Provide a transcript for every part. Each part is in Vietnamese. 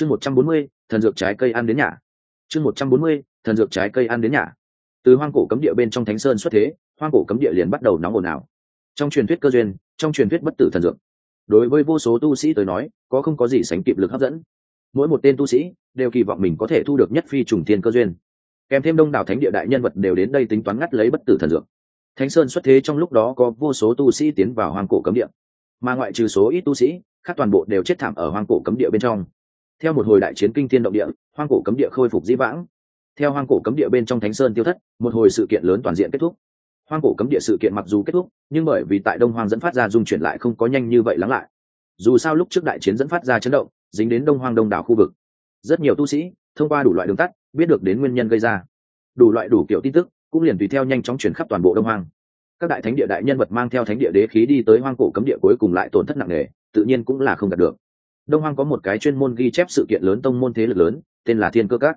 chương một trăm bốn mươi, thần dược trái cây ăn đến nhà. Chương một trăm bốn mươi, thần dược trái cây ăn đến nhà. Từ hoang cổ cấm địa bên trong thánh sơn xuất thế, hoang cổ cấm địa liền bắt đầu nóng ồn ào. Trong truyền thuyết cơ duyên, trong truyền thuyết bất tử thần dược. Đối với vô số tu sĩ tới nói, có không có gì sánh kịp lực hấp dẫn. Mỗi một tên tu sĩ đều kỳ vọng mình có thể thu được nhất phi trùng thiên cơ duyên. Kèm thêm đông đảo thánh địa đại nhân vật đều đến đây tính toán ngắt lấy bất tử thần dược. Thánh sơn xuất thế trong lúc đó có vô số tu sĩ tiến vào hoang cổ cấm địa. Mà ngoại trừ số ít tu sĩ khác toàn bộ đều chết thảm ở hoang cổ cấm địa bên trong theo một hồi đại chiến kinh thiên động địa, hoang cổ cấm địa khôi phục dĩ vãng. Theo hoang cổ cấm địa bên trong thánh sơn tiêu thất, một hồi sự kiện lớn toàn diện kết thúc. Hoang cổ cấm địa sự kiện mặc dù kết thúc, nhưng bởi vì tại đông hoang dẫn phát ra dung chuyển lại không có nhanh như vậy lắng lại. Dù sao lúc trước đại chiến dẫn phát ra chấn động, dính đến đông hoang đông đảo khu vực. Rất nhiều tu sĩ, thông qua đủ loại đường tắt, biết được đến nguyên nhân gây ra. Đủ loại đủ kiểu tin tức, cũng liền tùy theo nhanh chóng chuyển khắp toàn bộ đông hoang. Các đại thánh địa đại nhân vật mang theo thánh địa đế khí đi tới hoang cổ cấm địa cuối cùng lại tổn thất nặng nề, tự nhiên cũng là không đạt được đông hoang có một cái chuyên môn ghi chép sự kiện lớn tông môn thế lực lớn, tên là thiên cơ các.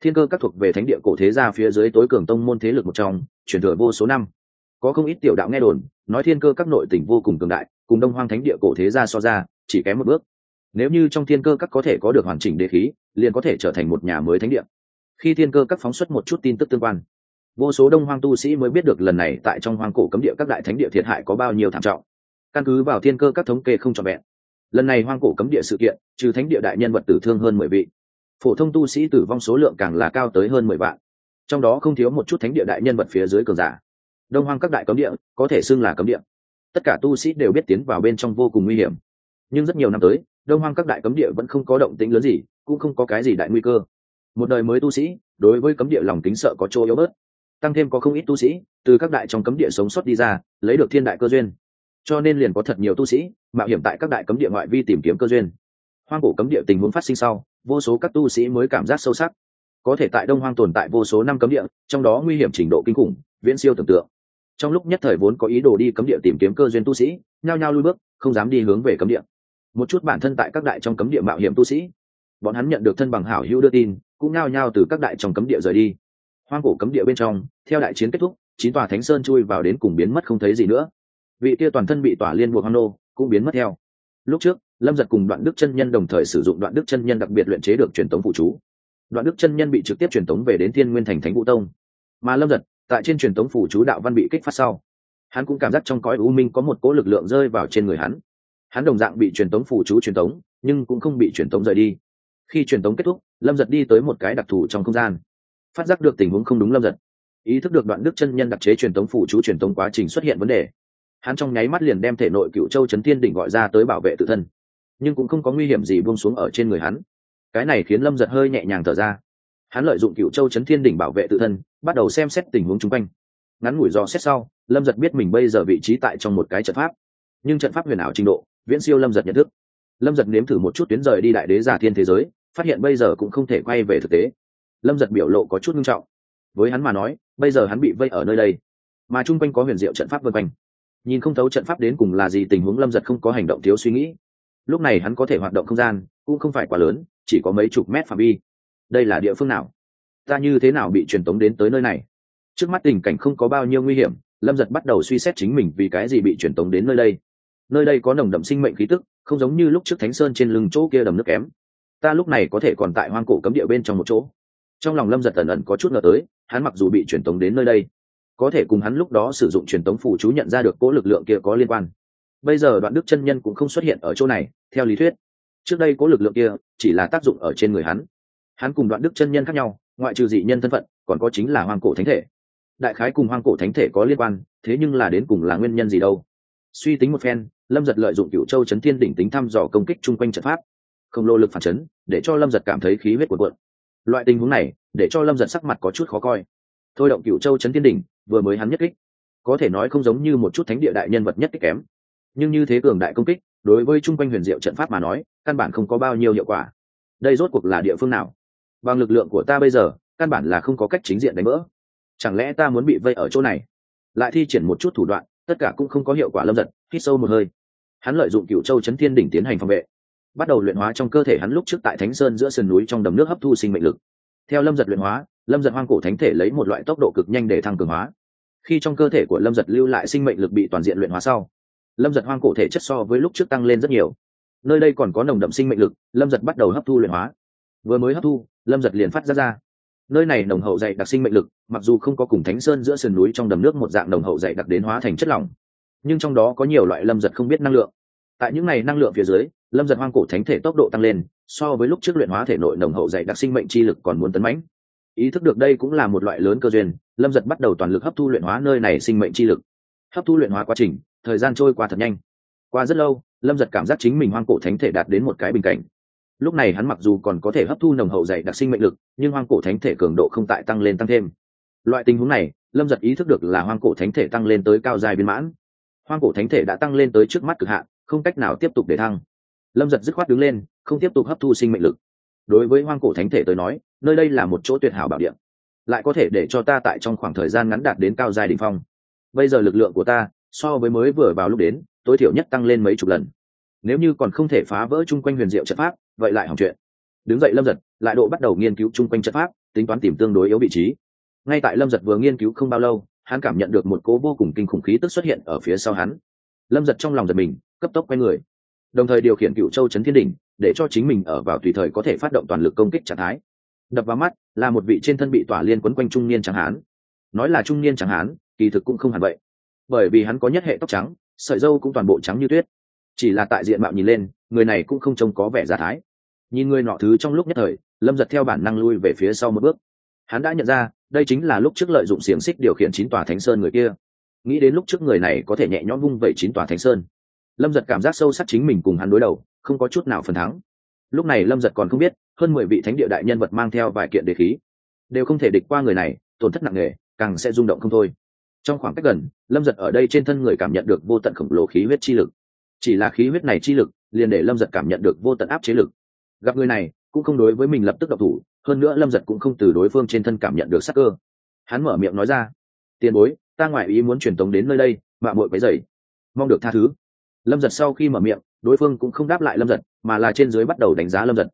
Thiên cơ các thuộc về thánh địa cổ thế gia phía dưới tối cường tông môn thế lực một trong, truyền thừa vô số năm. Có không ít tiểu đạo nghe đồn, nói thiên cơ các nội tỉnh vô cùng cường đại, cùng đông hoang thánh địa cổ thế gia so ra, chỉ kém một bước. Nếu như trong thiên cơ các có thể có được hoàn chỉnh đế khí, liền có thể trở thành một nhà mới thánh địa. Khi thiên cơ các phóng xuất một chút tin tức tương quan, vô số đông hoang tu sĩ mới biết được lần này tại trong hoang cổ cấm địa các đại thánh địa thiệt hại có bao nhiêu thảm trọng. Căn cứ vào thiên cơ các thống kê không trọn vẹn lần này hoang cổ cấm địa sự kiện, trừ thánh địa đại nhân vật tử thương hơn mười vị, phổ thông tu sĩ tử vong số lượng càng là cao tới hơn mười vạn. Trong đó không thiếu một chút thánh địa đại nhân vật phía dưới cường giả. Đông hoang các đại cấm địa, có thể xưng là cấm địa. Tất cả tu sĩ đều biết tiến vào bên trong vô cùng nguy hiểm. Nhưng rất nhiều năm tới, đông hoang các đại cấm địa vẫn không có động tĩnh lớn gì, cũng không có cái gì đại nguy cơ. Một đời mới tu sĩ, đối với cấm địa lòng kính sợ có chỗ yếu bớt. Tăng thêm có không ít tu sĩ, từ các đại trong cấm địa sống sót đi ra, lấy được thiên đại cơ duyên cho nên liền có thật nhiều tu sĩ mạo hiểm tại các đại cấm địa ngoại vi tìm kiếm cơ duyên. Hoang cổ cấm địa tình huống phát sinh sau, vô số các tu sĩ mới cảm giác sâu sắc. Có thể tại đông hoang tồn tại vô số năm cấm địa, trong đó nguy hiểm trình độ kinh khủng, viễn siêu tưởng tượng. Trong lúc nhất thời vốn có ý đồ đi cấm địa tìm kiếm cơ duyên tu sĩ, nhao nhao lui bước, không dám đi hướng về cấm địa. Một chút bản thân tại các đại trong cấm địa mạo hiểm tu sĩ, bọn hắn nhận được thân bằng hảo hữu đưa tin, cũng nhao nhao từ các đại trong cấm địa rời đi. Hoang cổ cấm địa bên trong, theo đại chiến kết thúc, chín tòa thánh sơn chui vào đến cùng biến mất không thấy gì nữa vị kia toàn thân bị tỏa liên buộc hoang nô cũng biến mất theo. Lúc trước, lâm giật cùng đoạn đức chân nhân đồng thời sử dụng đoạn đức chân nhân đặc biệt luyện chế được truyền tống phụ chú. Đoạn đức chân nhân bị trực tiếp truyền tống về đến thiên nguyên thành thánh vũ tông. Mà lâm giật, tại trên truyền tống phụ chú đạo văn bị kích phát sau, hắn cũng cảm giác trong cõi u minh có một cỗ lực lượng rơi vào trên người hắn. Hắn đồng dạng bị truyền tống phụ chú truyền tống, nhưng cũng không bị truyền tống rời đi. Khi truyền tống kết thúc, lâm giật đi tới một cái đặc thù trong không gian. Phát giác được tình huống không đúng lâm giật. Ý thức được đoạn đức chân nhân đặc chế truyền tống phụ chú truyền tống quá trình xuất hiện vấn đề hắn trong nháy mắt liền đem thể nội cựu châu chấn thiên đỉnh gọi ra tới bảo vệ tự thân, nhưng cũng không có nguy hiểm gì buông xuống ở trên người hắn. Cái này khiến lâm giật hơi nhẹ nhàng thở ra. Hắn lợi dụng cựu châu chấn thiên đỉnh bảo vệ tự thân, bắt đầu xem xét tình huống chung quanh. Ngắn ngủi do xét sau, lâm giật biết mình bây giờ vị trí tại trong một cái trận pháp. Nhưng trận pháp huyền ảo trình độ, viễn siêu lâm giật nhận thức. Lâm giật nếm thử một chút tuyến rời đi đại đế giả thiên thế giới, phát hiện bây giờ cũng không thể quay về thực tế. Lâm giật biểu lộ có chút nghiêm trọng. Với hắn mà nói, bây giờ hắn bị vây ở nơi đây, mà chung quanh có huyền diệu trận pháp vân quanh nhìn không thấu trận pháp đến cùng là gì, tình huống lâm giật không có hành động thiếu suy nghĩ. Lúc này hắn có thể hoạt động không gian, cũng không phải quá lớn, chỉ có mấy chục mét phạm vi. Đây là địa phương nào? Ta như thế nào bị truyền tống đến tới nơi này? Trước mắt tình cảnh không có bao nhiêu nguy hiểm, lâm giật bắt đầu suy xét chính mình vì cái gì bị truyền tống đến nơi đây. Nơi đây có nồng đậm sinh mệnh khí tức, không giống như lúc trước thánh sơn trên lưng chỗ kia đầm nước kém. Ta lúc này có thể còn tại hoang cổ cấm địa bên trong một chỗ. Trong lòng lâm giật ẩn ẩn có chút ngờ tới, hắn mặc dù bị truyền tống đến nơi đây có thể cùng hắn lúc đó sử dụng truyền tống phủ chú nhận ra được cố lực lượng kia có liên quan. Bây giờ đoạn đức chân nhân cũng không xuất hiện ở chỗ này, theo lý thuyết. Trước đây cố lực lượng kia chỉ là tác dụng ở trên người hắn. Hắn cùng đoạn đức chân nhân khác nhau, ngoại trừ dị nhân thân phận, còn có chính là hoang cổ thánh thể. Đại khái cùng hoang cổ thánh thể có liên quan, thế nhưng là đến cùng là nguyên nhân gì đâu? Suy tính một phen, lâm giật lợi dụng cựu châu chấn thiên đỉnh tính thăm dò công kích chung quanh trận pháp. Không lô lực phản chấn, để cho lâm giật cảm thấy khí huyết của quận loại tình huống này, để cho lâm giật sắc mặt có chút khó coi. Thôi động cựu châu chấn thiên đỉnh vừa mới hắn nhất kích. Có thể nói không giống như một chút thánh địa đại nhân vật nhất kích kém. Nhưng như thế cường đại công kích, đối với chung quanh huyền diệu trận pháp mà nói, căn bản không có bao nhiêu hiệu quả. Đây rốt cuộc là địa phương nào? Bằng lực lượng của ta bây giờ, căn bản là không có cách chính diện đánh vỡ. Chẳng lẽ ta muốn bị vây ở chỗ này? Lại thi triển một chút thủ đoạn, tất cả cũng không có hiệu quả lâm giật, hít sâu một hơi. Hắn lợi dụng cựu châu chấn thiên đỉnh tiến hành phòng vệ. Bắt đầu luyện hóa trong cơ thể hắn lúc trước tại thánh sơn giữa sườn núi trong đầm nước hấp thu sinh mệnh lực. Theo lâm giật luyện hóa, lâm giật hoang cổ thánh thể lấy một loại tốc độ cực nhanh để thăng cường hóa khi trong cơ thể của lâm giật lưu lại sinh mệnh lực bị toàn diện luyện hóa sau, lâm giật hoang cổ thể chất so với lúc trước tăng lên rất nhiều. Nơi đây còn có nồng đậm sinh mệnh lực, lâm giật bắt đầu hấp thu luyện hóa. Vừa mới hấp thu, lâm giật liền phát ra ra. Nơi này nồng hậu dày đặc sinh mệnh lực, mặc dù không có cùng thánh sơn giữa sườn núi trong đầm nước một dạng nồng hậu dày đặc đến hóa thành chất lỏng, nhưng trong đó có nhiều loại lâm giật không biết năng lượng. Tại những này năng lượng phía dưới, lâm giật hoang cổ thánh thể tốc độ tăng lên, so với lúc trước luyện hóa thể nội nồng hậu dày đặc sinh mệnh chi lực còn muốn tấn mãnh ý thức được đây cũng là một loại lớn cơ duyên, lâm giật bắt đầu toàn lực hấp thu luyện hóa nơi này sinh mệnh chi lực. Hấp thu luyện hóa quá trình, thời gian trôi qua thật nhanh. Qua rất lâu, lâm giật cảm giác chính mình hoang cổ thánh thể đạt đến một cái bình cảnh. Lúc này hắn mặc dù còn có thể hấp thu nồng hậu dày đặc sinh mệnh lực, nhưng hoang cổ thánh thể cường độ không tại tăng lên tăng thêm. Loại tình huống này, lâm giật ý thức được là hoang cổ thánh thể tăng lên tới cao dài biên mãn. Hoang cổ thánh thể đã tăng lên tới trước mắt cực hạn, không cách nào tiếp tục để thăng. Lâm giật dứt khoát đứng lên, không tiếp tục hấp thu sinh mệnh lực. Đối với hoang cổ thánh thể tới nói nơi đây là một chỗ tuyệt hảo bảo điện lại có thể để cho ta tại trong khoảng thời gian ngắn đạt đến cao dài đ ỉ n h phong. Bây giờ lực lượng của ta, so với mới vừa vào lúc đến, tối thiểu nhất tăng lên mấy chục lần. Nếu như còn không thể phá vỡ chung quanh huyền diệu trận pháp, vậy lại hỏng chuyện. Đứng dậy lâm giật, lại độ bắt đầu nghiên cứu chung quanh trận pháp, tính toán tìm tương đối yếu vị trí. Ngay tại lâm giật vừa nghiên cứu không bao lâu, hắn cảm nhận được một cố vô cùng kinh khủng khí tức xuất hiện ở phía sau hắn. Lâm giật trong lòng giật mình, cấp tốc quay người. Đồng thời điều khiển cựu châu chấn thiên đỉnh, để cho chính mình ở vào tùy thời có thể phát động toàn lực công kích trạng thái đập vào mắt, là một vị trên thân bị tỏa liên quấn quanh trung niên chẳng hán. Nói là trung niên chẳng hán, kỳ thực cũng không hẳn vậy. Bởi vì hắn có nhất hệ tóc trắng, sợi dâu cũng toàn bộ trắng như tuyết. Chỉ là tại diện mạo nhìn lên, người này cũng không trông có vẻ giả thái. Nhìn người nọ thứ trong lúc nhất thời, lâm giật theo bản năng lui về phía sau một bước. Hắn đã nhận ra, đây chính là lúc trước lợi dụng xiềng xích điều khiển chín tòa thánh sơn người kia. Nghĩ đến lúc trước người này có thể nhẹ nhõm vung vẩy chín tòa thánh sơn. Lâm giật cảm giác sâu sắc chính mình cùng hắn đối đầu, không có chút nào phần thắng lúc này lâm giật còn không biết, hơn mười vị thánh địa đại nhân vật mang theo vài kiện đề khí. Đều không thể địch qua người này, tổn thất nặng nề, càng sẽ rung động không thôi. Trong khoảng cách gần, lâm giật ở đây trên thân người cảm nhận được vô tận khổng lồ khí huyết chi lực. Chỉ là khí huyết này chi lực, liền để lâm giật cảm nhận được vô tận áp chế lực. Gặp người này, cũng không đối với mình lập tức độc thủ, hơn nữa lâm giật cũng không từ đối phương trên thân cảm nhận được sắc cơ. Hắn mở miệng nói ra, tiền bối, ta ngoại ý muốn truyền tống đến nơi đây mạng mội váy dày mong được tha thứ. Lâm giật sau khi mở miệng, đối phương cũng không đáp lại lâm giật mà là trên dưới bắt đầu đánh giá lâm giật.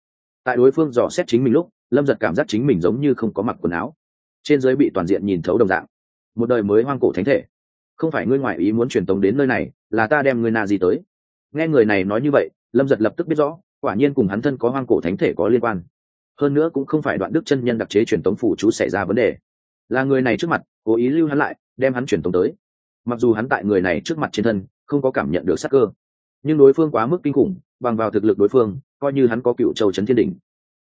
Tại đối phương dò xét chính mình lúc, lâm giật cảm giác chính mình giống như không có mặc quần áo. Trên dưới bị toàn diện nhìn thấu đồng dạng. Một đời mới hoang cổ thánh thể. Không phải ngươi ngoại ý muốn truyền tống đến nơi này, là ta đem ngươi na gì tới. Nghe người này nói như vậy, lâm giật lập tức biết rõ, quả nhiên cùng hắn thân có hoang cổ thánh thể có liên quan. Hơn nữa cũng không phải đoạn đức chân nhân đặc chế truyền tống phủ chú xảy ra vấn đề. Là người này trước mặt, cố ý lưu hắn lại, đem hắn truyền tống tới. Mặc dù hắn tại người này trước mặt trên thân, không có cảm nhận được sắc cơ, nhưng đối phương quá mức kinh khủng bằng vào thực lực đối phương, coi như hắn có cựu châu trấn thiên đỉnh.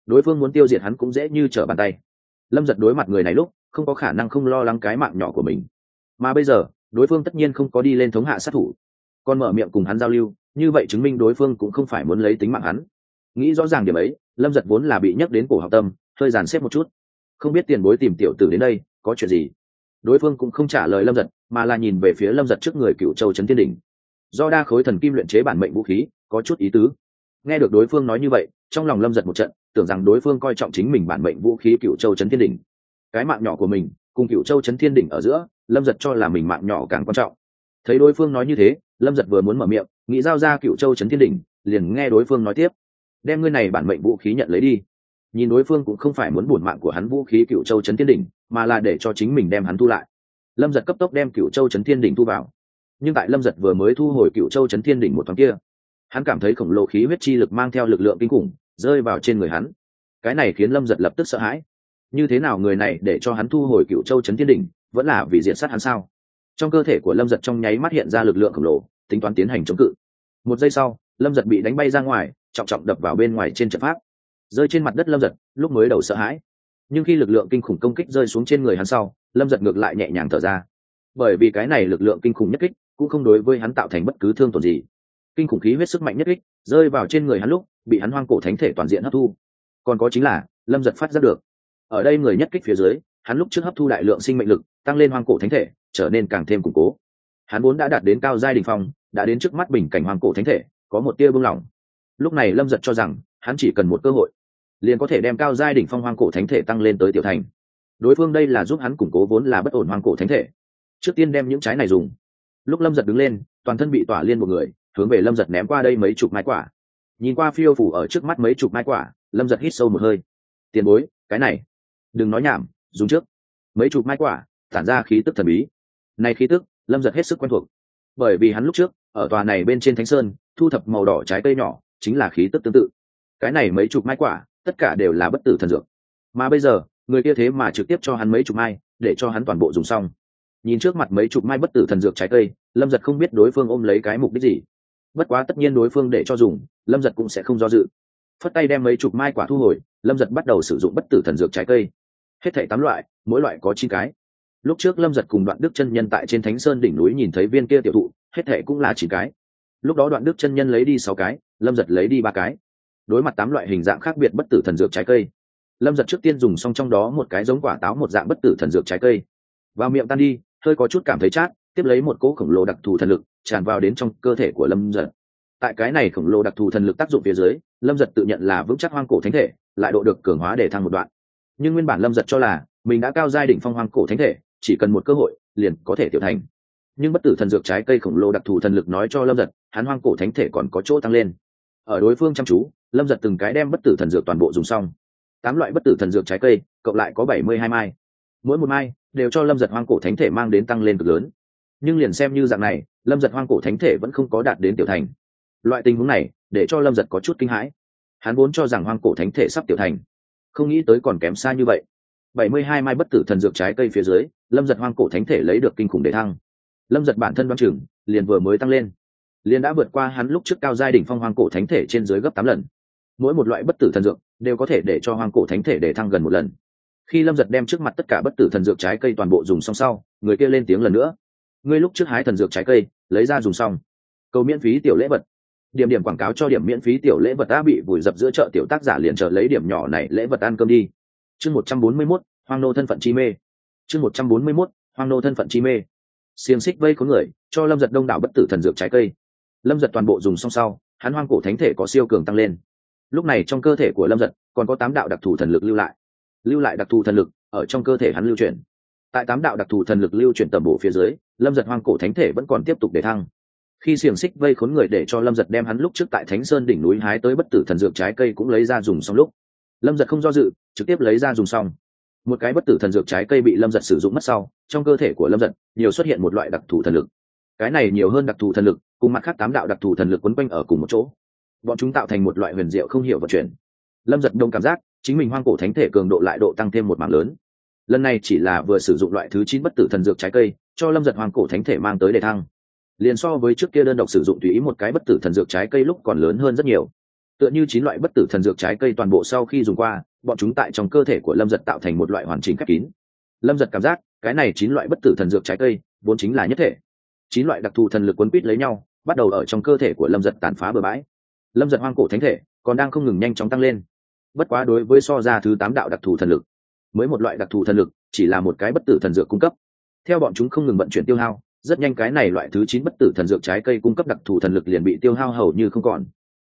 Đối phương muốn tiêu diệt hắn cũng dễ như trở bàn tay. Lâm giật đối mặt người này lúc, không có khả năng không lo lắng cái mạng nhỏ của mình. Mà bây giờ, đối phương tất nhiên không có đi lên thống hạ sát thủ. Còn mở miệng cùng hắn giao lưu, như vậy chứng minh đối phương cũng không phải muốn lấy tính mạng hắn. Nghĩ rõ ràng điểm ấy, lâm giật vốn là bị nhắc đến cổ học tâm, hơi dàn xếp một chút. Không biết tiền bối tìm tiểu tử đến đây, có chuyện gì? Đối phương cũng không trả lời lâm giật, mà là nhìn về phía lâm giật trước người cựu châu trấn thiên đình do đa khối thần kim luyện chế bản mệnh vũ khí, có chút ý tứ. Nghe được đối phương nói như vậy, trong lòng lâm giật một trận, tưởng rằng đối phương coi trọng chính mình bản mệnh vũ khí cựu châu trấn thiên đỉnh. Cái mạng nhỏ của mình, cùng cựu châu trấn thiên đỉnh ở giữa, lâm giật cho là mình mạng nhỏ càng quan trọng. Thấy đối phương nói như thế, lâm giật vừa muốn mở miệng, nghĩ giao ra cựu châu trấn thiên đỉnh, liền nghe đối phương nói tiếp. Đem ngươi này bản mệnh vũ khí nhận lấy đi. Nhìn đối phương cũng không phải muốn bổn mạng của hắn vũ khí cựu châu trấn thiên đỉnh, mà là để cho chính mình đem hắn thu lại. Lâm giật cấp tốc đem cựu châu trấn thiên đỉnh thu vào nhưng tại lâm giật vừa mới thu hồi cựu châu trấn thiên đỉnh một thoáng kia, hắn cảm thấy khổng lồ khí huyết chi lực mang theo lực lượng kinh khủng rơi vào trên người hắn. Cái này khiến lâm giật lập tức sợ hãi. Như thế nào người này để cho hắn thu hồi cựu châu trấn thiên đỉnh, vẫn là vì diện sát hắn sao? Trong cơ thể của lâm giật trong nháy mắt hiện ra lực lượng khổng lồ, tính toán tiến hành chống cự. Một giây sau, lâm giật bị đánh bay ra ngoài, trọng trọng đập vào bên ngoài trên trận pháp. Rơi trên mặt đất lâm giật, lúc mới đầu sợ hãi. Nhưng khi lực lượng kinh khủng công kích rơi xuống trên người hắn sau, lâm giật ngược lại nhẹ nhàng thở ra. Bởi vì cái này lực lượng kinh khủng nhất kích cũng không đối với hắn tạo thành bất cứ thương tổn gì. Kinh khủng khí huyết sức mạnh nhất kích, rơi vào trên người hắn lúc, bị hắn hoang cổ thánh thể toàn diện hấp thu. Còn có chính là, lâm giật phát giác được. Ở đây người nhất kích phía dưới, hắn lúc trước hấp thu đại lượng sinh mệnh lực, tăng lên hoang cổ thánh thể, trở nên càng thêm củng cố. Hắn vốn đã đạt đến cao giai đình phong, đã đến trước mắt bình cảnh hoang cổ thánh thể, có một tia bưng lỏng lúc này lâm giật cho rằng, hắn chỉ cần một cơ hội, liền có thể đem cao giai đỉnh phong hoang cổ thánh thể tăng lên tới tiểu thành. Đối phương đây là giúp hắn củng cố vốn là bất ổn hoang cổ thánh thể. Trước tiên đem những trái này dùng lúc lâm giật đứng lên, toàn thân bị tỏa liên một người, hướng về lâm giật ném qua đây mấy chục mai quả. Nhìn qua phiêu phủ ở trước mắt mấy chục mai quả, lâm giật hít sâu một hơi. Tiền bối, cái này, đừng nói nhảm, dùng trước. Mấy chục mai quả, tản ra khí tức thần bí. Này khí tức, lâm giật hết sức quen thuộc. Bởi vì hắn lúc trước, ở tòa này bên trên thánh sơn, thu thập màu đỏ trái cây nhỏ, chính là khí tức tương tự. Cái này mấy chục mai quả, tất cả đều là bất tử thần dược. Mà bây giờ, người kia thế mà trực tiếp cho hắn mấy chục mai, để cho hắn toàn bộ dùng xong nhìn trước mặt mấy chục mai bất tử thần dược trái cây, lâm giật không biết đối phương ôm lấy cái mục đích gì. Bất quá tất nhiên đối phương để cho dùng, lâm giật cũng sẽ không do dự. Phất tay đem mấy chục mai quả thu hồi, lâm giật bắt đầu sử dụng bất tử thần dược trái cây. Hết thể tám loại, mỗi loại có chín cái. Lúc trước lâm giật cùng đoạn đức chân nhân tại trên thánh sơn đỉnh núi nhìn thấy viên kia tiểu thụ, hết thể cũng là chín cái. Lúc đó đoạn đức chân nhân lấy đi sáu cái, lâm giật lấy đi ba cái. Đối mặt tám loại hình dạng khác biệt bất tử thần dược trái cây, lâm giật trước tiên dùng xong trong đó một cái giống quả táo một dạng bất tử thần dược trái cây. Vào miệng tan đi hơi có chút cảm thấy chát, tiếp lấy một cỗ khổng lồ đặc thù thần lực tràn vào đến trong cơ thể của lâm giật. Tại cái này khổng lồ đặc thù thần lực tác dụng phía dưới, lâm giật tự nhận là vững chắc hoang cổ thánh thể, lại độ được cường hóa để thăng một đoạn. Nhưng nguyên bản lâm giật cho là mình đã cao giai đ ỉ n h phong hoang cổ thánh thể, chỉ cần một cơ hội, liền có thể tiểu thành. Nhưng bất tử thần dược trái cây khổng lồ đặc thù thần lực nói cho lâm giật, hắn hoang cổ thánh thể còn có chỗ tăng lên. Ở đối phương chăm chú, lâm giật từng cái đem bất tử thần dược toàn bộ dùng xong. Tám loại bất tử thần dược trái cây, cộng lại có bảy mươi hai mai mỗi một mai đều cho lâm giật hoang cổ thánh thể mang đến tăng lên cực lớn. Nhưng liền xem như dạng này, lâm giật hoang cổ thánh thể vẫn không có đạt đến tiểu thành. Loại tình huống này, để cho lâm giật có chút kinh hãi. Hắn vốn cho rằng hoang cổ thánh thể sắp tiểu thành. Không nghĩ tới còn kém xa như vậy. Bảy mươi hai mai bất tử thần dược trái cây phía dưới, lâm giật hoang cổ thánh thể lấy được kinh khủng để thăng. Lâm giật bản thân đoan chừng, liền vừa mới tăng lên. Liền đã vượt qua hắn lúc trước cao giai đ ỉ n h phong hoang cổ thánh thể trên dưới gấp tám lần. Mỗi một loại bất tử thần dược, đều có thể để cho hoang cổ thánh thể để thăng gần một lần khi lâm giật đem trước mặt tất cả bất tử thần dược trái cây toàn bộ dùng xong sau, người kia lên tiếng lần nữa. Ngươi lúc trước hái thần dược trái cây, lấy ra dùng xong. Cầu miễn phí tiểu lễ vật. Điểm điểm quảng cáo cho điểm miễn phí tiểu lễ vật đã bị vùi dập giữa chợ tiểu tác giả liền chờ lấy điểm nhỏ này lễ vật ăn cơm đi. Chương một trăm bốn mươi mốt, hoang nô thân phận chi mê. Chương một trăm bốn mươi mốt, hoang nô thân phận chi mê. Xiềng xích vây có người, cho lâm giật đông đảo bất tử thần dược trái cây. Lâm giật toàn bộ dùng xong sau, hắn hoang cổ thánh thể có siêu cường tăng lên. Lúc này trong cơ thể của lâm giật, còn có tám đạo đặc thù thần lực lưu lại lưu lại đặc thù thần lực ở trong cơ thể hắn lưu chuyển. Tại tám đạo đặc thù thần lực lưu chuyển tầm bộ phía dưới, lâm giật hoang cổ thánh thể vẫn còn tiếp tục để thăng. Khi xiềng xích vây khốn người để cho lâm giật đem hắn lúc trước tại thánh sơn đỉnh núi hái tới bất tử thần dược trái cây cũng lấy ra dùng xong lúc. Lâm giật không do dự, trực tiếp lấy ra dùng xong. Một cái bất tử thần dược trái cây bị lâm giật sử dụng mất sau, trong cơ thể của lâm giật, nhiều xuất hiện một loại đặc thù thần lực. Cái này nhiều hơn đặc thù thần lực, cùng mặt khác tám đạo đặc thù thần lực quấn quanh ở cùng một chỗ. Bọn chúng tạo thành một loại huyền diệu không hiểu vận chuyển. Lâm giật đông cảm giác chính mình hoang cổ thánh thể cường độ lại độ tăng thêm một mảng lớn. Lần này chỉ là vừa sử dụng loại thứ chín bất tử thần dược trái cây, cho lâm giật hoang cổ thánh thể mang tới đề thăng. Liền so với trước kia đơn độc sử dụng tùy ý một cái bất tử thần dược trái cây lúc còn lớn hơn rất nhiều. Tựa như chín loại bất tử thần dược trái cây toàn bộ sau khi dùng qua, bọn chúng tại trong cơ thể của lâm giật tạo thành một loại hoàn chỉnh khép kín. Lâm giật cảm giác, cái này chín loại bất tử thần dược trái cây, vốn chính là nhất thể. Chín loại đặc thù thần lực quấn quýt lấy nhau, bắt đầu ở trong cơ thể của lâm giật tàn phá bừa bãi. Lâm giật hoang cổ thánh thể còn đang không ngừng nhanh chóng tăng lên bất quá đối với so ra thứ tám đạo đặc thù thần lực, mới một loại đặc thù thần lực, chỉ là một cái bất tử thần dược cung cấp. Theo bọn chúng không ngừng vận chuyển tiêu hao, rất nhanh cái này loại thứ chín bất tử thần dược trái cây cung cấp đặc thù thần lực liền bị tiêu hao hầu như không còn.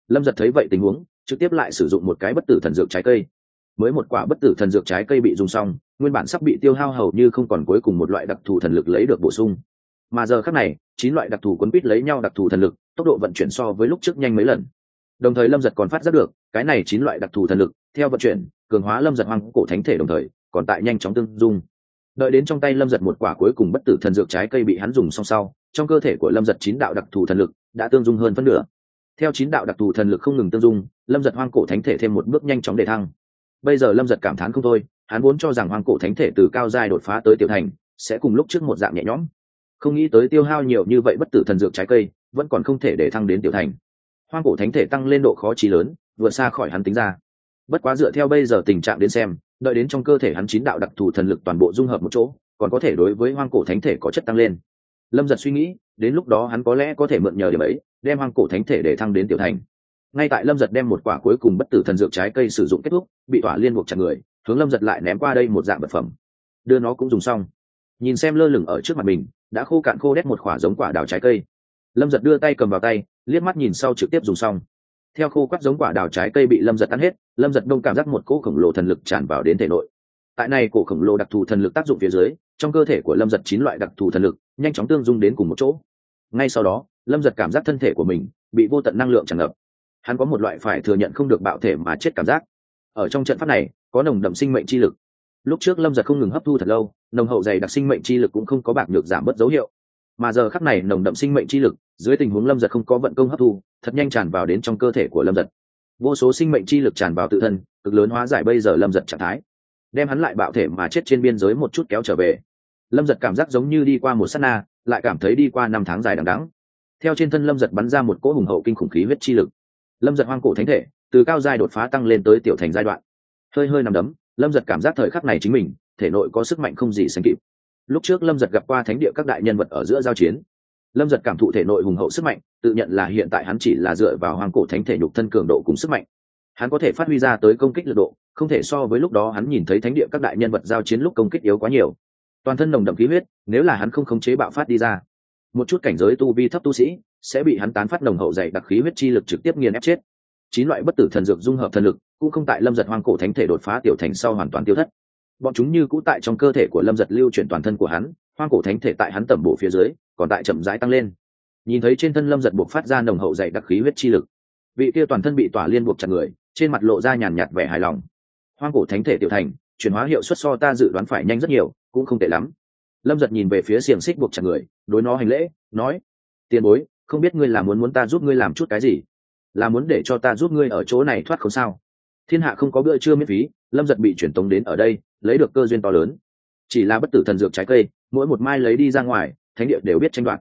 Lâm giật thấy vậy tình huống, trực tiếp lại sử dụng một cái bất tử thần dược trái cây. Mới một quả bất tử thần dược trái cây bị dùng xong, nguyên bản sắp bị tiêu hao hầu như không còn cuối cùng một loại đặc thù thần lực lấy được bổ sung. Mà giờ khác này, chín loại đặc thù quấn quýt lấy nhau đặc thù thần lực, tốc độ vận chuyển so với lúc trước nhanh mấy lần đồng thời lâm giật còn phát giác được, cái này chín loại đặc thù thần lực, theo vận chuyển, cường hóa lâm giật hoang cổ thánh thể đồng thời, còn tại nhanh chóng tương dung. Đợi đến trong tay lâm giật một quả cuối cùng bất tử thần dược trái cây bị hắn dùng xong sau, trong cơ thể của lâm giật chín đạo đặc thù thần lực đã tương dung hơn phân nửa. Theo chín đạo đặc thù thần lực không ngừng tương dung, lâm giật hoang cổ thánh thể thêm một bước nhanh chóng để thăng. Bây giờ lâm giật cảm thán không thôi, hắn vốn cho rằng hoang cổ thánh thể từ cao giai đột phá tới tiểu thành, sẽ cùng lúc trước một dạng nhẹ nhõm. Không nghĩ tới tiêu hao nhiều như vậy bất tử thần dược trái cây, vẫn còn không thể để thăng đến tiểu thành hoang cổ thánh thể tăng lên độ khó trí lớn, vượt xa khỏi hắn tính ra. Bất quá dựa theo bây giờ tình trạng đến xem, đợi đến trong cơ thể hắn chín đạo đặc thù thần lực toàn bộ dung hợp một chỗ, còn có thể đối với hoang cổ thánh thể có chất tăng lên. Lâm giật suy nghĩ, đến lúc đó hắn có lẽ có thể mượn nhờ điểm ấy, đem hoang cổ thánh thể để thăng đến tiểu thành. Ngay tại lâm giật đem một quả cuối cùng bất tử thần dược trái cây sử dụng kết thúc, bị tỏa liên buộc chặt người, hướng lâm giật lại ném qua đây một dạng vật phẩm. Đưa nó cũng dùng xong. Nhìn xem lơ lửng ở trước mặt mình, đã khô cạn khô đét một quả giống quả đào trái cây. Lâm giật đưa tay cầm vào tay liếc mắt nhìn sau trực tiếp dùng xong. Theo khô quắt giống quả đào trái cây bị lâm giật ăn hết, lâm giật đông cảm giác một cỗ khổng lồ thần lực tràn vào đến thể nội. Tại này cổ khổng lồ đặc thù thần lực tác dụng phía dưới, trong cơ thể của lâm giật chín loại đặc thù thần lực nhanh chóng tương dung đến cùng một chỗ. Ngay sau đó, lâm giật cảm giác thân thể của mình bị vô tận năng lượng tràn ngập. Hắn có một loại phải thừa nhận không được bạo thể mà chết cảm giác. Ở trong trận pháp này, có nồng đậm sinh mệnh chi lực. Lúc trước lâm giật không ngừng hấp thu thật lâu, nồng hậu dày đặc sinh mệnh chi lực cũng không có bạc được giảm bớt dấu hiệu mà giờ khắc này nồng đậm sinh mệnh chi lực, dưới tình huống lâm giật không có vận công hấp thu, thật nhanh tràn vào đến trong cơ thể của lâm giật. Vô số sinh mệnh chi lực tràn vào tự thân, cực lớn hóa giải bây giờ lâm giật trạng thái. Đem hắn lại bạo thể mà chết trên biên giới một chút kéo trở về. Lâm giật cảm giác giống như đi qua một s á t na, lại cảm thấy đi qua năm tháng dài đằng đắng theo trên thân lâm giật bắn ra một cỗ hùng hậu kinh khủng khí huyết chi lực. Lâm giật hoang cổ thánh thể, từ cao giai đột phá tăng lên tới tiểu thành giai đoạn. Hơi hơi nằm đấm, lâm giật cảm giác thời khắc này chính mình, thể nội có sức mạnh không gì sánh kịp lúc trước lâm giật gặp qua thánh địa các đại nhân vật ở giữa giao chiến. Lâm giật cảm thụ thể nội hùng hậu sức mạnh, tự nhận là hiện tại hắn chỉ là dựa vào hoàng cổ thánh thể nhục thân cường độ cùng sức mạnh. Hắn có thể phát huy ra tới công kích lực độ, không thể so với lúc đó hắn nhìn thấy thánh địa các đại nhân vật giao chiến lúc công kích yếu quá nhiều. Toàn thân nồng đậm khí huyết, nếu là hắn không khống chế bạo phát đi ra, một chút cảnh giới tu vi thấp tu sĩ sẽ bị hắn tán phát nồng hậu dày đặc khí huyết chi lực trực tiếp nghiền ép chết. Chín loại bất tử thần dược dung hợp thần lực, cũng không tại lâm giật hoang cổ thánh thể đột phá tiểu thành sau hoàn toàn tiêu thất bọn chúng như cũ tại trong cơ thể của lâm giật lưu chuyển toàn thân của hắn, hoang cổ thánh thể tại hắn tẩm bộ phía dưới, còn tại chậm rãi tăng lên. Nhìn thấy trên thân lâm giật buộc phát ra nồng hậu dày đặc khí huyết chi lực, vị kia toàn thân bị tỏa liên buộc chặt người, trên mặt lộ ra nhàn nhạt vẻ hài lòng. Hoang cổ thánh thể tiểu thành, chuyển hóa hiệu suất so ta dự đoán phải nhanh rất nhiều, cũng không tệ lắm. Lâm giật nhìn về phía xiềng xích buộc chặt người, đối nó hành lễ, nói, tiền bối, không biết ngươi là muốn muốn ta giúp ngươi làm chút cái gì? Là muốn để cho ta giúp ngươi ở chỗ này thoát không sao? Thiên hạ không có bữa trưa miễn phí, lâm giật bị chuyển tống đến ở đây, lấy được cơ duyên to lớn. Chỉ là bất tử thần dược trái cây, mỗi một mai lấy đi ra ngoài, thánh địa đều biết tranh đoạt.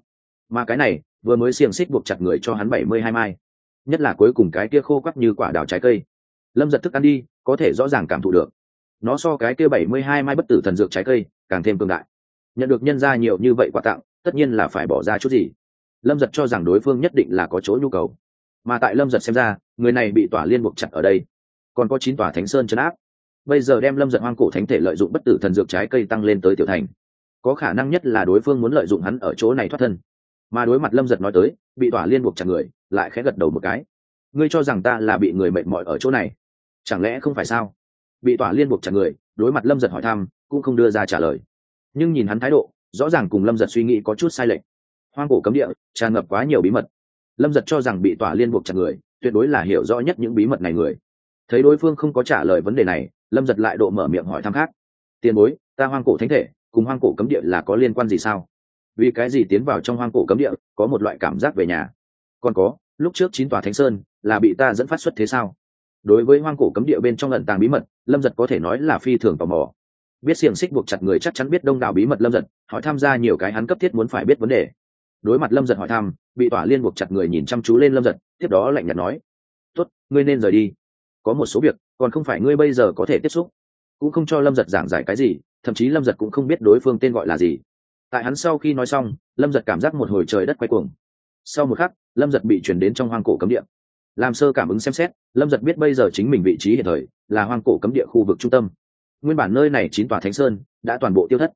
Mà cái này, vừa mới xiềng xích buộc chặt người cho hắn bảy mươi hai mai. Nhất là cuối cùng cái kia khô quắc như quả đào trái cây. Lâm giật thức ăn đi, có thể rõ ràng cảm thụ được. Nó so cái kia bảy mươi hai mai bất tử thần dược trái cây, càng thêm cường đại. Nhận được nhân ra nhiều như vậy quà tặng, tất nhiên là phải bỏ ra chút gì. Lâm giật cho rằng đối phương nhất định là có chỗ nhu cầu. Mà tại lâm giật xem ra, người này bị tỏa liên buộc chặt ở đây còn có chín tòa thánh sơn chấn áp. Bây giờ đem lâm giật hoang cổ thánh thể lợi dụng bất tử thần dược trái cây tăng lên tới tiểu thành. Có khả năng nhất là đối phương muốn lợi dụng hắn ở chỗ này thoát thân. Mà đối mặt lâm giật nói tới, bị tỏa liên buộc chặt người, lại khẽ gật đầu một cái. Ngươi cho rằng ta là bị người mệt mỏi ở chỗ này? Chẳng lẽ không phải sao? Bị tỏa liên buộc chặt người, đối mặt lâm giật hỏi thăm, cũng không đưa ra trả lời. Nhưng nhìn hắn thái độ, rõ ràng cùng lâm giật suy nghĩ có chút sai lệch. Hoang cổ cấm địa, tràn ngập quá nhiều bí mật. Lâm giật cho rằng bị tỏa liên buộc chặt người, tuyệt đối là hiểu rõ nhất những bí mật này người thấy đối phương không có trả lời vấn đề này, lâm giật lại độ mở miệng hỏi thăm khác. Tiền bối, ta hoang cổ thánh thể, cùng hoang cổ cấm địa là có liên quan gì sao? Vì cái gì tiến vào trong hoang cổ cấm địa, có một loại cảm giác về nhà? Còn có, lúc trước chín tòa thánh sơn là bị ta dẫn phát xuất thế sao? Đối với hoang cổ cấm địa bên trong lận tàng bí mật, lâm giật có thể nói là phi thường tò mò. Biết xiềng xích buộc chặt người chắc chắn biết đông đảo bí mật lâm giật, hỏi tham gia nhiều cái hắn cấp thiết muốn phải biết vấn đề. Đối mặt lâm giật hỏi thăm, bị tỏa liên buộc chặt người nhìn chăm chú lên lâm giật, tiếp đó lạnh nhạt nói, tốt, ngươi nên rời đi có một số việc, còn không phải ngươi bây giờ có thể tiếp xúc. Cũng không cho lâm giật giảng giải cái gì, thậm chí lâm giật cũng không biết đối phương tên gọi là gì. Tại hắn sau khi nói xong, lâm giật cảm giác một hồi trời đất quay cuồng. Sau một khắc, lâm giật bị chuyển đến trong hoang cổ cấm địa. Làm sơ cảm ứng xem xét, lâm giật biết bây giờ chính mình vị trí hiện thời là hoang cổ cấm địa khu vực trung tâm. Nguyên bản nơi này chín tòa thánh sơn đã toàn bộ tiêu thất.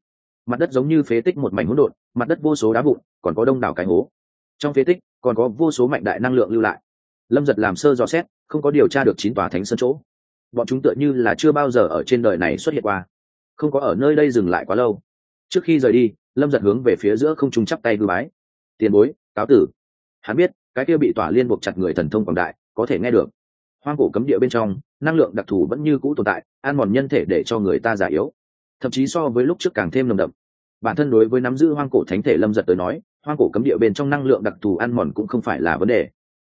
Mặt đất giống như phế tích một mảnh hỗn độn, mặt đất vô số đá vụn, còn có đông đảo cái hố. Trong phế tích, còn có vô số mạnh đại năng lượng lưu lại. Lâm giật làm sơ dò xét không có điều tra được chín tòa thánh sơn chỗ. Bọn chúng tựa như là chưa bao giờ ở trên đời này xuất hiện qua. Không có ở nơi đây dừng lại quá lâu. Trước khi rời đi, lâm giật hướng về phía giữa không trung chắp tay hư bái. Tiền bối, cáo tử. Hắn biết, cái kia bị tỏa liên buộc chặt người thần thông quảng đại, có thể nghe được. Hoang cổ cấm địa bên trong, năng lượng đặc thù vẫn như cũ tồn tại, an mòn nhân thể để cho người ta già yếu. Thậm chí so với lúc trước càng thêm nồng đậm. Bản thân đối với nắm giữ hoang cổ thánh thể lâm giật tới nói, hoang cổ cấm địa bên trong năng lượng đặc thù ăn mòn cũng không phải là vấn đề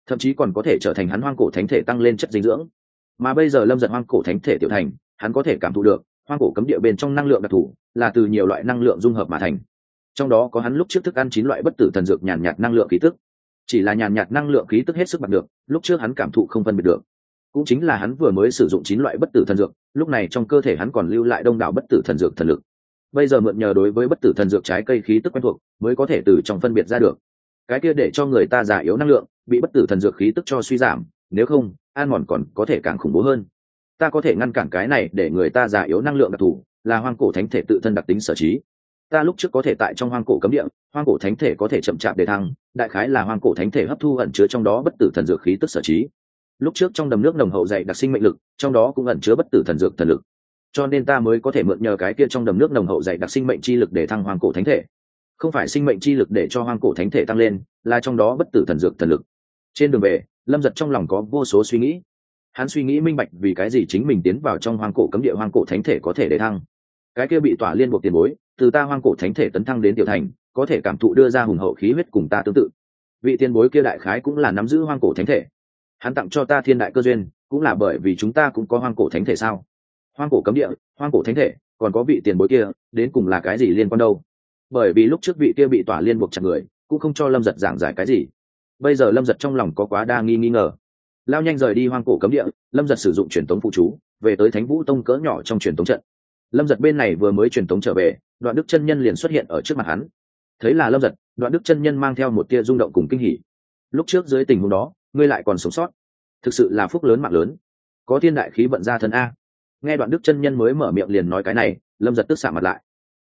thậm chí còn có thể trở thành hắn hoang cổ thánh thể tăng lên chất dinh dưỡng. Mà bây giờ lâm giật hoang cổ thánh thể tiểu thành, hắn có thể cảm thụ được, hoang cổ cấm địa bên trong năng lượng đặc thù là từ nhiều loại năng lượng dung hợp mà thành. Trong đó có hắn lúc trước thức ăn chín loại bất tử thần dược nhàn nhạt năng lượng khí tức. Chỉ là nhàn nhạt năng lượng khí tức hết sức bằng được, lúc trước hắn cảm thụ không phân biệt được. Cũng chính là hắn vừa mới sử dụng chín loại bất tử thần dược, lúc này trong cơ thể hắn còn lưu lại đông đảo bất tử thần dược thần lực. Bây giờ mượn nhờ đối với bất tử thần dược trái cây khí tức quen thuộc, mới có thể từ trong phân biệt ra được. Cái kia để cho người ta già yếu năng lượng bị bất tử thần dược khí tức cho suy giảm, nếu không an mòn còn có thể càng khủng bố hơn. Ta có thể ngăn cản cái này để người ta già yếu năng lượng đặc thù, là hoang cổ thánh thể tự thân đặc tính sở trí. Ta lúc trước có thể tại trong hoang cổ cấm địa, hoang cổ thánh thể có thể chậm chạp để thăng, đại khái là hoang cổ thánh thể hấp thu ẩn chứa trong đó bất tử thần dược khí tức sở trí. Lúc trước trong đầm nước nồng hậu dạy đặc sinh mệnh lực, trong đó cũng ẩn chứa bất tử thần dược thần lực. Cho nên ta mới có thể mượn nhờ cái kia trong đầm nước nồng hậu dạy đặc sinh mệnh chi lực để thăng hoang cổ thánh thể. Không phải sinh mệnh chi lực để cho hoang cổ thánh thể tăng lên, là trong đó bất tử thần dược thần lực trên đường về, lâm giật trong lòng có vô số suy nghĩ. Hắn suy nghĩ minh bạch vì cái gì chính mình tiến vào trong hoang cổ cấm địa hoang cổ thánh thể có thể để thăng. Cái kia bị tỏa liên buộc tiền bối, từ ta hoang cổ thánh thể tấn thăng đến tiểu thành, có thể cảm thụ đưa ra hùng hậu khí huyết cùng ta tương tự. Vị tiền bối kia đại khái cũng là nắm giữ hoang cổ thánh thể. Hắn tặng cho ta thiên đại cơ duyên, cũng là bởi vì chúng ta cũng có hoang cổ thánh thể sao? Hoang cổ cấm địa, hoang cổ thánh thể, còn có vị tiền bối kia, đến cùng là cái gì liên quan đâu? Bởi vì lúc trước vị kia bị tỏa liên buộc chặt người, cũng không cho lâm giật giảng giải cái gì bây giờ lâm giật trong lòng có quá đa nghi nghi ngờ. Lao nhanh rời đi hoang cổ cấm địa, lâm giật sử dụng truyền tống phụ chú, về tới thánh vũ tông cỡ nhỏ trong truyền tống trận. Lâm giật bên này vừa mới truyền tống trở về, đoạn đức chân nhân liền xuất hiện ở trước mặt hắn. Thấy là lâm giật, đoạn đức chân nhân mang theo một tia rung động cùng kinh hỉ. Lúc trước dưới tình huống đó, ngươi lại còn sống sót. Thực sự là phúc lớn mạng lớn. Có thiên đại khí vận ra thân a. Nghe đoạn đức chân nhân mới mở miệng liền nói cái này, lâm giật tức xạ mặt lại.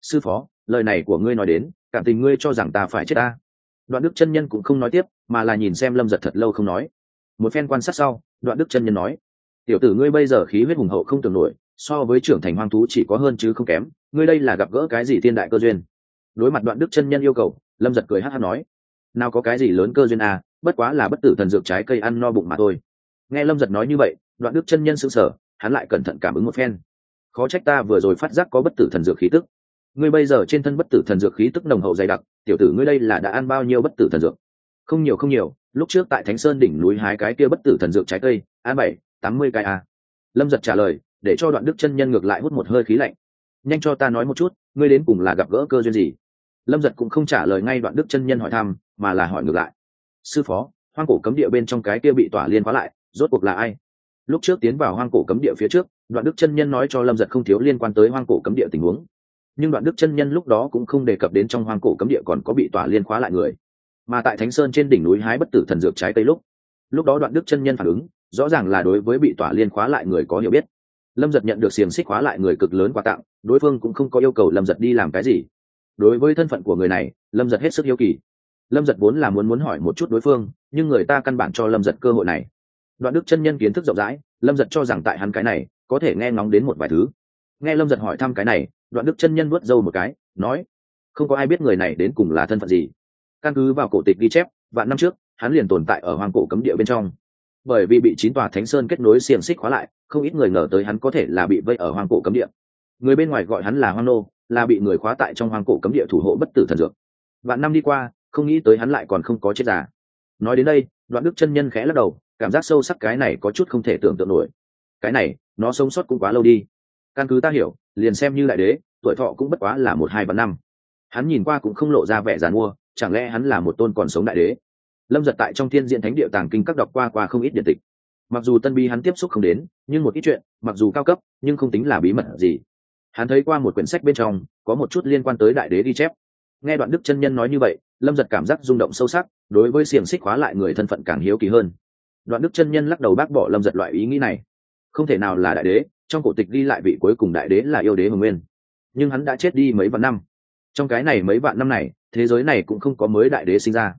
Sư phó, lời này của ngươi nói đến, cảm tình ngươi cho rằng ta phải chết ta đoạn đức chân nhân cũng không nói tiếp mà là nhìn xem lâm giật thật lâu không nói. Một phen quan sát sau, đoạn đức chân nhân nói, tiểu tử ngươi bây giờ khí huyết hùng hậu không tưởng nổi, so với trưởng thành hoang thú chỉ có hơn chứ không kém, ngươi đây là gặp gỡ cái gì thiên đại cơ duyên? Đối mặt đoạn đức chân nhân yêu cầu, lâm giật cười hát hát nói, nào có cái gì lớn cơ duyên à bất quá là bất tử thần dược trái cây ăn no bụng mà thôi. Nghe lâm giật nói như vậy, đoạn đức chân nhân s ữ n g sở hắn lại cẩn thận cảm ứng một phen. Khó trách ta vừa rồi phát giác có bất tử thần dược khí tức. Ngươi bây giờ trên thân bất tử thần dược khí tức nồng hậu dày đặc, tiểu tử ngươi đây là đã ăn bao nhiêu bất tử thần dược? Không nhiều không nhiều, lúc trước tại thánh sơn đỉnh núi hái cái kia bất tử thần dược trái cây a bảy, tám mươi cái a. Lâm giật trả lời, để cho đoạn đức chân nhân ngược lại hút một hơi khí lạnh. Nhanh cho ta nói một chút, ngươi đến cùng là gặp gỡ cơ duyên gì? Lâm giật cũng không trả lời ngay đoạn đức chân nhân hỏi thăm, mà là hỏi ngược lại. Sư phó, hoang cổ cấm địa bên trong cái kia bị tỏa liên khóa lại, rốt cuộc là ai? Lúc trước tiến vào hoang cổ cấm địa phía trước, đoạn đức chân nhân nói cho lâm giật không thiếu liên quan tới hoang cổ cấm địa tình huống. Nhưng đoạn đức chân nhân lúc đó cũng không đề cập đến trong hoang cổ cấm địa còn có bị tỏa liên khóa lại người mà tại thánh sơn trên đỉnh núi hái bất tử thần dược trái cây lúc lúc đó đoạn đức chân nhân phản ứng, rõ ràng là đối với bị tỏa liên khóa lại người có hiểu biết. Lâm giật nhận được xiềng xích khóa lại người cực lớn quà tặng, đối phương cũng không có yêu cầu lâm giật đi làm cái gì. Đối với thân phận của người này, lâm giật hết sức yêu kỳ. Lâm giật vốn là muốn muốn hỏi một chút đối phương, nhưng người ta căn bản cho lâm giật cơ hội này. Đoạn đức chân nhân kiến thức rộng rãi, lâm giật cho rằng tại hắn cái này, có thể nghe ngóng đến một vài thứ. Nghe lâm giật hỏi thăm cái này, đoạn đức chân nhân vớt râu một cái, nói, không có ai biết người này đến cùng là thân phận gì căn cứ vào cổ tịch ghi chép, vạn năm trước, hắn liền tồn tại ở hoàng cổ cấm địa bên trong. Bởi vì bị chín tòa thánh sơn kết nối xiềng xích khóa lại, không ít người ngờ tới hắn có thể là bị vây ở hoàng cổ cấm địa. Người bên ngoài gọi hắn là hoang nô, là bị người khóa tại trong hoàng cổ cấm địa thủ hộ bất tử thần dược. Vạn năm đi qua, không nghĩ tới hắn lại còn không có chết giả nói đến đây, đoạn đức chân nhân khẽ lắc đầu, cảm giác sâu sắc cái này có chút không thể tưởng tượng nổi. Cái này, nó sống sót cũng quá lâu đi. Căn cứ ta hiểu, liền xem như đại đế, tuổi thọ cũng bất quá là một hai vạn năm. Hắn nhìn qua cũng không lộ ra vẻ giàn mua chẳng lẽ hắn là một tôn còn sống đại đế? Lâm giật tại trong thiên diện thánh địa tàng kinh các đọc qua qua không ít điện tịch. Mặc dù tân bi hắn tiếp xúc không đến, nhưng một ít chuyện, mặc dù cao cấp, nhưng không tính là bí mật gì. Hắn thấy qua một quyển sách bên trong, có một chút liên quan tới đại đế ghi chép. Nghe đoạn đức chân nhân nói như vậy, lâm giật cảm giác rung động sâu sắc, đối với xiềng xích hóa lại người thân phận càng hiếu kỳ hơn. Đoạn đức chân nhân lắc đầu bác bỏ lâm giật loại ý nghĩ này. Không thể nào là đại đế, trong cổ tịch ghi lại vị cuối cùng đại đế là yêu đế hồng nguyên. Nhưng hắn đã chết đi mấy vạn năm. Trong cái này mấy vạn năm này thế giới này cũng không có mới đại đế sinh ra.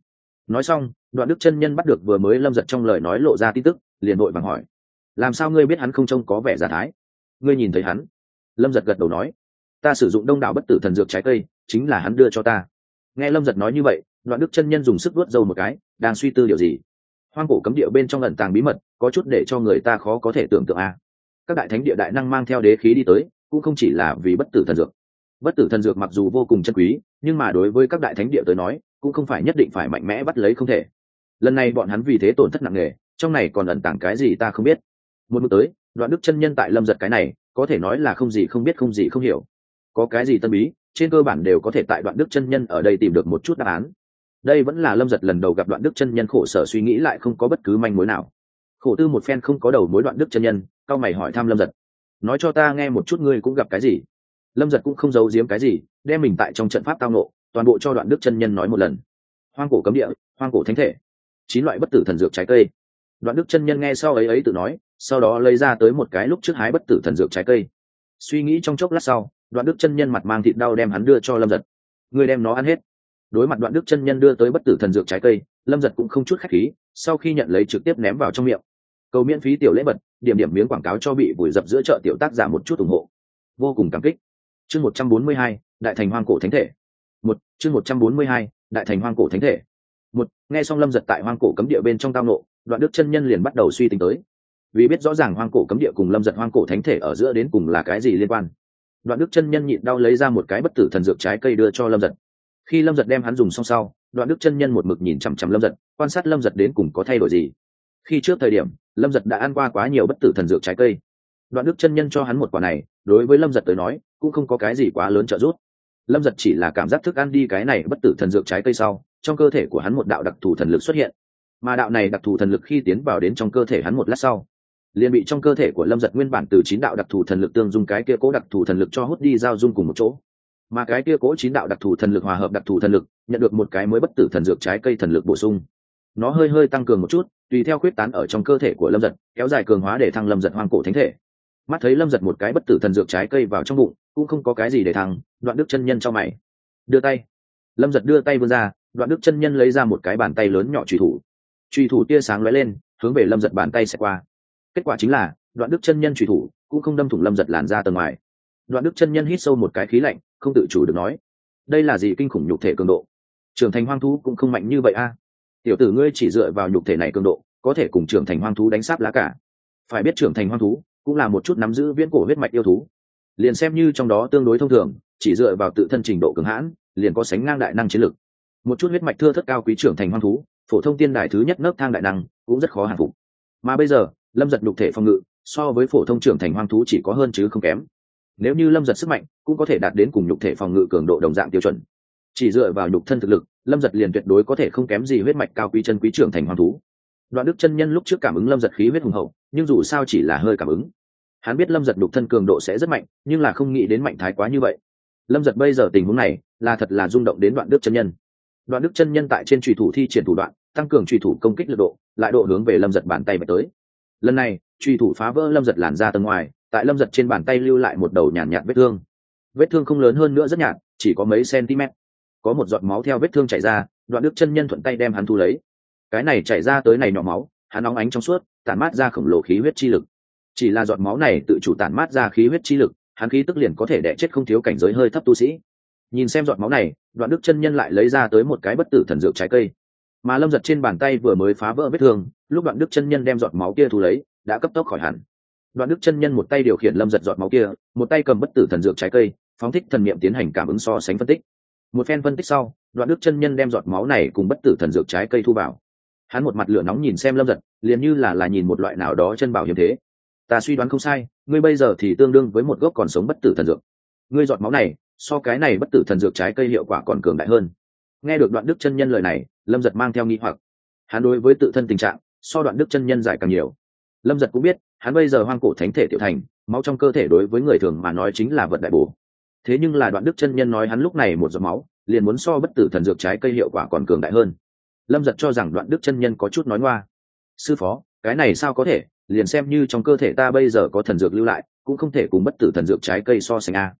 Nói xong, đoạn đức chân nhân bắt được vừa mới lâm giật trong lời nói lộ ra tin tức, liền vội vàng hỏi, làm sao ngươi biết hắn không trông có vẻ giả thái? Ngươi nhìn thấy hắn? Lâm giật gật đầu nói, ta sử dụng đông đảo bất tử thần dược trái cây, chính là hắn đưa cho ta. Nghe lâm giật nói như vậy, đoạn đức chân nhân dùng sức vớt dâu một cái, đang suy tư điều gì? Hoang cổ cấm địa bên trong ẩn tàng bí mật, có chút để cho người ta khó có thể tưởng tượng a. À. các đại thánh địa đại năng mang theo đế khí đi tới, cũng không chỉ là vì bất tử thần dược bất tử thần dược mặc dù vô cùng chân quý, nhưng mà đối với các đại thánh địa tới nói, cũng không phải nhất định phải mạnh mẽ bắt lấy không thể. Lần này bọn hắn vì thế tổn thất nặng nề, trong này còn ẩn tàng cái gì ta không biết. Một bước tới, đoạn đức chân nhân tại lâm giật cái này, có thể nói là không gì không biết không gì không hiểu. Có cái gì tân bí trên cơ bản đều có thể tại đoạn đức chân nhân ở đây tìm được một chút đáp án. Đây vẫn là lâm giật lần đầu gặp đoạn đức chân nhân khổ sở suy nghĩ lại không có bất cứ manh mối nào. Khổ tư một phen không có đầu mối đoạn đức chân nhân, cao mày hỏi thăm lâm giật. Nói cho ta nghe một chút ngươi cũng gặp cái gì? Lâm giật cũng không giấu giếm cái gì đem mình tại trong trận pháp tao nộ toàn bộ cho đoạn đức chân nhân nói một lần. Hoang cổ cấm địa hoang cổ thánh thể. Chín loại bất tử thần dược trái cây. Đoạn đức chân nhân nghe sau ấy ấy tự nói sau đó lấy ra tới một cái lúc trước hái bất tử thần dược trái cây. Suy nghĩ trong chốc lát sau đoạn đức chân nhân mặt mang thịt đau đem hắn đưa cho lâm giật. Người đem nó ăn hết. Đối mặt đoạn đức chân nhân đưa tới bất tử thần dược trái cây lâm giật cũng không chút khách khí sau khi nhận lấy trực tiếp ném vào trong miệng. Cầu miễn phí tiểu lễ vật, điểm điểm miếng quảng cáo cho bị vùi dập giữa chợ tiểu tác giả một chút ủng hộ. Vô cùng cảm kích chương một trăm bốn mươi hai, đại thành hoang cổ thánh thể. Một, chương một trăm bốn mươi hai, đại thành hoang cổ thánh thể. Một, nghe xong lâm giật tại hoang cổ cấm địa bên trong tao nộ đoạn đức chân nhân liền bắt đầu suy tính tới. Vì biết rõ ràng hoang cổ cấm địa cùng lâm giật hoang cổ thánh thể ở giữa đến cùng là cái gì liên quan, đoạn đức chân nhân nhịn đau lấy ra một cái bất tử thần dược trái cây đưa cho lâm giật. Khi lâm giật đem hắn dùng xong sau, đoạn đức chân nhân một mực nhìn chằm chằm lâm giật, quan sát lâm giật đến cùng có thay đổi gì. Khi trước thời điểm, lâm giật đã ăn qua quá nhiều bất tử thần dược trái cây. Đoạn đức chân nhân cho hắn một quả này, đối với lâm giật tới nói cũng không có cái gì quá lớn trợ giúp. Lâm giật chỉ là cảm giác thức ăn đi cái này bất tử thần dược trái cây sau, trong cơ thể của hắn một đạo đặc thù thần lực xuất hiện. Mà đạo này đặc thù thần lực khi tiến vào đến trong cơ thể hắn một lát sau, liền bị trong cơ thể của lâm giật nguyên bản từ chín đạo đặc thù thần lực tương dung cái kia cố đặc thù thần lực cho hút đi giao dung cùng một chỗ. Mà cái kia cố chín đạo đặc thù thần lực hòa hợp đặc thù thần lực, nhận được một cái mới bất tử thần dược trái cây thần lực bổ sung. Nó hơi hơi tăng cường một chút, tùy theo khuyết tán ở trong cơ thể của lâm giật, kéo dài cường hóa để thăng lâm giật hoang cổ thánh thể. Mắt thấy lâm giật một cái bất tử thần dược trái cây vào trong bụng cũng không có cái gì để thăng đoạn đức chân nhân cho mày. Đưa tay. Lâm giật đưa tay vươn ra, đoạn đức chân nhân lấy ra một cái bàn tay lớn nhỏ trùy thủ. Trùy thủ tia sáng lóe lên, hướng về lâm giật bàn tay xẹt qua. Kết quả chính là, đoạn đức chân nhân trùy thủ cũng không đâm thủng lâm giật làn ra tầng ngoài. Đoạn đức chân nhân hít sâu một cái khí lạnh, không tự chủ được nói, đây là gì kinh khủng nhục thể cường độ? Trưởng thành hoang thú cũng không mạnh như vậy a. Tiểu tử ngươi chỉ dựa vào nhục thể này cường độ, có thể cùng trưởng thành hoang thú đánh sáp lá cả. Phải biết trưởng thành hoang thú cũng là một chút nắm giữ viễn cổ huyết mạch yêu thú liền xem như trong đó tương đối thông thường, chỉ dựa vào tự thân trình độ cường hãn, liền có sánh ngang đại năng chiến lực. Một chút huyết mạch thưa thất cao quý trưởng thành hoang thú, phổ thông tiên đài thứ nhất nấc thang đại năng, cũng rất khó hàn phục. Mà bây giờ, lâm giật đục thể phòng ngự, so với phổ thông trưởng thành hoang thú chỉ có hơn chứ không kém. Nếu như lâm giật sức mạnh cũng có thể đạt đến cùng nhục thể phòng ngự cường độ đồng dạng tiêu chuẩn. Chỉ dựa vào nhục thân thực lực, lâm giật liền tuyệt đối có thể không kém gì huyết mạch cao quý chân quý trưởng thành hoang thú. Đoạn đức chân nhân lúc trước cảm ứng lâm giật khí huyết hùng hậu, nhưng dù sao chỉ là hơi cảm ứng hắn biết lâm giật đục thân cường độ sẽ rất mạnh nhưng là không nghĩ đến mạnh thái quá như vậy. Lâm giật bây giờ tình huống này là thật là rung động đến đoạn đức chân nhân. Đoạn đức chân nhân tại trên trùy thủ thi triển thủ đoạn tăng cường trùy thủ công kích lực độ lại độ hướng về lâm giật bàn tay bạch tới. Lần này trùy thủ phá vỡ lâm giật làn ra tầng ngoài tại lâm giật trên bàn tay lưu lại một đầu nhàn nhạt, nhạt vết thương. Vết thương không lớn hơn nữa rất nhạt chỉ có mấy cm. Có một giọt máu theo vết thương chảy ra đoạn đức chân nhân thuận tay đem hắn thu lấy. Cái này chảy ra tới này nhỏ máu hắn óng ánh trong suốt tản mát ra khổng lồ khí huyết chi lực chỉ là giọt máu này tự chủ tản mát ra khí huyết chi lực, hắn khí tức liền có thể đẻ chết không thiếu cảnh giới hơi thấp tu sĩ. Nhìn xem giọt máu này, đoạn đức chân nhân lại lấy ra tới một cái bất tử thần dược trái cây. Mà lâm giật trên bàn tay vừa mới phá vỡ vết thương, lúc đoạn đức chân nhân đem giọt máu kia thu lấy, đã cấp tốc khỏi hẳn. Đoạn đức chân nhân một tay điều khiển lâm giật giọt máu kia, một tay cầm bất tử thần dược trái cây, phóng thích thần niệm tiến hành cảm ứng so sánh phân tích. Một phen phân tích sau, đoạn đức chân nhân đem giọt máu này cùng bất tử thần dược trái cây thu vào. Hắn một mặt lửa nóng nhìn xem lâm giật, liền như là là nhìn một loại nào đó chân bảo hiếm thế ta suy đoán không sai, ngươi bây giờ thì tương đương với một gốc còn sống bất tử thần dược. Ngươi giọt máu này, so cái này bất tử thần dược trái cây hiệu quả còn cường đại hơn. Nghe được đoạn đức chân nhân lời này, lâm giật mang theo nghi hoặc. Hắn đối với tự thân tình trạng, so đoạn đức chân nhân giải càng nhiều. Lâm giật cũng biết, hắn bây giờ hoang cổ thánh thể tiểu thành, máu trong cơ thể đối với người thường mà nói chính là vật đại bổ. Thế nhưng là đoạn đức chân nhân nói hắn lúc này một giọt máu, liền muốn so bất tử thần dược trái cây hiệu quả còn cường đại hơn. Lâm giật cho rằng đoạn đức chân nhân có chút nói ngoa. Sư phó, cái này sao có thể? Liền xem như trong cơ thể ta bây giờ có thần dược lưu lại, cũng không thể cùng bất tử thần dược trái cây so sánh a.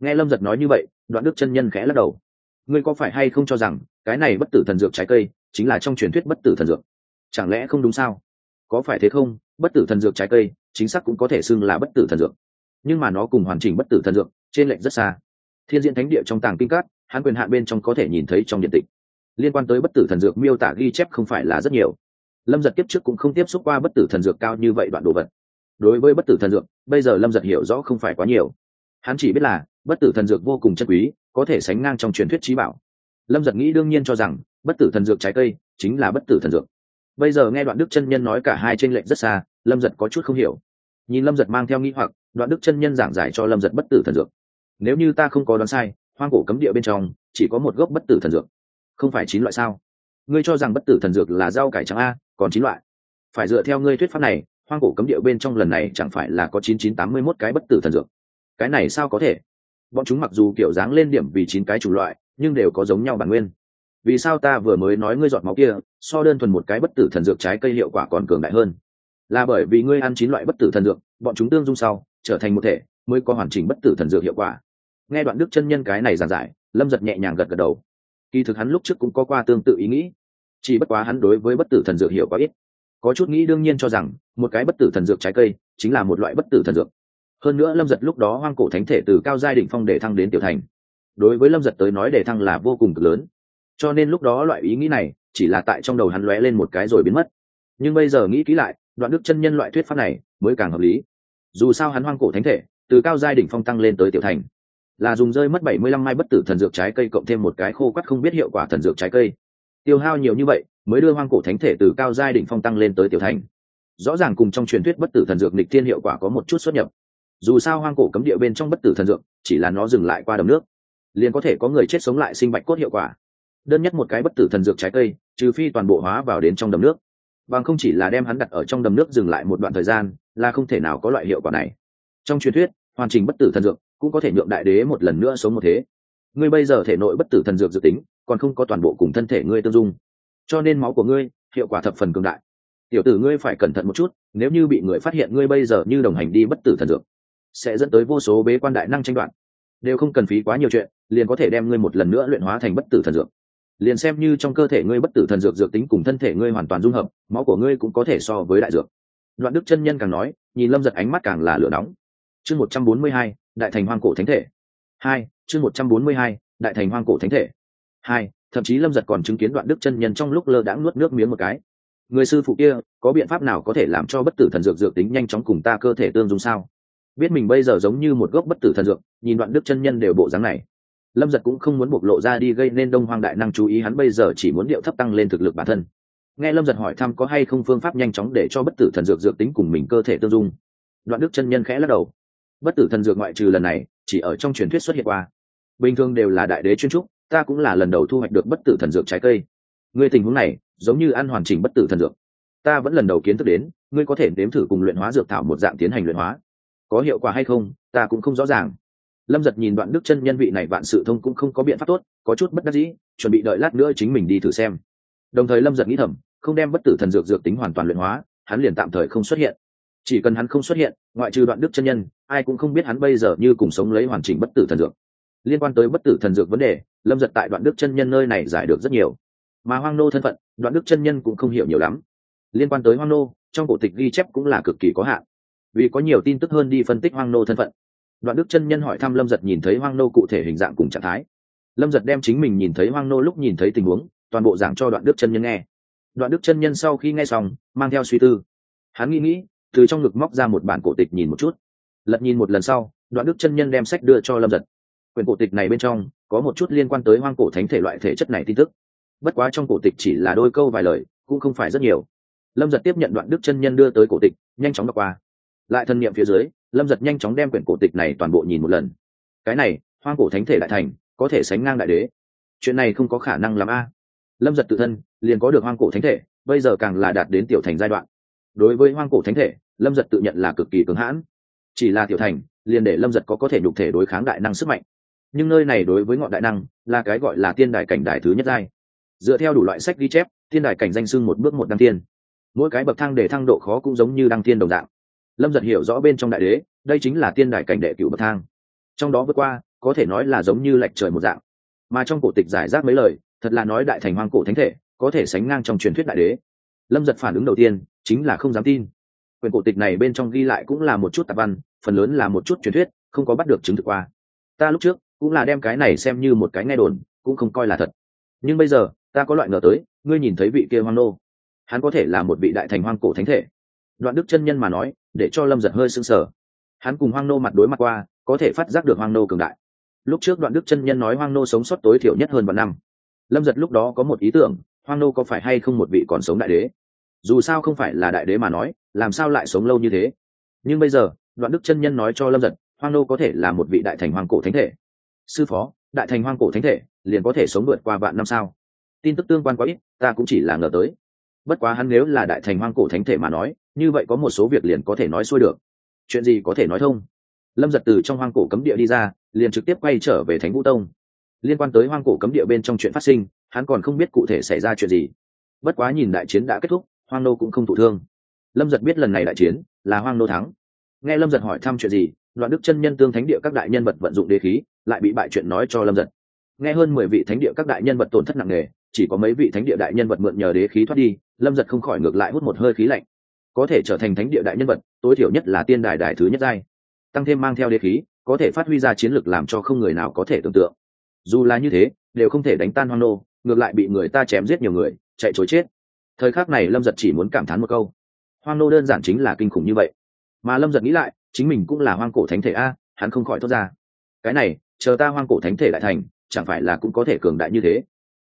Nghe lâm giật nói như vậy, đoạn đức chân nhân khẽ lắc đầu. Ngươi có phải hay không cho rằng, cái này bất tử thần dược trái cây, chính là trong truyền thuyết bất tử thần dược? Chẳng lẽ không đúng sao? Có phải thế không? Bất tử thần dược trái cây, chính xác cũng có thể xưng là bất tử thần dược. Nhưng mà nó cùng hoàn chỉnh bất tử thần dược, trên lệnh rất xa. Thiên diện thánh địa trong tàng kinh cát hắn quyền hạn bên trong có thể nhìn thấy trong điện tịch. Liên quan tới bất tử thần dược miêu tả ghi chép không phải là rất nhiều lâm giật tiếp trước cũng không tiếp xúc qua bất tử thần dược cao như vậy đoạn đồ vật. Đối với bất tử thần dược, bây giờ lâm giật hiểu rõ không phải quá nhiều. Hắn chỉ biết là, bất tử thần dược vô cùng chân quý, có thể sánh ngang trong truyền thuyết trí bảo. Lâm giật nghĩ đương nhiên cho rằng, bất tử thần dược trái cây chính là bất tử thần dược. Bây giờ nghe đoạn đức chân nhân nói cả hai t r ê n lệch rất xa, lâm giật có chút không hiểu. Nhìn lâm giật mang theo nghĩ hoặc, đoạn đức chân nhân giảng giải cho lâm giật bất tử thần dược. Nếu như ta không có đoán sai, hoang cổ cấm địa bên trong chỉ có một gốc bất tử thần dược. Không phải chín loại sao? Ngươi cho rằng bất tử thần dược là rau cải trắng a? Còn chín loại. Phải dựa theo ngươi thuyết pháp này, hoang cổ cấm địa bên trong lần này chẳng phải là có chín chín tám mươi mốt cái bất tử thần dược. Cái này sao có thể? Bọn chúng mặc dù kiểu dáng lên điểm vì chín cái chủng loại, nhưng đều có giống nhau bản nguyên. Vì sao ta vừa mới nói ngươi giọt máu kia, so đơn thuần một cái bất tử thần dược trái cây hiệu quả còn cường đại hơn? Là bởi vì ngươi ăn chín loại bất tử thần dược, bọn chúng tương dung sau, trở thành một thể, mới có hoàn chỉnh bất tử thần dược hiệu quả. Nghe đoạn đức chân nhân cái này giản giải, lâm giật nhẹ nhàng gật gật đầu. Kỳ thực hắn lúc trước cũng có qua tương tự ý nghĩ chỉ bất quá hắn đối với bất tử thần dược hiểu quá ít. Có chút nghĩ đương nhiên cho rằng, một cái bất tử thần dược trái cây chính là một loại bất tử thần dược. Hơn nữa lâm giật lúc đó hoang cổ thánh thể từ cao giai đỉnh phong để thăng đến tiểu thành. Đối với lâm giật tới nói để thăng là vô cùng cực lớn. Cho nên lúc đó loại ý nghĩ này chỉ là tại trong đầu hắn lóe lên một cái rồi biến mất. Nhưng bây giờ nghĩ kỹ lại, đoạn đức chân nhân loại thuyết pháp này mới càng hợp lý. Dù sao hắn hoang cổ thánh thể từ cao giai đỉnh phong tăng lên tới tiểu thành, là dùng rơi mất bảy mươi lăm mai bất tử thần dược trái cây cộng thêm một cái khô quắt không biết hiệu quả thần dược trái cây tiêu hao nhiều như vậy, mới đưa hoang cổ thánh thể từ cao giai đỉnh phong tăng lên tới tiểu thành. Rõ ràng cùng trong truyền thuyết bất tử thần dược nịch thiên hiệu quả có một chút xuất nhập. Dù sao hoang cổ cấm địa bên trong bất tử thần dược, chỉ là nó dừng lại qua đầm nước, liền có thể có người chết sống lại sinh bạch cốt hiệu quả. Đơn nhất một cái bất tử thần dược trái cây, trừ phi toàn bộ hóa vào đến trong đầm nước. Bằng không chỉ là đem hắn đặt ở trong đầm nước dừng lại một đoạn thời gian, là không thể nào có loại hiệu quả này. Trong truyền thuyết, hoàn chỉnh bất tử thần dược cũng có thể nhượng đại đế một lần nữa sống một thế. Ngươi bây giờ thể nội bất tử thần dược dự tính còn không có toàn bộ cùng thân thể ngươi tương dung. Cho nên máu của ngươi, hiệu quả thập phần cường đại. Tiểu tử ngươi phải cẩn thận một chút, nếu như bị người phát hiện ngươi bây giờ như đồng hành đi bất tử thần dược, sẽ dẫn tới vô số bế quan đại năng tranh đoạt. Đều không cần phí quá nhiều chuyện, liền có thể đem ngươi một lần nữa luyện hóa thành bất tử thần dược. Liền xem như trong cơ thể ngươi bất tử thần dược dược tính cùng thân thể ngươi hoàn toàn dung hợp, máu của ngươi cũng có thể so với đại dược. Đoạn đức chân nhân càng nói, nhìn lâm giật ánh mắt càng là lửa nóng. Chương một trăm bốn mươi hai, đại thành hoang cổ thánh thể. Hai, chương một trăm bốn mươi hai, đại thành hoang cổ thánh thể hai, thậm chí lâm giật còn chứng kiến đoạn đức chân nhân trong lúc lơ đãng nuốt nước miếng một cái. Người sư phụ kia, có biện pháp nào có thể làm cho bất tử thần dược dược tính nhanh chóng cùng ta cơ thể tương dung sao? Biết mình bây giờ giống như một gốc bất tử thần dược, nhìn đoạn đức chân nhân đều bộ dáng này. Lâm giật cũng không muốn bộc lộ ra đi gây nên đông hoang đại năng chú ý, hắn bây giờ chỉ muốn điệu thấp tăng lên thực lực bản thân. Nghe lâm giật hỏi thăm có hay không phương pháp nhanh chóng để cho bất tử thần dược dược tính cùng mình cơ thể tương dung. Đoạn đức chân nhân khẽ lắc đầu. Bất tử thần dược ngoại trừ lần này, chỉ ở trong truyền thuyết xuất hiện qua. Bình thường đều là đại đế chuyên trúc ta cũng là lần đầu thu hoạch được bất tử thần dược trái cây. Ngươi tình huống này, giống như ăn hoàn chỉnh bất tử thần dược. Ta vẫn lần đầu kiến thức đến, ngươi có thể nếm thử cùng luyện hóa dược thảo một dạng tiến hành luyện hóa. Có hiệu quả hay không, ta cũng không rõ ràng. Lâm giật nhìn đoạn đức chân nhân vị này vạn sự thông cũng không có biện pháp tốt, có chút bất đắc dĩ, chuẩn bị đợi lát nữa chính mình đi thử xem. Đồng thời lâm giật nghĩ thầm, không đem bất tử thần dược dược tính hoàn toàn luyện hóa, hắn liền tạm thời không xuất hiện. Chỉ cần hắn không xuất hiện, ngoại trừ đoạn đức chân nhân, ai cũng không biết hắn bây giờ như cùng sống lấy hoàn chỉnh bất tử thần dược liên quan tới bất tử thần dược vấn đề, lâm giật tại đoạn đức chân nhân nơi này giải được rất nhiều. Mà hoang nô thân phận, đoạn đức chân nhân cũng không hiểu nhiều lắm. Liên quan tới hoang nô, trong cổ tịch ghi chép cũng là cực kỳ có hạn. Vì có nhiều tin tức hơn đi phân tích hoang nô thân phận, đoạn đức chân nhân hỏi thăm lâm giật nhìn thấy hoang nô cụ thể hình dạng cùng trạng thái. Lâm giật đem chính mình nhìn thấy hoang nô lúc nhìn thấy tình huống, toàn bộ giảng cho đoạn đức chân nhân nghe. Đoạn đức chân nhân sau khi nghe xong, mang theo suy tư. Hắn nghĩ nghĩ, từ trong ngực móc ra một bản cổ tịch nhìn một chút. Lật nhìn một lần sau, đoạn đức chân nhân đem sách đưa cho lâm giật quyển cổ tịch này bên trong có một chút liên quan tới hoang cổ thánh thể loại thể chất này tin tức. Bất quá trong cổ tịch chỉ là đôi câu vài lời, cũng không phải rất nhiều. Lâm giật tiếp nhận đoạn đức chân nhân đưa tới cổ tịch, nhanh chóng đọc qua. Lại thân nhiệm phía dưới, lâm giật nhanh chóng đem quyển cổ tịch này toàn bộ nhìn một lần. Cái này, hoang cổ thánh thể đại thành, có thể sánh ngang đại đế. Chuyện này không có khả năng làm a. Lâm giật tự thân, liền có được hoang cổ thánh thể, bây giờ càng là đạt đến tiểu thành giai đoạn. Đối với hoang cổ thánh thể, lâm giật tự nhận là cực kỳ cứng hãn. Chỉ là tiểu thành, liền để lâm giật có có thể nhục thể đối kháng đại năng sức mạnh nhưng nơi này đối với ngọn đại năng, là cái gọi là tiên đại cảnh đại thứ nhất giai. Dựa theo đủ loại sách ghi chép, tiên đại cảnh danh sưng một bước một đăng tiên. Mỗi cái bậc thang để thăng độ khó cũng giống như đăng tiên đồng dạng. Lâm giật hiểu rõ bên trong đại đế, đây chính là tiên đại cảnh đệ cựu bậc thang. Trong đó vượt qua, có thể nói là giống như lệch trời một dạng. Mà trong cổ tịch giải rác mấy lời, thật là nói đại thành hoang cổ thánh thể, có thể sánh ngang trong truyền thuyết đại đế. Lâm giật phản ứng đầu tiên, chính là không dám tin. Quyền cổ tịch này bên trong ghi lại cũng là một chút tạp văn, phần lớn là một chút truyền thuyết, không có bắt được chứng thực qua. Ta lúc trước cũng là đem cái này xem như một cái nghe đồn, cũng không coi là thật. Nhưng bây giờ, ta có loại ngờ tới, ngươi nhìn thấy vị kia hoang nô. Hắn có thể là một vị đại thành hoang cổ thánh thể. Đoạn đức chân nhân mà nói, để cho lâm giật hơi sưng sờ. Hắn cùng hoang nô mặt đối mặt qua, có thể phát giác được hoang nô cường đại. Lúc trước đoạn đức chân nhân nói hoang nô sống sót tối thiểu nhất hơn vạn năm. Lâm giật lúc đó có một ý tưởng, hoang nô có phải hay không một vị còn sống đại đế? Dù sao không phải là đại đế mà nói, làm sao lại sống lâu như thế? Nhưng bây giờ, đoạn đức chân nhân nói cho lâm giật, hoang nô có thể là một vị đại thành hoàng cổ thánh thể sư phó, đại thành hoang cổ thánh thể, liền có thể sống vượt qua vạn năm sao? Tin tức tương quan quá ít, ta cũng chỉ là ngờ tới. Bất quá hắn nếu là đại thành hoang cổ thánh thể mà nói, như vậy có một số việc liền có thể nói xuôi được. Chuyện gì có thể nói thông? Lâm giật từ trong hoang cổ cấm địa đi ra, liền trực tiếp quay trở về thánh vũ tông. Liên quan tới hoang cổ cấm địa bên trong chuyện phát sinh, hắn còn không biết cụ thể xảy ra chuyện gì. Bất quá nhìn đại chiến đã kết thúc, hoang nô cũng không thụ thương. Lâm giật biết lần này đại chiến là hoang nô thắng. Nghe lâm giật hỏi thăm chuyện gì Loạn đức chân nhân tương thánh địa các đại nhân vật vận dụng đế khí, lại bị bại chuyện nói cho lâm giật. Nghe hơn mười vị thánh địa các đại nhân vật tổn thất nặng nề, chỉ có mấy vị thánh địa đại nhân vật mượn nhờ đế khí thoát đi, lâm giật không khỏi ngược lại hút một hơi khí lạnh. Có thể trở thành thánh địa đại nhân vật, tối thiểu nhất là tiên đài đại thứ nhất giai. Tăng thêm mang theo đế khí, có thể phát huy ra chiến lược làm cho không người nào có thể tưởng tượng. Dù là như thế, đều không thể đánh tan hoang nô, ngược lại bị người ta chém giết nhiều người, chạy chối chết. Thời khắc này lâm giật chỉ muốn cảm thán một câu. Hoang nô đơn giản chính là kinh khủng như vậy. Mà lâm giật nghĩ lại chính mình cũng là hoang cổ thánh thể a, hắn không khỏi thốt ra. Cái này, chờ ta hoang cổ thánh thể đại thành, chẳng phải là cũng có thể cường đại như thế?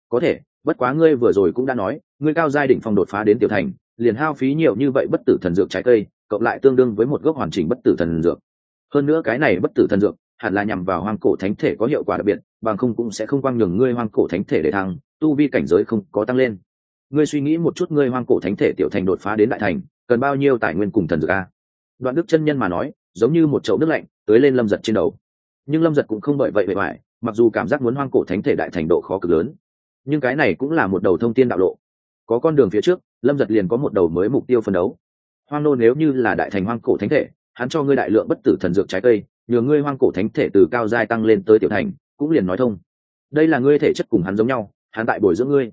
Có thể, bất quá ngươi vừa rồi cũng đã nói, ngươi cao giai đỉnh phong đột phá đến tiểu thành, liền hao phí nhiều như vậy bất tử thần dược trái cây, cộng lại tương đương với một gốc hoàn chỉnh bất tử thần dược. Hơn nữa cái này bất tử thần dược, hẳn là nhằm vào hoang cổ thánh thể có hiệu quả đặc biệt, bằng không cũng sẽ không quang nhường ngươi hoang cổ thánh thể để thăng, tu vi cảnh giới không có tăng lên. Ngươi suy nghĩ một chút ngươi hoang cổ thánh thể tiểu thành đột phá đến đại thành, cần bao nhiêu tài nguyên cùng thần dược a? Đoạn đức chân nhân mà nói, giống như một chậu nước lạnh tới lên lâm giật trên đầu. Nhưng lâm giật cũng không bởi vậy bề ngoài, mặc dù cảm giác muốn hoang cổ thánh thể đại thành độ khó cực lớn. Nhưng cái này cũng là một đầu thông tin đạo lộ. Có con đường phía trước, lâm giật liền có một đầu mới mục tiêu phân đấu. Hoang nô nếu như là đại thành hoang cổ thánh thể, hắn cho ngươi đại lượng bất tử thần dược trái cây, nhờ ngươi hoang cổ thánh thể từ cao giai tăng lên tới tiểu thành, cũng liền nói thông. Đây là ngươi thể chất cùng hắn giống nhau, hắn tại bồi dưỡng ngươi.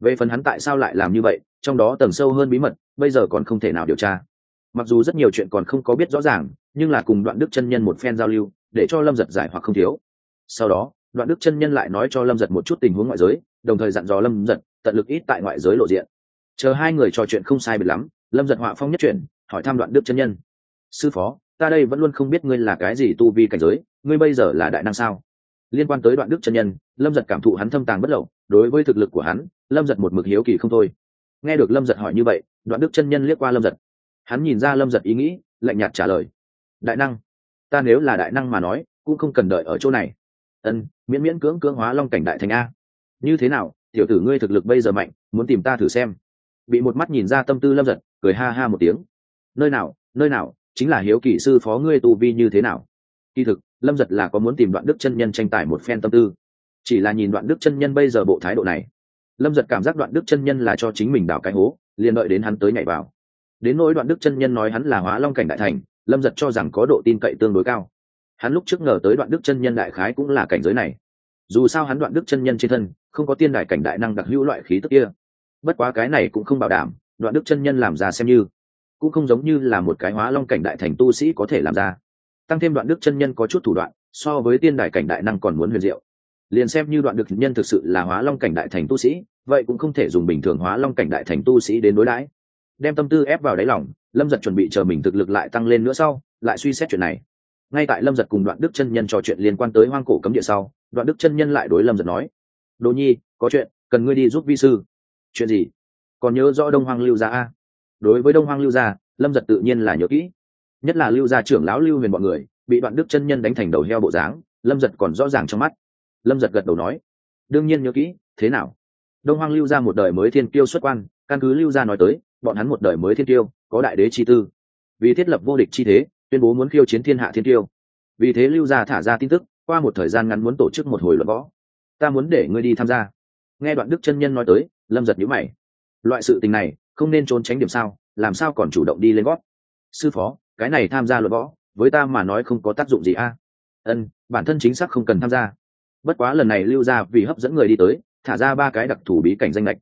Về phần hắn tại sao lại làm như vậy, trong đó tầng sâu hơn bí mật, bây giờ còn không thể nào điều tra mặc dù rất nhiều chuyện còn không có biết rõ ràng, nhưng là cùng đoạn đức chân nhân một phen giao lưu, để cho lâm giật giải hoặc không thiếu. Sau đó, đoạn đức chân nhân lại nói cho lâm giật một chút tình huống ngoại giới, đồng thời dặn dò lâm giật tận lực ít tại ngoại giới lộ diện. Chờ hai người trò chuyện không sai biệt lắm, lâm giật họa phong nhất chuyện hỏi thăm đoạn đức chân nhân. Sư phó, ta đây vẫn luôn không biết ngươi là cái gì tu vi cảnh giới, ngươi bây giờ là đại năng sao? Liên quan tới đoạn đức chân nhân, lâm giật cảm thụ hắn thâm tàng bất lậu, đối với thực lực của hắn, lâm giật một mực hiếu kỳ không thôi. Nghe được lâm giật hỏi như vậy, đoạn đức chân nhân liếc qua lâm giật hắn nhìn ra lâm giật ý nghĩ, lạnh nhạt trả lời. Đại năng, ta nếu là đại năng mà nói, cũng không cần đợi ở chỗ này. Ân, miễn miễn cưỡng cưỡng hóa long cảnh đại thành a. Như thế nào, tiểu tử ngươi thực lực bây giờ mạnh, muốn tìm ta thử xem. Bị một mắt nhìn ra tâm tư lâm giật, cười ha ha một tiếng. Nơi nào nơi nào, chính là hiếu kỳ sư phó ngươi tu vi như thế nào? Kỳ thực, lâm giật là có muốn tìm đoạn đức chân nhân tranh tài một phen tâm tư. Chỉ là nhìn đoạn đức chân nhân bây giờ bộ thái độ này, lâm giật cảm giác đoạn đức chân nhân là cho chính mình đào cái hố, liền đợi đến hắn tới nhảy vào đến nỗi đoạn đức chân nhân nói hắn là hóa long cảnh đại thành, lâm giật cho rằng có độ tin cậy tương đối cao. Hắn lúc trước ngờ tới đoạn đức chân nhân đại khái cũng là cảnh giới này. Dù sao hắn đoạn đức chân nhân trên thân, không có tiên đại cảnh đại năng đặc hữu loại khí tức kia. Bất quá cái này cũng không bảo đảm, đoạn đức chân nhân làm ra xem như. Cũng không giống như là một cái hóa long cảnh đại thành tu sĩ có thể làm ra. Tăng thêm đoạn đức chân nhân có chút thủ đoạn, so với tiên đại cảnh đại năng còn muốn huyền diệu. Liền xem như đoạn đức nhân thực sự là hóa long cảnh đại thành tu sĩ, vậy cũng không thể dùng bình thường hóa long cảnh đại thành tu sĩ đến đối đãi đem tâm tư ép vào đáy lòng, lâm giật chuẩn bị chờ mình thực lực lại tăng lên nữa sau, lại suy xét chuyện này. Ngay tại lâm giật cùng đoạn đức chân nhân trò chuyện liên quan tới hoang cổ cấm địa sau, đoạn đức chân nhân lại đối lâm giật nói, đồ nhi, có chuyện, cần ngươi đi giúp vi sư. Chuyện gì? Còn nhớ rõ đông hoang lưu gia a đối với đông hoang lưu gia, lâm giật tự nhiên là nhớ kỹ. Nhất là lưu gia trưởng lão lưu huyền b ọ n người, bị đoạn đức chân nhân đánh thành đầu heo bộ dáng, lâm giật còn rõ ràng trong mắt. Lâm giật gật đầu nói, đương nhiên nhớ kỹ, thế nào? Đông hoang lưu gia một đời mới thiên kiêu xuất quan, căn cứ lưu gia nói tới bọn hắn một đời mới thiên tiêu, có đại đế chi tư. Vì thiết lập vô địch chi thế tuyên bố muốn khiêu chiến thiên hạ thiên tiêu. vì thế lưu gia thả ra tin tức qua một thời gian ngắn muốn tổ chức một hồi luận võ. Ta muốn để ngươi đi tham gia. Nghe đoạn đức chân nhân nói tới lâm giật nhữ mày. Loại sự tình này không nên trốn tránh điểm sao làm sao còn chủ động đi lên gót? Sư phó cái này tham gia luận võ với ta mà nói không có tác dụng gì a. Ân bản thân chính xác không cần tham gia. Bất quá lần này lưu ra vì hấp dẫn người đi tới thả ra ba cái đặc thù bí cảnh danh lệch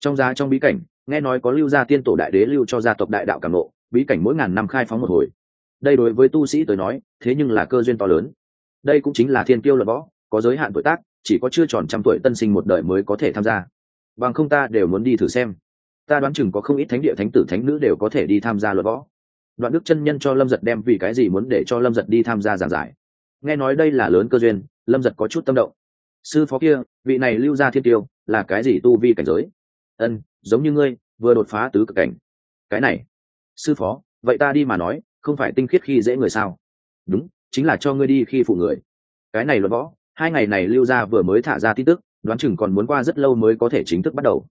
trong giá trong bí cảnh nghe nói có lưu gia tiên tổ đại đế lưu cho gia tộc đại đạo cảm nộ, bí cảnh mỗi ngàn năm khai phóng một hồi. Đây đối với tu sĩ tới nói, thế nhưng là cơ duyên to lớn. Đây cũng chính là thiên tiêu luận võ, có giới hạn tuổi tác, chỉ có chưa tròn trăm tuổi tân sinh một đời mới có thể tham gia. Bằng không ta đều muốn đi thử xem. Ta đoán chừng có không ít thánh địa thánh tử thánh nữ đều có thể đi tham gia luật võ. Đoạn đức chân nhân cho lâm giật đem vì cái gì muốn để cho lâm giật đi tham gia giảng giải. Nghe nói đây là lớn cơ duyên, lâm giật có chút tâm động. Sư phó kia, vị này lưu ra thiên tiêu, là cái gì tu vi cảnh giới? Ân giống như ngươi, vừa đột phá tứ cực cảnh. Cái này, sư phó, vậy ta đi mà nói, không phải tinh khiết khi dễ người sao? Đúng, chính là cho ngươi đi khi phụ người. Cái này luật võ, hai ngày này lưu gia vừa mới thả ra tin tức, đoán chừng còn muốn qua rất lâu mới có thể chính thức bắt đầu.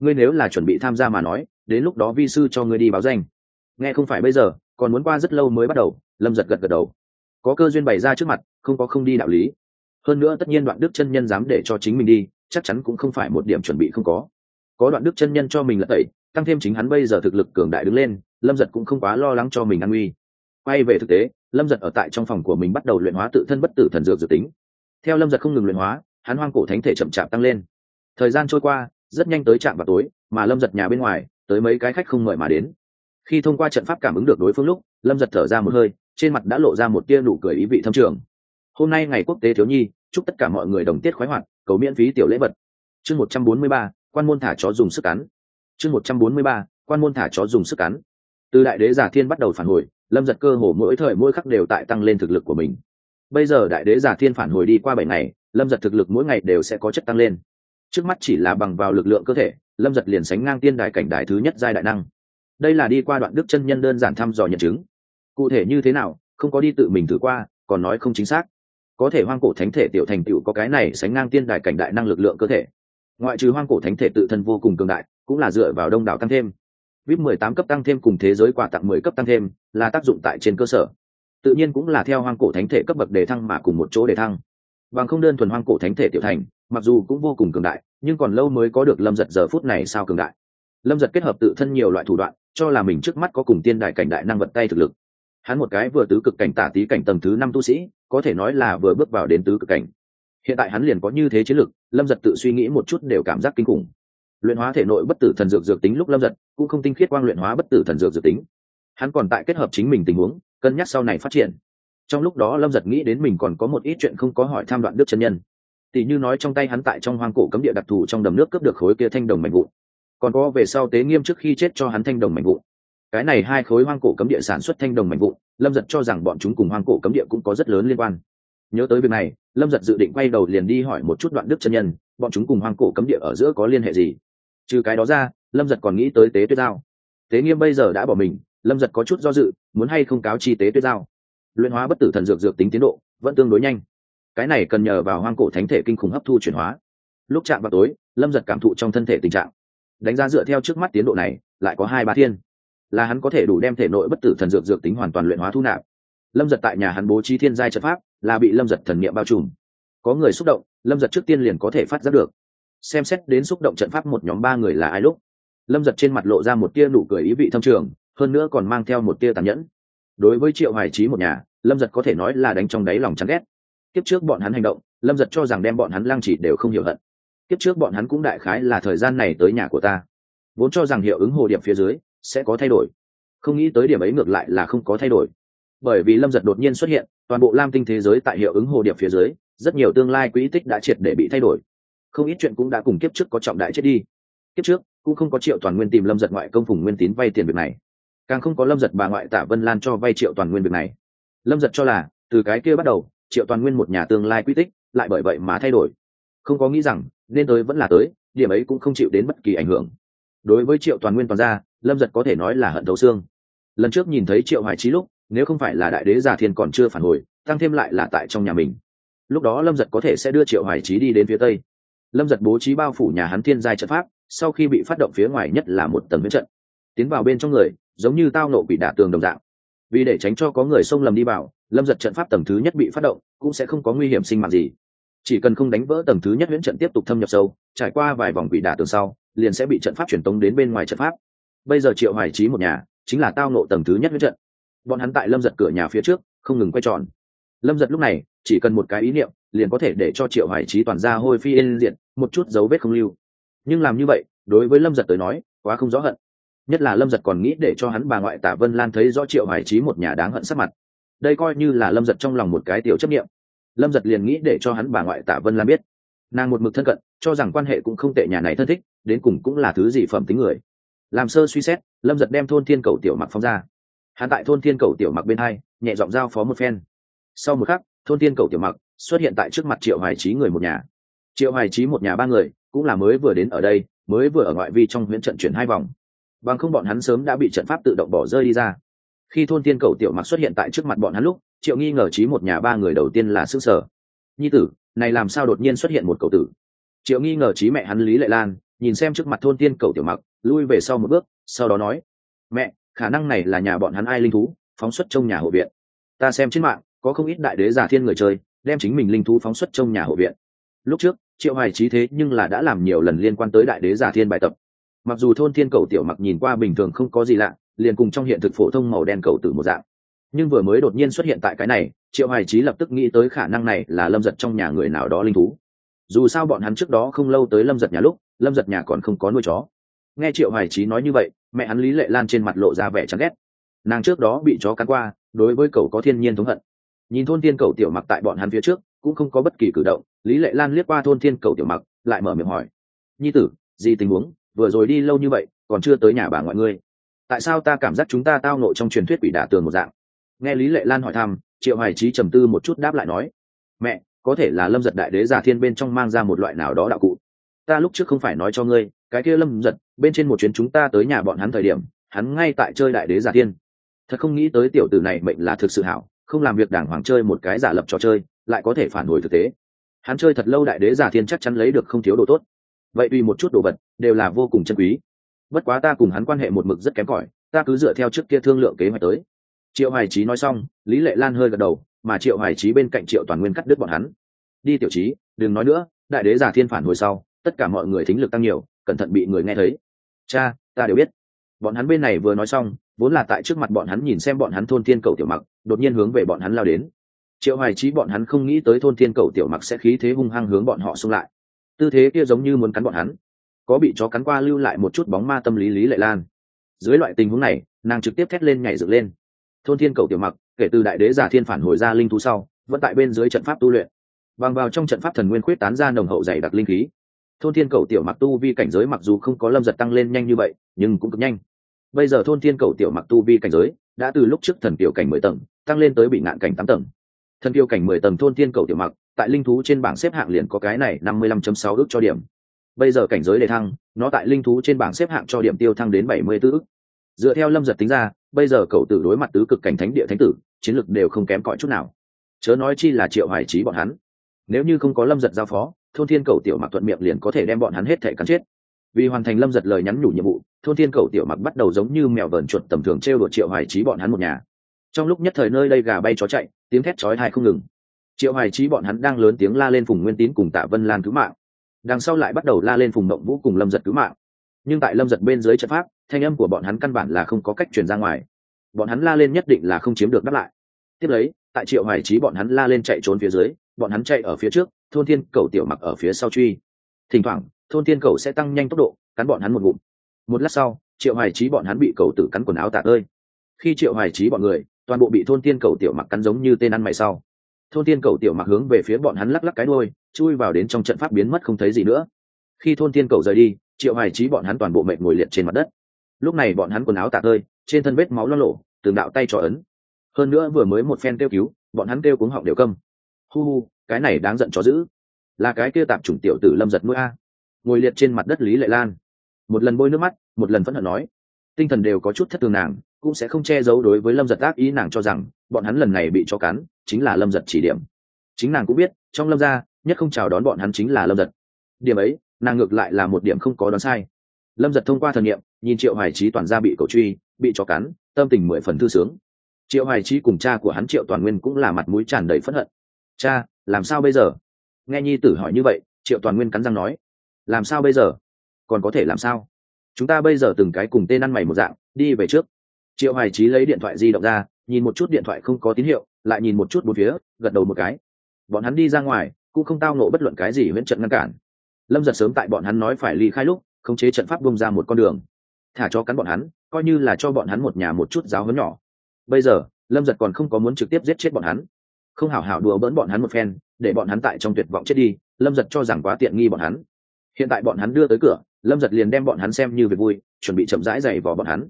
Ngươi nếu là chuẩn bị tham gia mà nói, đến lúc đó vi sư cho ngươi đi báo danh. Nghe không phải bây giờ, còn muốn qua rất lâu mới bắt đầu, lâm giật gật gật đầu. Có cơ duyên bày ra trước mặt, không có không đi đạo lý. Hơn nữa tất nhiên đoạn đức chân nhân dám để cho chính mình đi, chắc chắn cũng không phải một điểm chuẩn bị không có có đoạn đức chân nhân cho mình lật tẩy, tăng thêm chính hắn bây giờ thực lực cường đại đứng lên, lâm giật cũng không quá lo lắng cho mình an nguy. Quay về thực tế, lâm giật ở tại trong phòng của mình bắt đầu luyện hóa tự thân bất tử thần dược dự tính. Theo lâm giật không ngừng luyện hóa, hắn hoang cổ thánh thể chậm chạp tăng lên. Thời gian trôi qua, rất nhanh tới trạm vào tối, mà lâm giật nhà bên ngoài, tới mấy cái khách không mời mà đến. Khi thông qua trận pháp cảm ứng được đối phương lúc, lâm giật thở ra một hơi, trên mặt đã lộ ra một tia nụ cười ý vị thâm trường. Hôm nay ngày quốc tế thiếu nhi, chúc tất cả mọi người đồng tiết khoái hoạt, cầu miễn phí tiểu lễ vật. Chương một trăm bốn mươi ba quan môn thả chó dùng sức cắn. Chương một trăm bốn mươi ba, quan môn thả chó dùng sức cắn. Từ đại đế giả thiên bắt đầu phản hồi, lâm giật cơ hồ mỗi thời mỗi khắc đều tại tăng lên thực lực của mình. Bây giờ đại đế giả thiên phản hồi đi qua bảy ngày, lâm giật thực lực mỗi ngày đều sẽ có chất tăng lên. Trước mắt chỉ là bằng vào lực lượng cơ thể, lâm giật liền sánh ngang tiên đại cảnh đại thứ nhất giai đại năng. Đây là đi qua đoạn đức chân nhân đơn giản thăm dò nhận chứng. Cụ thể như thế nào, không có đi tự mình thử qua, còn nói không chính xác. Có thể hoang cổ thánh thể tiểu thành tựu có cái này sánh ngang tiên đài cảnh đại năng lực lượng cơ thể ngoại trừ hoang cổ thánh thể tự thân vô cùng cường đại, cũng là dựa vào đông đảo tăng thêm. Vip mười tám cấp tăng thêm cùng thế giới quà tặng mười cấp tăng thêm, là tác dụng tại trên cơ sở. Tự nhiên cũng là theo hoang cổ thánh thể cấp bậc đề thăng mà cùng một chỗ đề thăng. Bằng không đơn thuần hoang cổ thánh thể tiểu thành, mặc dù cũng vô cùng cường đại, nhưng còn lâu mới có được lâm giật giờ phút này sao cường đại. Lâm giật kết hợp tự thân nhiều loại thủ đoạn, cho là mình trước mắt có cùng tiên đại cảnh đại năng vật tay thực lực. Hắn một cái vừa tứ cực cảnh tả tý cảnh tầng thứ năm tu sĩ, có thể nói là vừa bước vào đến tứ cực cảnh. Hiện tại hắn liền có như thế chiến lực lâm giật tự suy nghĩ một chút đều cảm giác kinh khủng. Luyện hóa thể nội bất tử thần dược dược tính lúc lâm giật cũng không tinh khiết quang luyện hóa bất tử thần dược dược tính. Hắn còn tại kết hợp chính mình tình huống, cân nhắc sau này phát triển. Trong lúc đó lâm giật nghĩ đến mình còn có một ít chuyện không có hỏi tham đoạn đức chân nhân. Tỷ như nói trong tay hắn tại trong hoang cổ cấm địa đặc thù trong đầm nước cướp được khối kia thanh đồng mạnh vụn. Còn có về sau tế nghiêm trước khi chết cho hắn thanh đồng mạnh vụn. Cái này hai khối hoang cổ cấm địa sản xuất thanh đồng mạnh vụn, lâm giật cho rằng bọn chúng cùng hoang cổ cấm địa cũng có rất lớn liên quan nhớ tới việc này, lâm giật dự định quay đầu liền đi hỏi một chút đoạn đức chân nhân, bọn chúng cùng hoang cổ cấm địa ở giữa có liên hệ gì? Trừ cái đó ra, lâm giật còn nghĩ tới tế tuyết giao. Tế nghiêm bây giờ đã bỏ mình, lâm giật có chút do dự, muốn hay không cáo chi tế tuyết giao. Luyện hóa bất tử thần dược dược tính tiến độ, vẫn tương đối nhanh. Cái này cần nhờ vào hoang cổ thánh thể kinh khủng hấp thu chuyển hóa. Lúc chạm vào tối, lâm giật cảm thụ trong thân thể tình trạng. Đánh giá dựa theo trước mắt tiến độ này, lại có hai ba thiên. Là hắn có thể đủ đem thể nội bất tử thần dược dược tính hoàn toàn luyện hóa thu nạp. Lâm giật tại nhà hắn bố trí thiên giai trận pháp là bị lâm giật thần niệm bao trùm. Có người xúc động, lâm giật trước tiên liền có thể phát giác được. Xem xét đến xúc động trận pháp một nhóm ba người là ai lúc, lâm giật trên mặt lộ ra một tia nụ cười ý vị thâm trường, hơn nữa còn mang theo một tia tàn nhẫn. Đối với triệu hoài trí một nhà, lâm giật có thể nói là đánh trong đáy lòng chán ghét. Kiếp trước bọn hắn hành động, lâm giật cho rằng đem bọn hắn lăng chỉ đều không hiểu hận. Kiếp trước bọn hắn cũng đại khái là thời gian này tới nhà của ta. Vốn cho rằng hiệu ứng hồ điệp phía dưới sẽ có thay đổi. Không nghĩ tới điểm ấy ngược lại là không có thay đổi bởi vì lâm giật đột nhiên xuất hiện, toàn bộ lam tinh thế giới tại hiệu ứng hồ điệp phía dưới, rất nhiều tương lai quỹ tích đã triệt để bị thay đổi. Không ít chuyện cũng đã cùng kiếp trước có trọng đại chết đi. Kiếp trước, cũng không có triệu toàn nguyên tìm lâm giật ngoại công phùng nguyên tín vay tiền việc này. Càng không có lâm giật bà ngoại tả vân lan cho vay triệu toàn nguyên việc này. Lâm giật cho là, từ cái kia bắt đầu, triệu toàn nguyên một nhà tương lai quy tích lại bởi vậy mà thay đổi. Không có nghĩ rằng, nên tới vẫn là tới, điểm ấy cũng không chịu đến bất kỳ ảnh hưởng. Đối với triệu toàn nguyên toàn gia, lâm giật có thể nói là hận thấu xương. Lần trước nhìn thấy triệu hải trí lúc nếu không phải là đại đế giả thiên còn chưa phản hồi, tăng thêm lại là tại trong nhà mình. Lúc đó lâm giật có thể sẽ đưa triệu hải trí đi đến phía tây. Lâm giật bố trí bao phủ nhà hắn thiên giai trận pháp, sau khi bị phát động phía ngoài nhất là một tầng viễn trận. Tiến vào bên trong người, giống như tao nộ bị đả tường đồng dạng. Vì để tránh cho có người xông lầm đi vào, lâm giật trận pháp tầng thứ nhất bị phát động, cũng sẽ không có nguy hiểm sinh mạng gì. Chỉ cần không đánh vỡ tầng thứ nhất huyễn trận tiếp tục thâm nhập sâu, trải qua vài vòng bị đả tường sau, liền sẽ bị trận pháp truyền tống đến bên ngoài trận pháp. Bây giờ triệu hoài trí một nhà, chính là tao nộ tầng thứ nhất huyễn trận bọn hắn tại lâm giật cửa nhà phía trước, không ngừng quay tròn. Lâm giật lúc này, chỉ cần một cái ý niệm, liền có thể để cho triệu hải trí toàn ra hôi phi yên diện một chút dấu vết không lưu. Nhưng làm như vậy, đối với lâm giật tới nói, quá không rõ hận. Nhất là lâm giật còn nghĩ để cho hắn bà ngoại tả vân lan thấy rõ triệu hải trí một nhà đáng hận sắc mặt. Đây coi như là lâm giật trong lòng một cái tiểu chấp nghiệm lâm giật liền nghĩ để cho hắn bà ngoại tả vân lan biết. Nàng một mực thân cận, cho rằng quan hệ cũng không tệ nhà này thân thích, đến cùng cũng là thứ gì phẩm tính người. Làm sơ suy xét, lâm giật đem thôn thiên cầu tiểu mặc phong ra hắn tại thôn thiên cầu tiểu mặc bên hai, nhẹ giọng giao phó một phen. Sau một khắc, thôn thiên cầu tiểu mặc xuất hiện tại trước mặt triệu hoài trí người một nhà. Triệu hoài trí một nhà ba người, cũng là mới vừa đến ở đây, mới vừa ở ngoại vi trong huyện trận chuyển hai vòng. Bằng không bọn hắn sớm đã bị trận pháp tự động bỏ rơi đi ra. Khi thôn tiên cầu tiểu mặc xuất hiện tại trước mặt bọn hắn lúc, triệu nghi ngờ trí một nhà ba người đầu tiên là sức sở. Nhi tử, này làm sao đột nhiên xuất hiện một cầu tử? Triệu nghi ngờ trí mẹ hắn lý lệ lan, nhìn xem trước mặt thôn tiên cầu tiểu mặc, lui về sau một bước, sau đó nói, mẹ khả năng này là nhà bọn hắn ai linh thú, phóng xuất trong nhà hộ viện. Ta xem trên mạng, có không ít đại đế giả thiên người chơi, đem chính mình linh thú phóng xuất trong nhà hộ viện. Lúc trước, triệu hoài trí thế nhưng là đã làm nhiều lần liên quan tới đại đế giả thiên bài tập. Mặc dù thôn thiên cầu tiểu mặc nhìn qua bình thường không có gì lạ, liền cùng trong hiện thực phổ thông màu đen cầu tử một dạng. Nhưng vừa mới đột nhiên xuất hiện tại cái này, triệu hoài trí lập tức nghĩ tới khả năng này là lâm giật trong nhà người nào đó linh thú. Dù sao bọn hắn trước đó không lâu tới lâm giật nhà lúc, lâm giật nhà còn không có nuôi chó. Nghe triệu hoài trí nói như vậy mẹ hắn lý lệ lan trên mặt lộ ra vẻ chán ghét. Nàng trước đó bị chó cắn qua, đối với cậu có thiên nhiên thống hận. Nhìn thôn thiên cầu tiểu mặc tại bọn hắn phía trước, cũng không có bất kỳ cử động, lý lệ lan liếc qua thôn thiên cầu tiểu mặc, lại mở miệng hỏi. Nhi tử, gì tình huống? Vừa rồi đi lâu như vậy, còn chưa tới nhà bà ngoại ngươi. Tại sao ta cảm giác chúng ta tao nộ trong truyền thuyết quỷ đả tường một dạng? Nghe lý lệ lan hỏi thăm, triệu hoài trí trầm tư một chút đáp lại nói. Mẹ, có thể là lâm giật đại đế giả thiên bên trong mang ra một loại nào đó đạo cụ. Ta lúc trước không phải nói cho ngươi cái kia lâm giật, bên trên một chuyến chúng ta tới nhà bọn hắn thời điểm, hắn ngay tại chơi đại đế giả thiên thật không nghĩ tới tiểu tử này mệnh là thực sự hảo, không làm việc đàng hoàng chơi một cái giả lập trò chơi, lại có thể phản hồi thực tế. Hắn chơi thật lâu đại đế giả thiên chắc chắn lấy được không thiếu đồ tốt. Vậy tùy một chút đồ vật, đều là vô cùng chân quý. Bất quá ta cùng hắn quan hệ một mực rất kém cỏi, ta cứ dựa theo trước kia thương lượng kế hoạch tới. Triệu hoài trí nói xong, lý lệ lan hơi gật đầu, mà triệu hoài trí bên cạnh triệu toàn nguyên cắt đứt bọn hắn. Đi tiểu trí đừng nói nữa, đại đế giả thiên phản hồi sau, tất cả mọi người thính lực tăng nhiều cẩn thận bị người nghe thấy. Cha, ta đều biết. Bọn hắn bên này vừa nói xong, vốn là tại trước mặt bọn hắn nhìn xem bọn hắn thôn thiên cầu tiểu mặc, đột nhiên hướng về bọn hắn lao đến. Triệu hoài trí bọn hắn không nghĩ tới thôn thiên cầu tiểu mặc sẽ khí thế hung hăng hướng bọn họ xung lại. Tư thế kia giống như muốn cắn bọn hắn. Có bị chó cắn qua lưu lại một chút bóng ma tâm lý lý lệ lan. Dưới loại tình huống này, nàng trực tiếp thét lên nhảy dựng lên. Thôn thiên cầu tiểu mặc, kể từ đại đế giả thiên phản hồi ra linh thú sau, vẫn tại bên dưới trận pháp tu luyện. Bằng vào trong trận pháp thần nguyên khuyết tán ra nồng hậu dày đặc linh khí thôn thiên cầu tiểu mặc tu vi cảnh giới mặc dù không có lâm giật tăng lên nhanh như vậy, nhưng cũng cực nhanh. Bây giờ thôn thiên cầu tiểu mặc tu vi cảnh giới đã từ lúc trước thần tiểu cảnh mười tầng, tăng lên tới bị ngạn cảnh tám tầng. Thần tiểu cảnh mười tầng thôn thiên cầu tiểu mặc, tại linh thú trên bảng xếp hạng liền có cái này năm mươi lăm chấm sáu ước cho điểm. Bây giờ cảnh giới đề thăng, nó tại linh thú trên bảng xếp hạng cho điểm tiêu thăng đến bảy mươi tư ước. Dựa theo lâm giật tính ra, bây giờ cậu tử đối mặt tứ cực cảnh thánh địa thánh tử, chiến lực đều không kém cỏi chút nào. Chớ nói chi là triệu hoài trí bọn hắn. Nếu như không có lâm giật giao phó thôn thiên cầu tiểu mặc thuận miệng liền có thể đem bọn hắn hết thể cắn chết. Vì hoàn thành lâm giật lời nhắn nhủ nhiệm vụ, thôn thiên cầu tiểu mặc bắt đầu giống như mèo vờn chuột tầm thường trêu đuổi triệu hoài trí bọn hắn một nhà. Trong lúc nhất thời nơi đây gà bay chó chạy, tiếng thét chói tai không ngừng. Triệu hoài trí bọn hắn đang lớn tiếng la lên phùng nguyên tín cùng tạ vân lan cứu mạng. Đằng sau lại bắt đầu la lên phùng mộng vũ cùng lâm giật cứu mạng. Nhưng tại lâm giật bên dưới trận pháp, thanh âm của bọn hắn căn bản là không có cách truyền ra ngoài. Bọn hắn la lên nhất định là không chiếm được đáp lại. Tiếp lấy, tại triệu hoài trí bọn hắn la lên chạy trốn phía dưới bọn hắn chạy ở phía trước, thôn thiên cầu tiểu mặc ở phía sau truy. Thỉnh thoảng, thôn thiên cầu sẽ tăng nhanh tốc độ, cắn bọn hắn một ngụm. Một lát sau, triệu hoài trí bọn hắn bị cầu tử cắn quần áo tạ ơi khi triệu hoài trí bọn người, toàn bộ bị thôn thiên cầu tiểu mặc cắn giống như tên ăn mày sau. Thôn thiên cầu tiểu mặc hướng về phía bọn hắn lắc lắc cái đôi chui vào đến trong trận pháp biến mất không thấy gì nữa. Khi thôn thiên cầu rời đi, triệu hoài trí bọn hắn toàn bộ mệnh ngồi liệt trên mặt đất. Lúc này bọn hắn quần áo tạ ơi trên thân vết máu lo lộ, từng đạo tay trò ấn. Hơn nữa vừa mới một phen kêu cứu, bọn hắn kêu cuống họng đều câm hu hu cái này đáng giận chó dữ. Là cái kia tạp chủng tiểu tử lâm giật mũi a. Ngồi liệt trên mặt đất lý lệ lan. Một lần bôi nước mắt, một lần phẫn hận nói. Tinh thần đều có chút thất thường nàng, cũng sẽ không che giấu đối với lâm giật ác ý nàng cho rằng, bọn hắn lần này bị cho cắn, chính là lâm giật chỉ điểm. Chính nàng cũng biết, trong lâm gia, nhất không chào đón bọn hắn chính là lâm giật. Điểm ấy, nàng ngược lại là một điểm không có đoán sai. Lâm giật thông qua thần nghiệm nhìn triệu hoài trí toàn gia bị cầu truy, bị cho cắn, tâm tình mười phần thư sướng. Triệu hoài trí cùng cha của hắn triệu toàn nguyên cũng là mặt mũi tràn đầy phẫn hận cha, làm sao bây giờ? Nghe nhi tử hỏi như vậy, triệu toàn nguyên cắn răng nói. Làm sao bây giờ? Còn có thể làm sao? Chúng ta bây giờ từng cái cùng tên ăn mày một dạng, đi về trước. Triệu hoài trí lấy điện thoại di động ra, nhìn một chút điện thoại không có tín hiệu, lại nhìn một chút bốn phía, gật đầu một cái. Bọn hắn đi ra ngoài, cũng không tao nộ bất luận cái gì huyễn trận ngăn cản. Lâm giật sớm tại bọn hắn nói phải ly khai lúc, khống chế trận pháp bông ra một con đường. Thả cho cắn bọn hắn, coi như là cho bọn hắn một nhà một chút giáo hớn nhỏ. Bây giờ, lâm giật còn không có muốn trực tiếp giết chết bọn hắn không hảo hảo đùa bỡn bọn hắn một phen, để bọn hắn tại trong tuyệt vọng chết đi, lâm giật cho rằng quá tiện nghi bọn hắn. Hiện tại bọn hắn đưa tới cửa, lâm giật liền đem bọn hắn xem như việc vui, chuẩn bị chậm rãi dày vò bọn hắn.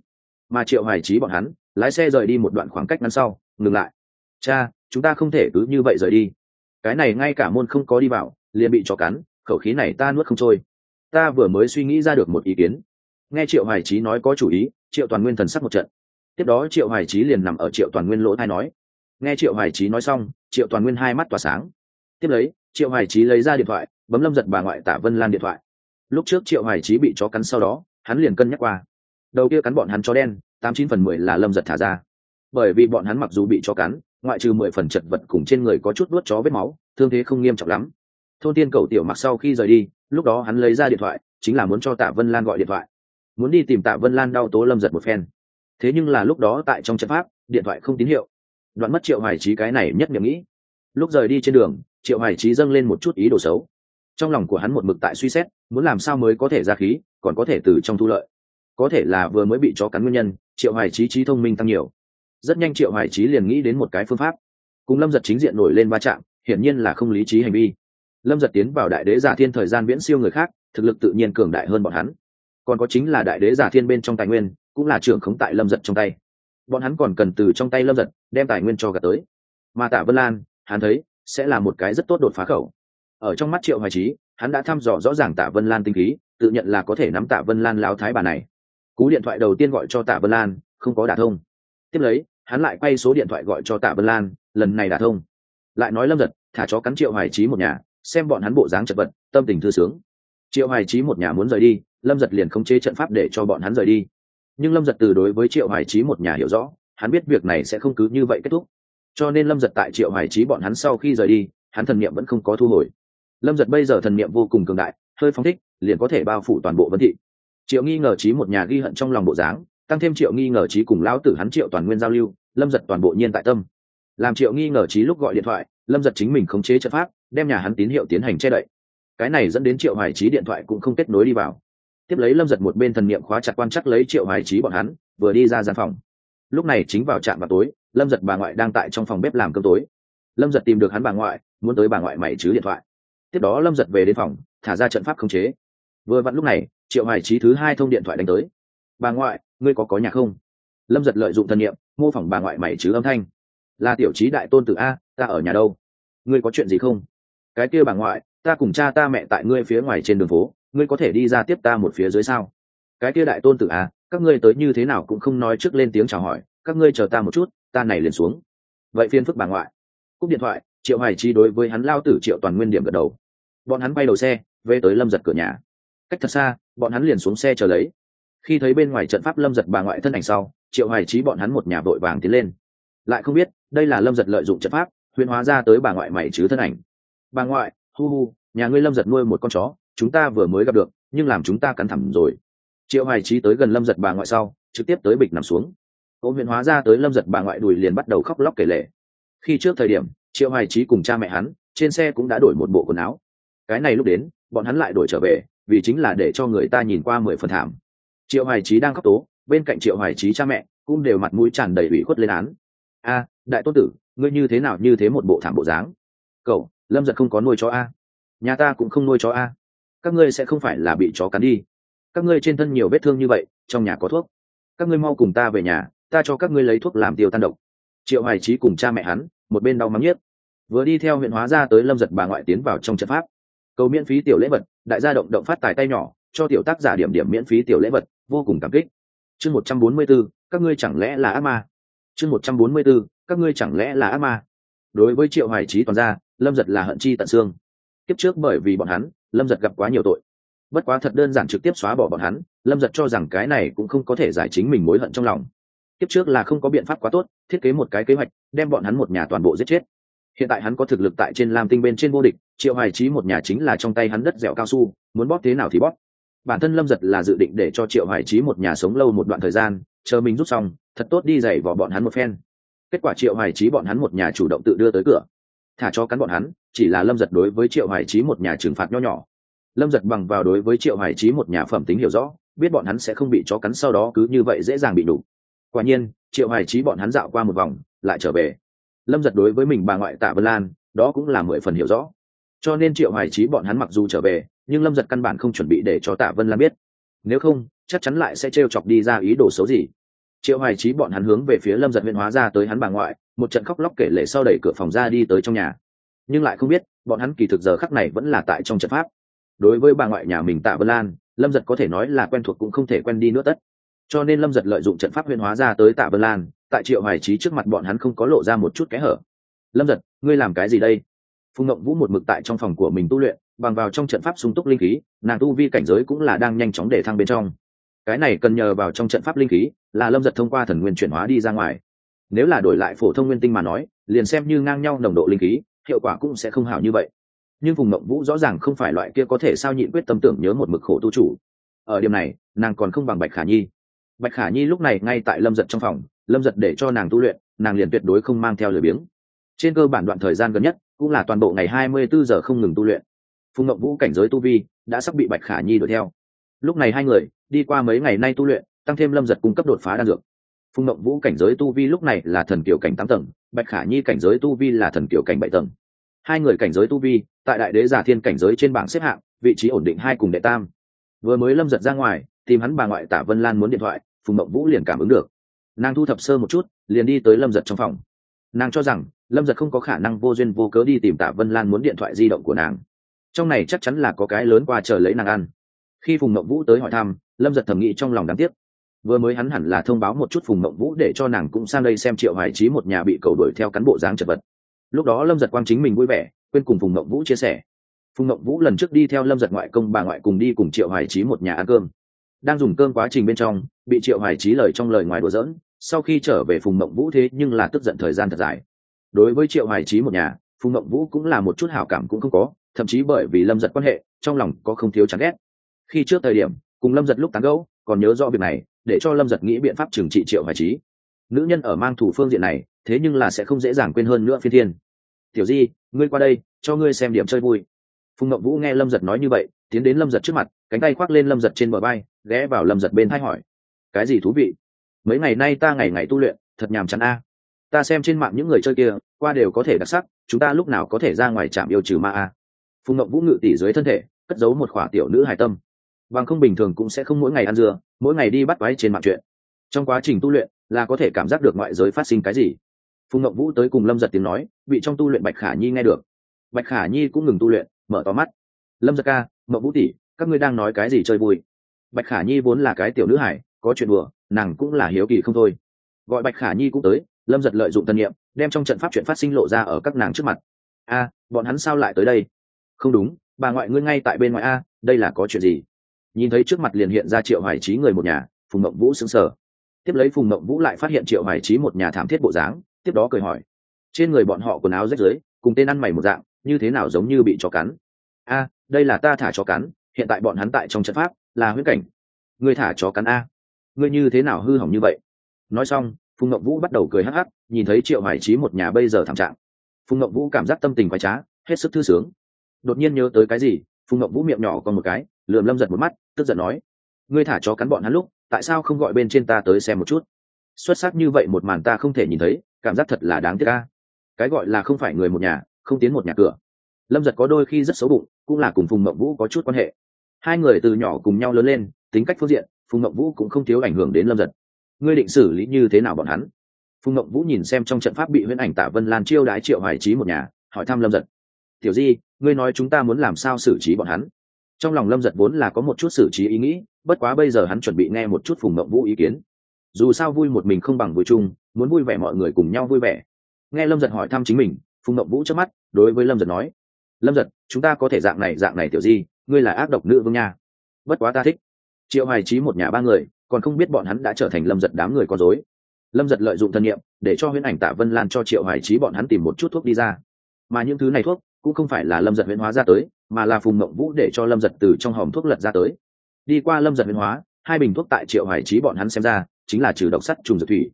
Mà triệu hoài trí bọn hắn, lái xe rời đi một đoạn khoảng cách ngắn sau, ngừng lại. Cha, chúng ta không thể cứ như vậy rời đi. Cái này ngay cả môn không có đi vào, liền bị cho cắn, khẩu khí này ta nuốt không trôi. Ta vừa mới suy nghĩ ra được một ý kiến. Nghe triệu hoài trí nói có chủ ý, triệu toàn nguyên thần sắc một trận. Tiếp đó triệu hoài trí liền nằm ở triệu toàn nguyên lỗ thai nói. Nghe triệu hoài trí nói xong triệu toàn nguyên hai mắt tỏa sáng. Tiếp lấy, triệu hoài trí lấy ra điện thoại, bấm lâm giật bà ngoại tả vân lan điện thoại. Lúc trước triệu hoài trí bị chó cắn sau đó, hắn liền cân nhắc qua. Đầu kia cắn bọn hắn chó đen, tám chín phần mười là lâm giật thả ra. Bởi vì bọn hắn mặc dù bị chó cắn, ngoại trừ mười phần chật vật cùng trên người có chút đuốt chó vết máu, thương thế không nghiêm trọng lắm. Thôn tiên cầu tiểu mặc sau khi rời đi, lúc đó hắn lấy ra điện thoại, chính là muốn cho tạ vân lan gọi điện thoại. Muốn đi tìm tạ vân lan đau tố lâm giật một phen. Thế nhưng là lúc đó tại trong trận pháp, điện thoại không tín hiệu đoạn mất triệu hoài trí cái này nhất miệng nghĩ. Lúc rời đi trên đường, triệu hoài trí dâng lên một chút ý đồ xấu. Trong lòng của hắn một mực tại suy xét, muốn làm sao mới có thể ra khí, còn có thể từ trong thu lợi. Có thể là vừa mới bị chó cắn nguyên nhân, triệu hoài trí trí thông minh tăng nhiều. Rất nhanh triệu hoài trí liền nghĩ đến một cái phương pháp. Cùng lâm giật chính diện nổi lên va chạm, hiển nhiên là không lý trí hành vi. Lâm giật tiến vào đại đế giả thiên thời gian viễn siêu người khác, thực lực tự nhiên cường đại hơn bọn hắn. Còn có chính là đại đế giả thiên bên trong tài nguyên, cũng là trưởng khống tại lâm giật trong tay bọn hắn còn cần từ trong tay lâm giật, đem tài nguyên cho gạt tới. Mà tạ vân lan, hắn thấy, sẽ là một cái rất tốt đột phá khẩu. Ở trong mắt triệu hoài trí hắn đã thăm dò rõ ràng tạ vân lan tinh khí, tự nhận là có thể nắm tạ vân lan lao thái bà này. Cú điện thoại đầu tiên gọi cho tạ vân lan, không có đả thông. Tiếp lấy, hắn lại quay số điện thoại gọi cho tạ vân lan, lần này đả thông. Lại nói lâm giật, thả chó cắn triệu hoài trí một nhà, xem bọn hắn bộ dáng chật vật, tâm tình thư sướng. Triệu hoài trí một nhà muốn rời đi, lâm giật liền khống chế trận pháp để cho bọn hắn rời đi nhưng lâm giật từ đối với triệu hoài trí một nhà hiểu rõ, hắn biết việc này sẽ không cứ như vậy kết thúc. Cho nên lâm giật tại triệu hoài trí bọn hắn sau khi rời đi, hắn thần niệm vẫn không có thu hồi. Lâm giật bây giờ thần niệm vô cùng cường đại, hơi phóng thích, liền có thể bao phủ toàn bộ vấn thị. Triệu nghi ngờ trí một nhà ghi hận trong lòng bộ dáng, tăng thêm triệu nghi ngờ trí cùng lão tử hắn triệu toàn nguyên giao lưu, lâm giật toàn bộ nhiên tại tâm. Làm triệu nghi ngờ trí lúc gọi điện thoại, lâm giật chính mình khống chế chất pháp, đem nhà hắn tín hiệu tiến hành che đậy. Cái này dẫn đến triệu hoài trí điện thoại cũng không kết nối đi vào tiếp lấy lâm giật một bên thần niệm khóa chặt quan chắc lấy triệu hoài trí bọn hắn, vừa đi ra gian phòng. Lúc này chính vào trạm vào tối, lâm giật bà ngoại đang tại trong phòng bếp làm cơm tối. Lâm giật tìm được hắn bà ngoại, muốn tới bà ngoại mày chứ điện thoại. Tiếp đó lâm giật về đến phòng, thả ra trận pháp khống chế. Vừa vặn lúc này, triệu hoài trí thứ hai thông điện thoại đánh tới. Bà ngoại, ngươi có có nhà không? Lâm giật lợi dụng thần niệm, mô phỏng bà ngoại mày chứ âm thanh. Là tiểu trí đại tôn tử a, ta ở nhà đâu? Ngươi có chuyện gì không? Cái kia bà ngoại, ta cùng cha ta mẹ tại ngươi phía ngoài trên đường phố ngươi có thể đi ra tiếp ta một phía dưới sao? Cái kia đại tôn tử à, các ngươi tới như thế nào cũng không nói trước lên tiếng chào hỏi các ngươi chờ ta một chút ta này liền xuống. Vậy phiên phức bà ngoại. Cúp điện thoại triệu hoài chi đối với hắn lao tử triệu toàn nguyên điểm gật đầu. Bọn hắn bay đầu xe về tới lâm giật cửa nhà. Cách thật xa bọn hắn liền xuống xe chờ lấy. Khi thấy bên ngoài trận pháp lâm giật bà ngoại thân ảnh sau triệu hoài trí bọn hắn một nhà vội vàng tiến lên. Lại không biết đây là lâm giật lợi dụng trận pháp huyền hóa ra tới bà ngoại mày chứ thân ảnh. Bà ngoại hu hu nhà ngươi lâm giật nuôi một con chó chúng ta vừa mới gặp được, nhưng làm chúng ta cắn thẳm rồi. Triệu hoài trí tới gần lâm giật bà ngoại sau, trực tiếp tới bịch nằm xuống. Ôm huyện hóa ra tới lâm giật bà ngoại đùi liền bắt đầu khóc lóc kể lệ khi trước thời điểm, triệu hoài trí cùng cha mẹ hắn, trên xe cũng đã đổi một bộ quần áo. Cái này lúc đến, bọn hắn lại đổi trở về, vì chính là để cho người ta nhìn qua mười phần thảm. Triệu hoài trí đang khóc tố, bên cạnh triệu hoài trí cha mẹ cũng đều mặt mũi tràn đầy ủy khuất lên án. A, đại tôn tử, ngươi như thế nào như thế một bộ thảm bộ dáng? Cậu, lâm giật không có nuôi chó a. Nhà ta cũng không nuôi chó a các ngươi sẽ không phải là bị chó cắn đi. Các ngươi trên thân nhiều vết thương như vậy, trong nhà có thuốc. Các ngươi mau cùng ta về nhà, ta cho các ngươi lấy thuốc làm tiêu tan độc. Triệu hoài trí cùng cha mẹ hắn, một bên đau mắng nhất vừa đi theo huyện hóa ra tới lâm giật bà ngoại tiến vào trong trận pháp. Cầu miễn phí tiểu lễ vật, đại gia động động phát tài tay nhỏ, cho tiểu tác giả điểm điểm miễn phí tiểu lễ vật, vô cùng cảm kích. Chương một trăm bốn mươi b các ngươi chẳng lẽ là ác ma? Chương một trăm bốn mươi b các ngươi chẳng lẽ là ác ma? Đối với triệu hoài trí toàn gia, lâm giật là hận chi tận xương. Kiếp trước bởi vì bọn hắn lâm giật gặp quá nhiều tội. Bất quá thật đơn giản trực tiếp xóa bỏ bọn hắn, lâm giật cho rằng cái này cũng không có thể giải chính mình mối hận trong lòng. Kiếp trước là không có biện pháp quá tốt, thiết kế một cái kế hoạch, đem bọn hắn một nhà toàn bộ giết chết. Hiện tại hắn có thực lực tại trên lam tinh bên trên vô địch, triệu hoài trí một nhà chính là trong tay hắn đất dẻo cao su, muốn bóp thế nào thì bóp. Bản thân lâm giật là dự định để cho triệu hoài trí một nhà sống lâu một đoạn thời gian, chờ mình rút xong, thật tốt đi dày vào bọn hắn một phen. Kết quả triệu hoài trí bọn hắn một nhà chủ động tự đưa tới cửa thả cho cắn bọn hắn, chỉ là lâm giật đối với triệu hoài trí một nhà trừng phạt nho nhỏ. Lâm giật bằng vào đối với triệu hoài trí một nhà phẩm tính hiểu rõ, biết bọn hắn sẽ không bị chó cắn sau đó cứ như vậy dễ dàng bị đủ quả nhiên, triệu hoài trí bọn hắn dạo qua một vòng, lại trở về. Lâm giật đối với mình bà ngoại tạ vân lan, đó cũng là mười phần hiểu rõ. Cho nên triệu hoài trí bọn hắn mặc dù trở về, nhưng lâm giật căn bản không chuẩn bị để cho tạ vân lan biết. Nếu không, chắc chắn lại sẽ t r e o chọc đi ra ý đồ xấu gì. Triệu hoài trí bọn hắn hướng về phía lâm giật huyện hóa ra tới hắn bà ngoại một trận khóc lóc kể lệ sau đẩy cửa phòng ra đi tới trong nhà. Nhưng lại không biết, bọn hắn kỳ thực giờ khắc này vẫn là tại trong trận pháp. Đối với bà ngoại nhà mình tạ vân lan, lâm giật có thể nói là quen thuộc cũng không thể quen đi nữa tất. Cho nên lâm giật lợi dụng trận pháp huyền hóa ra tới tạ vân lan, tại triệu hoài trí trước mặt bọn hắn không có lộ ra một chút kẽ hở. Lâm giật, ngươi làm cái gì đây? Phùng ngộng vũ một mực tại trong phòng của mình tu luyện, bằng vào trong trận pháp sung túc linh khí, nàng tu vi cảnh giới cũng là đang nhanh chóng để thăng bên trong. Cái này cần nhờ vào trong trận pháp linh khí là lâm giật thông qua thần nguyên chuyển hóa đi ra ngoài nếu là đổi lại phổ thông nguyên tinh mà nói, liền xem như ngang nhau nồng độ linh khí, hiệu quả cũng sẽ không hảo như vậy. Nhưng phùng mộng vũ rõ ràng không phải loại kia có thể sao nhịn quyết tâm tưởng nhớ một mực khổ tu chủ. Ở điểm này, nàng còn không bằng bạch khả nhi. Bạch khả nhi lúc này ngay tại lâm giật trong phòng, lâm giật để cho nàng tu luyện, nàng liền tuyệt đối không mang theo lời biếng. Trên cơ bản đoạn thời gian gần nhất, cũng là toàn bộ ngày hai mươi bốn giờ không ngừng tu luyện. Phùng ngậm vũ cảnh giới tu vi đã sắp bị bạch khả nhi đuổi theo. Lúc này hai người, đi qua mấy ngày nay tu luyện, tăng thêm lâm giật cung cấp đột phá đan dược phùng Mộng vũ cảnh giới tu vi lúc này là thần kiểu cảnh tám tầng, bạch khả nhi cảnh giới tu vi là thần kiểu cảnh bảy tầng. Hai người cảnh giới tu vi, tại đại đế giả thiên cảnh giới trên bảng xếp hạng, vị trí ổn định hai cùng đệ tam. Vừa mới lâm giật ra ngoài, tìm hắn bà ngoại tả vân lan muốn điện thoại, phùng mộng vũ liền cảm ứng được. Nàng thu thập sơ một chút, liền đi tới lâm giật trong phòng. Nàng cho rằng, lâm giật không có khả năng vô duyên vô cớ đi tìm Tả vân lan muốn điện thoại di động của nàng. Trong này chắc chắn là có cái lớn qua chờ lấy nàng ăn. Khi phùng Mộng vũ tới hỏi thăm, lâm giật thầm nghĩ trong lòng đáng tiếc vừa mới hắn hẳn là thông báo một chút phùng mộng vũ để cho nàng cũng sang đây xem triệu hoài trí một nhà bị cầu đuổi theo cán bộ dáng chật vật. Lúc đó lâm giật quang chính mình vui vẻ, quên cùng phùng mộng vũ chia sẻ. Phùng mộng vũ lần trước đi theo lâm giật ngoại công bà ngoại cùng đi cùng triệu hoài trí một nhà ăn cơm. Đang dùng cơm quá trình bên trong, bị triệu hoài trí lời trong lời ngoài đùa giỡn, sau khi trở về phùng mộng vũ thế nhưng là tức giận thời gian thật dài. Đối với triệu hoài trí một nhà, phùng mộng vũ cũng là một chút hảo cảm cũng không có, thậm chí bởi vì lâm giật quan hệ, trong lòng có không thiếu chán ghét. Khi trước thời điểm, cùng lâm giật lúc tán gẫu, còn nhớ rõ việc này để cho lâm giật nghĩ biện pháp trừng trị triệu hoài trí nữ nhân ở mang thủ phương diện này, thế nhưng là sẽ không dễ dàng quên hơn nữa phi thiên. Tiểu di, ngươi qua đây, cho ngươi xem điểm chơi vui. Phùng ngậm vũ nghe lâm giật nói như vậy, tiến đến lâm giật trước mặt, cánh tay khoác lên lâm giật trên bờ bay ghé vào lâm giật bên thay hỏi, cái gì thú vị? Mấy ngày nay ta ngày ngày tu luyện, thật nhàm chán a. Ta xem trên mạng những người chơi kia, qua đều có thể đặc sắc, chúng ta lúc nào có thể ra ngoài trạm yêu trừ ma a? Phùng ngậm vũ ngự tỉ dưới thân thể, cất giấu một khỏa tiểu nữ hài tâm bằng không bình thường cũng sẽ không mỗi ngày ăn dưa, mỗi ngày đi bắt quái trên mạng chuyện. Trong quá trình tu luyện, là có thể cảm giác được ngoại giới phát sinh cái gì. Phùng ngậm vũ tới cùng lâm giật tiếng nói bị trong tu luyện bạch khả nhi nghe được. Bạch khả nhi cũng ngừng tu luyện, mở to mắt. Lâm giật ca mậu vũ tỷ, các ngươi đang nói cái gì chơi vui? Bạch khả nhi vốn là cái tiểu nữ hải có chuyện đùa, nàng cũng là hiếu kỳ không thôi. Gọi bạch khả nhi cũng tới, lâm giật lợi dụng tân nhiệm đem trong trận pháp chuyện phát sinh lộ ra ở các nàng trước mặt. A, bọn hắn sao lại tới đây? Không đúng, bà ngoại ngươi ngay tại bên ngoài a, đây là có chuyện gì? Nhìn thấy trước mặt liền hiện ra triệu hoài trí người một nhà, phùng mộng vũ xứng sở tiếp lấy phùng mộng vũ lại phát hiện triệu hoài trí một nhà thảm thiết bộ dáng, tiếp đó cười hỏi. Trên người bọn họ quần áo rách rưới, cùng tên ăn mày một dạng, như thế nào giống như bị chó cắn? A, đây là ta thả chó cắn, hiện tại bọn hắn tại trong trận pháp, là huyết cảnh. Ngươi thả chó cắn a. Ngươi như thế nào hư hỏng như vậy? Nói xong, phùng ngậm vũ bắt đầu cười hắc hắc, nhìn thấy triệu hải trí một nhà bây giờ thảm trạng. Phùng ngậm vũ cảm giác tâm tình khoái trá, hết sức thư sướng. Đột nhiên nhớ tới cái gì, phùng ngậm vũ miệng nhỏ còn một cái lượm lâm giật một mắt tức giận nói, ngươi thả chó cắn bọn hắn lúc, tại sao không gọi bên trên ta tới xem một chút? Xuất sắc như vậy một màn ta không thể nhìn thấy, cảm giác thật là đáng tiếc ca cái gọi là không phải người một nhà, không tiến một nhà cửa. Lâm giật có đôi khi rất xấu bụng, cũng là cùng phùng mậu vũ có chút quan hệ. Hai người từ nhỏ cùng nhau lớn lên, tính cách phương diện, phùng mậu vũ cũng không thiếu ảnh hưởng đến lâm giật. Ngươi định xử lý như thế nào bọn hắn? Phùng mậu vũ nhìn xem trong trận pháp bị huyễn ảnh tả vân lan chiêu đái triệu hoài trí một nhà, hỏi thăm lâm giật. Tiểu di, ngươi nói chúng ta muốn làm sao xử trí bọn hắn? Trong lòng lâm giật vốn là có một chút xử trí ý nghĩ, bất quá bây giờ hắn chuẩn bị nghe một chút phùng mộng vũ ý kiến. Dù sao vui một mình không bằng vui chung, muốn vui vẻ mọi người cùng nhau vui vẻ. Nghe lâm giật hỏi thăm chính mình, phùng mộng vũ trước mắt, đối với lâm giật nói, lâm giật, chúng ta có thể dạng này dạng này tiểu di, ngươi là ác độc nữ vương nha. Bất quá ta thích. Triệu hoài trí một nhà ba người, còn không biết bọn hắn đã trở thành lâm giật đám người có dối lâm giật lợi dụng thân nhiệm, để cho huyễn ảnh tạ vân lan cho triệu hoài trí bọn hắn tìm một chút thuốc đi ra. Mà những thứ này thuốc cũng không phải là lâm giật huyễn hóa ra tới, mà là phùng mộng vũ để cho lâm giật từ trong hòm thuốc lật ra tới. Đi qua lâm giật huyễn hóa, hai bình thuốc tại triệu hoài trí bọn hắn xem ra, chính là trừ độc sắt trùng dược thủy.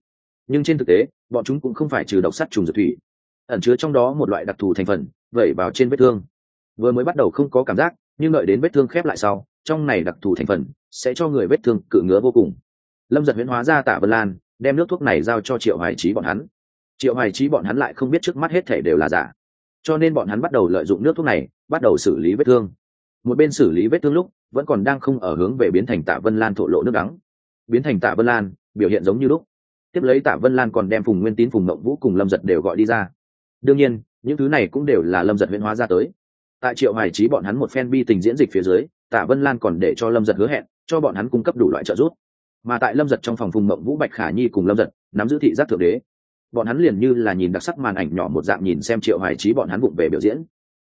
Nhưng trên thực tế, bọn chúng cũng không phải trừ độc sắt trùng dược thủy, ẩn chứa trong đó một loại đặc thù thành phần, vẩy vào trên vết thương. Vừa mới bắt đầu không có cảm giác, nhưng đợi đến vết thương khép lại sau, trong này đặc thù thành phần sẽ cho người vết thương cự ngứa vô cùng. Lâm giật huyễn hóa ra tạ vân lan, đem nước thuốc này giao cho triệu hoài trí bọn hắn. Triệu hoài trí bọn hắn lại không biết trước mắt hết thể đều là giả cho nên bọn hắn bắt đầu lợi dụng nước thuốc này, bắt đầu xử lý vết thương. Một bên xử lý vết thương lúc, vẫn còn đang không ở hướng về biến thành tạ vân lan thổ lộ nước đắng. Biến thành tạ vân lan, biểu hiện giống như lúc. Tiếp lấy tạ vân lan còn đem phùng nguyên tín, phùng mộng vũ cùng lâm giật đều gọi đi ra. Đương nhiên, những thứ này cũng đều là lâm giật huyễn hóa ra tới. Tại triệu hoài trí bọn hắn một phen bi tình diễn dịch phía dưới, tạ vân lan còn để cho lâm giật hứa hẹn, cho bọn hắn cung cấp đủ loại trợ giúp. Mà tại lâm giật trong phòng phùng mộng vũ, bạch khả nhi cùng lâm giật nắm giữ thị giác thượng đế bọn hắn liền như là nhìn đặc sắc màn ảnh nhỏ một dạng nhìn xem triệu hoài trí bọn hắn vụng về biểu diễn.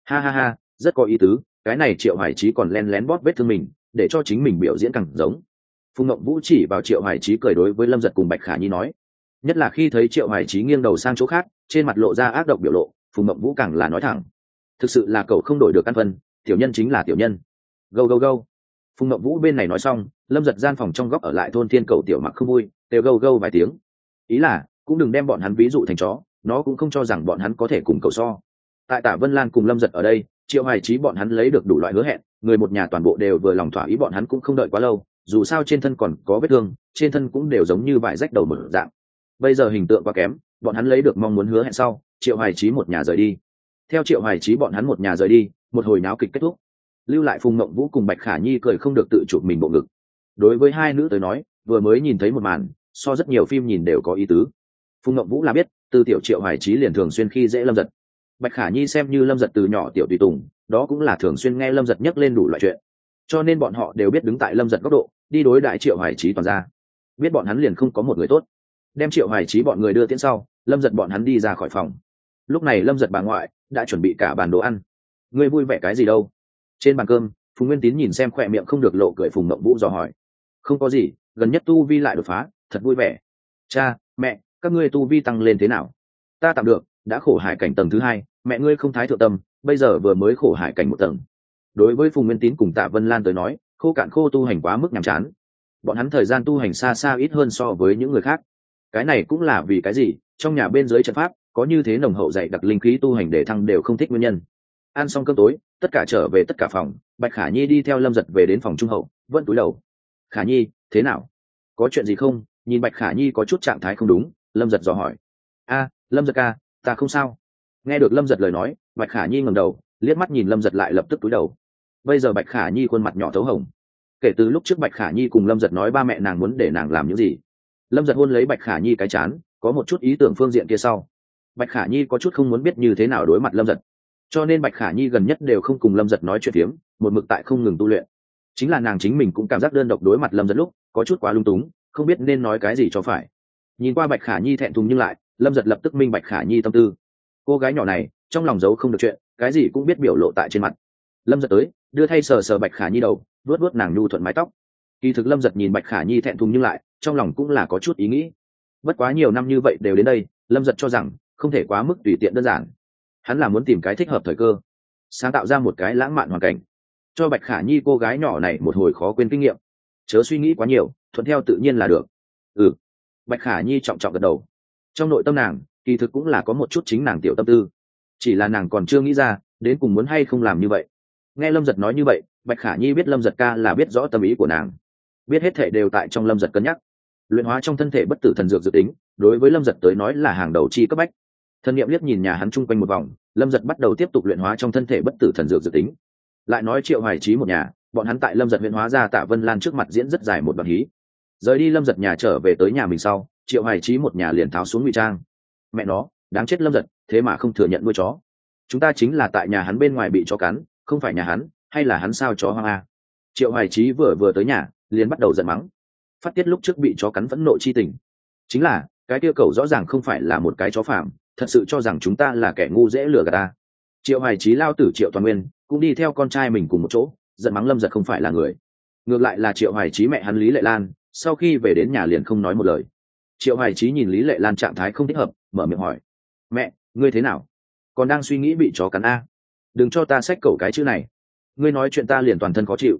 Ha ha ha, rất có ý tứ, cái này triệu hoài trí còn len lén bóp vết thương mình, để cho chính mình biểu diễn càng giống. Phùng ngậm vũ chỉ vào triệu hoài trí cười đối với lâm giật cùng bạch khả nhi nói, nhất là khi thấy triệu hoài trí nghiêng đầu sang chỗ khác, trên mặt lộ ra ác độc biểu lộ, phùng ngậm vũ càng là nói thẳng, thực sự là cậu không đổi được căn phân, tiểu nhân chính là tiểu nhân. Gâu gâu gâu. Phùng ngậm vũ bên này nói xong, lâm giật gian phòng trong góc ở lại thôn thiên cầu tiểu mặc không vui đều gâu gâu vài tiếng. Ý là cũng đừng đem bọn hắn ví dụ thành chó, nó cũng không cho rằng bọn hắn có thể cùng cầu so. Tại tả vân lan cùng lâm giật ở đây, triệu hoài trí bọn hắn lấy được đủ loại hứa hẹn, người một nhà toàn bộ đều vừa lòng thỏa ý bọn hắn cũng không đợi quá lâu, dù sao trên thân còn có vết thương, trên thân cũng đều giống như vải rách đầu mở dạng. Bây giờ hình tượng quá kém, bọn hắn lấy được mong muốn hứa hẹn sau, triệu hoài trí một nhà rời đi. Theo triệu hoài trí bọn hắn một nhà rời đi, một hồi náo kịch kết thúc. Lưu lại phùng mộng vũ cùng bạch khả nhi cười không được tự chụp mình bộ ngực. Đối với hai nữ tới nói, vừa mới nhìn thấy một màn, so rất nhiều phim nhìn đều có ý tứ phùng ngậm vũ là biết, từ tiểu triệu hoài trí liền thường xuyên khi dễ lâm giật. Bạch khả nhi xem như lâm giật từ nhỏ tiểu tùy tùng, đó cũng là thường xuyên nghe lâm giật nhắc lên đủ loại chuyện. Cho nên bọn họ đều biết đứng tại lâm giật góc độ, đi đối đại triệu hoài trí toàn ra. Biết bọn hắn liền không có một người tốt. Đem triệu hoài trí bọn người đưa tiễn sau, lâm giật bọn hắn đi ra khỏi phòng. Lúc này lâm giật bà ngoại đã chuẩn bị cả bàn đồ ăn. Ngươi vui vẻ cái gì đâu? Trên bàn cơm, phùng nguyên tín nhìn xem khỏe miệng không được lộ cười phùng mộng vũ dò hỏi. Không có gì, gần nhất tu vi lại đột phá, thật vui vẻ. Cha, mẹ các ngươi tu vi tăng lên thế nào? Ta tạm được, đã khổ hải cảnh tầng thứ hai, mẹ ngươi không thái thượng tâm, bây giờ vừa mới khổ hải cảnh một tầng. Đối với phùng nguyên tín cùng tạ vân lan tới nói, khô cạn khô tu hành quá mức nhàm chán. Bọn hắn thời gian tu hành xa xa ít hơn so với những người khác. Cái này cũng là vì cái gì? Trong nhà bên dưới trận pháp, có như thế nồng hậu dạy đặc linh khí tu hành để thăng đều không thích nguyên nhân. Ăn xong cơm tối, tất cả trở về tất cả phòng, bạch khả nhi đi theo lâm giật về đến phòng trung hậu, vẫn túi đầu. Khả nhi, thế nào? Có chuyện gì không? Nhìn bạch khả nhi có chút trạng thái không đúng lâm giật dò hỏi. A, lâm giật ca, ta không sao. Nghe được lâm giật lời nói, bạch khả nhi ngầm đầu, liếc mắt nhìn lâm giật lại lập tức túi đầu. Bây giờ bạch khả nhi khuôn mặt nhỏ thấu hồng. Kể từ lúc trước bạch khả nhi cùng lâm giật nói ba mẹ nàng muốn để nàng làm những gì, lâm giật hôn lấy bạch khả nhi cái chán, có một chút ý tưởng phương diện kia sau. Bạch khả nhi có chút không muốn biết như thế nào đối mặt lâm giật. Cho nên bạch khả nhi gần nhất đều không cùng lâm giật nói chuyện tiếng một mực tại không ngừng tu luyện. Chính là nàng chính mình cũng cảm giác đơn độc đối mặt lâm giật lúc, có chút quá lung túng, không biết nên nói cái gì cho phải nhìn qua bạch khả nhi thẹn thùng nhưng lại, lâm giật lập tức minh bạch khả nhi tâm tư. Cô gái nhỏ này, trong lòng giấu không được chuyện, cái gì cũng biết biểu lộ tại trên mặt. Lâm giật tới, đưa thay sờ sờ bạch khả nhi đầu, vuốt vuốt nàng nhu thuận mái tóc. Kỳ thực lâm giật nhìn bạch khả nhi thẹn thùng nhưng lại, trong lòng cũng là có chút ý nghĩ. Bất quá nhiều năm như vậy đều đến đây, lâm giật cho rằng, không thể quá mức tùy tiện đơn giản. Hắn là muốn tìm cái thích hợp thời cơ, sáng tạo ra một cái lãng mạn hoàn cảnh. Cho bạch khả nhi cô gái nhỏ này một hồi khó quên kinh nghiệm. Chớ suy nghĩ quá nhiều, thuận theo tự nhiên là được. Ừ bạch khả nhi trọng trọng gật đầu. Trong nội tâm nàng, kỳ thực cũng là có một chút chính nàng tiểu tâm tư. Chỉ là nàng còn chưa nghĩ ra, đến cùng muốn hay không làm như vậy. Nghe lâm giật nói như vậy, bạch khả nhi biết lâm giật ca là biết rõ tâm ý của nàng. Biết hết thể đều tại trong lâm giật cân nhắc. Luyện hóa trong thân thể bất tử thần dược dự tính, đối với lâm giật tới nói là hàng đầu chi cấp bách. Thân nhiệm liếc nhìn nhà hắn chung quanh một vòng, lâm giật bắt đầu tiếp tục luyện hóa trong thân thể bất tử thần dược dự tính. Lại nói triệu hoài trí một nhà, bọn hắn tại lâm giật luyện hóa ra tạ vân lan trước mặt diễn rất dài một đoạn hí rời đi lâm giật nhà trở về tới nhà mình sau, triệu hoài trí một nhà liền tháo xuống ngụy trang. Mẹ nó, đáng chết lâm giật, thế mà không thừa nhận nuôi chó. Chúng ta chính là tại nhà hắn bên ngoài bị chó cắn, không phải nhà hắn, hay là hắn sao chó hoang a triệu hoài trí vừa vừa tới nhà, liền bắt đầu giận mắng. Phát tiết lúc trước bị chó cắn phẫn nộ chi tình. Chính là, cái tiêu cầu rõ ràng không phải là một cái chó phạm thật sự cho rằng chúng ta là kẻ ngu dễ lừa gạt ta. Triệu hoài trí lao tử triệu toàn nguyên, cũng đi theo con trai mình cùng một chỗ, giận mắng lâm giật không phải là người. Ngược lại là triệu hoài trí mẹ hắn lý lệ lan sau khi về đến nhà liền không nói một lời. Triệu hoài trí nhìn lý lệ lan trạng thái không thích hợp, mở miệng hỏi. Mẹ, ngươi thế nào? Còn đang suy nghĩ bị chó cắn a? Đừng cho ta xách cẩu cái chữ này. Ngươi nói chuyện ta liền toàn thân khó chịu.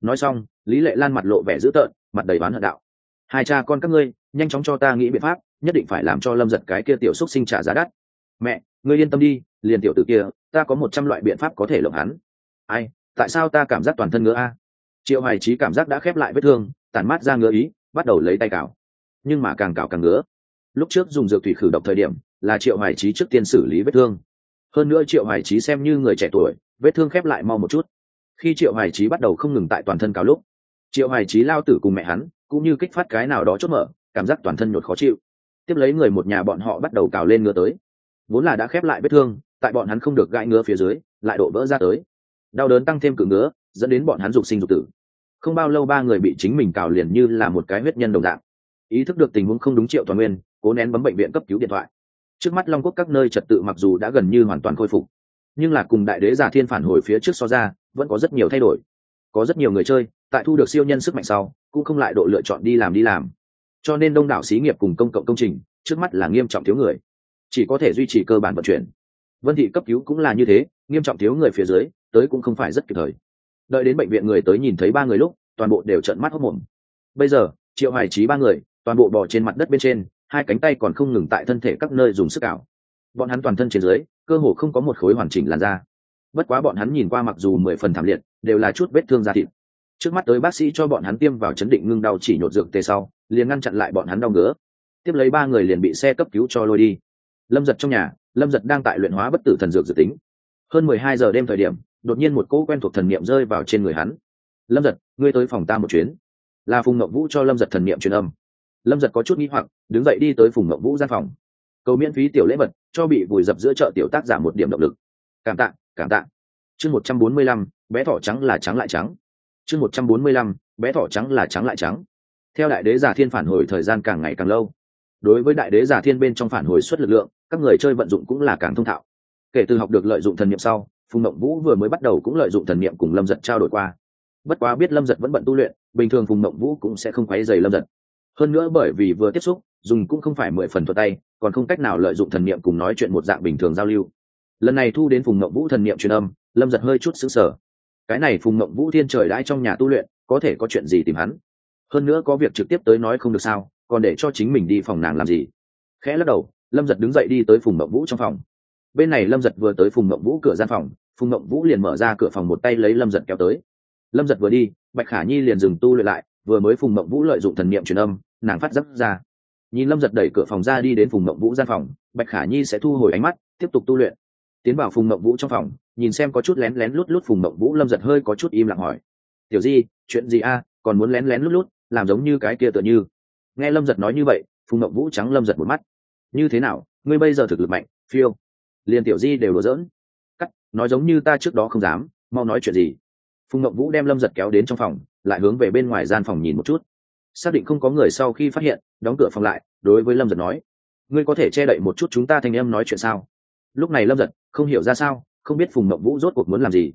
Nói xong, lý lệ lan mặt lộ vẻ dữ tợn, mặt đầy bán hận đạo. Hai cha con các ngươi, nhanh chóng cho ta nghĩ biện pháp, nhất định phải làm cho lâm giật cái kia tiểu xúc sinh trả giá đắt. Mẹ, ngươi yên tâm đi, liền tiểu t ử kia, ta có một trăm loại biện pháp có thể lộng hắn. Ai, tại sao ta cảm giác toàn thân ngứa a? Triệu hoài trí cảm giác đã khép lại vết thương tàn mát ra ngứa ý, bắt đầu lấy tay cào. Nhưng mà càng cào càng ngứa. Lúc trước dùng dược thủy khử độc thời điểm, là triệu hoài trí trước tiên xử lý vết thương. Hơn nữa triệu hoài trí xem như người trẻ tuổi, vết thương khép lại mau một chút. Khi triệu hoài trí bắt đầu không ngừng tại toàn thân cào lúc, triệu hoài trí lao tử cùng mẹ hắn, cũng như kích phát cái nào đó chốt mở, cảm giác toàn thân nhột khó chịu. Tiếp lấy người một nhà bọn họ bắt đầu cào lên ngứa tới. Vốn là đã khép lại vết thương, tại bọn hắn không được gãi ngứa phía dưới, lại đổ vỡ ra tới. Đau đớn tăng thêm cự ngứa, dẫn đến bọn hắn dục sinh dục tử không bao lâu ba người bị chính mình cào liền như là một cái huyết nhân đồng dạng. Ý thức được tình huống không đúng triệu toàn nguyên, cố nén bấm bệnh viện cấp cứu điện thoại. Trước mắt long quốc các nơi trật tự mặc dù đã gần như hoàn toàn khôi phục, nhưng là cùng đại đế giả thiên phản hồi phía trước so ra, vẫn có rất nhiều thay đổi. Có rất nhiều người chơi, tại thu được siêu nhân sức mạnh sau, cũng không lại độ lựa chọn đi làm đi làm. Cho nên đông đảo xí nghiệp cùng công cộng công trình, trước mắt là nghiêm trọng thiếu người. Chỉ có thể duy trì cơ bản vận chuyển. Vân thị cấp cứu cũng là như thế, nghiêm trọng thiếu người phía dưới, tới cũng không phải rất kịp thời đợi đến bệnh viện người tới nhìn thấy ba người lúc, toàn bộ đều trợn mắt hốc mồm. Bây giờ, triệu hoài trí ba người, toàn bộ bò trên mặt đất bên trên, hai cánh tay còn không ngừng tại thân thể các nơi dùng sức ảo. bọn hắn toàn thân trên dưới, cơ hồ không có một khối hoàn chỉnh làn da. Bất quá bọn hắn nhìn qua mặc dù mười phần thảm liệt, đều là chút vết thương da thịt. Trước mắt tới bác sĩ cho bọn hắn tiêm vào chấn định ngưng đau chỉ nhột dược tê sau, liền ngăn chặn lại bọn hắn đau ngứa. Tiếp lấy ba người liền bị xe cấp cứu cho lôi đi. Lâm giật trong nhà, lâm giật đang tại luyện hóa bất tử thần dược dự tính. Hơn mười hai giờ đêm thời điểm đột nhiên một cỗ quen thuộc thần niệm rơi vào trên người hắn. Lâm giật, ngươi tới phòng ta một chuyến. Là phùng ngậm vũ cho lâm giật thần niệm truyền âm. Lâm giật có chút nghĩ hoặc, đứng dậy đi tới phùng ngậm vũ gian phòng. Cầu miễn phí tiểu lễ vật, cho bị vùi dập giữa chợ tiểu tác giảm một điểm động lực. Cảm tạ cảm tạ. Chương một trăm bốn mươi lăm, bé thỏ trắng là trắng lại trắng. Chương một trăm bốn mươi lăm, bé thỏ trắng là trắng lại trắng. Theo đại đế giả thiên phản hồi thời gian càng ngày càng lâu, đối với đại đế giả thiên bên trong phản hồi suất lực lượng, các người chơi vận dụng cũng là càng thông thạo. Kể từ học được lợi dụng thần niệm sau phùng mộng vũ vừa mới bắt đầu cũng lợi dụng thần niệm cùng lâm giật trao đổi qua. Bất quá biết lâm giật vẫn bận tu luyện, bình thường phùng mộng vũ cũng sẽ không quấy dày lâm giật. Hơn nữa bởi vì vừa tiếp xúc, dùng cũng không phải mười phần thuật tay, còn không cách nào lợi dụng thần niệm cùng nói chuyện một dạng bình thường giao lưu. Lần này thu đến phùng mộng vũ thần niệm truyền âm, lâm giật hơi chút xứng sở cái này phùng mộng vũ thiên trời đãi trong nhà tu luyện, có thể có chuyện gì tìm hắn? Hơn nữa có việc trực tiếp tới nói không được sao, còn để cho chính mình đi phòng nàng làm gì? Khẽ lắc đầu, lâm giật đứng dậy đi tới phùng mộng vũ trong phòng bên này lâm giật vừa tới phùng mộng vũ cửa gian phòng phùng mộng vũ liền mở ra cửa phòng một tay lấy lâm giật kéo tới lâm giật vừa đi bạch khả nhi liền dừng tu luyện lại vừa mới phùng mộng vũ lợi dụng thần n i ệ m truyền âm nàng phát giấc ra nhìn lâm giật đẩy cửa phòng ra đi đến phùng mộng vũ gian phòng bạch khả nhi sẽ thu hồi ánh mắt tiếp tục tu luyện tiến vào phùng mộng vũ trong phòng nhìn xem có chút lén lén lút lút phùng mộng vũ lâm giật hơi có chút im lặng hỏi tiểu di chuyện gì a còn muốn lén lén lút lút làm giống như cái kia tựa như nghe lâm giật nói như vậy phùng mộng vũ trắng lâm giật một mắt như thế nào ngươi bây giờ thực lực mạnh phiêu liền tiểu di đều đùa giỡn. Cắt, nói giống như ta trước đó không dám, mau nói chuyện gì? Phùng ngậm vũ đem lâm giật kéo đến trong phòng, lại hướng về bên ngoài gian phòng nhìn một chút. Xác định không có người sau khi phát hiện, đóng cửa phòng lại, đối với lâm giật nói, ngươi có thể che đậy một chút chúng ta thành em nói chuyện sao? Lúc này lâm giật, không hiểu ra sao, không biết phùng mộng vũ rốt cuộc muốn làm gì.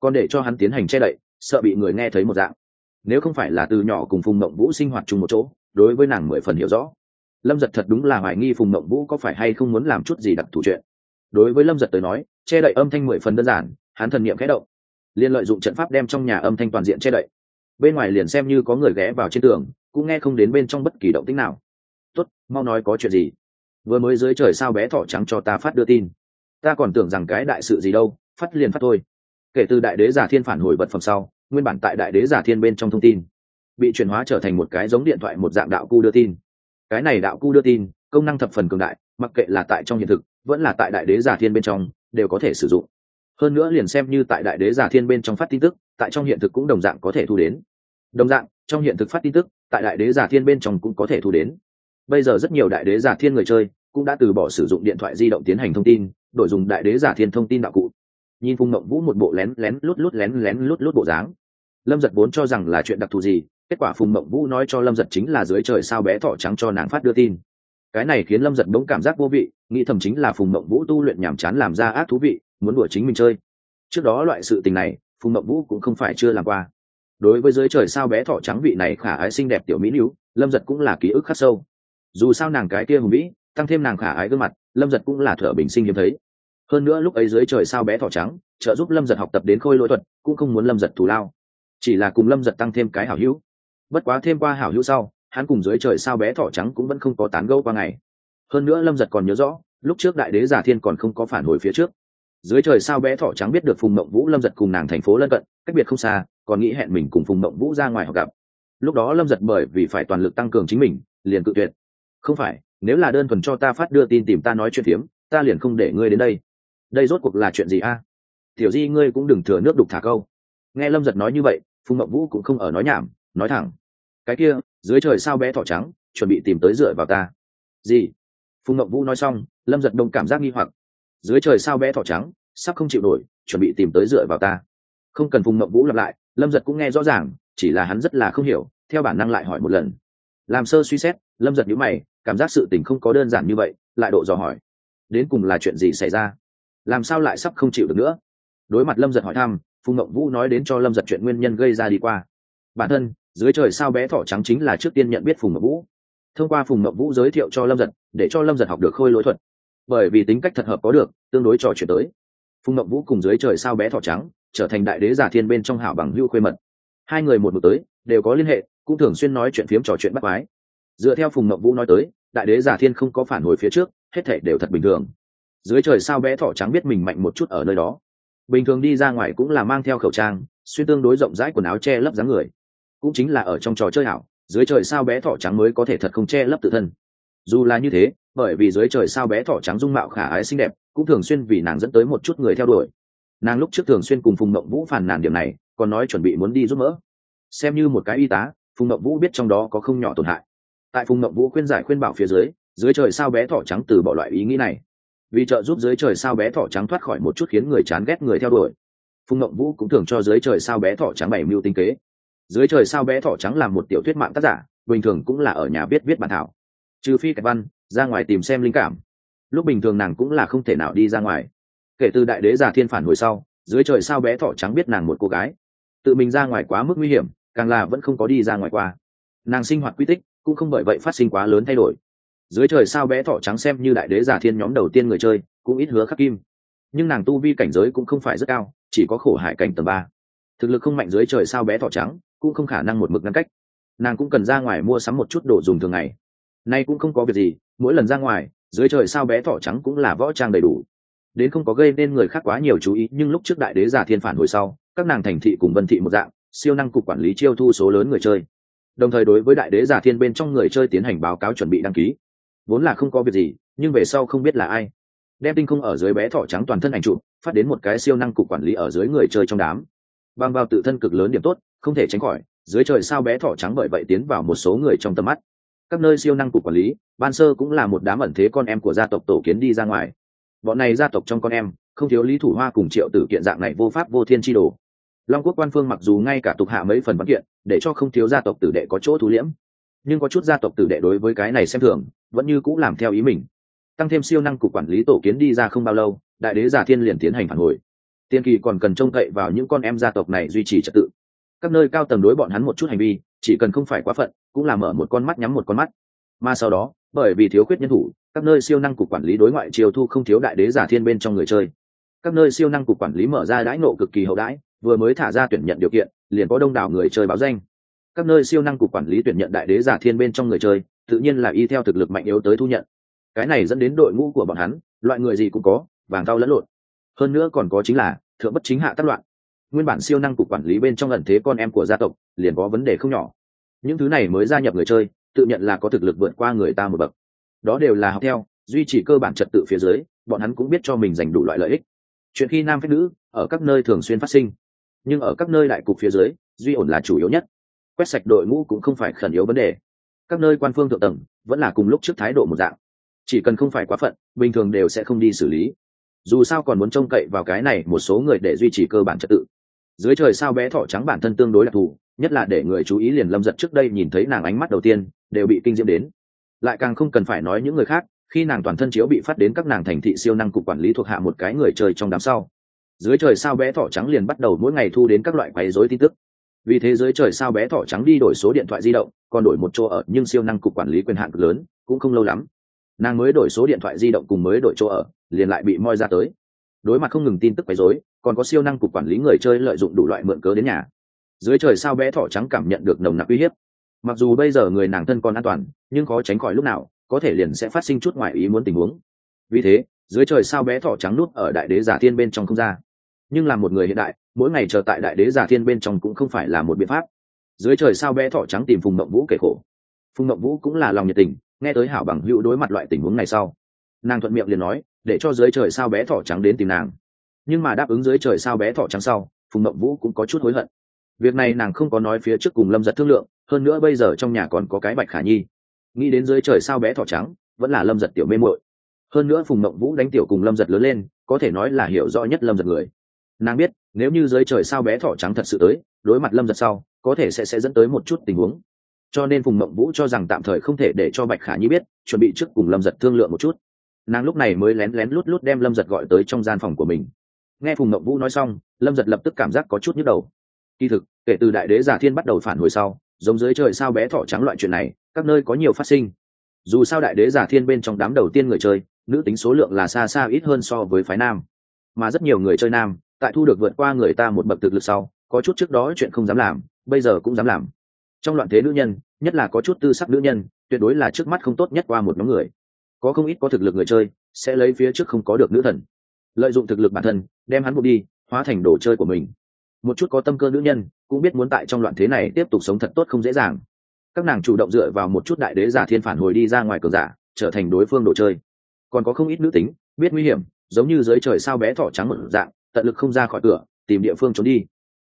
Còn để cho hắn tiến hành che đậy, sợ bị người nghe thấy một dạng. Nếu không phải là từ nhỏ cùng phùng mộng vũ sinh hoạt chung một chỗ, đối với nàng mười phần hiểu rõ. Lâm giật thật đúng là hoài nghi phùng mộng vũ có phải hay không muốn làm chút gì đặc thù chuyện đối với lâm giật tới nói, che đậy âm thanh mười phần đơn giản, hắn thần niệm khẽ động. Liên lợi dụng trận pháp đem trong nhà âm thanh toàn diện che đậy. Bên ngoài liền xem như có người ghé vào trên tường, cũng nghe không đến bên trong bất kỳ động tích nào. Tốt, mau nói có chuyện gì? Vừa mới dưới trời sao bé thỏ trắng cho ta phát đưa tin? Ta còn tưởng rằng cái đại sự gì đâu, phát liền phát thôi. Kể từ đại đế giả thiên phản hồi vật phẩm sau, nguyên bản tại đại đế giả thiên bên trong thông tin, bị chuyển hóa trở thành một cái giống điện thoại một dạng đạo cu đưa tin. Cái này đạo cu đưa tin, công năng thập phần cường đại, mặc kệ là tại trong hiện thực vẫn là tại đại đế giả thiên bên trong, đều có thể sử dụng. Hơn nữa liền xem như tại đại đế giả thiên bên trong phát tin tức, tại trong hiện thực cũng đồng dạng có thể thu đến. Đồng dạng, trong hiện thực phát tin tức, tại đại đế giả thiên bên trong cũng có thể thu đến. Bây giờ rất nhiều đại đế giả thiên người chơi cũng đã từ bỏ sử dụng điện thoại di động tiến hành thông tin, đổi dùng đại đế giả thiên thông tin đạo cụ. Nhìn phùng mộng vũ một bộ lén lén lút lút lén lén lút lút bộ dáng. Lâm giật vốn cho rằng là chuyện đặc thù gì, kết quả phùng mộng vũ nói cho lâm giật chính là dưới trời sao bé thỏ trắng cho nàng phát đưa tin cái này khiến lâm giật bỗng cảm giác vô vị, nghĩ thầm chính là phùng mộng vũ tu luyện nhàm chán làm ra ác thú vị, muốn đuổi chính mình chơi. Trước đó loại sự tình này, phùng mộng vũ cũng không phải chưa làm qua. Đối với dưới trời sao bé thỏ trắng vị này khả ái xinh đẹp tiểu mỹ nữ, lâm giật cũng là ký ức khắc sâu. Dù sao nàng cái kia hùng vĩ, tăng thêm nàng khả ái gương mặt, lâm giật cũng là thở bình sinh hiếm thấy. Hơn nữa lúc ấy dưới trời sao bé thỏ trắng, trợ giúp lâm giật học tập đến khôi lỗi thuật, cũng không muốn lâm giật thù lao. Chỉ là cùng lâm giật tăng thêm cái hảo hữu. Bất quá thêm qua hảo hữu sau hắn cùng dưới trời sao bé thỏ trắng cũng vẫn không có tán gẫu qua ngày. Hơn nữa lâm giật còn nhớ rõ, lúc trước đại đế giả thiên còn không có phản hồi phía trước. Dưới trời sao bé thỏ trắng biết được phùng mộng vũ, lâm giật cùng nàng thành phố lân cận, cách biệt không xa, còn nghĩ hẹn mình cùng phùng mộng vũ ra ngoài họ gặp. Lúc đó lâm giật bởi vì phải toàn lực tăng cường chính mình, liền cự tuyệt. Không phải, nếu là đơn thuần cho ta phát đưa tin tìm ta nói chuyện phiếm, ta liền không để ngươi đến đây. Đây rốt cuộc là chuyện gì a? Tiểu di, ngươi cũng đừng thừa nước đục thả câu. Nghe lâm giật nói như vậy, phùng mộng vũ cũng không ở nói nhảm, nói thẳng. Cái kia dưới trời sao bé thỏ trắng, chuẩn bị tìm tới dựa vào ta. Gì? Phùng mậu vũ nói xong, lâm giật đông cảm giác nghi hoặc. Dưới trời sao bé thỏ trắng, sắp không chịu nổi, chuẩn bị tìm tới dựa vào ta. Không cần phùng mậu vũ lặp lại, lâm giật cũng nghe rõ ràng, chỉ là hắn rất là không hiểu, theo bản năng lại hỏi một lần. Làm sơ suy xét, lâm giật nhữ mày, cảm giác sự tình không có đơn giản như vậy, lại độ dò hỏi. Đến cùng là chuyện gì xảy ra? Làm sao lại sắp không chịu được nữa? Đối mặt lâm giật hỏi thăm, phùng ngậm vũ nói đến cho lâm giật chuyện nguyên nhân gây ra đi qua. Bản thân dưới trời sao bé thỏ trắng chính là trước tiên nhận biết phùng ngậm vũ. Thông qua phùng ngậm vũ giới thiệu cho lâm giật, để cho lâm giật học được khôi lỗi thuật. Bởi vì tính cách thật hợp có được, tương đối trò chuyện tới. Phùng ngậm vũ cùng dưới trời sao bé thỏ trắng, trở thành đại đế giả thiên bên trong hảo bằng hưu khuê mật. Hai người một mực tới, đều có liên hệ, cũng thường xuyên nói chuyện phiếm trò chuyện bắt mái dựa theo phùng ngậm vũ nói tới, đại đế giả thiên không có phản hồi phía trước, hết thể đều thật bình thường. Dưới trời sao bé thỏ trắng biết mình mạnh một chút ở nơi đó. Bình thường đi ra ngoài cũng là mang theo khẩu trang, xuyên tương đối rộng rãi quần áo che lấp dáng người cũng chính là ở trong trò chơi hảo dưới trời sao bé thỏ trắng mới có thể thật không che lấp tự thân. Dù là như thế, bởi vì dưới trời sao bé thỏ trắng dung mạo khả ái xinh đẹp, cũng thường xuyên vì nàng dẫn tới một chút người theo đuổi. Nàng lúc trước thường xuyên cùng phùng mộng vũ phản nàn điểm này, còn nói chuẩn bị muốn đi giúp mỡ. Xem như một cái y tá, phùng mộng vũ biết trong đó có không nhỏ tổn hại. Tại phùng mộng vũ khuyên giải khuyên bảo phía dưới dưới trời sao bé thỏ trắng từ bỏ loại ý nghĩ này. Vì trợ giúp dưới trời sao bé thỏ trắng thoát khỏi một chút khiến người chán ghét người theo đuổi. Phùng mộng vũ cũng thường cho dưới trời sao bé thỏ trắng bày mưu tinh kế dưới trời sao bé thỏ trắng làm một tiểu thuyết mạng tác giả, bình thường cũng là ở nhà viết viết bản thảo. Trừ phi cạch văn, ra ngoài tìm xem linh cảm. Lúc bình thường nàng cũng là không thể nào đi ra ngoài. Kể từ đại đế giả thiên phản hồi sau, dưới trời sao bé thỏ trắng biết nàng một cô gái. Tự mình ra ngoài quá mức nguy hiểm, càng là vẫn không có đi ra ngoài qua. Nàng sinh hoạt quy tích cũng không bởi vậy phát sinh quá lớn thay đổi. Dưới trời sao bé thỏ trắng xem như đại đế giả thiên nhóm đầu tiên người chơi, cũng ít hứa khắc kim. Nhưng nàng tu vi cảnh giới cũng không phải rất cao, chỉ có khổ hải cảnh tầng ba. Thực lực không mạnh dưới trời sao bé thỏ trắng cũng không khả năng một mực ngăn cách. Nàng cũng cần ra ngoài mua sắm một chút đồ dùng thường ngày. Nay cũng không có việc gì, mỗi lần ra ngoài, dưới trời sao bé thỏ trắng cũng là võ trang đầy đủ. Đến không có gây nên người khác quá nhiều chú ý, nhưng lúc trước đại đế giả thiên phản hồi sau, các nàng thành thị cùng vân thị một dạng, siêu năng cục quản lý chiêu thu số lớn người chơi. Đồng thời đối với đại đế giả thiên bên trong người chơi tiến hành báo cáo chuẩn bị đăng ký. Vốn là không có việc gì, nhưng về sau không biết là ai. Đem tinh không ở dưới bé thỏ trắng toàn thân ảnh trụ phát đến một cái siêu năng cục quản lý ở dưới người chơi trong đám. Bằng vào tự thân cực lớn điểm tốt không thể tránh khỏi, dưới trời sao bé thỏ trắng bởi vậy tiến vào một số người trong tầm mắt. Các nơi siêu năng cục quản lý, ban sơ cũng là một đám ẩn thế con em của gia tộc tổ kiến đi ra ngoài. Bọn này gia tộc trong con em, không thiếu lý thủ hoa cùng triệu tử kiện dạng này vô pháp vô thiên tri đồ. Long quốc quan phương mặc dù ngay cả tục hạ mấy phần văn kiện, để cho không thiếu gia tộc tử đệ có chỗ thú liễm. Nhưng có chút gia tộc tử đệ đối với cái này xem thường, vẫn như cũng làm theo ý mình. Tăng thêm siêu năng cục quản lý tổ kiến đi ra không bao lâu, đại đế giả thiên liền tiến hành phản hồi. Tiên kỳ còn cần trông cậy vào những con em gia tộc này duy trì trật tự các nơi cao tầng đối bọn hắn một chút hành vi, chỉ cần không phải quá phận, cũng là mở một con mắt nhắm một con mắt. Mà sau đó, bởi vì thiếu khuyết nhân thủ, các nơi siêu năng cục quản lý đối ngoại triều thu không thiếu đại đế giả thiên bên trong người chơi. Các nơi siêu năng cục quản lý mở ra đãi nộ cực kỳ hậu đãi, vừa mới thả ra tuyển nhận điều kiện, liền có đông đảo người chơi báo danh. Các nơi siêu năng cục quản lý tuyển nhận đại đế giả thiên bên trong người chơi, tự nhiên là y theo thực lực mạnh yếu tới thu nhận. Cái này dẫn đến đội ngũ của bọn hắn, loại người gì cũng có, vàng cao lẫn lộn. Hơn nữa còn có chính là, thượng bất chính hạ tác loạn nguyên bản siêu năng cục quản lý bên trong ẩn thế con em của gia tộc, liền có vấn đề không nhỏ. Những thứ này mới gia nhập người chơi, tự nhận là có thực lực vượt qua người ta một bậc. Đó đều là học theo, duy trì cơ bản trật tự phía dưới, bọn hắn cũng biết cho mình dành đủ loại lợi ích. Chuyện khi nam phép nữ ở các nơi thường xuyên phát sinh, nhưng ở các nơi đại cục phía dưới, duy ổn là chủ yếu nhất. Quét sạch đội ngũ cũng không phải khẩn yếu vấn đề. Các nơi quan phương thượng tầng vẫn là cùng lúc trước thái độ một dạng. Chỉ cần không phải quá phận, bình thường đều sẽ không đi xử lý. Dù sao còn muốn trông cậy vào cái này một số người để duy trì cơ bản trật tự dưới trời sao bé thỏ trắng bản thân tương đối đặc thù, nhất là để người chú ý liền lâm giật trước đây nhìn thấy nàng ánh mắt đầu tiên, đều bị kinh diễm đến. Lại càng không cần phải nói những người khác, khi nàng toàn thân chiếu bị phát đến các nàng thành thị siêu năng cục quản lý thuộc hạ một cái người chơi trong đám sau. Dưới trời sao bé thỏ trắng liền bắt đầu mỗi ngày thu đến các loại quấy rối tin tức. Vì thế dưới trời sao bé thỏ trắng đi đổi số điện thoại di động, còn đổi một chỗ ở, nhưng siêu năng cục quản lý quyền hạn lớn, cũng không lâu lắm. Nàng mới đổi số điện thoại di động cùng mới đổi chỗ ở, liền lại bị moi ra tới. Đối mặt không ngừng tin tức quấy rối còn có siêu năng cục quản lý người chơi lợi dụng đủ loại mượn cớ đến nhà. Dưới trời sao bé thỏ trắng cảm nhận được nồng nặc uy hiếp. Mặc dù bây giờ người nàng thân còn an toàn, nhưng khó tránh khỏi lúc nào, có thể liền sẽ phát sinh chút ngoại ý muốn tình huống. Vì thế, dưới trời sao bé thỏ trắng nút ở đại đế giả thiên bên trong không ra. Nhưng là một người hiện đại, mỗi ngày chờ tại đại đế giả thiên bên trong cũng không phải là một biện pháp. Dưới trời sao bé thỏ trắng tìm phùng mộng vũ kể khổ. Phùng mộng vũ cũng là lòng nhiệt tình, nghe tới hảo bằng hữu đối mặt loại tình huống này sau, nàng thuận miệng liền nói, để cho dưới trời sao bé thỏ trắng đến tìm nàng nhưng mà đáp ứng dưới trời sao bé thỏ trắng sau, phùng mộng vũ cũng có chút hối hận. Việc này nàng không có nói phía trước cùng lâm giật thương lượng, hơn nữa bây giờ trong nhà còn có cái bạch khả nhi. Nghĩ đến dưới trời sao bé thỏ trắng, vẫn là lâm giật tiểu mê muội. Hơn nữa phùng mộng vũ đánh tiểu cùng lâm giật lớn lên, có thể nói là hiểu rõ nhất lâm giật người. Nàng biết, nếu như dưới trời sao bé thỏ trắng thật sự tới, đối mặt lâm giật sau, có thể sẽ sẽ dẫn tới một chút tình huống. Cho nên phùng mộng vũ cho rằng tạm thời không thể để cho bạch khả nhi biết, chuẩn bị trước cùng lâm giật thương lượng một chút. Nàng lúc này mới lén lén lút lút đem lâm giật gọi tới trong gian phòng của mình nghe phùng ngậm vũ nói xong, lâm giật lập tức cảm giác có chút nhức đầu. Kỳ thực, kể từ đại đế giả thiên bắt đầu phản hồi sau, giống dưới trời sao bé thỏ trắng loại chuyện này, các nơi có nhiều phát sinh. Dù sao đại đế giả thiên bên trong đám đầu tiên người chơi, nữ tính số lượng là xa xa ít hơn so với phái nam. Mà rất nhiều người chơi nam, tại thu được vượt qua người ta một bậc thực lực sau, có chút trước đó chuyện không dám làm, bây giờ cũng dám làm. Trong loạn thế nữ nhân, nhất là có chút tư sắc nữ nhân, tuyệt đối là trước mắt không tốt nhất qua một nhóm người. Có không ít có thực lực người chơi, sẽ lấy phía trước không có được nữ thần lợi dụng thực lực bản thân, đem hắn buộc đi, hóa thành đồ chơi của mình. Một chút có tâm cơ nữ nhân, cũng biết muốn tại trong loạn thế này tiếp tục sống thật tốt không dễ dàng. Các nàng chủ động dựa vào một chút đại đế giả thiên phản hồi đi ra ngoài cờ giả, trở thành đối phương đồ chơi. Còn có không ít nữ tính, biết nguy hiểm, giống như dưới trời sao bé thỏ trắng một dạng, tận lực không ra khỏi cửa, tìm địa phương trốn đi.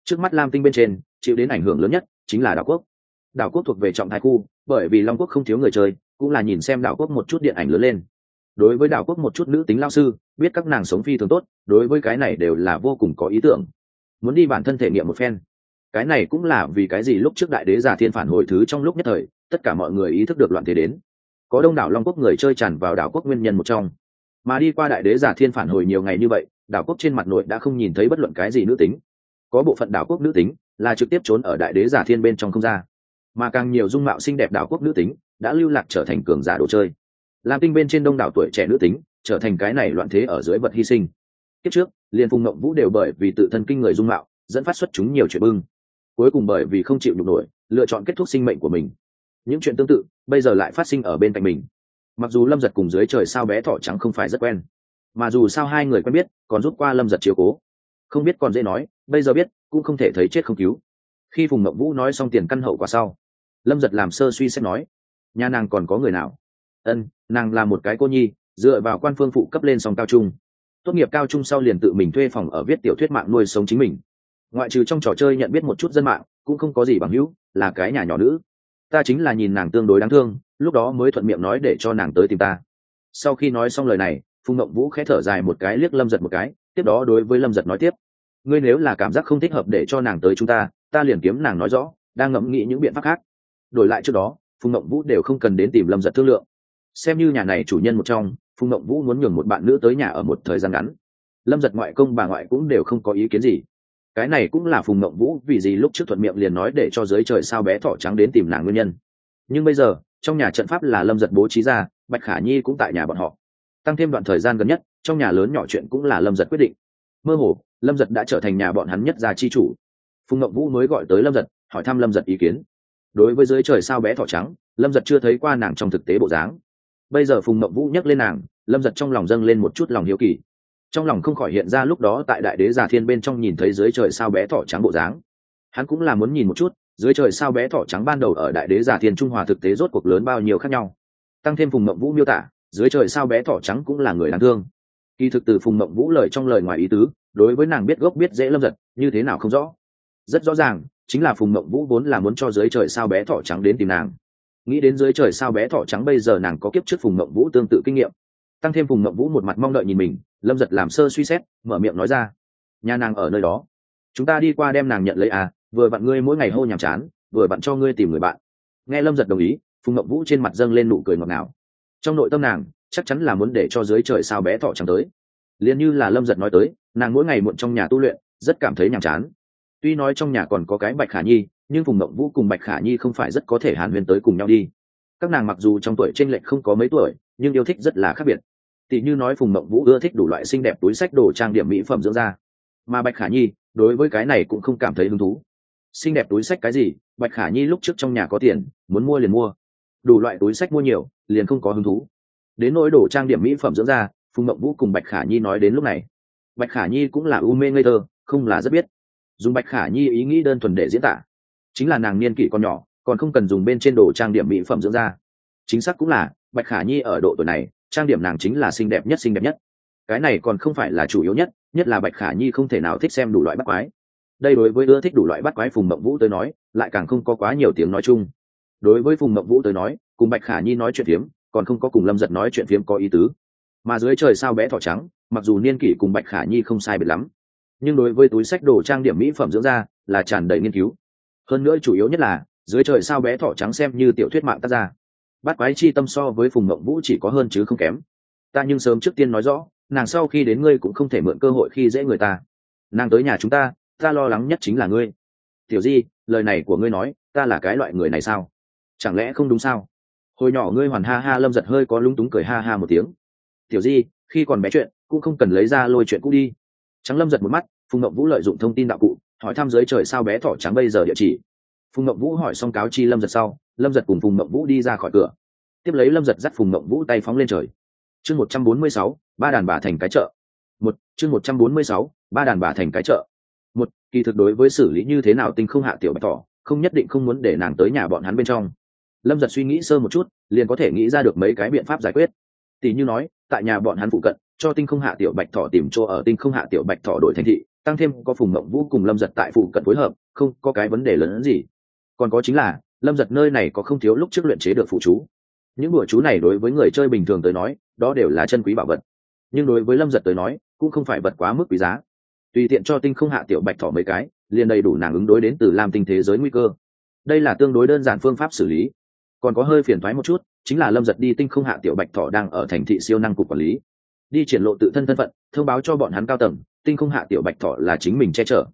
Trước mắt lam tinh bên trên, chịu đến ảnh hưởng lớn nhất chính là đảo quốc. Đảo quốc thuộc về trọng thái khu, bởi vì long quốc không thiếu người chơi, cũng là nhìn xem đảo quốc một chút điện ảnh lớn lên đối với đảo quốc một chút nữ tính lao sư, biết các nàng sống phi thường tốt, đối với cái này đều là vô cùng có ý tưởng. Muốn đi bản thân thể nghiệm một phen. Cái này cũng là vì cái gì lúc trước đại đế giả thiên phản hồi thứ trong lúc nhất thời, tất cả mọi người ý thức được loạn thế đến. Có đông đảo long quốc người chơi tràn vào đảo quốc nguyên nhân một trong. Mà đi qua đại đế giả thiên phản hồi nhiều ngày như vậy, đảo quốc trên mặt nội đã không nhìn thấy bất luận cái gì nữ tính. Có bộ phận đảo quốc nữ tính là trực tiếp trốn ở đại đế giả thiên bên trong không gian mà càng nhiều dung mạo xinh đẹp đảo quốc nữ tính đã lưu lạc trở thành cường giả đồ chơi làm tinh bên trên đông đảo tuổi trẻ nữ tính trở thành cái này loạn thế ở dưới vật hy sinh. Kiếp trước liền phùng mộng vũ đều bởi vì tự thân kinh người dung mạo, dẫn phát xuất chúng nhiều chuyện bưng. Cuối cùng bởi vì không chịu nhục nổi, lựa chọn kết thúc sinh mệnh của mình. Những chuyện tương tự, bây giờ lại phát sinh ở bên cạnh mình. Mặc dù lâm giật cùng dưới trời sao bé thỏ trắng không phải rất quen, mà dù sao hai người quen biết, còn rút qua lâm giật chiều cố. Không biết còn dễ nói, bây giờ biết, cũng không thể thấy chết không cứu. Khi phùng mộng vũ nói xong tiền căn hậu quả sau, lâm giật làm sơ suy xét nói, nhà nàng còn có người nào? Ân nàng là một cái cô nhi, dựa vào quan phương phụ cấp lên song cao trung. Tốt nghiệp cao trung sau liền tự mình thuê phòng ở viết tiểu thuyết mạng nuôi sống chính mình. Ngoại trừ trong trò chơi nhận biết một chút dân mạng, cũng không có gì bằng hữu, là cái nhà nhỏ nữ. Ta chính là nhìn nàng tương đối đáng thương, lúc đó mới thuận miệng nói để cho nàng tới tìm ta. Sau khi nói xong lời này, phùng Mộng vũ khẽ thở dài một cái liếc lâm giật một cái, tiếp đó đối với lâm giật nói tiếp. Ngươi nếu là cảm giác không thích hợp để cho nàng tới chúng ta ta liền kiếm nàng nói rõ, đang ngẫm nghĩ những biện pháp khác. Đổi lại trước đó, phùng Mộng vũ đều không cần đến tìm lâm giật thương lượng xem như nhà này chủ nhân một trong, phùng mộng vũ muốn nhường một bạn nữ tới nhà ở một thời gian ngắn. Lâm giật ngoại công bà ngoại cũng đều không có ý kiến gì. Cái này cũng là phùng mộng vũ vì gì lúc trước thuận miệng liền nói để cho giới trời sao bé thỏ trắng đến tìm nàng nguyên nhân. Nhưng bây giờ, trong nhà trận pháp là lâm giật bố trí ra, bạch khả nhi cũng tại nhà bọn họ. Tăng thêm đoạn thời gian gần nhất, trong nhà lớn nhỏ chuyện cũng là lâm giật quyết định. Mơ hồ, lâm giật đã trở thành nhà bọn hắn nhất gia chi chủ. Phùng ngậm vũ mới gọi tới lâm giật, hỏi thăm lâm giật ý kiến. Đối với dưới trời sao bé thỏ trắng, lâm giật chưa thấy qua nàng trong thực tế bộ dáng bây giờ phùng mậu vũ nhắc lên nàng, lâm giật trong lòng dâng lên một chút lòng hiếu kỳ. Trong lòng không khỏi hiện ra lúc đó tại đại đế giả thiên bên trong nhìn thấy dưới trời sao bé thỏ trắng bộ dáng. Hắn cũng là muốn nhìn một chút, dưới trời sao bé thỏ trắng ban đầu ở đại đế giả thiên trung hòa thực tế rốt cuộc lớn bao nhiêu khác nhau. Tăng thêm phùng mộng vũ miêu tả, dưới trời sao bé thỏ trắng cũng là người đáng thương. Kỳ thực từ phùng mộng vũ lời trong lời ngoài ý tứ, đối với nàng biết gốc biết dễ lâm giật, như thế nào không rõ. Rất rõ ràng, chính là phùng mộng vũ vốn là muốn cho dưới trời sao bé thỏ trắng đến tìm nàng nghĩ đến dưới trời sao bé thỏ trắng bây giờ nàng có kiếp trước phùng mộng vũ tương tự kinh nghiệm. Tăng thêm phùng mộng vũ một mặt mong đợi nhìn mình, lâm giật làm sơ suy xét, mở miệng nói ra. Nhà nàng ở nơi đó. Chúng ta đi qua đem nàng nhận lấy à vừa vặn ngươi mỗi ngày hô nhàm chán, vừa vặn cho ngươi tìm người bạn. Nghe lâm giật đồng ý, phùng mộng vũ trên mặt dâng lên nụ cười ngọt ngào. Trong nội tâm nàng, chắc chắn là muốn để cho dưới trời sao bé thọ chẳng tới. Liền như là lâm giật nói tới, nàng mỗi ngày muộn trong nhà tu luyện, rất cảm thấy nhàm chán. Tuy nói trong nhà còn có cái bạch khả nhi nhưng phùng mộng vũ cùng bạch khả nhi không phải rất có thể hàn huyền tới cùng nhau đi. các nàng mặc dù trong tuổi t r ê n lệch không có mấy tuổi, nhưng yêu thích rất là khác biệt. tỷ như nói phùng mộng vũ ưa thích đủ loại xinh đẹp túi sách đồ trang điểm mỹ phẩm dưỡng da. mà bạch khả nhi, đối với cái này cũng không cảm thấy hứng thú. xinh đẹp túi sách cái gì, bạch khả nhi lúc trước trong nhà có tiền, muốn mua liền mua. đủ loại túi sách mua nhiều, liền không có hứng thú. đến nỗi đồ trang điểm mỹ phẩm dưỡng da, phùng mộng vũ cùng bạch khả nhi nói đến lúc này. bạch khả nhi cũng là u mê ngây thơ, không là rất biết. dùng bạch khả nhi ý nghĩ đơn thuần để diễn tả chính là nàng niên kỷ còn nhỏ, còn không cần dùng bên trên đồ trang điểm mỹ phẩm dưỡng da. Chính xác cũng là, bạch khả nhi ở độ tuổi này, trang điểm nàng chính là xinh đẹp nhất, xinh đẹp nhất. Cái này còn không phải là chủ yếu nhất nhất là bạch khả nhi không thể nào thích xem đủ loại bắt quái. Đây đối với ưa thích đủ loại bắt quái phùng mộng vũ tới nói, lại càng không có quá nhiều tiếng nói chung. Đối với phùng mộng vũ tới nói, cùng bạch khả nhi nói chuyện phiếm, còn không có cùng lâm giật nói chuyện phiếm có ý tứ. Mà dưới trời sao bé thỏ trắng, mặc dù niên kỷ cùng bạch khả nhi không sai biệt lắm, nhưng đối với túi sách đồ trang điểm mỹ phẩm dưỡng da là tràn đầy nghiên cứu hơn nữa chủ yếu nhất là, dưới trời sao bé thỏ trắng xem như tiểu thuyết mạng tác ra bắt quái chi tâm so với phùng mộng vũ chỉ có hơn chứ không kém. Ta nhưng sớm trước tiên nói rõ, nàng sau khi đến ngươi cũng không thể mượn cơ hội khi dễ người ta. Nàng tới nhà chúng ta ta lo lắng nhất chính là ngươi. Tiểu di, lời này của ngươi nói, ta là cái loại người này sao? Chẳng lẽ không đúng sao? Hồi nhỏ ngươi hoàn ha ha lâm giật hơi có lúng túng cười ha ha một tiếng. Tiểu di, khi còn bé chuyện, cũng không cần lấy ra lôi chuyện cũ đi. Trắng lâm giật một mắt, phùng ngậm vũ lợi dụng thông tin đạo cụ hỏi thăm dưới trời sao bé thỏ trắng bây giờ địa chỉ. Phùng Mộng vũ hỏi xong cáo chi lâm giật sau, lâm giật cùng phùng Mộng vũ đi ra khỏi cửa. Tiếp lấy lâm giật dắt phùng Mộng vũ tay phóng lên trời. Chương một trăm bốn mươi sáu, ba đàn bà thành cái chợ. Một, chương một trăm bốn mươi sáu, ba đàn bà thành cái chợ. Một, kỳ thực đối với xử lý như thế nào tinh không hạ tiểu bạch thỏ, không nhất định không muốn để nàng tới nhà bọn hắn bên trong. Lâm giật suy nghĩ sơ một chút, liền có thể nghĩ ra được mấy cái biện pháp giải quyết. Tỷ như nói, tại nhà bọn hắn phụ cận, cho tinh không hạ tiểu bạch thỏ tìm chỗ ở tinh không hạ tiểu bạch thỏ đổi thành thị tăng thêm có phùng mộng vũ cùng lâm giật tại phụ cận phối hợp, không có cái vấn đề lớn hơn gì. Còn có chính là, lâm giật nơi này có không thiếu lúc trước luyện chế được phụ chú. Những bữa chú này đối với người chơi bình thường tới nói, đó đều là chân quý bảo vật. Nhưng đối với lâm giật tới nói, cũng không phải vật quá mức quý giá. Tùy tiện cho tinh không hạ tiểu bạch thỏ mấy cái, liền đầy đủ nàng ứng đối đến từ làm tinh thế giới nguy cơ. Đây là tương đối đơn giản phương pháp xử lý. Còn có hơi phiền thoái một chút, chính là lâm giật đi tinh không hạ tiểu bạch thọ đang ở thành thị siêu năng cục quản lý. Đi triển lộ tự thân thân phận, thông báo cho bọn hắn cao tầng tinh không hạ tiểu bạch thọ là chính mình che chở.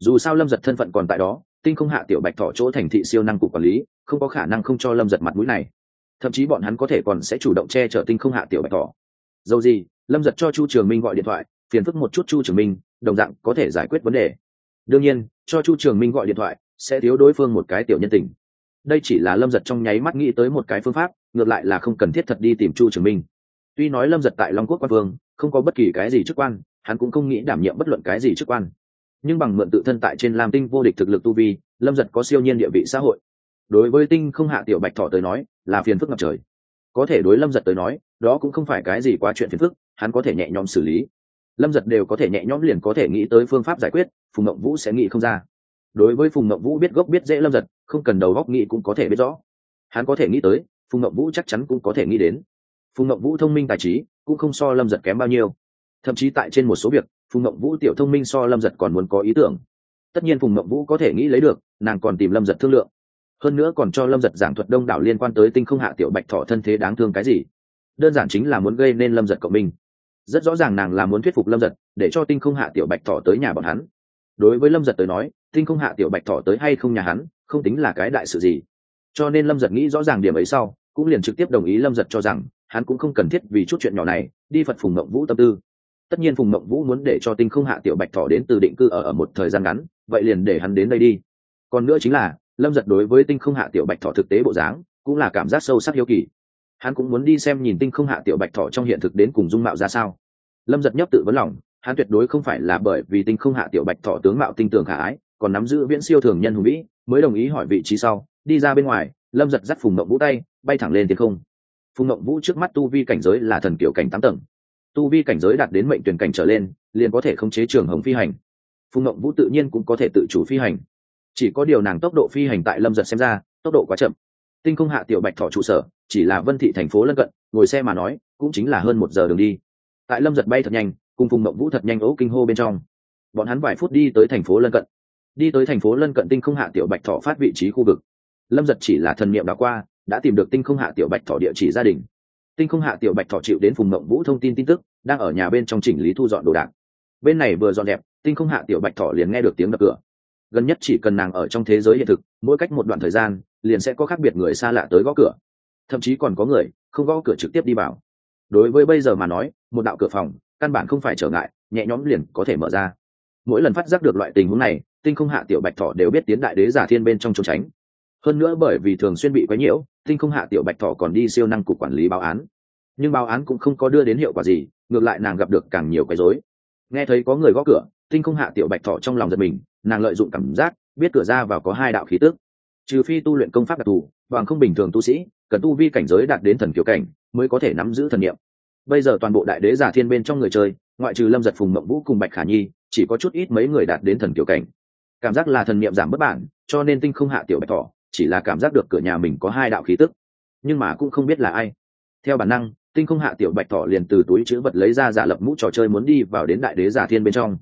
Dù sao lâm giật thân phận còn tại đó, tinh không hạ tiểu bạch thọ chỗ thành thị siêu năng cục quản lý, không có khả năng không cho lâm giật mặt mũi này. Thậm chí bọn hắn có thể còn sẽ chủ động che chở tinh không hạ tiểu bạch thọ. Dầu gì, lâm giật cho chu trường minh gọi điện thoại, phiền phức một chút chu trường minh, đồng dạng có thể giải quyết vấn đề. Đương nhiên, cho chu trường minh gọi điện thoại, sẽ thiếu đối phương một cái tiểu nhân tình. Đây chỉ là lâm giật trong nháy mắt nghĩ tới một cái phương pháp, ngược lại là không cần thiết thật đi tìm chu trường minh. Tuy nói lâm giật tại long quốc quan vương, không có bất kỳ cái gì chức quan hắn cũng không nghĩ đảm nhiệm bất luận cái gì chức quan. Nhưng bằng mượn tự thân tại trên lam tinh vô địch thực lực tu vi, lâm giật có siêu nhiên địa vị xã hội. Đối với tinh không hạ tiểu bạch thọ tới nói, là phiền phức ngập trời. Có thể đối lâm giật tới nói, đó cũng không phải cái gì quá chuyện phiền phức, hắn có thể nhẹ nhõm xử lý. Lâm giật đều có thể nhẹ nhõm liền có thể nghĩ tới phương pháp giải quyết, phùng mộng vũ sẽ nghĩ không ra. Đối với phùng mộng vũ biết gốc biết dễ lâm giật, không cần đầu góc nghĩ cũng có thể biết rõ. Hắn có thể nghĩ tới, phùng mộng vũ chắc chắn cũng có thể nghĩ đến. Phùng mộng vũ thông minh tài trí, cũng không so lâm giật kém bao nhiêu thậm chí tại trên một số việc, phùng mộng vũ tiểu thông minh so lâm giật còn muốn có ý tưởng. Tất nhiên phùng mộng vũ có thể nghĩ lấy được, nàng còn tìm lâm giật thương lượng. Hơn nữa còn cho lâm giật giảng thuật đông đảo liên quan tới tinh không hạ tiểu bạch thọ thân thế đáng thương cái gì. Đơn giản chính là muốn gây nên lâm giật cộng minh. Rất rõ ràng nàng là muốn thuyết phục lâm giật, để cho tinh không hạ tiểu bạch thọ tới nhà bọn hắn. Đối với lâm giật tới nói, tinh không hạ tiểu bạch thọ tới hay không nhà hắn, không tính là cái đại sự gì. Cho nên lâm giật nghĩ rõ ràng điểm ấy sau, cũng liền trực tiếp đồng ý lâm giật cho rằng, hắn cũng không cần thiết vì chút chuyện nhỏ này, đi phật phùng mộng vũ tâm tư tất nhiên phùng mộng vũ muốn để cho tinh không hạ tiểu bạch Thỏ đến từ định cư ở, ở một thời gian ngắn vậy liền để hắn đến đây đi. Còn nữa chính là lâm giật đối với tinh không hạ tiểu bạch Thỏ thực tế bộ dáng cũng là cảm giác sâu sắc hiếu kỳ. Hắn cũng muốn đi xem nhìn tinh không hạ tiểu bạch Thỏ trong hiện thực đến cùng dung mạo ra sao. Lâm giật nhấp tự vấn lòng hắn tuyệt đối không phải là bởi vì tinh không hạ tiểu bạch Thỏ tướng mạo tinh tường khả ái còn nắm giữ viễn siêu thường nhân hùng vĩ mới đồng ý hỏi vị trí sau đi ra bên ngoài lâm giật dắt phùng mộng vũ tay bay thẳng lên thiên không. Phùng mộng vũ trước mắt tu vi cảnh giới là thần kiểu cảnh tám tầng tu vi cảnh giới đạt đến mệnh tuyển cảnh trở lên, liền có thể khống chế trường hồng phi hành. Phùng mộng vũ tự nhiên cũng có thể tự chủ phi hành. Chỉ có điều nàng tốc độ phi hành tại lâm giật xem ra, tốc độ quá chậm. Tinh không hạ tiểu bạch thọ trụ sở, chỉ là vân thị thành phố lân cận, ngồi xe mà nói, cũng chính là hơn một giờ đường đi. Tại lâm giật bay thật nhanh, cùng phùng mộng vũ thật nhanh ố kinh hô bên trong. Bọn hắn vài phút đi tới thành phố lân cận. Đi tới thành phố lân cận tinh không hạ tiểu bạch thọ phát vị trí khu vực. Lâm giật chỉ là thần niệm đã qua, đã tìm được tinh không hạ tiểu bạch thọ địa chỉ gia đình tinh không hạ tiểu bạch thọ chịu đến phùng mộng vũ thông tin tin tức, đang ở nhà bên trong chỉnh lý thu dọn đồ đạc. Bên này vừa dọn đẹp, tinh không hạ tiểu bạch thọ liền nghe được tiếng đập cửa. Gần nhất chỉ cần nàng ở trong thế giới hiện thực, mỗi cách một đoạn thời gian, liền sẽ có khác biệt người xa lạ tới gõ cửa. Thậm chí còn có người không gõ cửa trực tiếp đi vào. Đối với bây giờ mà nói, một đạo cửa phòng, căn bản không phải trở ngại, nhẹ nhõm liền có thể mở ra. Mỗi lần phát giác được loại tình huống này, tinh không hạ tiểu bạch thọ đều biết tiến đại đế giả thiên bên trong trốn tránh hơn nữa bởi vì thường xuyên bị quấy nhiễu, tinh không hạ tiểu bạch thọ còn đi siêu năng cục quản lý báo án. Nhưng báo án cũng không có đưa đến hiệu quả gì, ngược lại nàng gặp được càng nhiều quấy rối. Nghe thấy có người gõ cửa, tinh không hạ tiểu bạch thọ trong lòng giật mình, nàng lợi dụng cảm giác, biết cửa ra vào có hai đạo khí tức. Trừ phi tu luyện công pháp đặc thù, bằng không bình thường tu sĩ, cần tu vi cảnh giới đạt đến thần kiểu cảnh, mới có thể nắm giữ thần niệm. Bây giờ toàn bộ đại đế giả thiên bên trong người chơi, ngoại trừ lâm giật phùng mộng vũ cùng bạch khả nhi, chỉ có chút ít mấy người đạt đến thần kiểu cảnh. Cảm giác là thần niệm giảm bất bản, cho nên tinh không hạ tiểu bạch thọ chỉ là cảm giác được cửa nhà mình có hai đạo khí tức, nhưng mà cũng không biết là ai. Theo bản năng, tinh không hạ tiểu bạch thọ liền từ túi chữ vật lấy ra giả lập mũ trò chơi muốn đi vào đến đại đế giả thiên bên trong.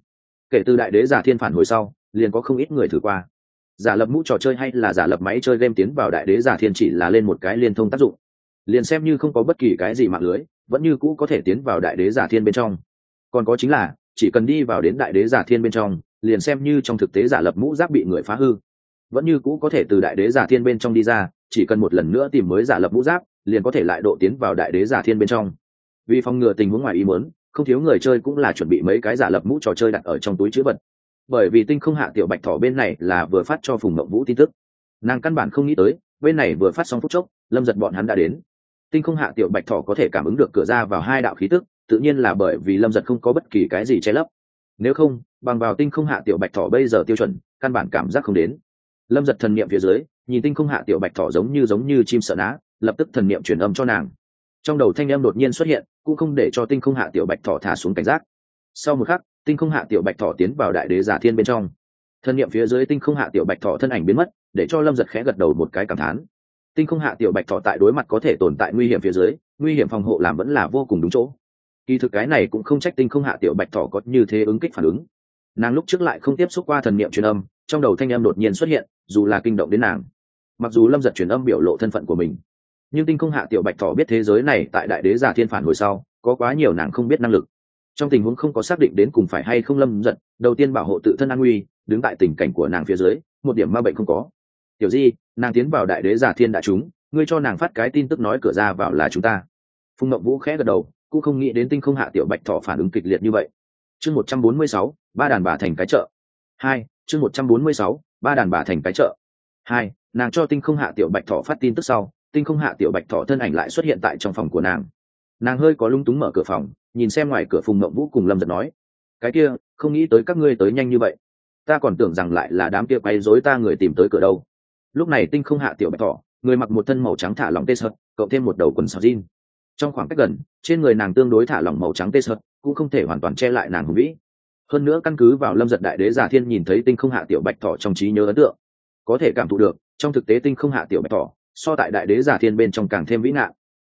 Kể từ đại đế giả thiên phản hồi sau, liền có không ít người thử qua. Giả lập mũ trò chơi hay là giả lập máy chơi game tiến vào đại đế giả thiên chỉ là lên một cái liên thông tác dụng. Liền xem như không có bất kỳ cái gì mạng lưới, vẫn như cũ có thể tiến vào đại đế giả thiên bên trong. Còn có chính là, chỉ cần đi vào đến đại đế giả thiên bên trong, liền xem như trong thực tế giả lập mũ giáp bị người phá hư vẫn như cũ có thể từ đại đế giả thiên bên trong đi ra, chỉ cần một lần nữa tìm mới giả lập mũ giáp, liền có thể lại độ tiến vào đại đế giả thiên bên trong. Vì phòng ngừa tình huống ngoài ý muốn, không thiếu người chơi cũng là chuẩn bị mấy cái giả lập mũ trò chơi đặt ở trong túi chữ vật. Bởi vì tinh không hạ tiểu bạch thỏ bên này là vừa phát cho phùng mậu vũ tin tức. Nàng căn bản không nghĩ tới, bên này vừa phát xong phút chốc, lâm giật bọn hắn đã đến. Tinh không hạ tiểu bạch thỏ có thể cảm ứng được cửa ra vào hai đạo khí tức, tự nhiên là bởi vì lâm giật không có bất kỳ cái gì che lấp. Nếu không, bằng vào tinh không hạ tiểu bạch thỏ bây giờ tiêu chuẩn, căn bản cảm giác không đến lâm giật thần niệm phía dưới, nhìn tinh không hạ tiểu bạch thỏ giống như giống như chim sợ ná, lập tức thần niệm truyền âm cho nàng. Trong đầu thanh em đột nhiên xuất hiện, cũng không để cho tinh không hạ tiểu bạch thỏ thả xuống cảnh giác. Sau một khắc, tinh không hạ tiểu bạch thỏ tiến vào đại đế giả thiên bên trong. Thân nhiệm phía dưới tinh không hạ tiểu bạch thỏ thân ảnh biến mất, để cho lâm giật khẽ gật đầu một cái cảm thán. Tinh không hạ tiểu bạch thỏ tại đối mặt có thể tồn tại nguy hiểm phía dưới, nguy hiểm phòng hộ làm vẫn là vô cùng đúng chỗ. Kỳ thực cái này cũng không trách tinh không hạ tiểu bạch thỏ có như thế ứng kích phản ứng. Nàng lúc trước lại không tiếp xúc qua thần niệm truyền âm trong đầu thanh âm đột nhiên xuất hiện, dù là kinh động đến nàng. Mặc dù lâm giật truyền âm biểu lộ thân phận của mình, nhưng tinh không hạ tiểu bạch thỏ biết thế giới này tại đại đế giả thiên phản hồi sau, có quá nhiều nàng không biết năng lực. Trong tình huống không có xác định đến cùng phải hay không lâm giật, đầu tiên bảo hộ tự thân an nguy, đứng tại tình cảnh của nàng phía dưới, một điểm ma bệnh không có. Tiểu di, nàng tiến vào đại đế giả thiên đại chúng, ngươi cho nàng phát cái tin tức nói cửa ra vào là chúng ta. Phùng mậu vũ khẽ gật đầu, cũng không nghĩ đến tinh không hạ tiểu bạch thọ phản ứng kịch liệt như vậy. Chương một trăm bốn mươi sáu, ba đàn bà thành cái chợ. Hai chương một trăm bốn mươi sáu, ba đàn bà thành cái chợ. Hai, nàng cho tinh không hạ tiểu bạch thọ phát tin tức sau, tinh không hạ tiểu bạch thọ thân ảnh lại xuất hiện tại trong phòng của nàng. Nàng hơi có lung túng mở cửa phòng, nhìn xem ngoài cửa phùng mộng vũ cùng lâm giật nói, cái kia, không nghĩ tới các ngươi tới nhanh như vậy. Ta còn tưởng rằng lại là đám kia quay dối ta người tìm tới cửa đâu. Lúc này tinh không hạ tiểu bạch thỏ người mặc một thân màu trắng thả lỏng tê sợt, cộng thêm một đầu quần sào jean. Trong khoảng cách gần, trên người nàng tương đối thả lỏng màu trắng tê sợt, cũng không thể hoàn toàn che lại nàng hùng vĩ hơn nữa căn cứ vào lâm giật đại đế giả thiên nhìn thấy tinh không hạ tiểu bạch thỏ trong trí nhớ ấn tượng, có thể cảm thụ được, trong thực tế tinh không hạ tiểu bạch thỏ, so tại đại đế giả thiên bên trong càng thêm vĩ nạn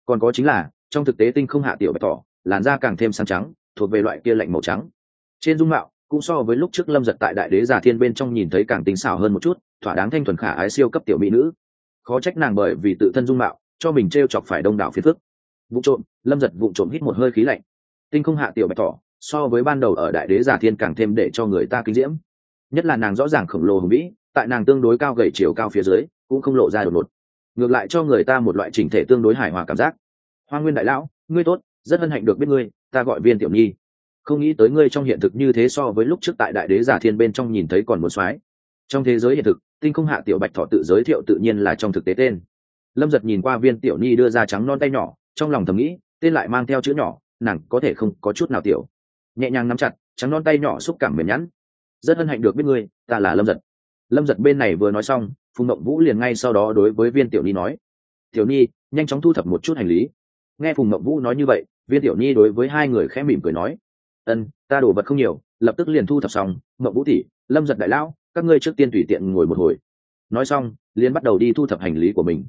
còn có chính là, trong thực tế tinh không hạ tiểu bạch thỏ, làn da càng thêm sáng trắng, thuộc về loại kia lạnh màu trắng. Trên dung mạo, cũng so với lúc trước lâm giật tại đại đế giả thiên bên trong nhìn thấy càng tính xảo hơn một chút, thỏa đáng thanh thuần khả ái siêu cấp tiểu mỹ nữ. Khó trách nàng bởi vì tự thân dung mạo, cho mình t r e o chọc phải đông đảo phiền phức. Vụ trộm, lâm giật vụ trộm hít một hơi khí lạnh. Tinh không hạ tiểu bạch thỏ so với ban đầu ở đại đế giả thiên càng thêm để cho người ta kinh diễm. Nhất là nàng rõ ràng khổng lồ hùng vĩ, tại nàng tương đối cao gầy chiều cao phía dưới, cũng không lộ ra đột ngột. Ngược lại cho người ta một loại chỉnh thể tương đối hài hòa cảm giác. Hoa nguyên đại lão, ngươi tốt, rất hân hạnh được biết ngươi, ta gọi viên tiểu nhi. Không nghĩ tới ngươi trong hiện thực như thế so với lúc trước tại đại đế giả thiên bên trong nhìn thấy còn muốn soái trong thế giới hiện thực, tinh không hạ tiểu bạch thọ tự giới thiệu tự nhiên là trong thực tế tên. Lâm giật nhìn qua viên tiểu nhi đưa ra trắng non tay nhỏ, trong lòng thầm nghĩ, tên lại mang theo chữ nhỏ, nàng có thể không có chút nào tiểu nhẹ nhàng nắm chặt, trắng non tay nhỏ xúc cảm mềm nhẵn. Rất hân hạnh được biết ngươi, ta là lâm giật. Lâm giật bên này vừa nói xong, phùng mộng vũ liền ngay sau đó đối với viên tiểu nhi nói, tiểu nhi nhanh chóng thu thập một chút hành lý. Nghe phùng mộng vũ nói như vậy, viên tiểu nhi đối với hai người khẽ mỉm cười nói, ân, ta đổ vật không nhiều, lập tức liền thu thập xong, mộng vũ tỷ, lâm giật đại lão, các ngươi trước tiên tùy tiện ngồi một hồi. Nói xong, liền bắt đầu đi thu thập hành lý của mình.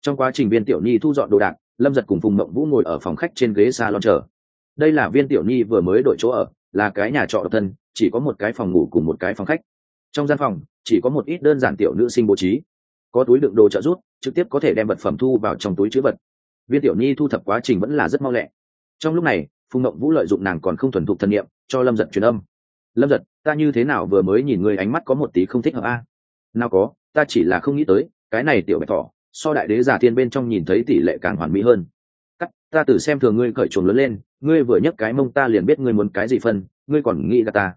Trong quá trình viên tiểu nhi thu dọn đồ đạc, lâm giật cùng phùng mộng vũ ngồi ở phòng khách trên ghế xa a lon chờ đây là viên tiểu nhi vừa mới đổi chỗ ở, là cái nhà trọ độc thân, chỉ có một cái phòng ngủ cùng một cái phòng khách. Trong gian phòng, chỉ có một ít đơn giản tiểu nữ sinh bố trí. Có túi đựng đồ trợ rút trực tiếp có thể đem vật phẩm thu vào trong túi chữ vật. Viên tiểu nhi thu thập quá trình vẫn là rất mau lẹ. Trong lúc này, phùng mộng vũ lợi dụng nàng còn không thuần thục thân nhiệm cho lâm giật truyền âm. Lâm giật, ta như thế nào vừa mới nhìn người ánh mắt có một tí không thích hợp a? Nào có, ta chỉ là không nghĩ tới, cái này tiểu bạch thỏ, so đại đế giả thiên bên trong nhìn thấy tỷ lệ càng hoàn mỹ hơn ta tự xem thường ngươi cởi chuồng lớn lên, ngươi vừa nhấc cái mông ta liền biết ngươi muốn cái gì phân, ngươi còn nghĩ là ta.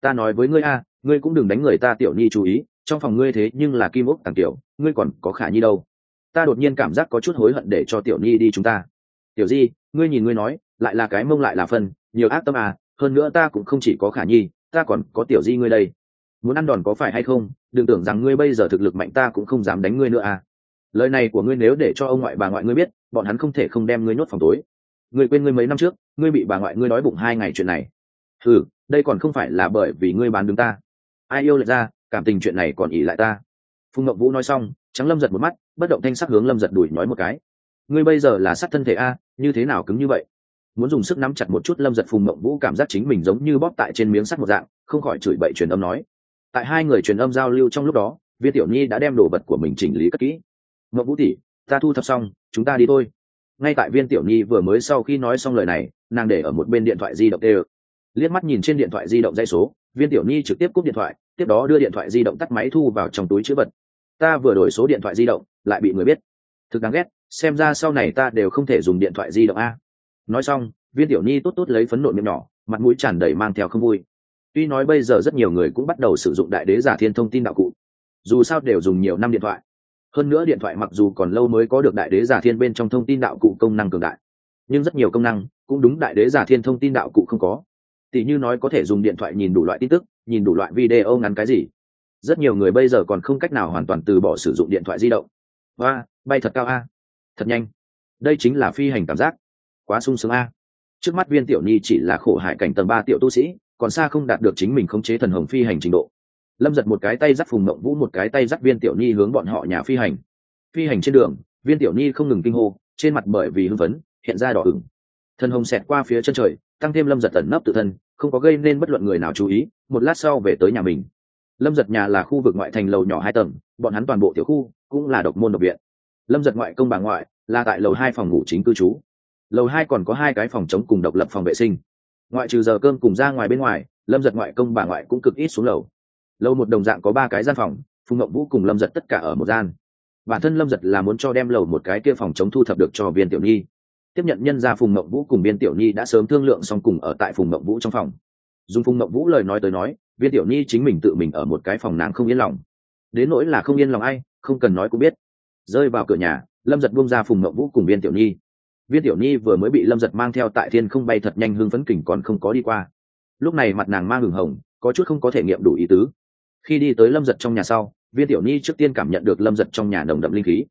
Ta nói với ngươi a, ngươi cũng đừng đánh người ta tiểu nhi chú ý, trong phòng ngươi thế nhưng là kim ốc tàng tiểu, ngươi còn có khả nhi đâu. Ta đột nhiên cảm giác có chút hối hận để cho tiểu nhi đi chúng ta. Tiểu di, ngươi nhìn ngươi nói, lại là cái mông lại là phân, nhiều ác tâm à hơn nữa ta cũng không chỉ có khả nhi, ta còn có tiểu di ngươi đây. Muốn ăn đòn có phải hay không, đừng tưởng rằng ngươi bây giờ thực lực mạnh ta cũng không dám đánh ngươi nữa à lời này của ngươi nếu để cho ông ngoại bà ngoại ngươi biết, bọn hắn không thể không đem ngươi nhốt phòng tối. Ngươi quên ngươi mấy năm trước, ngươi bị bà ngoại ngươi nói bụng hai ngày chuyện này. Ừ đây còn không phải là bởi vì ngươi bán đứng ta. Ai yêu lại ra, cảm tình chuyện này còn ỉ lại ta. Phùng ngậm vũ nói xong, trắng lâm giật một mắt, bất động thanh sắc hướng lâm giật đuổi nói một cái. Ngươi bây giờ là sát thân thể a, như thế nào cứng như vậy? Muốn dùng sức nắm chặt một chút lâm giật phùng mộng vũ cảm giác chính mình giống như bóp tại trên miếng sắt một dạng, không khỏi chửi bậy truyền âm nói. Tại hai người truyền âm giao lưu trong lúc đó, viên tiểu nhi đã đem đồ vật của mình chỉnh lý cất kỹ mộng vũ tỉ ta thu thập xong, chúng ta đi thôi. Ngay tại viên tiểu nhi vừa mới sau khi nói xong lời này, nàng để ở một bên điện thoại di động tê liếc mắt nhìn trên điện thoại di động dây số, viên tiểu nhi trực tiếp cúp điện thoại, tiếp đó đưa điện thoại di động tắt máy thu vào trong túi chữ vật. Ta vừa đổi số điện thoại di động, lại bị người biết. Thực đáng ghét, xem ra sau này ta đều không thể dùng điện thoại di động a. Nói xong, viên tiểu nhi tốt tốt lấy phấn nộn miệng nhỏ, mặt mũi tràn đầy mang theo không vui. Tuy nói bây giờ rất nhiều người cũng bắt đầu sử dụng đại đế giả thiên thông tin đạo cụ. Dù sao đều dùng nhiều năm điện thoại hơn nữa điện thoại mặc dù còn lâu mới có được đại đế giả thiên bên trong thông tin đạo cụ công năng cường đại, nhưng rất nhiều công năng cũng đúng đại đế giả thiên thông tin đạo cụ không có. Tỷ như nói có thể dùng điện thoại nhìn đủ loại tin tức, nhìn đủ loại video ngắn cái gì. Rất nhiều người bây giờ còn không cách nào hoàn toàn từ bỏ sử dụng điện thoại di động. Và bay thật cao a. Thật nhanh. Đây chính là phi hành cảm giác. Quá sung sướng a. Trước mắt viên tiểu nhi chỉ là khổ hại cảnh tầng ba tiểu tu sĩ, còn xa không đạt được chính mình khống chế thần hồng phi hành trình độ lâm giật một cái tay dắt phùng mộng vũ, một cái tay dắt viên tiểu nhi hướng bọn họ nhà phi hành. Phi hành trên đường, viên tiểu nhi không ngừng kinh hô, trên mặt bởi vì hưng phấn, hiện ra đỏ ửng. Thần hồng xẹt qua phía chân trời, tăng thêm lâm giật tẩn nấp tự thân, không có gây nên bất luận người nào chú ý, một lát sau về tới nhà mình. Lâm giật nhà là khu vực ngoại thành lầu nhỏ hai tầng, bọn hắn toàn bộ tiểu khu cũng là độc môn độc viện. Lâm giật ngoại công bà ngoại là tại lầu hai phòng ngủ chính cư trú. Lầu hai còn có hai cái phòng chống cùng độc lập phòng vệ sinh. Ngoại trừ giờ cơm cùng ra ngoài bên ngoài, lâm giật ngoại công bà ngoại cũng cực ít xuống lầu lâu một đồng dạng có ba cái gian phòng, phùng ngậm vũ cùng lâm giật tất cả ở một gian. Bản thân lâm giật là muốn cho đem lầu một cái kia phòng chống thu thập được cho viên tiểu nhi. Tiếp nhận nhân ra phùng mộng vũ cùng viên tiểu nhi đã sớm thương lượng xong cùng ở tại phùng mộng vũ trong phòng. Dùng phùng mộng vũ lời nói tới nói, viên tiểu nhi chính mình tự mình ở một cái phòng nàng không yên lòng. Đến nỗi là không yên lòng ai, không cần nói cũng biết. Rơi vào cửa nhà, lâm giật buông ra phùng mộng vũ cùng viên tiểu nhi. Viên tiểu nhi vừa mới bị lâm giật mang theo tại thiên không bay thật nhanh hương phấn kỉnh còn không có đi qua. Lúc này mặt nàng mang hừng hồng, có chút không có thể nghiệm đủ ý tứ khi đi tới lâm giật trong nhà sau, viên tiểu nhi trước tiên cảm nhận được lâm giật trong nhà nồng đậm linh khí.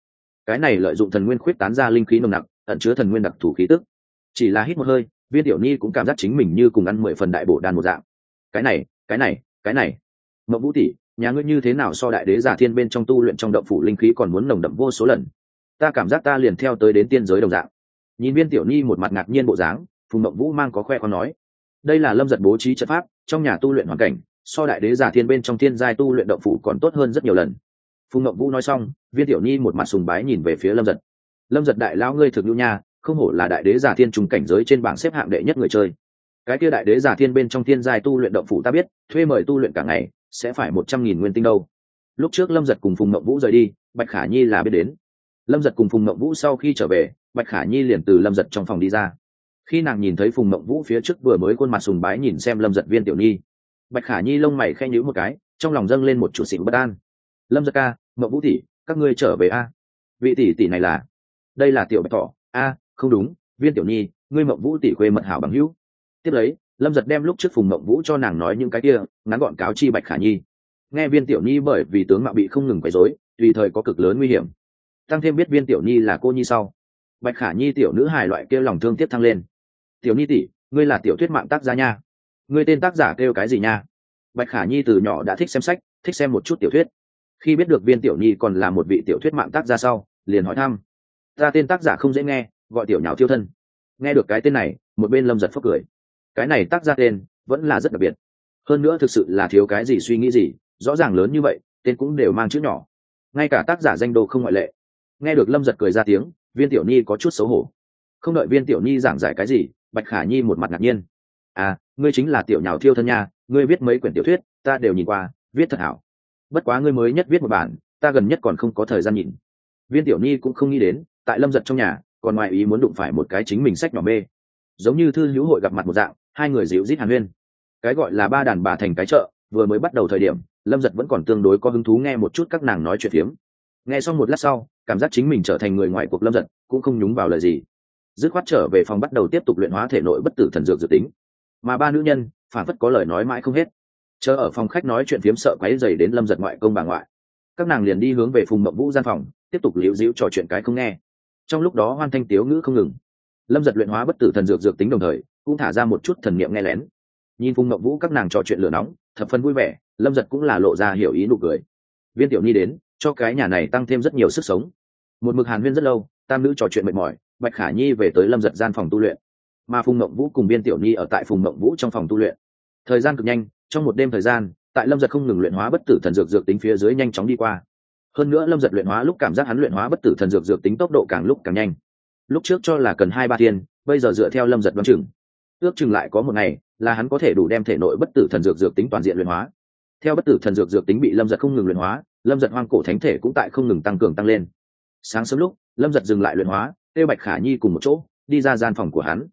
Cái này lợi dụng thần nguyên khuyết tán ra linh khí nồng nặc, ẩn chứa thần nguyên đặc thù khí tức. Chỉ là hít một hơi, viên tiểu nhi cũng cảm giác chính mình như cùng ăn mười phần đại bổ đan một dạng. Cái này cái này cái này. Mậu vũ tỷ, nhà ngươi như thế nào so đại đế giả thiên bên trong tu luyện trong động phủ linh khí còn muốn nồng đậm vô số lần? Ta cảm giác ta liền theo tới đến tiên giới đồng dạng. Nhìn viên tiểu nhi một mặt ngạc nhiên bộ dáng, phùng mậu vũ mang có khoe con nói. Đây là lâm giật bố trí trận pháp, trong nhà tu luyện hoàn cảnh so đại đế giả thiên bên trong thiên giai tu luyện động phủ còn tốt hơn rất nhiều lần. Phùng ngậm vũ nói xong, viên tiểu nhi một mặt sùng bái nhìn về phía lâm giật. Lâm giật đại lao ngươi thực nhu nha, không hổ là đại đế giả thiên trùng cảnh giới trên bảng xếp hạng đệ nhất người chơi. Cái kia đại đế giả thiên bên trong thiên giai tu luyện động phủ ta biết, thuê mời tu luyện cả ngày, sẽ phải một trăm nghìn nguyên tinh đâu. Lúc trước lâm giật cùng phùng ngậm vũ rời đi, bạch khả nhi là biết đến. Lâm giật cùng phùng ngậm vũ sau khi trở về, bạch khả nhi liền từ lâm giật trong phòng đi ra. Khi nàng nhìn thấy phùng ngậm vũ phía trước vừa mới khuôn mặt sùng bái nhìn xem lâm giật viên tiểu nhi bạch khả nhi lông mày khe nhữ một cái, trong lòng dâng lên một chủ xịn bất an. Lâm giật ca mộng vũ tỷ, các ngươi trở về a? Vị tỷ tỷ này là? Đây là tiểu bạch thọ. A, không đúng, viên tiểu nhi, ngươi mộng vũ tỷ khuê mật hảo bằng hữu. Tiếp lấy, lâm giật đem lúc trước phùng mộng vũ cho nàng nói những cái kia, ngắn gọn cáo chi bạch khả nhi. Nghe viên tiểu nhi bởi vì tướng mạo bị không ngừng quấy rối, tùy thời có cực lớn nguy hiểm. Tăng thêm biết viên tiểu nhi là cô nhi sau, bạch khả nhi tiểu nữ hài loại kêu lòng thương tiếp thăng lên. Tiểu nhi tỷ, ngươi là tiểu thuyết mạng tác gia nha ngươi tên tác giả kêu cái gì nha? Bạch khả nhi từ nhỏ đã thích xem sách, thích xem một chút tiểu thuyết. Khi biết được viên tiểu nhi còn là một vị tiểu thuyết mạng tác gia sau, liền hỏi thăm. Ra tên tác giả không dễ nghe, gọi tiểu nhào thiêu thân. Nghe được cái tên này, một bên lâm giật phốc cười. Cái này tác ra tên vẫn là rất đặc biệt. Hơn nữa thực sự là thiếu cái gì suy nghĩ gì, rõ ràng lớn như vậy, tên cũng đều mang chữ nhỏ. Ngay cả tác giả danh đô không ngoại lệ. Nghe được lâm giật cười ra tiếng, viên tiểu nhi có chút xấu hổ. Không đợi viên tiểu nhi giảng giải cái gì, bạch khả nhi một mặt ngạc nhiên. À ngươi chính là tiểu nhào thiêu thân nha, ngươi viết mấy quyển tiểu thuyết, ta đều nhìn qua, viết thật hảo. Bất quá ngươi mới nhất viết một bản, ta gần nhất còn không có thời gian nhìn. Viên tiểu nhi cũng không nghĩ đến, tại lâm giật trong nhà, còn ngoài ý muốn đụng phải một cái chính mình sách nhỏ mê. Giống như thư hữu hội gặp mặt một dạng, hai người dịu rít hàn huyên. Cái gọi là ba đàn bà thành cái chợ, vừa mới bắt đầu thời điểm, lâm giật vẫn còn tương đối có hứng thú nghe một chút các nàng nói chuyện phiếm. Nghe xong một lát sau, cảm giác chính mình trở thành người ngoài cuộc lâm giật, cũng không nhúng vào lời gì. Dứt khoát trở về phòng bắt đầu tiếp tục luyện hóa thể nội bất tử thần dược dự tính mà ba nữ nhân phản phất có lời nói mãi không hết. Chờ ở phòng khách nói chuyện phiếm sợ quáy dày đến lâm giật ngoại công bà ngoại. Các nàng liền đi hướng về phùng mậu vũ gian phòng, tiếp tục liễu dĩu trò chuyện cái không nghe. Trong lúc đó hoan thanh tiếu ngữ không ngừng. Lâm giật luyện hóa bất tử thần dược dược tính đồng thời, cũng thả ra một chút thần niệm nghe lén. Nhìn phùng mậu vũ các nàng trò chuyện lửa nóng, thập phân vui vẻ, lâm giật cũng là lộ ra hiểu ý nụ cười. Viên tiểu nhi đến, cho cái nhà này tăng thêm rất nhiều sức sống. Một mực hàn huyên rất lâu, tam nữ trò chuyện mệt mỏi, bạch khả nhi về tới lâm giật gian phòng tu luyện mà phùng Mộng vũ cùng Biên tiểu nhi ở tại phùng Mộng vũ trong phòng tu luyện. Thời gian cực nhanh, trong một đêm thời gian, tại lâm giật không ngừng luyện hóa bất tử thần dược dược tính phía dưới nhanh chóng đi qua. Hơn nữa lâm giật luyện hóa lúc cảm giác hắn luyện hóa bất tử thần dược dược tính tốc độ càng lúc càng nhanh. Lúc trước cho là cần hai ba thiên, bây giờ dựa theo lâm giật đoán chừng. Ước chừng lại có một ngày là hắn có thể đủ đem thể nội bất tử thần dược dược tính toàn diện luyện hóa. Theo bất tử thần dược dược tính bị lâm giật không ngừng luyện hóa, lâm giật hoang cổ thánh thể cũng tại không ngừng tăng cường tăng lên. Sáng sớm lúc, lâm giật dừng lại luyện hóa, tiêu bạch khả nhi cùng một chỗ, đi ra gian phòng của hắn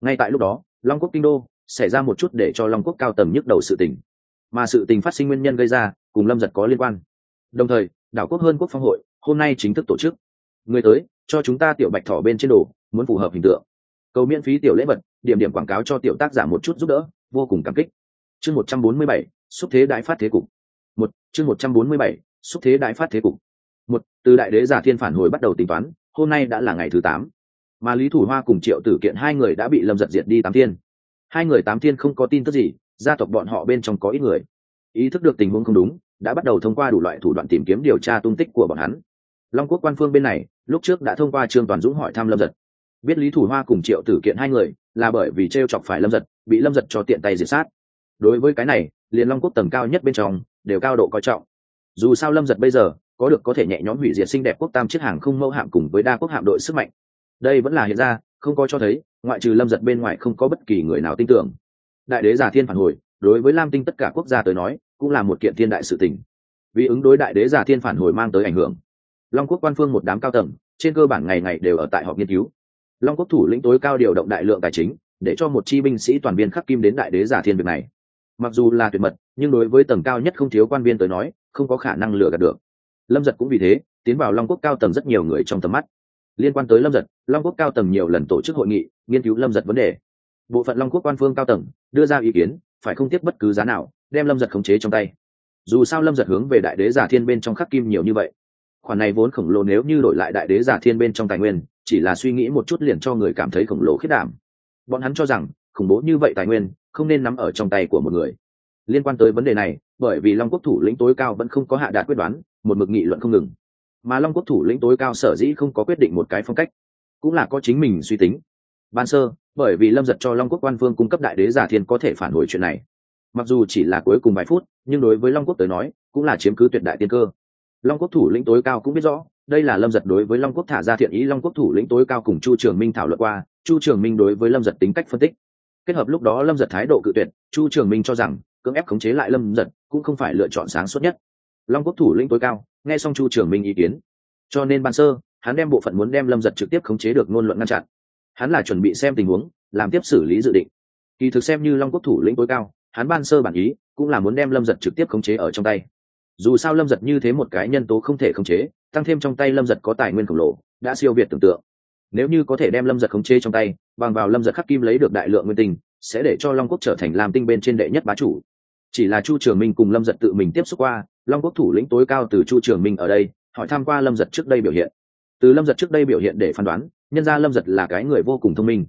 ngay tại lúc đó, long quốc kinh đô xảy ra một chút để cho long quốc cao tầm nhức đầu sự tình. Mà sự tình phát sinh nguyên nhân gây ra cùng lâm giật có liên quan. Đồng thời, đảo quốc hơn quốc phong hội hôm nay chính thức tổ chức. Người tới, cho chúng ta tiểu bạch thỏ bên trên đồ, muốn phù hợp hình tượng. Cầu miễn phí tiểu lễ vật, điểm điểm quảng cáo cho tiểu tác giả một chút giúp đỡ, vô cùng cảm kích. Chương một trăm bốn mươi bảy, xúc thế đại phát thế cục. Một, chương một trăm bốn mươi bảy, xúc thế đại phát thế cục. Một, từ đại đế giả thiên phản hồi bắt đầu tính toán, hôm nay đã là ngày thứ tám mà lý thủ hoa cùng triệu tử kiện hai người đã bị lâm giật diệt đi tám thiên. Hai người tám thiên không có tin tức gì, gia tộc bọn họ bên trong có ít người. Ý thức được tình huống không đúng, đã bắt đầu thông qua đủ loại thủ đoạn tìm kiếm điều tra tung tích của bọn hắn. Long quốc quan phương bên này, lúc trước đã thông qua trương toàn dũng hỏi thăm lâm giật. Biết lý thủ hoa cùng triệu tử kiện hai người, là bởi vì t r e o chọc phải lâm giật, bị lâm giật cho tiện tay diệt sát. Đối với cái này, liền long quốc tầng cao nhất bên trong, đều cao độ coi trọng. Dù sao lâm giật bây giờ, có được có thể nhẹ nhõm hủy diệt xinh đẹp quốc tam chiếc hàng không mẫu hạm cùng với đa quốc hạm đội sức mạnh đây vẫn là hiện ra, không có cho thấy, ngoại trừ lâm giật bên ngoài không có bất kỳ người nào tin tưởng. Đại đế giả thiên phản hồi, đối với lam tinh tất cả quốc gia tới nói, cũng là một kiện thiên đại sự tình. Vì ứng đối đại đế giả thiên phản hồi mang tới ảnh hưởng. Long quốc quan phương một đám cao tầng, trên cơ bản ngày ngày đều ở tại họp nghiên cứu. Long quốc thủ lĩnh tối cao điều động đại lượng tài chính, để cho một chi binh sĩ toàn viên khắc kim đến đại đế giả thiên việc này. Mặc dù là tuyệt mật, nhưng đối với tầng cao nhất không thiếu quan viên tới nói, không có khả năng lừa gạt được. Lâm giật cũng vì thế, tiến vào long quốc cao tầng rất nhiều người trong tầm mắt liên quan tới lâm giật, long quốc cao tầng nhiều lần tổ chức hội nghị, nghiên cứu lâm giật vấn đề. Bộ phận long quốc quan phương cao tầng đưa ra ý kiến, phải không tiếp bất cứ giá nào, đem lâm giật khống chế trong tay. Dù sao lâm giật hướng về đại đế giả thiên bên trong khắc kim nhiều như vậy. Khoản này vốn khổng lồ nếu như đổi lại đại đế giả thiên bên trong tài nguyên, chỉ là suy nghĩ một chút liền cho người cảm thấy khổng lồ khiết đảm. Bọn hắn cho rằng, khủng bố như vậy tài nguyên, không nên nắm ở trong tay của một người. Liên quan tới vấn đề này, bởi vì long quốc thủ lĩnh tối cao vẫn không có hạ đạt quyết đoán, một mực nghị luận không ngừng mà long quốc thủ lĩnh tối cao sở dĩ không có quyết định một cái phong cách, cũng là có chính mình suy tính. Ban sơ, bởi vì lâm giật cho long quốc quan phương cung cấp đại đế giả thiên có thể phản hồi chuyện này. Mặc dù chỉ là cuối cùng vài phút, nhưng đối với long quốc tới nói, cũng là chiếm cứ tuyệt đại tiên cơ. Long quốc thủ lĩnh tối cao cũng biết rõ, đây là lâm giật đối với long quốc thả ra thiện ý, long quốc thủ lĩnh tối cao cùng chu trường minh thảo luận qua, chu trường minh đối với lâm giật tính cách phân tích. Kết hợp lúc đó lâm giật thái độ cự tuyệt, chu trường minh cho rằng, cưỡng ép khống chế lại lâm giật cũng không phải lựa chọn sáng suốt nhất. Long quốc thủ lĩnh tối cao nghe xong chu trường minh ý kiến. Cho nên ban sơ, hắn đem bộ phận muốn đem lâm giật trực tiếp khống chế được ngôn luận ngăn chặn. Hắn là chuẩn bị xem tình huống, làm tiếp xử lý dự định. Kỳ thực xem như long quốc thủ lĩnh tối cao, hắn ban sơ bản ý cũng là muốn đem lâm giật trực tiếp khống chế ở trong tay. Dù sao lâm giật như thế một cái nhân tố không thể khống chế, tăng thêm trong tay lâm giật có tài nguyên khổng lồ, đã siêu việt tưởng tượng. Nếu như có thể đem lâm giật khống chế trong tay, bằng vào lâm giật khắc kim lấy được đại lượng nguyên tinh, sẽ để cho long quốc trở thành làm tinh bên trên đệ nhất bá chủ. Chỉ là chu trường minh cùng lâm giật tự mình tiếp xúc qua long quốc thủ lĩnh tối cao từ chu trường minh ở đây, hỏi tham q u a lâm giật trước đây biểu hiện. Từ lâm giật trước đây biểu hiện để phán đoán, nhân ra lâm giật là cái người vô cùng thông minh.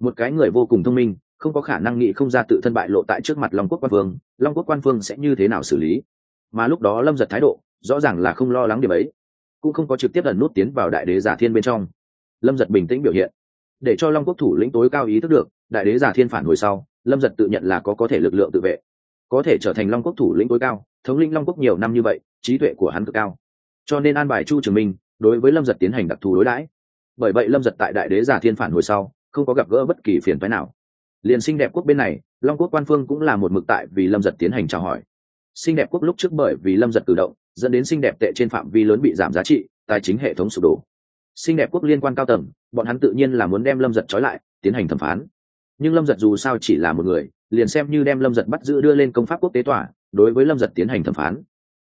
Một cái người vô cùng thông minh, không có khả năng nghĩ không ra tự thân bại lộ tại trước mặt long quốc quan phương long quốc quan phương sẽ như thế nào xử lý. Mà lúc đó lâm giật thái độ, rõ ràng là không lo lắng điểm ấy, cũng không có trực tiếp lần nút tiến vào đại đế giả thiên bên trong. Lâm giật bình tĩnh biểu hiện. Để cho long quốc thủ lĩnh tối cao ý thức được, đại đế giả thiên phản hồi sau, lâm giật tự nhận là có có thể lực lượng tự vệ, có thể trở thành long quốc thủ lĩnh tối cao thống lĩnh long quốc nhiều năm như vậy, trí tuệ của hắn cực cao. Cho nên an bài chu trường minh đối với lâm giật tiến hành đặc thù đối đãi. Bởi vậy lâm giật tại đại đế giả thiên phản hồi sau, không có gặp gỡ bất kỳ phiền phái nào. Liền xinh đẹp quốc bên này, long quốc quan phương cũng là một mực tại vì lâm giật tiến hành chào hỏi. Xinh đẹp quốc lúc trước bởi vì lâm giật cử động, dẫn đến xinh đẹp tệ trên phạm vi lớn bị giảm giá trị, tài chính hệ thống sụp đổ. Xinh đẹp quốc liên quan cao tầng, bọn hắn tự nhiên là muốn đem lâm giật trói lại, tiến hành thẩm phán. Nhưng lâm giật dù sao chỉ là một người, liền xem như đem lâm giật bắt giữ đưa lên công pháp quốc tế tòa đối với lâm giật tiến hành thẩm phán.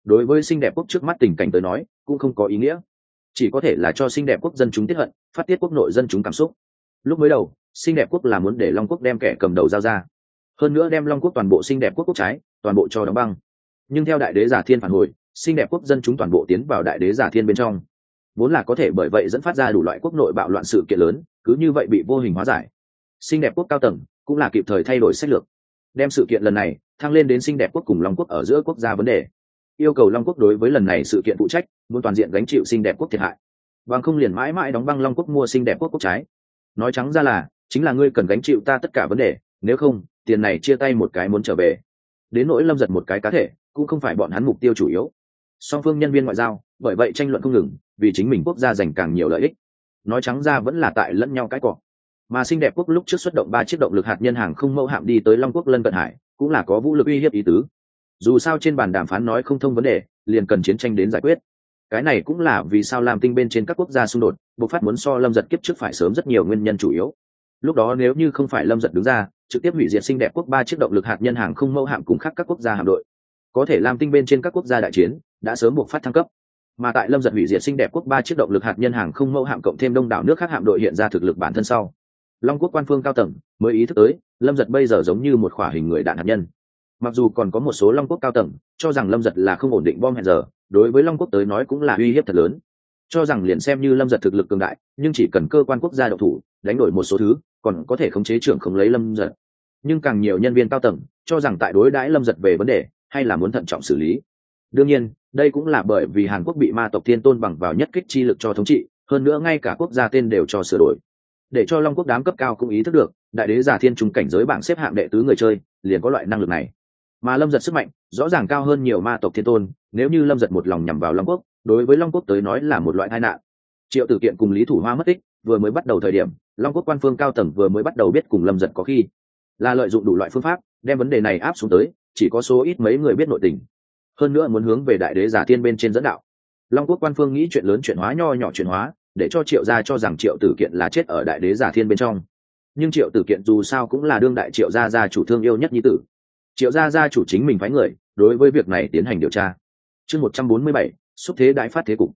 Đối với xinh đẹp quốc trước mắt tình cảnh tới nói, cũng không có ý nghĩa. Chỉ có thể là cho xinh đẹp quốc dân chúng tiết hận, phát tiết quốc nội dân chúng cảm xúc. Lúc mới đầu, xinh đẹp quốc là muốn để long quốc đem kẻ cầm đầu giao ra. Hơn nữa đem long quốc toàn bộ xinh đẹp quốc quốc trái, toàn bộ cho đóng băng. Nhưng theo đại đế giả thiên phản hồi, xinh đẹp quốc dân chúng toàn bộ tiến vào đại đế giả thiên bên trong. Vốn là có thể bởi vậy dẫn phát ra đủ loại quốc nội bạo loạn sự kiện lớn, cứ như vậy bị vô hình hóa giải. Xinh đẹp quốc cao tầng, cũng là kịp thời thay đổi sách lược đem sự kiện lần này thăng lên đến xinh đẹp quốc cùng long quốc ở giữa quốc gia vấn đề. Yêu cầu long quốc đối với lần này sự kiện phụ trách, muốn toàn diện gánh chịu xinh đẹp quốc thiệt hại. Bằng không liền mãi mãi đóng băng long quốc mua xinh đẹp quốc quốc trái. Nói trắng ra là, chính là ngươi cần gánh chịu ta tất cả vấn đề, nếu không, tiền này chia tay một cái muốn trở về. Đến nỗi lâm giật một cái cá thể, cũng không phải bọn hắn mục tiêu chủ yếu. Song phương nhân viên ngoại giao, bởi vậy tranh luận không ngừng, vì chính mình quốc gia giành càng nhiều lợi ích. Nói trắng ra vẫn là tại lẫn nhau cái cọ mà xinh đẹp quốc lúc trước xuất động ba chiếc động lực hạt nhân hàng không mẫu hạm đi tới long quốc lân cận hải, cũng là có vũ lực uy hiếp ý tứ. Dù sao trên bàn đàm phán nói không thông vấn đề, liền cần chiến tranh đến giải quyết. Cái này cũng là vì sao làm tinh bên trên các quốc gia xung đột bộ phát muốn so lâm giật kiếp trước phải sớm rất nhiều nguyên nhân chủ yếu. Lúc đó nếu như không phải lâm giật đứng ra, trực tiếp hủy diệt xinh đẹp quốc ba chiếc động lực hạt nhân hàng không mẫu hạm cùng khác các quốc gia hạm đội. Có thể làm tinh bên trên các quốc gia đại chiến, đã sớm buộc phát thăng cấp. Mà tại lâm giật hủy diệt xinh đẹp quốc ba chiếc động lực hạt nhân hàng không mẫu hạm cộng thêm đông đảo nước khác hạm đội hiện ra thực lực bản thân sau long quốc quan phương cao tầng mới ý thức tới, lâm giật bây giờ giống như một khỏa hình người đạn hạt nhân. Mặc dù còn có một số long quốc cao tầng, cho rằng lâm giật là không ổn định bom hẹn giờ, đối với long quốc tới nói cũng là uy hiếp thật lớn. Cho rằng liền xem như lâm giật thực lực cường đại, nhưng chỉ cần cơ quan quốc gia độc thủ, đánh đổi một số thứ, còn có thể khống chế trưởng không lấy lâm giật. Nhưng càng nhiều nhân viên cao tầng, cho rằng tại đối đãi lâm giật về vấn đề, hay là muốn thận trọng xử lý. Đương nhiên, đây cũng là bởi vì hàn quốc bị ma tộc thiên tôn bằng vào nhất kích chi lực cho thống trị, hơn nữa ngay cả quốc gia tên đều cho sửa đổi để cho long quốc đám cấp cao cũng ý thức được, đại đế giả thiên trùng cảnh giới bảng xếp hạng đệ tứ người chơi, liền có loại năng lực này. Mà lâm giật sức mạnh, rõ ràng cao hơn nhiều ma tộc thiên tôn, nếu như lâm giật một lòng nhằm vào long quốc, đối với long quốc tới nói là một loại tai nạn. Triệu tử kiện cùng lý thủ hoa mất tích, vừa mới bắt đầu thời điểm, long quốc quan phương cao tầng vừa mới bắt đầu biết cùng lâm giật có khi, là lợi dụng đủ loại phương pháp, đem vấn đề này áp xuống tới, chỉ có số ít mấy người biết nội tình. Hơn nữa muốn hướng về đại đế giả thiên bên trên dẫn đạo. Long quốc quan phương nghĩ chuyện lớn chuyện hóa nho nhỏ chuyện hóa để cho triệu gia cho rằng triệu tử kiện là chết ở đại đế giả thiên bên trong. Nhưng triệu tử kiện dù sao cũng là đương đại triệu gia gia chủ thương yêu nhất nhi tử. Triệu gia gia chủ chính mình phái người, đối với việc này tiến hành điều tra. Chương một trăm bốn mươi bảy, xúc thế đại phát thế cục.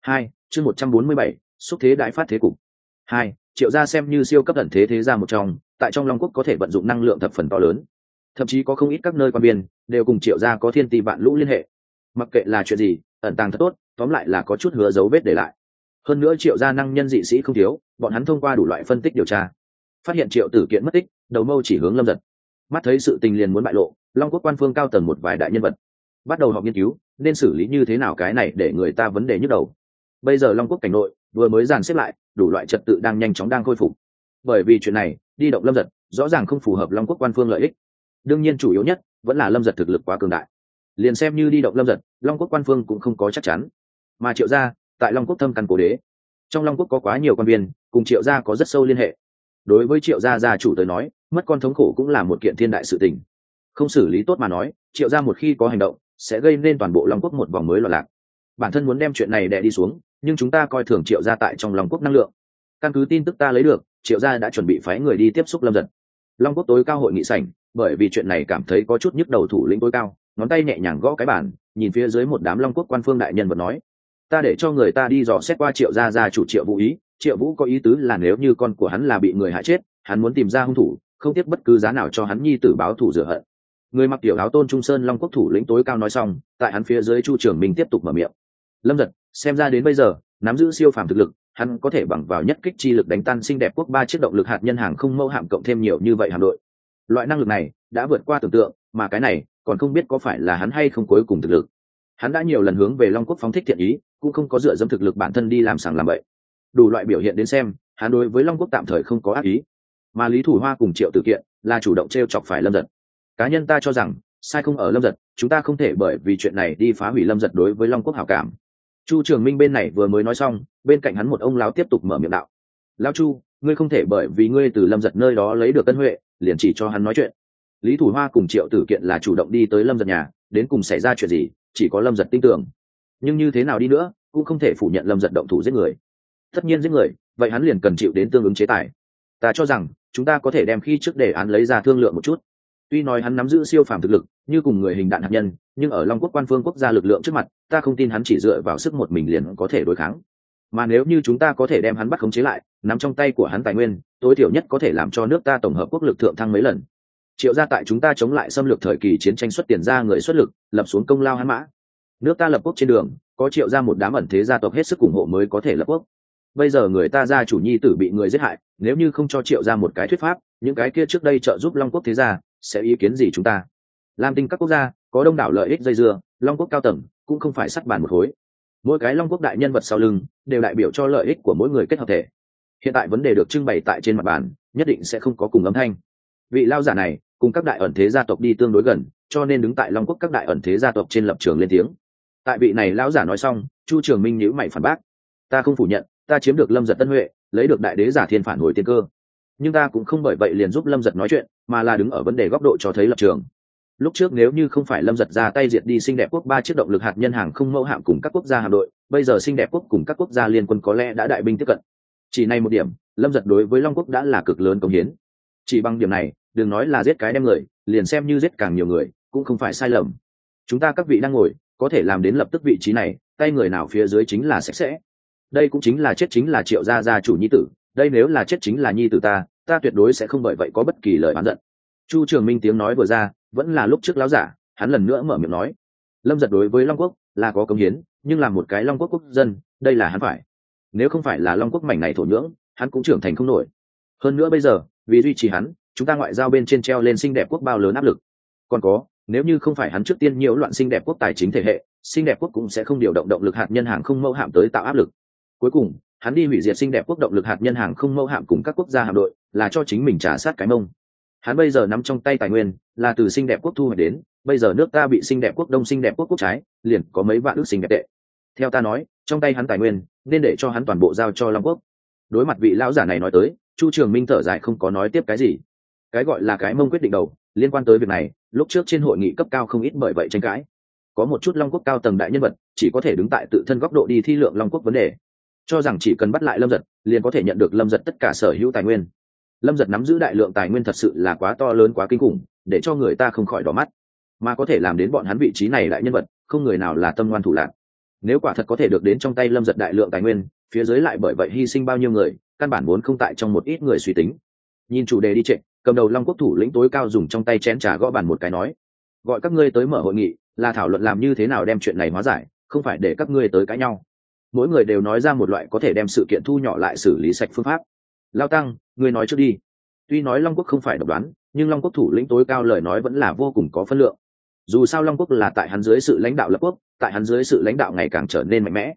Hai, chương một trăm bốn mươi bảy, xúc thế đại phát thế cục. Hai, triệu gia xem như siêu cấp tận thế thế gia một trong, tại trong long quốc có thể vận dụng năng lượng thập phần to lớn. Thậm chí có không ít các nơi quan biên, đều cùng triệu gia có thiên tỷ vạn lũ liên hệ. Mặc kệ là chuyện gì, ẩn tàng thật tốt, tóm lại là có chút hứa dấu vết để lại hơn nữa triệu gia năng nhân dị sĩ không thiếu, bọn hắn thông qua đủ loại phân tích điều tra. Phát hiện triệu tử kiện mất tích, đầu mâu chỉ hướng lâm giật. Mắt thấy sự tình liền muốn bại lộ, long quốc quan phương cao tầng một vài đại nhân vật. Bắt đầu họp nghiên cứu, nên xử lý như thế nào cái này để người ta vấn đề nhức đầu. Bây giờ long quốc cảnh nội, vừa mới dàn xếp lại, đủ loại trật tự đang nhanh chóng đang khôi phục. Bởi vì chuyện này, đi động lâm giật, rõ ràng không phù hợp long quốc quan phương lợi ích. Đương nhiên chủ yếu nhất, vẫn là lâm giật thực lực quá cường đại. Liền xem như đi động lâm giật, long quốc quan phương cũng không có chắc chắn. Mà triệu gia tại long quốc thâm căn cố đế. Trong long quốc có quá nhiều quan viên, cùng triệu gia có rất sâu liên hệ. Đối với triệu gia gia chủ tới nói, mất con thống khổ cũng là một kiện thiên đại sự tình. Không xử lý tốt mà nói, triệu gia một khi có hành động, sẽ gây nên toàn bộ long quốc một vòng mới loạn lạc. Bản thân muốn đem chuyện này đè đi xuống, nhưng chúng ta coi thường triệu gia tại trong long quốc năng lượng. Căn cứ tin tức ta lấy được, triệu gia đã chuẩn bị phái người đi tiếp xúc lâm giật. Long quốc tối cao hội nghị sảnh, bởi vì chuyện này cảm thấy có chút nhức đầu thủ lĩnh tối cao, ngón tay nhẹ nhàng gõ cái bản nhìn phía dưới một đám long quốc quan phương đại nhân vật nói ta để cho người ta đi dò xét qua triệu gia gia chủ triệu vũ ý. Triệu vũ có ý tứ là nếu như con của hắn là bị người hại chết, hắn muốn tìm ra hung thủ, không tiếc bất cứ giá nào cho hắn nhi tử báo thủ rửa hận. Người mặc tiểu áo tôn trung sơn long quốc thủ lĩnh tối cao nói xong, tại hắn phía dưới chu trường minh tiếp tục mở miệng. Lâm giật, xem ra đến bây giờ, nắm giữ siêu phàm thực lực, hắn có thể bằng vào nhất kích chi lực đánh tan xinh đẹp quốc ba chiếc động lực hạt nhân hàng không mâu hạm cộng thêm nhiều như vậy hạm đội. Loại năng lực này đã vượt qua tưởng tượng, mà cái này còn không biết có phải là hắn hay không cuối cùng thực lực. Hắn đã nhiều lần hướng về long quốc phóng thích thiện ý cũng không có dựa dẫm thực lực bản thân đi làm sàng làm vậy đủ loại biểu hiện đến xem, hắn đối với long quốc tạm thời không có ác ý. Mà lý thủ hoa cùng triệu tự kiện là chủ động t r e o chọc phải lâm giật. Cá nhân ta cho rằng, sai không ở lâm giật, chúng ta không thể bởi vì chuyện này đi phá hủy lâm giật đối với long quốc hảo cảm. Chu trường minh bên này vừa mới nói xong, bên cạnh hắn một ông lão tiếp tục mở miệng đạo. Lão chu, ngươi không thể bởi vì ngươi từ lâm giật nơi đó lấy được tân huệ, liền chỉ cho hắn nói chuyện. Lý thủ hoa cùng triệu tử kiện là chủ động đi tới lâm giật nhà, đến cùng xảy ra chuyện gì, chỉ có lâm giật tin tưởng nhưng như thế nào đi nữa, cũng không thể phủ nhận lâm giật động thủ giết người. Tất nhiên giết người, vậy hắn liền cần chịu đến tương ứng chế tài. Ta cho rằng, chúng ta có thể đem khi trước đề án lấy ra thương lượng một chút. Tuy nói hắn nắm giữ siêu phàm thực lực, như cùng người hình đạn hạt nhân, nhưng ở long quốc quan phương quốc gia lực lượng trước mặt, ta không tin hắn chỉ dựa vào sức một mình liền có thể đối kháng. Mà nếu như chúng ta có thể đem hắn bắt khống chế lại, nắm trong tay của hắn tài nguyên, tối thiểu nhất có thể làm cho nước ta tổng hợp quốc lực thượng thăng mấy lần. Triệu gia tại chúng ta chống lại xâm lược thời kỳ chiến tranh xuất tiền ra người xuất lực, lập xuống công lao hắn mã nước ta lập quốc trên đường, có triệu ra một đám ẩn thế gia tộc hết sức ủng hộ mới có thể lập quốc. Bây giờ người ta gia chủ nhi tử bị người giết hại, nếu như không cho triệu ra một cái thuyết pháp, những cái kia trước đây trợ giúp long quốc thế gia, sẽ ý kiến gì chúng ta? Làm tinh các quốc gia, có đông đảo lợi ích dây dưa, long quốc cao tầng, cũng không phải sắt bàn một khối. Mỗi cái long quốc đại nhân vật sau lưng, đều đại biểu cho lợi ích của mỗi người kết hợp thể. Hiện tại vấn đề được trưng bày tại trên mặt bàn, nhất định sẽ không có cùng âm thanh. Vị lao giả này, cùng các đại ẩn thế gia tộc đi tương đối gần, cho nên đứng tại long quốc các đại ẩn thế gia tộc trên lập trường lên tiếng tại vị này lão giả nói xong, chu trường minh nhữ mày phản bác. Ta không phủ nhận, ta chiếm được lâm giật tân huệ, lấy được đại đế giả thiên phản hồi tiên cơ. Nhưng ta cũng không bởi vậy liền giúp lâm giật nói chuyện, mà là đứng ở vấn đề góc độ cho thấy lập trường. Lúc trước nếu như không phải lâm giật ra tay diệt đi xinh đẹp quốc ba chiếc động lực hạt nhân hàng không mẫu hạm cùng các quốc gia hạm đội, bây giờ xinh đẹp quốc cùng các quốc gia liên quân có lẽ đã đại binh tiếp cận. Chỉ này một điểm, lâm giật đối với long quốc đã là cực lớn công hiến. Chỉ bằng điểm này, đừng nói là giết cái đem người, liền xem như giết càng nhiều người, cũng không phải sai lầm. Chúng ta các vị đang ngồi có thể làm đến lập tức vị trí này, tay người nào phía dưới chính là sạch sẽ. Đây cũng chính là chết chính là triệu gia gia chủ nhi tử, đây nếu là chết chính là nhi tử ta ta tuyệt đối sẽ không bởi vậy có bất kỳ lời oán giận. Chu trường minh tiếng nói vừa ra, vẫn là lúc trước láo giả, hắn lần nữa mở miệng nói. Lâm giật đối với long quốc là có công hiến, nhưng là một cái long quốc quốc dân, đây là hắn phải. Nếu không phải là long quốc mảnh này thổ nhưỡng, hắn cũng trưởng thành không nổi. Hơn nữa bây giờ, vì duy trì hắn, chúng ta ngoại giao bên trên treo lên xinh đẹp quốc bao lớn áp lực. Còn có nếu như không phải hắn trước tiên nhiễu loạn xinh đẹp quốc tài chính thể hệ, xinh đẹp quốc cũng sẽ không điều động động lực hạt nhân hàng không mẫu hạm tới tạo áp lực. Cuối cùng, hắn đi hủy diệt xinh đẹp quốc động lực hạt nhân hàng không mẫu hạm cùng các quốc gia hạm đội, là cho chính mình trả sát cái mông. Hắn bây giờ nắm trong tay tài nguyên, là từ xinh đẹp quốc thu hồi đến, bây giờ nước ta bị xinh đẹp quốc đông xinh đẹp quốc quốc trái, liền có mấy vạn ước xinh đẹp tệ. Theo ta nói, trong tay hắn tài nguyên, nên để cho hắn toàn bộ giao cho long quốc. Đối mặt vị lão giả này nói tới, chu trường minh thở dài không có nói tiếp cái gì cái gọi là cái mông quyết định đầu, liên quan tới việc này, lúc trước trên hội nghị cấp cao không ít bởi vậy tranh cãi. Có một chút long quốc cao tầng đại nhân vật, chỉ có thể đứng tại tự thân góc độ đi thi lượng long quốc vấn đề. Cho rằng chỉ cần bắt lại lâm giật, liền có thể nhận được lâm giật tất cả sở hữu tài nguyên. Lâm giật nắm giữ đại lượng tài nguyên thật sự là quá to lớn, quá kinh khủng, để cho người ta không khỏi đỏ mắt. Mà có thể làm đến bọn hắn vị trí này đại nhân vật, không người nào là tâm ngoan thủ lạc nếu quả thật có thể được đến trong tay lâm giật đại lượng tài nguyên, phía dưới lại bởi vậy hy sinh bao nhiêu người, căn bản vốn không tại trong một ít người suy tính. Nhìn chủ đề đi trệ cầm đầu long quốc thủ lĩnh tối cao dùng trong tay chén trà gõ bàn một cái nói, gọi các ngươi tới mở hội nghị, là thảo luận làm như thế nào đem chuyện này hóa giải, không phải để các ngươi tới cãi nhau. Mỗi người đều nói ra một loại có thể đem sự kiện thu nhỏ lại xử lý sạch phương pháp. Lao tăng, ngươi nói trước đi. Tuy nói long quốc không phải độc đoán, nhưng long quốc thủ lĩnh tối cao lời nói vẫn là vô cùng có phân lượng. Dù sao long quốc là tại hắn dưới sự lãnh đạo lập quốc, tại hắn dưới sự lãnh đạo ngày càng trở nên mạnh mẽ.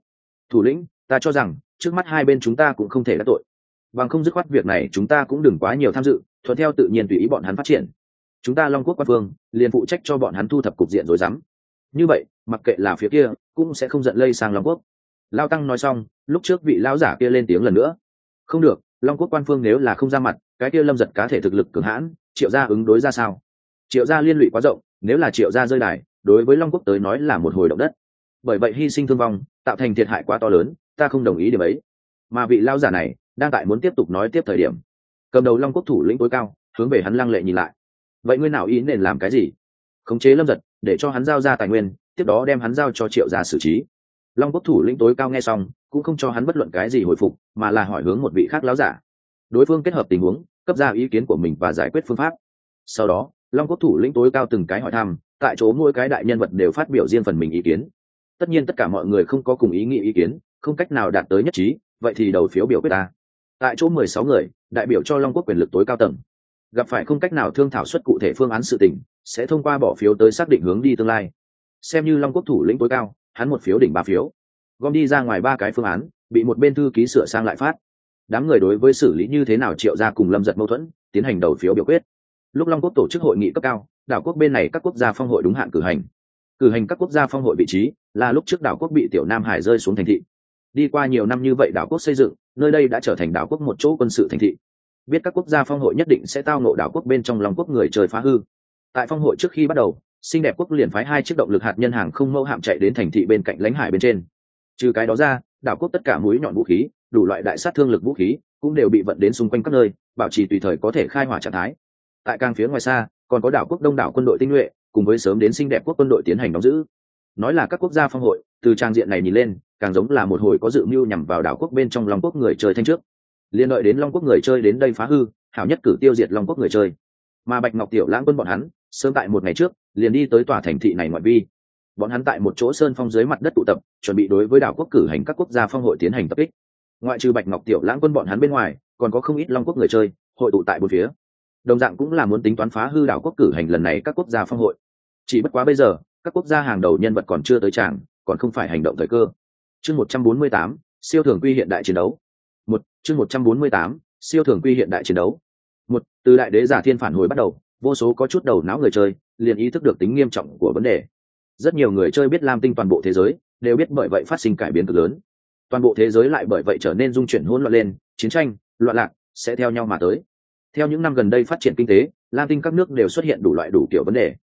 Thủ lĩnh, ta cho rằng, trước mắt hai bên chúng ta cũng không thể đắc tội bằng không dứt khoát việc này chúng ta cũng đừng quá nhiều tham dự, thuận theo tự nhiên tùy ý bọn hắn phát triển. Chúng ta long quốc quan phương liền phụ trách cho bọn hắn thu thập cục diện rồi dám. Như vậy, mặc kệ là phía kia, cũng sẽ không giận lây sang long quốc. Lao tăng nói xong, lúc trước vị lão giả kia lên tiếng lần nữa. Không được, long quốc quan phương nếu là không ra mặt, cái kia lâm giật cá thể thực lực cường hãn, triệu gia ứng đối ra sao? Triệu gia liên lụy quá rộng, nếu là triệu gia rơi đài, đối với long quốc tới nói là một hồi động đất. Bởi vậy hy sinh thương vong, tạo thành thiệt hại quá to lớn, ta không đồng ý điểm ấy. Mà vị lao giả này đang tại muốn tiếp tục nói tiếp thời điểm. Cầm đầu long quốc thủ lĩnh tối cao, hướng về hắn lăng lệ nhìn lại. Vậy ngươi nào ý nên làm cái gì? Khống chế lâm giật, để cho hắn giao ra tài nguyên, tiếp đó đem hắn giao cho triệu gia xử trí. Long quốc thủ lĩnh tối cao nghe xong, cũng không cho hắn bất luận cái gì hồi phục, mà là hỏi hướng một vị khác láo giả. Đối phương kết hợp tình huống, cấp ra ý kiến của mình và giải quyết phương pháp. Sau đó, long quốc thủ lĩnh tối cao từng cái hỏi thăm, tại chỗ mỗi cái đại nhân vật đều phát biểu riêng phần mình ý kiến. Tất nhiên tất cả mọi người không có cùng ý nghĩ ý kiến, không cách nào đạt tới nhất trí, vậy thì đầu phiếu biểu quyết ta tại chỗ mười sáu người, đại biểu cho long quốc quyền lực tối cao tầng. Gặp phải không cách nào thương thảo xuất cụ thể phương án sự tình, sẽ thông qua bỏ phiếu tới xác định hướng đi tương lai. Xem như long quốc thủ lĩnh tối cao, hắn một phiếu đỉnh ba phiếu. Gom đi ra ngoài ba cái phương án, bị một bên thư ký sửa sang lại phát. Đám người đối với xử lý như thế nào triệu ra cùng lâm giật mâu thuẫn, tiến hành đầu phiếu biểu quyết. Lúc long quốc tổ chức hội nghị cấp cao, đảo quốc bên này các quốc gia phong hội đúng hạn cử hành. Cử hành các quốc gia phong hội vị trí, là lúc trước đảo quốc bị tiểu nam hải rơi xuống thành thị. Đi qua nhiều năm như vậy đảo quốc xây dựng nơi đây đã trở thành đảo quốc một chỗ quân sự thành thị. Biết các quốc gia phong hội nhất định sẽ tao nộ đảo quốc bên trong lòng quốc người trời phá hư. Tại phong hội trước khi bắt đầu, xinh đẹp quốc liền phái hai chiếc động lực hạt nhân hàng không mẫu hạm chạy đến thành thị bên cạnh lãnh hải bên trên. Trừ cái đó ra, đảo quốc tất cả mũi nhọn vũ khí, đủ loại đại sát thương lực vũ khí, cũng đều bị vận đến xung quanh các nơi, bảo trì tùy thời có thể khai hỏa trạng thái. Tại càng phía ngoài xa, còn có đảo quốc đông đảo quân đội tinh nhuệ, cùng với sớm đến xinh đẹp quốc quân đội tiến hành đóng giữ nói là các quốc gia phong hội, từ trang diện này nhìn lên, càng giống là một hồi có dự mưu nhằm vào đảo quốc bên trong long quốc người chơi thanh trước. Liên đợi đến long quốc người chơi đến đây phá hư, hảo nhất cử tiêu diệt long quốc người chơi. Mà bạch ngọc tiểu lãng quân bọn hắn, sớm tại một ngày trước, liền đi tới tòa thành thị này ngoại vi. Bọn hắn tại một chỗ sơn phong dưới mặt đất tụ tập, chuẩn bị đối với đảo quốc cử hành các quốc gia phong hội tiến hành tập kích. Ngoại trừ bạch ngọc tiểu lãng quân bọn hắn bên ngoài, còn có không ít long quốc người chơi, hội tụ tại bốn phía. Đồng dạng cũng là muốn tính toán phá hư đảo quốc cử hành lần này các quốc gia phong hội. Chỉ bất quá bây giờ các quốc gia hàng đầu nhân vật còn chưa tới tràng, còn không phải hành động thời cơ. Chương một trăm bốn mươi tám, siêu thường quy hiện đại chiến đấu. Một, chương một trăm bốn mươi tám, siêu thường quy hiện đại chiến đấu. Một, từ đại đế giả thiên phản hồi bắt đầu, vô số có chút đầu não người chơi liền ý thức được tính nghiêm trọng của vấn đề. Rất nhiều người chơi biết lam tinh toàn bộ thế giới, đều biết bởi vậy phát sinh cải biến cực lớn. Toàn bộ thế giới lại bởi vậy trở nên dung chuyển hỗn loạn lên, chiến tranh, loạn lạc sẽ theo nhau mà tới. Theo những năm gần đây phát triển kinh tế, lam tinh các nước đều xuất hiện đủ loại đủ kiểu vấn đề.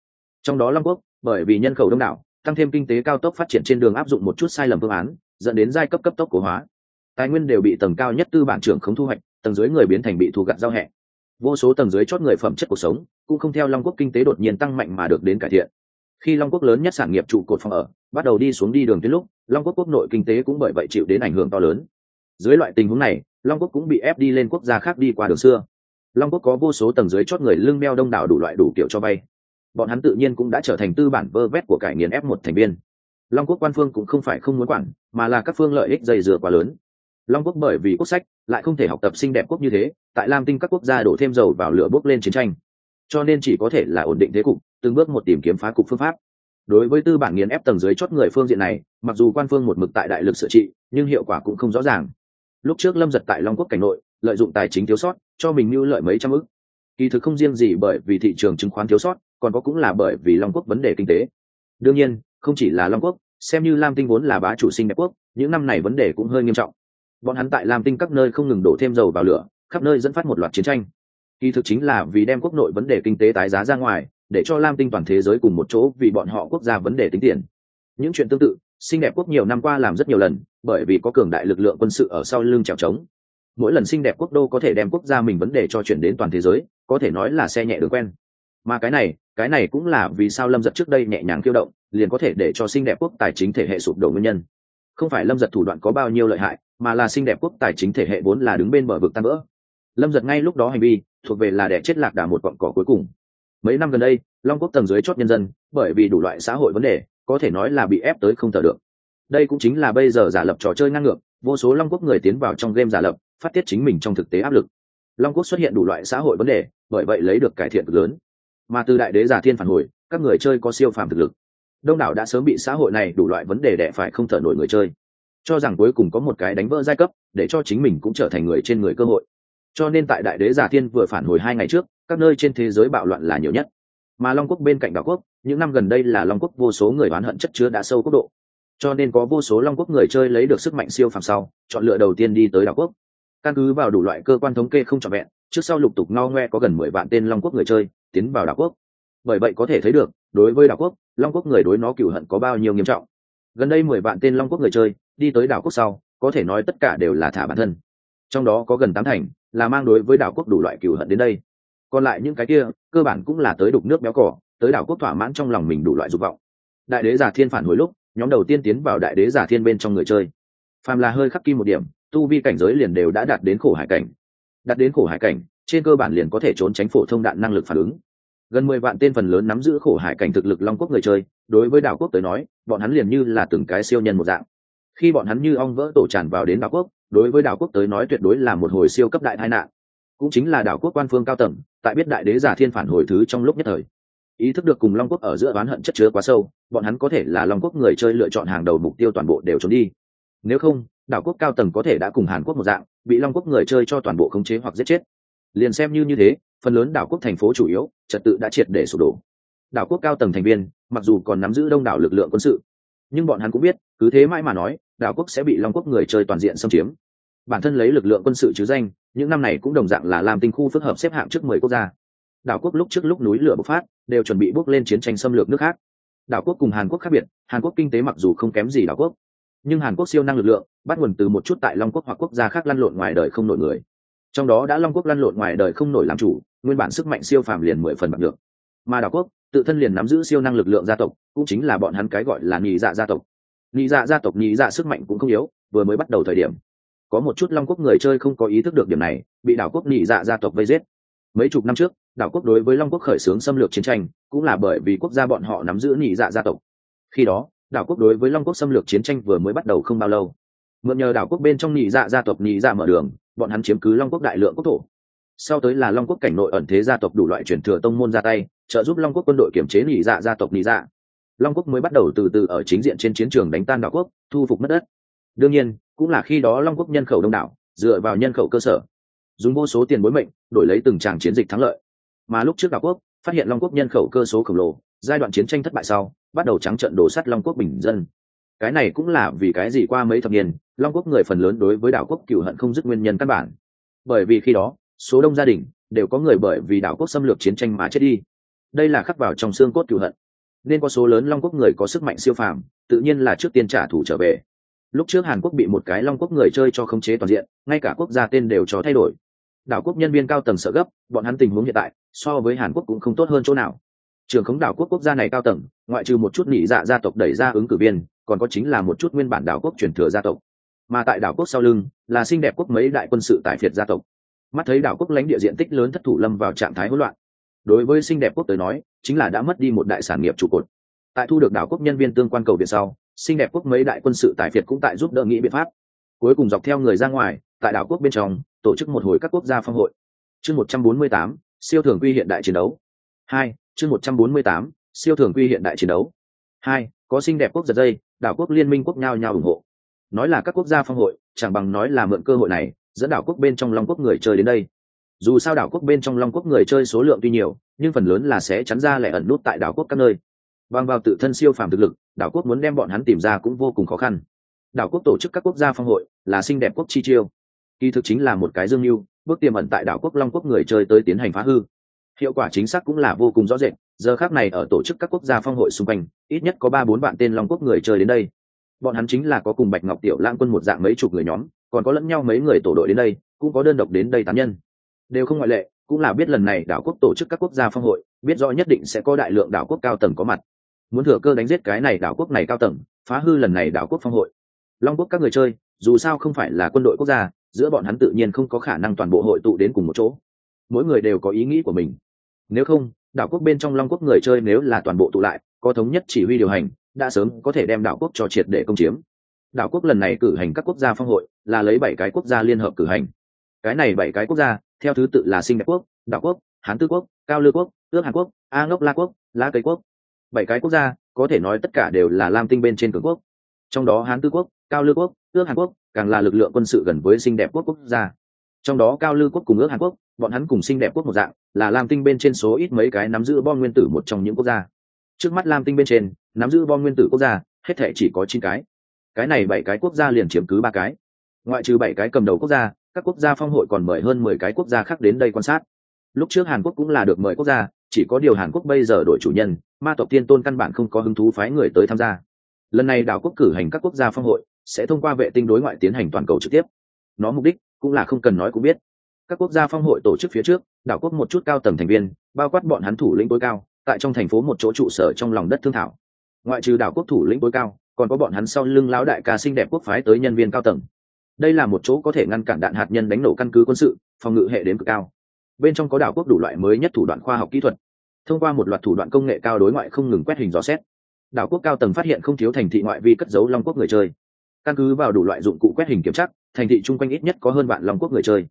Trong đó long quốc bởi vì nhân khẩu đông đảo, tăng thêm kinh tế cao tốc phát triển trên đường áp dụng một chút sai lầm phương án, dẫn đến giai cấp cấp tốc của hóa. Tài nguyên đều bị tầng cao nhất tư bản trưởng không thu hoạch, tầng dưới người biến thành bị thu gặt giao hẹ. Vô số tầng dưới chót người phẩm chất cuộc sống, cũng không theo long quốc kinh tế đột nhiên tăng mạnh mà được đến cải thiện. Khi long quốc lớn nhất sản nghiệp trụ cột phòng ở, bắt đầu đi xuống đi đường tuyến lúc, long quốc quốc nội kinh tế cũng bởi vậy chịu đến ảnh hưởng to lớn. Dưới loại tình huống này, long quốc cũng bị ép đi lên quốc gia khác đi qua đường xưa. Long quốc có vô số tầng dưới chót người lưng meo đông đảo đủ loại đủ kiểu cho vay bọn hắn tự nhiên cũng đã trở thành tư bản vơ vét của cải nghiền ép một thành viên. Long quốc quan phương cũng không phải không muốn quản, mà là các phương lợi ích dày dừa quá lớn. Long quốc bởi vì quốc sách, lại không thể học tập xinh đẹp quốc như thế, tại lam tinh các quốc gia đổ thêm dầu vào lửa bốc lên chiến tranh. Cho nên chỉ có thể là ổn định thế cục, từng bước một tìm kiếm phá cục phương pháp. Đối với tư bản nghiền ép tầng dưới chót người phương diện này, mặc dù quan phương một mực tại đại lực sửa trị, nhưng hiệu quả cũng không rõ ràng. Lúc trước lâm giật tại long quốc cảnh nội, lợi dụng tài chính thiếu sót, cho mình mưu lợi mấy trăm ức. Kỳ thực không riêng gì bởi vì thị trường chứng khoán thiếu sót còn có cũng là bởi vì long quốc vấn đề kinh tế. Đương nhiên, không chỉ là long quốc, xem như lam tinh vốn là bá chủ sinh đẹp quốc, những năm này vấn đề cũng hơi nghiêm trọng. Bọn hắn tại lam tinh các nơi không ngừng đổ thêm dầu vào lửa, khắp nơi dẫn phát một loạt chiến tranh. Kỳ thực chính là vì đem quốc nội vấn đề kinh tế tái giá ra ngoài, để cho lam tinh toàn thế giới cùng một chỗ vì bọn họ quốc gia vấn đề tính tiền. Những chuyện tương tự xinh đẹp quốc nhiều năm qua làm rất nhiều lần, bởi vì có cường đại lực lượng quân sự ở sau lưng trèo trống. Mỗi lần xinh đẹp quốc đô có thể đem quốc gia mình vấn đề cho chuyển đến toàn thế giới, có thể nói là xe nhẹ đường quen mà cái này cái này cũng là vì sao lâm giật trước đây nhẹ nhàng kêu động, liền có thể để cho xinh đẹp quốc tài chính thể hệ sụp đổ nguyên nhân. Không phải lâm giật thủ đoạn có bao nhiêu lợi hại, mà là xinh đẹp quốc tài chính thể hệ vốn là đứng bên bờ vực tan vỡ. Lâm giật ngay lúc đó hành vi, thuộc về là đẻ chết lạc đà một cọn cỏ cuối cùng. Mấy năm gần đây, long quốc tầng dưới chót nhân dân, bởi vì đủ loại xã hội vấn đề, có thể nói là bị ép tới không thở được. Đây cũng chính là bây giờ giả lập trò chơi ngang ngược, vô số long quốc người tiến vào trong game giả lập, phát tiết chính mình trong thực tế áp lực. Long quốc xuất hiện đủ loại xã hội vấn đề, bởi vậy lấy được cải thiện cực lớn mà từ đại đế giả thiên phản hồi, các người chơi có siêu phàm thực lực. Đông đảo đã sớm bị xã hội này đủ loại vấn đề đẻ phải không thở nổi người chơi. Cho rằng cuối cùng có một cái đánh vỡ giai cấp, để cho chính mình cũng trở thành người trên người cơ hội. Cho nên tại đại đế giả thiên vừa phản hồi hai ngày trước, các nơi trên thế giới bạo loạn là nhiều nhất. Mà long quốc bên cạnh đảo quốc, những năm gần đây là long quốc vô số người oán hận chất chứa đã sâu quốc độ. Cho nên có vô số long quốc người chơi lấy được sức mạnh siêu phàm sau, chọn lựa đầu tiên đi tới đảo quốc. Căn cứ vào đủ loại cơ quan thống kê không trọn vẹn trước sau lục tục no ngoe có gần mười vạn tên long quốc người chơi tiến vào đảo quốc. Bởi vậy có thể thấy được, đối với đảo quốc, long quốc người đối nó cựu hận có bao nhiêu nghiêm trọng. Gần đây mười vạn tên long quốc người chơi đi tới đảo quốc sau, có thể nói tất cả đều là thả bản thân. Trong đó có gần tám thành là mang đối với đảo quốc đủ loại cựu hận đến đây. Còn lại những cái kia, cơ bản cũng là tới đục nước béo cỏ, tới đảo quốc thỏa mãn trong lòng mình đủ loại dục vọng. Đại đế giả thiên phản hồi lúc, nhóm đầu tiên tiến vào đại đế giả thiên bên trong người chơi. Phàm là hơi khắc kim một điểm, tu vi cảnh giới liền đều đã đạt đến khổ hải cảnh đạt đến khổ hải cảnh, trên cơ bản liền có thể trốn tránh phổ thông đạn năng lực phản ứng. Gần mười vạn tên phần lớn nắm giữ khổ hải cảnh thực lực long quốc người chơi, đối với đảo quốc tới nói, bọn hắn liền như là từng cái siêu nhân một dạng. Khi bọn hắn như ong vỡ tổ tràn vào đến đảo quốc, đối với đảo quốc tới nói tuyệt đối là một hồi siêu cấp đại tai nạn. Cũng chính là đảo quốc quan phương cao tầng, tại biết đại đế giả thiên phản hồi thứ trong lúc nhất thời. Ý thức được cùng long quốc ở giữa oán hận chất chứa quá sâu, bọn hắn có thể là long quốc người chơi lựa chọn hàng đầu mục tiêu toàn bộ đều trốn đi. Nếu không đảo quốc cao tầng có thể đã cùng hàn quốc một dạng, bị long quốc người chơi cho toàn bộ khống chế hoặc giết chết. Liền xem như như thế, phần lớn đảo quốc thành phố chủ yếu, trật tự đã triệt để sụp đổ. Đảo quốc cao tầng thành viên, mặc dù còn nắm giữ đông đảo lực lượng quân sự, nhưng bọn hắn cũng biết, cứ thế mãi mà nói, đảo quốc sẽ bị long quốc người chơi toàn diện xâm chiếm. Bản thân lấy lực lượng quân sự chứ danh, những năm này cũng đồng dạng là làm tinh khu phức hợp xếp hạng trước mười quốc gia. Đảo quốc lúc trước lúc núi lửa bộc phát, đều chuẩn bị bước lên chiến tranh xâm lược nước khác. Đảo quốc cùng hàn quốc khác biệt, hàn quốc kinh tế mặc dù không kém gì đảo quốc nhưng hàn quốc siêu năng lực lượng, bắt nguồn từ một chút tại long quốc hoặc quốc gia khác lăn lộn ngoài đời không nổi người. Trong đó đã long quốc lăn lộn ngoài đời không nổi làm chủ, nguyên bản sức mạnh siêu phàm liền mười phần bằng được. Mà đảo quốc, tự thân liền nắm giữ siêu năng lực lượng gia tộc, cũng chính là bọn hắn cái gọi là nhị dạ gia tộc. Nhị dạ gia tộc, nhị dạ sức mạnh cũng không yếu, vừa mới bắt đầu thời điểm. Có một chút long quốc người chơi không có ý thức được điểm này, bị đảo quốc nhị dạ gia tộc vây giết. Mấy chục năm trước, đảo quốc đối với long quốc khởi xướng xâm lược chiến tranh, cũng là bởi vì quốc gia bọn họ nắm giữ nhị dạ gia tộc. Khi đó đảo quốc đối với long quốc xâm lược chiến tranh vừa mới bắt đầu không bao lâu mượn nhờ đảo quốc bên trong nhị dạ gia tộc nhị dạ mở đường bọn hắn chiếm cứ long quốc đại lượng quốc thổ sau tới là long quốc cảnh nội ẩn thế gia tộc đủ loại truyền thừa tông môn ra tay trợ giúp long quốc quân đội kiểm chế nhị dạ gia tộc nhị dạ long quốc mới bắt đầu từ từ ở chính diện trên chiến trường đánh tan đảo quốc thu phục mất đất đương nhiên cũng là khi đó long quốc nhân khẩu đông đảo dựa vào nhân khẩu cơ sở dùng vô số tiền bối mệnh đổi lấy từng tràng chiến dịch thắng lợi mà lúc trước đảo quốc phát hiện long quốc nhân khẩu cơ số khổng lồ, giai đoạn chiến tranh thất bại sau, bắt đầu trắng trận đổ sắt long quốc bình dân. Cái này cũng là vì cái gì qua mấy thập niên, long quốc người phần lớn đối với đảo quốc cựu hận không dứt nguyên nhân căn bản. Bởi vì khi đó, số đông gia đình đều có người bởi vì đảo quốc xâm lược chiến tranh mà chết đi. Đây là khắc vào trong xương cốt cựu hận. Nên có số lớn long quốc người có sức mạnh siêu phàm, tự nhiên là trước tiên trả thù trở về. Lúc trước hàn quốc bị một cái long quốc người chơi cho khống chế toàn diện, ngay cả quốc gia tên đều cho thay đổi đảo quốc nhân viên cao tầng sợ gấp, bọn hắn tình huống hiện tại, so với hàn quốc cũng không tốt hơn chỗ nào. Trường khống đảo quốc quốc gia này cao tầng, ngoại trừ một chút nhị dạ gia tộc đẩy ra ứng cử viên, còn có chính là một chút nguyên bản đảo quốc truyền thừa gia tộc. Mà tại đảo quốc sau lưng, là xinh đẹp quốc mấy đại quân sự tại phiệt gia tộc. Mắt thấy đảo quốc lãnh địa diện tích lớn thất thủ lâm vào trạng thái hỗn loạn. Đối với xinh đẹp quốc tới nói, chính là đã mất đi một đại sản nghiệp trụ cột. Tại thu được đảo quốc nhân viên tương quan cầu viện sau, xinh đẹp quốc mấy đại quân sự tài phiệt cũng tại giúp đỡ nghĩ biện pháp. Cuối cùng dọc theo người ra ngoài, tại đảo quốc bên trong tổ chức một hồi các quốc gia phong hội. Chương một trăm bốn mươi tám, siêu thường quy hiện đại chiến đấu. Hai, chương một trăm bốn mươi tám, siêu thường quy hiện đại chiến đấu. Hai, có xinh đẹp quốc giật dây, đảo quốc liên minh quốc nhau nhau ủng hộ. Nói là các quốc gia phong hội, chẳng bằng nói là mượn cơ hội này, dẫn đảo quốc bên trong long quốc người chơi đến đây. Dù sao đảo quốc bên trong long quốc người chơi số lượng tuy nhiều, nhưng phần lớn là sẽ chắn ra lẻ ẩn nút tại đảo quốc các nơi. Bằng vào tự thân siêu phàm thực lực, đảo quốc muốn đem bọn hắn tìm ra cũng vô cùng khó khăn. Đảo quốc tổ chức các quốc gia phong hội là xinh đẹp quốc chi chiêu kỳ thực chính là một cái dương mưu, bước tiềm ẩn tại đảo quốc long quốc người chơi tới tiến hành phá hư. Hiệu quả chính xác cũng là vô cùng rõ rệt, giờ khác này ở tổ chức các quốc gia phong hội xung quanh, ít nhất có ba bốn bạn tên long quốc người chơi đến đây. Bọn hắn chính là có cùng bạch ngọc tiểu Lang quân một dạng mấy chục người nhóm, còn có lẫn nhau mấy người tổ đội đến đây, cũng có đơn độc đến đây tám nhân. Đều không ngoại lệ, cũng là biết lần này đảo quốc tổ chức các quốc gia phong hội, biết rõ nhất định sẽ có đại lượng đảo quốc cao tầng có mặt. Muốn thừa cơ đánh giết cái này đảo quốc này cao tầng, phá hư lần này đảo quốc phong hội. Long quốc các người chơi, dù sao không phải là quân đội quốc gia giữa bọn hắn tự nhiên không có khả năng toàn bộ hội tụ đến cùng một chỗ. Mỗi người đều có ý nghĩ của mình. Nếu không, đảo quốc bên trong long quốc người chơi nếu là toàn bộ tụ lại, có thống nhất chỉ huy điều hành, đã sớm có thể đem đảo quốc cho triệt để công chiếm. Đảo quốc lần này cử hành các quốc gia phong hội, là lấy bảy cái quốc gia liên hợp cử hành. Cái này bảy cái quốc gia, theo thứ tự là sinh đẹp quốc, đảo quốc, hán tư quốc, cao lư quốc, ước hàn quốc, a ngốc la quốc, lá cây quốc. Bảy cái quốc gia, có thể nói tất cả đều là lam tinh bên trên cường quốc trong đó hán tư quốc, cao lư quốc, ước hàn quốc càng là lực lượng quân sự gần với xinh đẹp quốc quốc gia. Trong đó cao lư quốc cùng ước hàn quốc, bọn hắn cùng xinh đẹp quốc một dạng, là lam tinh bên trên số ít mấy cái nắm giữ bom nguyên tử một trong những quốc gia. Trước mắt lam tinh bên trên, nắm giữ bom nguyên tử quốc gia, hết thể chỉ có chín cái. Cái này bảy cái quốc gia liền chiếm cứ ba cái. Ngoại trừ bảy cái cầm đầu quốc gia, các quốc gia phong hội còn mời hơn mười cái quốc gia khác đến đây quan sát. Lúc trước hàn quốc cũng là được mời quốc gia, chỉ có điều hàn quốc bây giờ đổi chủ nhân, ma tộc tiên tôn căn bản không có hứng thú phái người tới tham gia lần này đảo quốc cử hành các quốc gia phong hội, sẽ thông qua vệ tinh đối ngoại tiến hành toàn cầu trực tiếp. Nó mục đích cũng là không cần nói cũng biết. Các quốc gia phong hội tổ chức phía trước, đảo quốc một chút cao tầng thành viên, bao quát bọn hắn thủ lĩnh tối cao, tại trong thành phố một chỗ trụ sở trong lòng đất thương thảo. Ngoại trừ đảo quốc thủ lĩnh tối cao, còn có bọn hắn sau lưng lão đại ca xinh đẹp quốc phái tới nhân viên cao tầng. Đây là một chỗ có thể ngăn cản đạn hạt nhân đánh nổ căn cứ quân sự, phòng ngự hệ đến cực cao. Bên trong có đảo quốc đủ loại mới nhất thủ đoạn khoa học kỹ thuật. Thông qua một loạt thủ đoạn công nghệ cao đối ngoại không ngừng quét hình dò xét đảo quốc cao tầng phát hiện không thiếu thành thị ngoại vi cất giấu long quốc người chơi. Căn cứ vào đủ loại dụng cụ quét hình kiểm chắc thành thị chung quanh ít nhất có hơn vạn long quốc người chơi.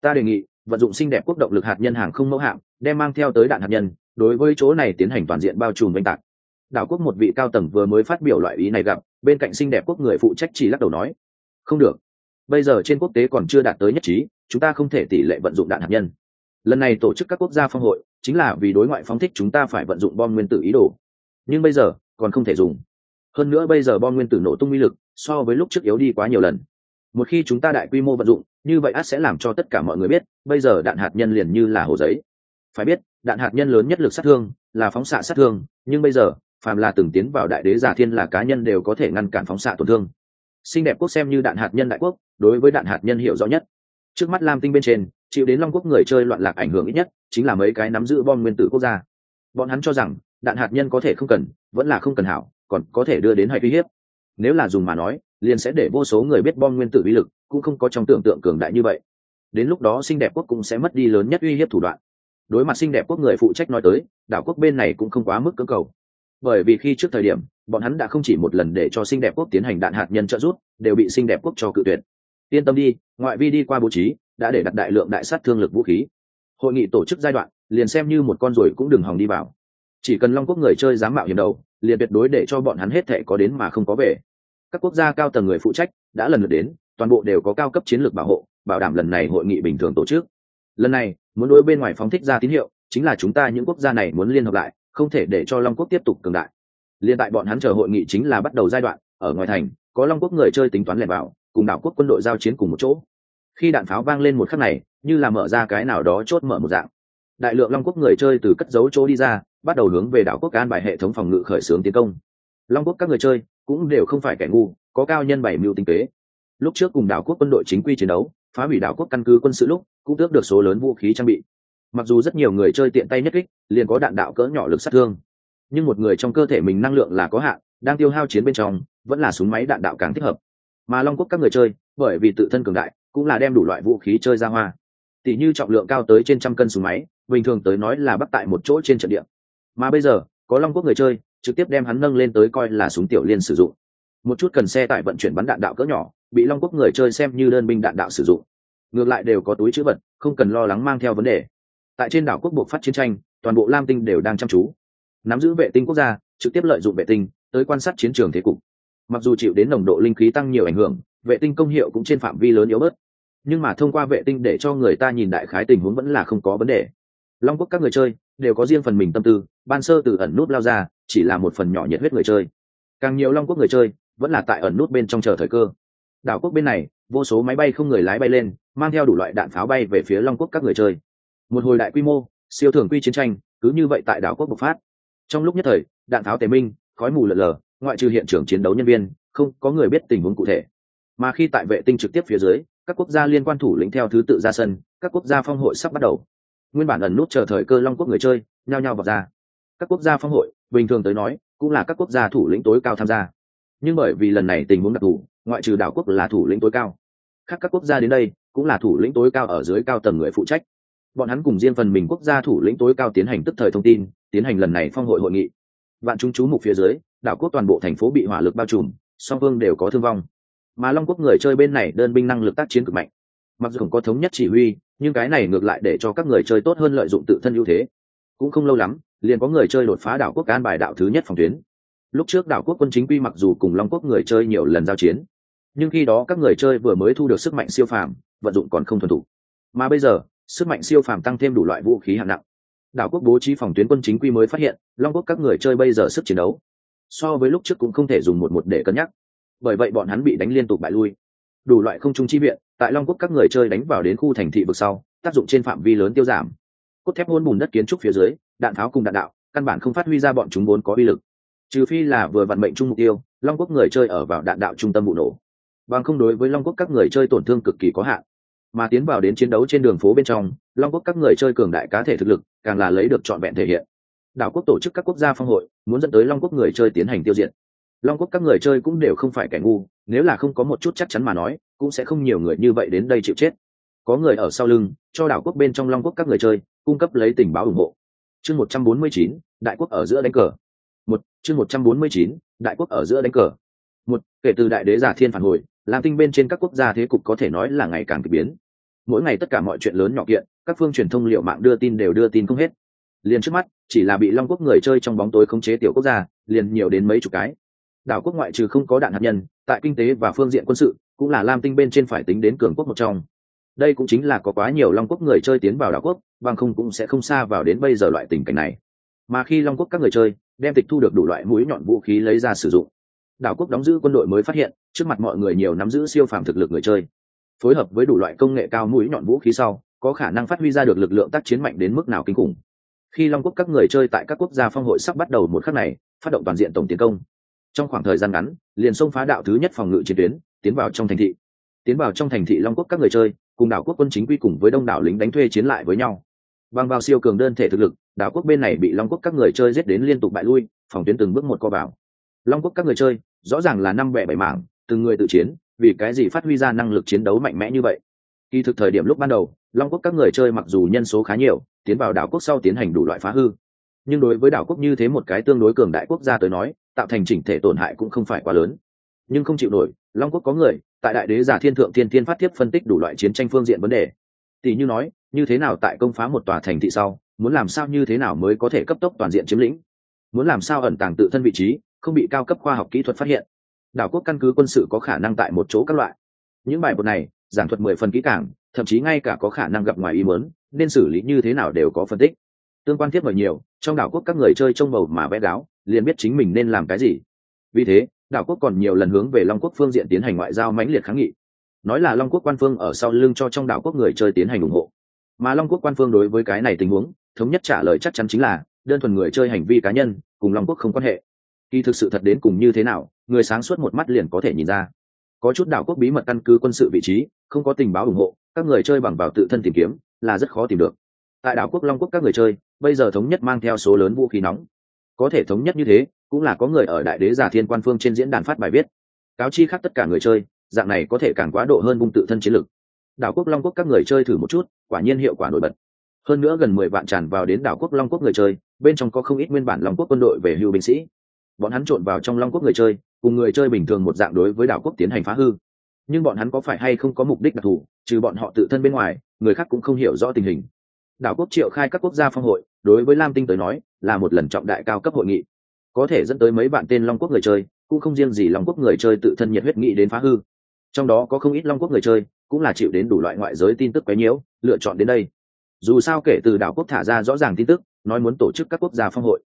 Ta đề nghị, vận dụng xinh đẹp quốc động lực hạt nhân hàng không mẫu hạm, đem mang theo tới đạn hạt nhân, đối với chỗ này tiến hành toàn diện bao trùm oanh tạc. Đảo quốc một vị cao tầng vừa mới phát biểu loại ý này gặp, bên cạnh xinh đẹp quốc người phụ trách chỉ lắc đầu nói, không được. Bây giờ trên quốc tế còn chưa đạt tới nhất trí, chúng ta không thể tỷ lệ vận dụng đạn hạt nhân. Lần này tổ chức các quốc gia phong hội, chính là vì đối ngoại phóng thích chúng ta phải vận dụng bom nguyên tử ý đồ. Nhưng bây giờ còn không thể dùng. Hơn nữa bây giờ bom nguyên tử nổ tung uy lực, so với lúc trước yếu đi quá nhiều lần. Một khi chúng ta đại quy mô vận dụng, như vậy át sẽ làm cho tất cả mọi người biết, bây giờ đạn hạt nhân liền như là hồ giấy. Phải biết, đạn hạt nhân lớn nhất lực sát thương, là phóng xạ sát thương, nhưng bây giờ, phàm là từng tiến vào đại đế giả thiên là cá nhân đều có thể ngăn cản phóng xạ tổn thương. Xinh đẹp quốc xem như đạn hạt nhân đại quốc, đối với đạn hạt nhân hiểu rõ nhất. Trước mắt lam tinh bên trên, chịu đến long quốc người chơi loạn lạc ảnh hưởng ít nhất, chính là mấy cái nắm giữ bom nguyên tử quốc gia. Bọn hắn cho rằng đạn hạt nhân có thể không cần, vẫn là không cần hảo, còn có thể đưa đến hay uy hiếp. Nếu là dùng mà nói, liền sẽ để vô số người biết bom nguyên tử uy lực, cũng không có trong tưởng tượng cường đại như vậy. Đến lúc đó xinh đẹp quốc cũng sẽ mất đi lớn nhất uy hiếp thủ đoạn. Đối mặt xinh đẹp quốc người phụ trách nói tới, đảo quốc bên này cũng không quá mức cơ cầu. Bởi vì khi trước thời điểm, bọn hắn đã không chỉ một lần để cho xinh đẹp quốc tiến hành đạn hạt nhân trợ giúp, đều bị xinh đẹp quốc cho cự tuyệt. Yên tâm đi, ngoại vi đi qua bố trí, đã để đặt đại lượng đại sát thương lực vũ khí. Hội nghị tổ chức giai đoạn, liền xem như một con ruồi cũng đừng hòng đi vào chỉ cần long quốc người chơi dám mạo hiểm đầu, liền tuyệt đối để cho bọn hắn hết thệ có đến mà không có về. Các quốc gia cao tầng người phụ trách đã lần lượt đến, toàn bộ đều có cao cấp chiến lược bảo hộ, bảo đảm lần này hội nghị bình thường tổ chức. Lần này, muốn đối bên ngoài phóng thích ra tín hiệu, chính là chúng ta những quốc gia này muốn liên hợp lại, không thể để cho long quốc tiếp tục cường đại. Liên tại bọn hắn chờ hội nghị chính là bắt đầu giai đoạn, ở ngoài thành, có long quốc người chơi tính toán lẻn vào, cùng đảo quốc quân đội giao chiến cùng một chỗ. Khi đạn pháo vang lên một khắc này, như là mở ra cái nào đó chốt mở một dạng. Đại lượng long quốc người chơi từ cất dấu chỗ đi ra bắt đầu hướng về đảo quốc an bài hệ thống phòng ngự khởi xướng tiến công. Long quốc các người chơi cũng đều không phải kẻ ngu, có cao nhân bảy mưu tinh tế lúc trước cùng đảo quốc quân đội chính quy chiến đấu, phá hủy đảo quốc căn cứ quân sự lúc, cũng tước được số lớn vũ khí trang bị. Mặc dù rất nhiều người chơi tiện tay nhất kích, liền có đạn đạo cỡ nhỏ lực sát thương. Nhưng một người trong cơ thể mình năng lượng là có hạn, đang tiêu hao chiến bên trong, vẫn là súng máy đạn đạo càng thích hợp. Mà long quốc các người chơi, bởi vì tự thân cường đại, cũng là đem đủ loại vũ khí chơi ra hoa. Tỷ như trọng lượng cao tới trên trăm cân súng máy, bình thường tới nói là bắt tại một chỗ trên trận địa mà bây giờ, có long quốc người chơi, trực tiếp đem hắn nâng lên tới coi là súng tiểu liên sử dụng. Một chút cần xe tải vận chuyển bắn đạn đạo cỡ nhỏ, bị long quốc người chơi xem như đơn binh đạn đạo sử dụng. Ngược lại đều có túi chữ vật, không cần lo lắng mang theo vấn đề. Tại trên đảo quốc buộc phát chiến tranh, toàn bộ lam tinh đều đang chăm chú. Nắm giữ vệ tinh quốc gia, trực tiếp lợi dụng vệ tinh, tới quan sát chiến trường thế cục. Mặc dù chịu đến nồng độ linh khí tăng nhiều ảnh hưởng, vệ tinh công hiệu cũng trên phạm vi lớn yếu bớt. Nhưng mà thông qua vệ tinh để cho người ta nhìn đại khái tình huống vẫn là không có vấn đề. Long quốc các người chơi, đều có riêng phần mình tâm tư ban sơ từ ẩn nút lao ra, chỉ là một phần nhỏ nhiệt huyết người chơi. Càng nhiều long quốc người chơi, vẫn là tại ẩn nút bên trong chờ thời cơ. Đảo quốc bên này, vô số máy bay không người lái bay lên, mang theo đủ loại đạn pháo bay về phía long quốc các người chơi. Một hồi đại quy mô, siêu thường quy chiến tranh, cứ như vậy tại đảo quốc bộc phát. Trong lúc nhất thời, đạn pháo tề minh, khói mù lợn lờ ngoại trừ hiện trường chiến đấu nhân viên, không có người biết tình huống cụ thể. Mà khi tại vệ tinh trực tiếp phía dưới, các quốc gia liên quan thủ lĩnh theo thứ tự ra sân, các quốc gia phong hội sắp bắt đầu. Nguyên bản ẩn nút chờ thời cơ long quốc người chơi, nhao nhao vào ra các quốc gia phong hội, bình thường tới nói, cũng là các quốc gia thủ lĩnh tối cao tham gia. Nhưng bởi vì lần này tình huống đặc thù, ngoại trừ đảo quốc là thủ lĩnh tối cao. Khác các quốc gia đến đây, cũng là thủ lĩnh tối cao ở dưới cao tầng người phụ trách. Bọn hắn cùng riêng phần mình quốc gia thủ lĩnh tối cao tiến hành tức thời thông tin, tiến hành lần này phong hội hội nghị. Bạn chúng chú mục phía dưới, đảo quốc toàn bộ thành phố bị hỏa lực bao trùm, song phương đều có thương vong. Mà long quốc người chơi bên này đơn binh năng lực tác chiến cực mạnh. Mặc dù không có thống nhất chỉ huy, nhưng cái này ngược lại để cho các người chơi tốt hơn lợi dụng tự thân ưu thế. Cũng không lâu lắm liền có người chơi đột phá đảo quốc an bài đạo thứ nhất phòng tuyến. Lúc trước đảo quốc quân chính quy mặc dù cùng long quốc người chơi nhiều lần giao chiến, nhưng khi đó các người chơi vừa mới thu được sức mạnh siêu phàm, vận dụng còn không thuần thủ. Mà bây giờ, sức mạnh siêu phàm tăng thêm đủ loại vũ khí hạng nặng. Đảo quốc bố trí phòng tuyến quân chính quy mới phát hiện, long quốc các người chơi bây giờ sức chiến đấu, so với lúc trước cũng không thể dùng một một để cân nhắc. Bởi vậy bọn hắn bị đánh liên tục bại lui. Đủ loại không trung chi viện, tại long quốc các người chơi đánh vào đến khu thành thị vực sau, tác dụng trên phạm vi lớn tiêu giảm. Cốt thép hôn bùn đất kiến trúc phía dưới đạn tháo cùng đạn đạo, căn bản không phát huy ra bọn chúng vốn có uy lực. Trừ phi là vừa vận mệnh chung mục tiêu, long quốc người chơi ở vào đạn đạo trung tâm vụ nổ. Bằng không đối với long quốc các người chơi tổn thương cực kỳ có hạn. Mà tiến vào đến chiến đấu trên đường phố bên trong, long quốc các người chơi cường đại cá thể thực lực, càng là lấy được trọn vẹn thể hiện. Đảo quốc tổ chức các quốc gia phong hội, muốn dẫn tới long quốc người chơi tiến hành tiêu diệt. Long quốc các người chơi cũng đều không phải kẻ ngu, nếu là không có một chút chắc chắn mà nói, cũng sẽ không nhiều người như vậy đến đây chịu chết. Có người ở sau lưng, cho đảo quốc bên trong long quốc các người chơi, cung cấp lấy tình báo ủng hộ chương một trăm bốn mươi chín, đại quốc ở giữa đánh cờ. Một, chương một trăm bốn mươi chín, đại quốc ở giữa đánh cờ. Một, kể từ đại đế giả thiên phản hồi làm tinh bên trên các quốc gia thế cục có thể nói là ngày càng k ỳ biến. Mỗi ngày tất cả mọi chuyện lớn nhỏ kiện, các phương truyền thông liệu mạng đưa tin đều đưa tin không hết. Liền trước mắt, chỉ là bị long quốc người chơi trong bóng tối khống chế tiểu quốc gia, liền nhiều đến mấy chục cái. Đảo quốc ngoại trừ không có đạn hạt nhân, tại kinh tế và phương diện quân sự, cũng là lam tinh bên trên phải tính đến cường quốc một trong. Đây cũng chính là có quá nhiều long quốc người chơi tiến vào đảo quốc bằng không cũng sẽ không xa vào đến bây giờ loại tình cảnh này. Mà khi long quốc các người chơi đem tịch thu được đủ loại mũi nhọn vũ khí lấy ra sử dụng, đảo quốc đóng giữ quân đội mới phát hiện, trước mặt mọi người nhiều nắm giữ siêu phàm thực lực người chơi. Phối hợp với đủ loại công nghệ cao mũi nhọn vũ khí sau, có khả năng phát huy ra được lực lượng tác chiến mạnh đến mức nào kinh khủng. Khi long quốc các người chơi tại các quốc gia phong hội sắp bắt đầu một khắc này, phát động toàn diện tổng tiến công. Trong khoảng thời gian ngắn, liền xông phá đạo thứ nhất phòng ngự chiến tuyến, tiến vào trong thành thị. Tiến vào trong thành thị long quốc các người chơi, cùng đảo quốc quân chính quy cùng với đông đảo lính đánh thuê chiến lại với nhau bằng vào siêu cường đơn thể thực lực, đảo quốc bên này bị long quốc các người chơi giết đến liên tục bại lui, phòng tuyến từng bước một co vào. Long quốc các người chơi, rõ ràng là năm bẻ bảy mảng, từng người tự chiến, vì cái gì phát huy ra năng lực chiến đấu mạnh mẽ như vậy? Kỳ thực thời điểm lúc ban đầu, long quốc các người chơi mặc dù nhân số khá nhiều, tiến vào đảo quốc sau tiến hành đủ loại phá hư. Nhưng đối với đảo quốc như thế một cái tương đối cường đại quốc gia tới nói, tạo thành chỉnh thể tổn hại cũng không phải quá lớn. Nhưng không chịu nổi, long quốc có người, tại đại đế giả thiên thượng thiên thiên phát tiếp phân tích đủ loại chiến tranh phương diện vấn đề. Tỷ như nói như thế nào tại công phá một tòa thành thị sau, muốn làm sao như thế nào mới có thể cấp tốc toàn diện chiếm lĩnh? Muốn làm sao ẩn tàng tự thân vị trí, không bị cao cấp khoa học kỹ thuật phát hiện? Đảo quốc căn cứ quân sự có khả năng tại một chỗ các loại. Những bài bột này, giảng thuật mười phần kỹ càng, thậm chí ngay cả có khả năng gặp ngoài ý muốn, nên xử lý như thế nào đều có phân tích. Tương quan thiết mời nhiều, trong đảo quốc các người chơi trông bầu mà vẽ gáo, liền biết chính mình nên làm cái gì. Vì thế, đảo quốc còn nhiều lần hướng về long quốc phương diện tiến hành ngoại giao mãnh liệt kháng nghị. Nói là long quốc quan phương ở sau lưng cho trong đảo quốc người chơi tiến hành ủng hộ mà long quốc quan phương đối với cái này tình huống, thống nhất trả lời chắc chắn chính là, đơn thuần người chơi hành vi cá nhân, cùng long quốc không quan hệ. Kỳ thực sự thật đến cùng như thế nào, người sáng suốt một mắt liền có thể nhìn ra. Có chút đảo quốc bí mật căn cứ quân sự vị trí, không có tình báo ủng hộ, các người chơi bằng vào tự thân tìm kiếm, là rất khó tìm được. Tại đảo quốc long quốc các người chơi, bây giờ thống nhất mang theo số lớn vũ khí nóng. Có thể thống nhất như thế, cũng là có người ở đại đế giả thiên quan phương trên diễn đàn phát bài viết. Cáo chi khác tất cả người chơi, dạng này có thể càng quá độ hơn vùng tự thân chiến lực đảo quốc long quốc các người chơi thử một chút, quả nhiên hiệu quả nổi bật. Hơn nữa gần mười vạn tràn vào đến đảo quốc long quốc người chơi, bên trong có không ít nguyên bản long quốc quân đội về hưu binh sĩ. Bọn hắn trộn vào trong long quốc người chơi, cùng người chơi bình thường một dạng đối với đảo quốc tiến hành phá hư. Nhưng bọn hắn có phải hay không có mục đích đặc thù, trừ bọn họ tự thân bên ngoài, người khác cũng không hiểu rõ tình hình. Đảo quốc triệu khai các quốc gia phong hội, đối với lam tinh tới nói, là một lần trọng đại cao cấp hội nghị. Có thể dẫn tới mấy bạn tên long quốc người chơi, cũng không riêng gì long quốc người chơi tự thân nhiệt huyết nghị đến phá hư. Trong đó có không ít long quốc người chơi cũng là chịu đến đủ loại ngoại giới tin tức quấy nhiễu, lựa chọn đến đây. Dù sao kể từ đảo quốc thả ra rõ ràng tin tức, nói muốn tổ chức các quốc gia phong hội.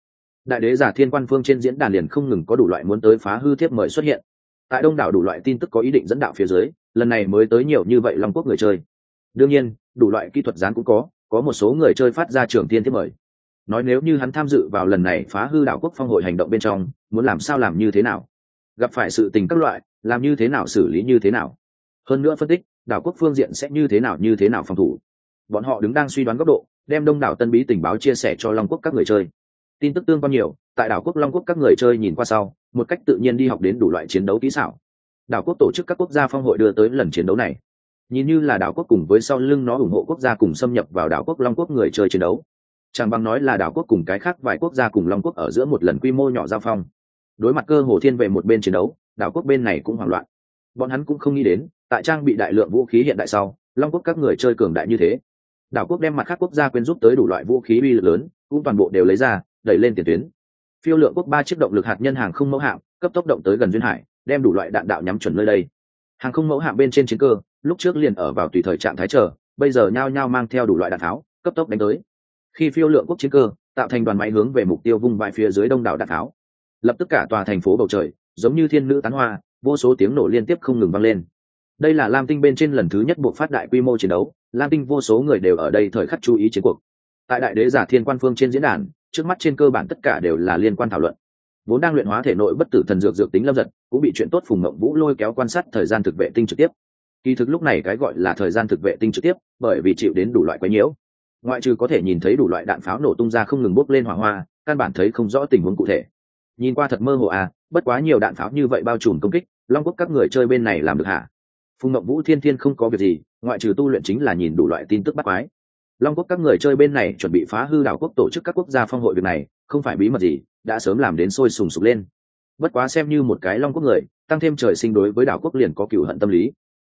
Đại đế giả thiên quan phương trên diễn đàn liền không ngừng có đủ loại muốn tới phá hư thiếp mời xuất hiện. Tại đông đảo đủ loại tin tức có ý định dẫn đạo phía dưới, lần này mới tới nhiều như vậy long quốc người chơi. Đương nhiên, đủ loại kỹ thuật gián cũng có có một số người chơi phát ra trường tiên thiếp mời. Nói nếu như hắn tham dự vào lần này phá hư đảo quốc phong hội hành động bên trong, muốn làm sao làm như thế nào? Gặp phải sự tình các loại, làm như thế nào xử lý như thế nào? Hơn nữa phân tích đảo quốc phương diện sẽ như thế nào như thế nào phòng thủ. Bọn họ đứng đang suy đoán góc độ, đem đông đảo tân bí tình báo chia sẻ cho long quốc các người chơi. Tin tức tương quan nhiều, tại đảo quốc long quốc các người chơi nhìn qua sau, một cách tự nhiên đi học đến đủ loại chiến đấu kỹ xảo. Đảo quốc tổ chức các quốc gia phong hội đưa tới lần chiến đấu này. Nhìn như là đảo quốc cùng với sau lưng nó ủng hộ quốc gia cùng xâm nhập vào đảo quốc long quốc người chơi chiến đấu. Chẳng bằng nói là đảo quốc cùng cái khác vài quốc gia cùng long quốc ở giữa một lần quy mô nhỏ giao phong. Đối mặt cơ hồ thiên về một bên chiến đấu, đảo quốc bên này cũng hoảng loạn. Bọn hắn cũng không nghĩ đến tại trang bị đại lượng vũ khí hiện đại sau, long quốc các người chơi cường đại như thế. Đảo quốc đem mặt khác quốc gia quyên giúp tới đủ loại vũ khí uy lực lớn, cũng toàn bộ đều lấy ra, đẩy lên tiền tuyến. Phiêu lượng quốc ba chiếc động lực hạt nhân hàng không mẫu hạm, cấp tốc động tới gần duyên hải, đem đủ loại đạn đạo nhắm chuẩn nơi đây. Hàng không mẫu hạm bên trên chiến cơ, lúc trước liền ở vào tùy thời trạng thái chờ, bây giờ nhao nhao mang theo đủ loại đạn tháo, cấp tốc đánh tới. Khi phiêu lượng quốc chiến cơ, tạo thành đoàn máy hướng về mục tiêu vung vãi phía dưới đông đảo đạn tháo. Lập tức cả tòa thành phố bầu trời, giống như thiên nữ tán hoa, vô số tiếng nổ liên tiếp không ngừng vang lên đây là lam tinh bên trên lần thứ nhất buộc phát đại quy mô chiến đấu, lam tinh vô số người đều ở đây thời khắc chú ý chiến cuộc. Tại đại đế giả thiên quan phương trên diễn đàn, trước mắt trên cơ bản tất cả đều là liên quan thảo luận. Vốn đang luyện hóa thể nội bất tử thần dược dược tính lâm giật cũng bị chuyện tốt phùng mộng vũ lôi kéo quan sát thời gian thực vệ tinh trực tiếp. Kỳ thực lúc này cái gọi là thời gian thực vệ tinh trực tiếp, bởi vì chịu đến đủ loại quái nhiễu. Ngoại trừ có thể nhìn thấy đủ loại đạn pháo nổ tung ra không ngừng bốc lên hỏa hoa, căn bản thấy không rõ tình huống cụ thể. Nhìn qua thật mơ hồ à bất quá nhiều đạn pháo như vậy bao trùm công kích, long quốc các người chơi bên này làm được hả? Phùng ngậm vũ thiên thiên không có việc gì, ngoại trừ tu luyện chính là nhìn đủ loại tin tức bắt quái. Long quốc các người chơi bên này chuẩn bị phá hư đảo quốc tổ chức các quốc gia phong hội việc này, không phải bí mật gì, đã sớm làm đến sôi sùng sục lên. Bất quá xem như một cái long quốc người, tăng thêm trời sinh đối với đảo quốc liền có cựu hận tâm lý.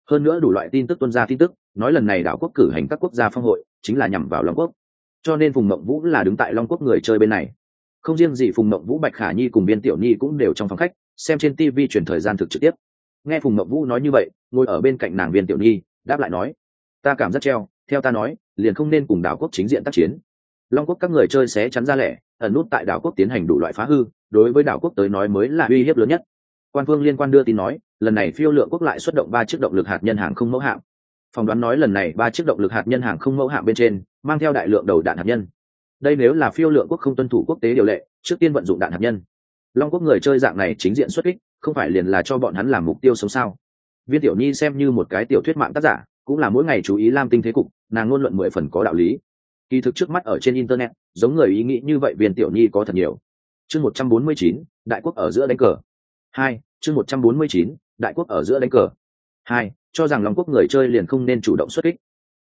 Hơn nữa đủ loại tin tức tuân ra tin tức, nói lần này đảo quốc cử hành các quốc gia phong hội, chính là nhằm vào long quốc. Cho nên phùng mộng vũ là đứng tại long quốc người chơi bên này. Không riêng gì phùng mộng vũ, bạch khả nhi cùng biên tiểu nhi cũng đều trong phòng khách, xem trên tv chuyển thời gian thực trực tiếp nghe phùng mậu vũ nói như vậy, ngồi ở bên cạnh nàng viên tiểu nhi, đáp lại nói, ta cảm giác treo, theo ta nói, liền không nên cùng đảo quốc chính diện tác chiến. Long quốc các người chơi sẽ chắn ra lẻ, ẩn nút tại đảo quốc tiến hành đủ loại phá hư, đối với đảo quốc tới nói mới là uy hiếp lớn nhất. Quan phương liên quan đưa tin nói, lần này phiêu lượng quốc lại xuất động ba chiếc động lực hạt nhân hàng không mẫu hạm. Phỏng đoán nói lần này ba chiếc động lực hạt nhân hàng không mẫu hạm bên trên, mang theo đại lượng đầu đạn hạt nhân. Đây nếu là phiêu lượng quốc không tuân thủ quốc tế điều lệ, trước tiên vận dụng đạn hạt nhân. Long quốc người chơi dạng này chính diện xuất kích không phải liền là cho bọn hắn làm mục tiêu sống sao? Viên tiểu nhi xem như một cái tiểu thuyết mạng tác giả, cũng là mỗi ngày chú ý lam tinh thế cục, nàng ngôn luận mười phần có đạo lý. Kỳ thực trước mắt ở trên internet, giống người ý nghĩ như vậy viên tiểu nhi có thật nhiều. Chương một trăm bốn mươi chín, đại quốc ở giữa đánh cờ. Hai, chương một trăm bốn mươi chín, đại quốc ở giữa đánh cờ. Hai, cho rằng long quốc người chơi liền không nên chủ động xuất kích.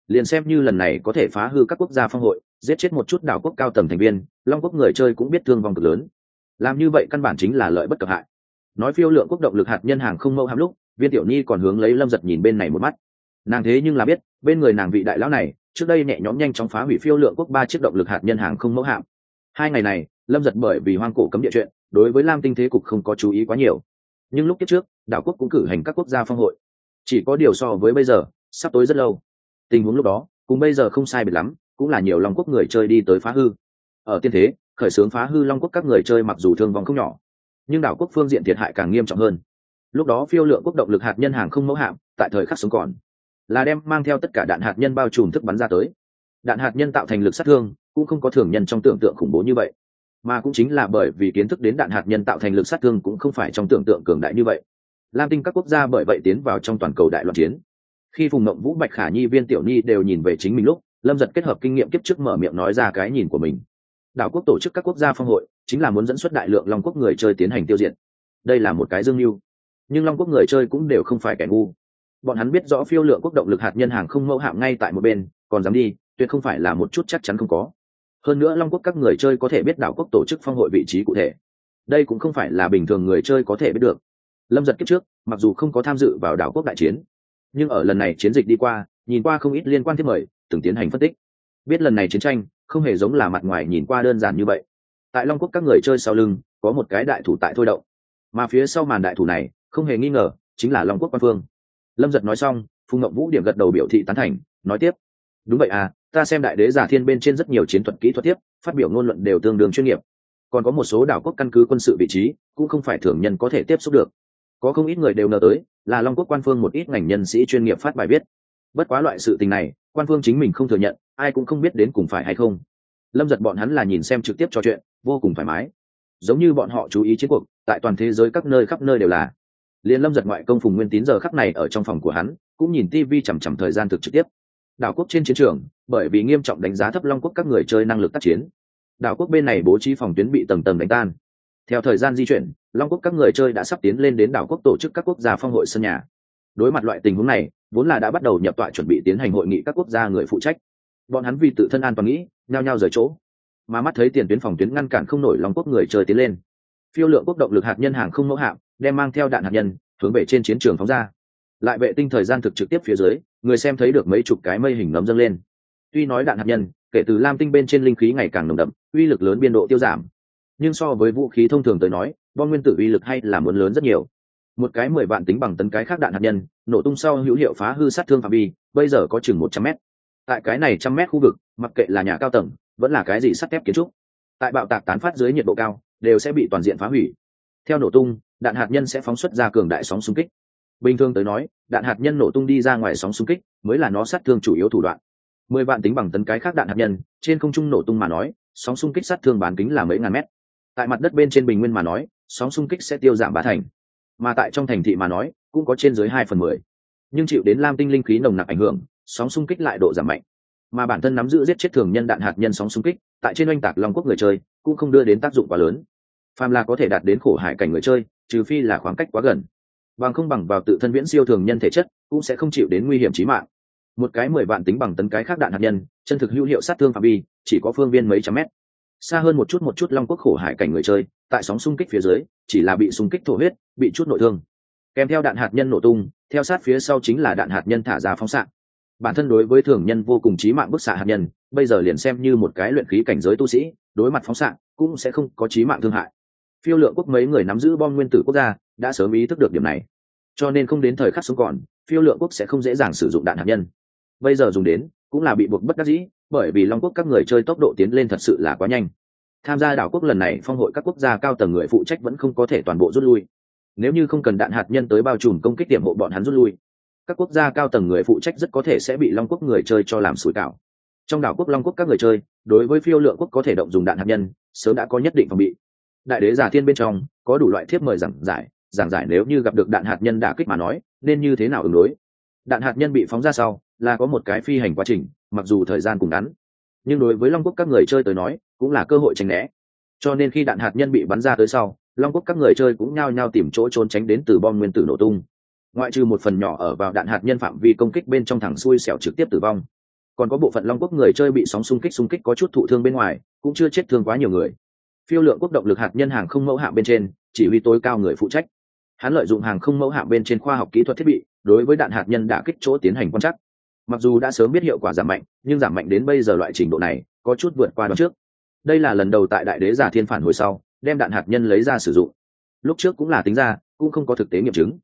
Liền xem như lần này có thể phá hư các quốc gia phong hội, giết chết một chút đảo quốc cao tầm thành viên, long quốc người chơi cũng biết thương vong cực lớn. Làm như vậy căn bản chính là lợi bất cập hại nói phiêu lượng quốc động lực hạt nhân hàng không mẫu hàm lúc, viên tiểu nhi còn hướng lấy lâm giật nhìn bên này một mắt. Nàng thế nhưng là biết, bên người nàng vị đại lão này, trước đây nhẹ nhõm nhanh chóng phá hủy phiêu lượng quốc ba chiếc động lực hạt nhân hàng không mẫu hạm. Hai ngày này, lâm giật bởi vì hoang cổ cấm địa chuyện, đối với lam tinh thế cục không có chú ý quá nhiều. Nhưng lúc trước, đảo quốc cũng cử hành các quốc gia phong hội. Chỉ có điều so với bây giờ, sắp tối rất lâu. Tình huống lúc đó, cùng bây giờ không sai biệt lắm, cũng là nhiều long quốc người chơi đi tới phá hư. Ở tiên thế, khởi xướng phá hư long quốc các người chơi mặc dù thương vong không nhỏ nhưng đảo quốc phương diện thiệt hại càng nghiêm trọng hơn. Lúc đó phiêu lượng quốc động lực hạt nhân hàng không mẫu hạm, tại thời khắc sống còn, là đem mang theo tất cả đạn hạt nhân bao trùm thức bắn ra tới. Đạn hạt nhân tạo thành lực sát thương, cũng không có thường nhân trong tưởng tượng khủng bố như vậy, mà cũng chính là bởi vì kiến thức đến đạn hạt nhân tạo thành lực sát thương cũng không phải trong tưởng tượng cường đại như vậy. Lam tinh các quốc gia bởi vậy tiến vào trong toàn cầu đại loạn chiến. Khi phùng mộng vũ, bạch khả nhi, viên tiểu nhi đều nhìn về chính mình lúc, lâm giật kết hợp kinh nghiệm kiếp trước mở miệng nói ra cái nhìn của mình đảo quốc tổ chức các quốc gia phong hội, chính là muốn dẫn xuất đại lượng long quốc người chơi tiến hành tiêu diệt. Đây là một cái dương mưu. Nhưng long quốc người chơi cũng đều không phải kẻ ngu. Bọn hắn biết rõ phiêu lượng quốc động lực hạt nhân hàng không mẫu hạm ngay tại một bên, còn dám đi, tuyệt không phải là một chút chắc chắn không có. Hơn nữa long quốc các người chơi có thể biết đảo quốc tổ chức phong hội vị trí cụ thể. Đây cũng không phải là bình thường người chơi có thể biết được. Lâm giật kiếp trước, mặc dù không có tham dự vào đảo quốc đại chiến, nhưng ở lần này chiến dịch đi qua, nhìn qua không ít liên quan thiết mời, từng tiến hành phân tích. Biết lần này chiến tranh không hề giống là mặt ngoài nhìn qua đơn giản như vậy. Tại long quốc các người chơi sau lưng, có một cái đại thủ tại thôi động. Mà phía sau màn đại thủ này, không hề nghi ngờ, chính là long quốc quan phương. Lâm giật nói xong, phùng ngậm vũ điểm gật đầu biểu thị tán thành, nói tiếp. Đúng vậy à ta xem đại đế giả thiên bên trên rất nhiều chiến thuật kỹ thuật tiếp, phát biểu ngôn luận đều tương đương chuyên nghiệp. Còn có một số đảo quốc căn cứ quân sự vị trí, cũng không phải thường nhân có thể tiếp xúc được. Có không ít người đều ngờ tới, là long quốc quan phương một ít ngành nhân sĩ chuyên nghiệp phát bài viết. Bất quá loại sự tình này quan phương chính mình không thừa nhận, ai cũng không biết đến cùng phải hay không. Lâm giật bọn hắn là nhìn xem trực tiếp trò chuyện, vô cùng thoải mái. Giống như bọn họ chú ý chiến cuộc, tại toàn thế giới các nơi khắp nơi đều là. Liền lâm giật ngoại công phùng nguyên tín giờ khắc này ở trong phòng của hắn, cũng nhìn tv chằm chằm thời gian thực trực tiếp. Đảo quốc trên chiến trường, bởi vì nghiêm trọng đánh giá thấp long quốc các người chơi năng lực tác chiến. Đảo quốc bên này bố trí phòng tuyến bị tầng tầng đánh tan. Theo thời gian di chuyển, long quốc các người chơi đã sắp tiến lên đến đảo quốc tổ chức các quốc gia phong hội sân nhà đối mặt loại tình huống này, vốn là đã bắt đầu nhập tọa chuẩn bị tiến hành hội nghị các quốc gia người phụ trách. Bọn hắn vì tự thân an toàn nghĩ, nhao nhao rời chỗ. Mà mắt thấy tiền tuyến phòng tuyến ngăn cản không nổi lòng quốc người chơi tiến lên. Phiêu lượng quốc động lực hạt nhân hàng không mẫu hạm, đem mang theo đạn hạt nhân, hướng về trên chiến trường phóng ra. Lại vệ tinh thời gian thực trực tiếp phía dưới, người xem thấy được mấy chục cái mây hình nấm dâng lên. Tuy nói đạn hạt nhân, kể từ lam tinh bên trên linh khí ngày càng nồng đậm, uy lực lớn biên độ tiêu giảm. Nhưng so với vũ khí thông thường tới nói, bom nguyên tử uy lực hay là muốn lớn rất nhiều một cái mười vạn tính bằng tấn cái khác đạn hạt nhân, nổ tung sau hữu hiệu phá hư sát thương phạm vi, bây giờ có chừng một trăm mét. Tại cái này trăm mét khu vực, mặc kệ là nhà cao tầng, vẫn là cái gì sắt thép kiến trúc, tại bạo tạc tán phát dưới nhiệt độ cao, đều sẽ bị toàn diện phá hủy. Theo nổ tung, đạn hạt nhân sẽ phóng xuất ra cường đại sóng xung kích. Bình thường tới nói, đạn hạt nhân nổ tung đi ra ngoài sóng xung kích, mới là nó sát thương chủ yếu thủ đoạn. Mười vạn tính bằng tấn cái khác đạn hạt nhân, trên không trung nổ tung mà nói, sóng xung kích sát thương bán kính là mấy ngàn mét. Tại mặt đất bên trên bình nguyên mà nói, sóng xung kích sẽ tiêu giảm bá thành mà tại trong thành thị mà nói, cũng có trên dưới hai phần mười. Nhưng chịu đến lam tinh linh khí nồng nặc ảnh hưởng, sóng xung kích lại độ giảm mạnh. Mà bản thân nắm giữ giết chết thường nhân đạn hạt nhân sóng xung kích, tại trên oanh tạc long quốc người chơi, cũng không đưa đến tác dụng quá lớn. Phàm là có thể đạt đến khổ hải cảnh người chơi, trừ phi là khoảng cách quá gần. Bằng không bằng vào tự thân viễn siêu thường nhân thể chất, cũng sẽ không chịu đến nguy hiểm trí mạng. Một cái mười vạn tính bằng tấn cái khác đạn hạt nhân, chân thực hữu hiệu sát thương phạm vi, chỉ có phương viên mấy trăm mét. Xa hơn một chút một chút long quốc khổ hải cảnh người chơi, tại sóng xung kích phía dưới, chỉ là bị xung kích thổ huyết bị chút nội thương. Kèm theo đạn hạt nhân nổ tung, theo sát phía sau chính là đạn hạt nhân thả ra phóng xạ. Bản thân đối với thường nhân vô cùng trí mạng bức xạ hạt nhân, bây giờ liền xem như một cái luyện khí cảnh giới tu sĩ, đối mặt phóng xạ, cũng sẽ không có trí mạng thương hại. Phiêu lượng quốc mấy người nắm giữ bom nguyên tử quốc gia, đã sớm ý thức được điểm này. Cho nên không đến thời khắc sống còn, phiêu lượng quốc sẽ không dễ dàng sử dụng đạn hạt nhân. Bây giờ dùng đến, cũng là bị buộc bất đắc dĩ, bởi vì long quốc các người chơi tốc độ tiến lên thật sự là quá nhanh. Tham gia đảo quốc lần này, phong hội các quốc gia cao tầng người phụ trách vẫn không có thể toàn bộ rút lui nếu như không cần đạn hạt nhân tới bao trùm công kích điểm hộ bọn hắn rút lui, các quốc gia cao tầng người phụ trách rất có thể sẽ bị long quốc người chơi cho làm sủi cảo. Trong đảo quốc long quốc các người chơi, đối với phiêu lượng quốc có thể động dùng đạn hạt nhân, sớm đã có nhất định phòng bị. Đại đế giả thiên bên trong, có đủ loại thiếp mời giảng giải giảng giải nếu như gặp được đạn hạt nhân đả kích mà nói, nên như thế nào ứng đối? Đạn hạt nhân bị phóng ra sau, là có một cái phi hành quá trình, mặc dù thời gian cùng ngắn, nhưng đối với long quốc các người chơi tới nói, cũng là cơ hội tránh né. Cho nên khi đạn hạt nhân bị bắn ra tới sau long quốc các người chơi cũng nhao nhao tìm chỗ trốn tránh đến từ bom nguyên tử nổ tung. Ngoại trừ một phần nhỏ ở vào đạn hạt nhân phạm vi công kích bên trong thẳng xuôi xẻo trực tiếp tử vong. Còn có bộ phận long quốc người chơi bị sóng xung kích xung kích có chút thụ thương bên ngoài, cũng chưa chết thương quá nhiều người. Phiêu lượng quốc động lực hạt nhân hàng không mẫu hạng bên trên, chỉ huy tối cao người phụ trách. Hắn lợi dụng hàng không mẫu hạng bên trên khoa học kỹ thuật thiết bị, đối với đạn hạt nhân đã kích chỗ tiến hành quan trắc. Mặc dù đã sớm biết hiệu quả giảm mạnh, nhưng giảm mạnh đến bây giờ loại trình độ này, có chút vượt qua đó trước. Đây là lần đầu tại đại đế giả thiên phản hồi sau đem đạn hạt nhân lấy ra sử dụng. Lúc trước cũng là tính ra, cũng không có thực tế nghiệm chứng.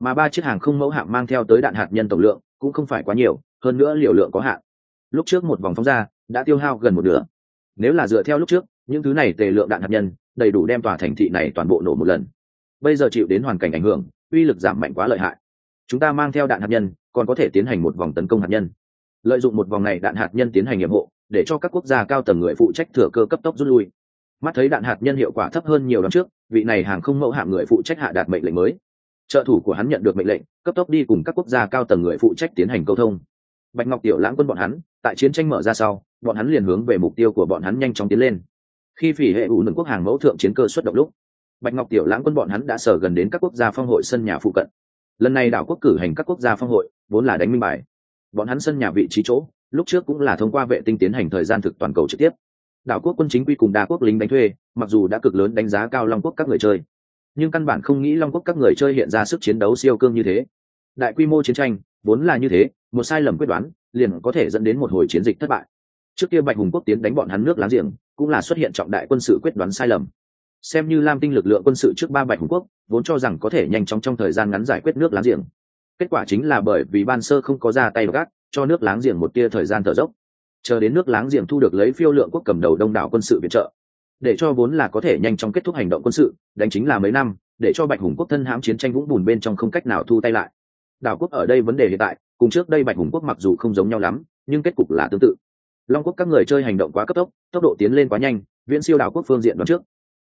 Mà ba chiếc hàng không mẫu hạm mang theo tới đạn hạt nhân tổng lượng cũng không phải quá nhiều, hơn nữa liều lượng có hạn. Lúc trước một vòng phóng ra, đã tiêu hao gần một nửa. Nếu là dựa theo lúc trước, những thứ này tề lượng đạn hạt nhân, đầy đủ đem tòa thành thị này toàn bộ nổ một lần. Bây giờ chịu đến hoàn cảnh ảnh hưởng, uy lực giảm mạnh quá lợi hại. Chúng ta mang theo đạn hạt nhân, còn có thể tiến hành một vòng tấn công hạt nhân. Lợi dụng một vòng này đạn hạt nhân tiến hành nhiệm hộ, để cho các quốc gia cao tầng người phụ trách thừa cơ cấp tốc rút lui mắt thấy đạn hạt nhân hiệu quả thấp hơn nhiều năm trước, vị này hàng không mẫu hạm người phụ trách hạ đạt mệnh lệnh mới. Trợ thủ của hắn nhận được mệnh lệnh, cấp tốc đi cùng các quốc gia cao tầng người phụ trách tiến hành câu thông. Bạch ngọc tiểu lãng quân bọn hắn, tại chiến tranh mở ra sau, bọn hắn liền hướng về mục tiêu của bọn hắn nhanh chóng tiến lên. Khi phỉ hệ ủ nừng quốc hàng mẫu thượng chiến cơ xuất động lúc, bạch ngọc tiểu lãng quân bọn hắn đã sở gần đến các quốc gia phong hội sân nhà phụ cận. Lần này đảo quốc cử hành các quốc gia phong hội, vốn là đánh minh bài. Bọn hắn sân nhà vị trí chỗ, lúc trước cũng là thông qua vệ tinh tiến hành thời gian thực toàn cầu trực tiếp đảo quốc quân chính quy cùng đa quốc lính đánh thuê, mặc dù đã cực lớn đánh giá cao long quốc các người chơi, nhưng căn bản không nghĩ long quốc các người chơi hiện ra sức chiến đấu siêu cương như thế. Đại quy mô chiến tranh, vốn là như thế, một sai lầm quyết đoán, liền có thể dẫn đến một hồi chiến dịch thất bại. Trước kia bạch hùng quốc tiến đánh bọn hắn nước láng giềng, cũng là xuất hiện trọng đại quân sự quyết đoán sai lầm. Xem như lam tinh lực lượng quân sự trước ba bạch hùng quốc, vốn cho rằng có thể nhanh chóng trong thời gian ngắn giải quyết nước láng giềng. Kết quả chính là bởi vì ban sơ không có ra tay gác cho nước láng giềng một tia thời gian thở dốc chờ đến nước láng giềng thu được lấy phiêu lượng quốc cầm đầu đông đảo quân sự viện trợ. Để cho vốn là có thể nhanh chóng kết thúc hành động quân sự, đánh chính là mấy năm, để cho bạch hùng quốc thân hãm chiến tranh vũng bùn bên trong không cách nào thu tay lại. Đảo quốc ở đây vấn đề hiện tại, cùng trước đây bạch hùng quốc mặc dù không giống nhau lắm, nhưng kết cục là tương tự. Long quốc các người chơi hành động quá cấp tốc tốc độ tiến lên quá nhanh, viễn siêu đảo quốc phương diện đoạn trước.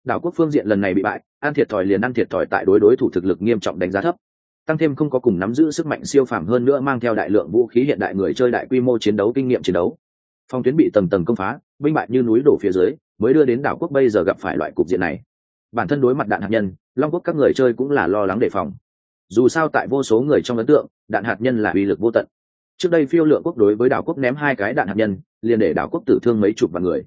Đảo quốc phương diện lần này bị bại an thiệt thòi liền ăn thiệt thòi tại đối đối thủ thực lực nghiêm trọng đánh giá thấp. Tăng thêm không có cùng nắm giữ sức mạnh siêu phàm hơn nữa mang theo đại lượng vũ khí hiện đại người chơi đại quy mô chiến đấu kinh nghiệm chiến đấu phong tuyến bị tầng tầng công phá, binh bại như núi đổ phía dưới, mới đưa đến đảo quốc bây giờ gặp phải loại cục diện này. Bản thân đối mặt đạn hạt nhân, long quốc các người chơi cũng là lo lắng đề phòng. Dù sao tại vô số người trong ấn tượng, đạn hạt nhân là uy lực vô tận. Trước đây phiêu lượng quốc đối với đảo quốc ném hai cái đạn hạt nhân, liền để đảo quốc tử thương mấy chục vạn người.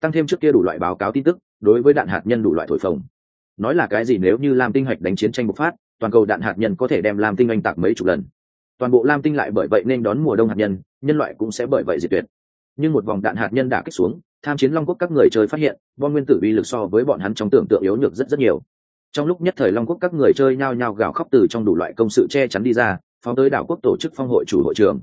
Tăng thêm trước kia đủ loại báo cáo tin tức, đối với đạn hạt nhân đủ loại thổi phồng. Nói là cái gì nếu như lam tinh hạch đánh chiến tranh bộc phát, toàn cầu đạn hạt nhân có thể đem lam tinh anh tạc mấy chục lần. Toàn bộ lam tinh lại bởi vậy nên đón mùa đông hạt nhân nhân loại cũng sẽ bởi vậy diệt tuyệt nhưng một vòng đạn hạt nhân đã kích xuống, tham chiến long quốc các người chơi phát hiện bom nguyên tử uy lực so với bọn hắn trong tưởng tượng yếu nhược rất rất nhiều. Trong lúc nhất thời long quốc các người chơi nhao nhao gào khóc từ trong đủ loại công sự che chắn đi ra, phóng tới đảo quốc tổ chức phong hội chủ hội trường.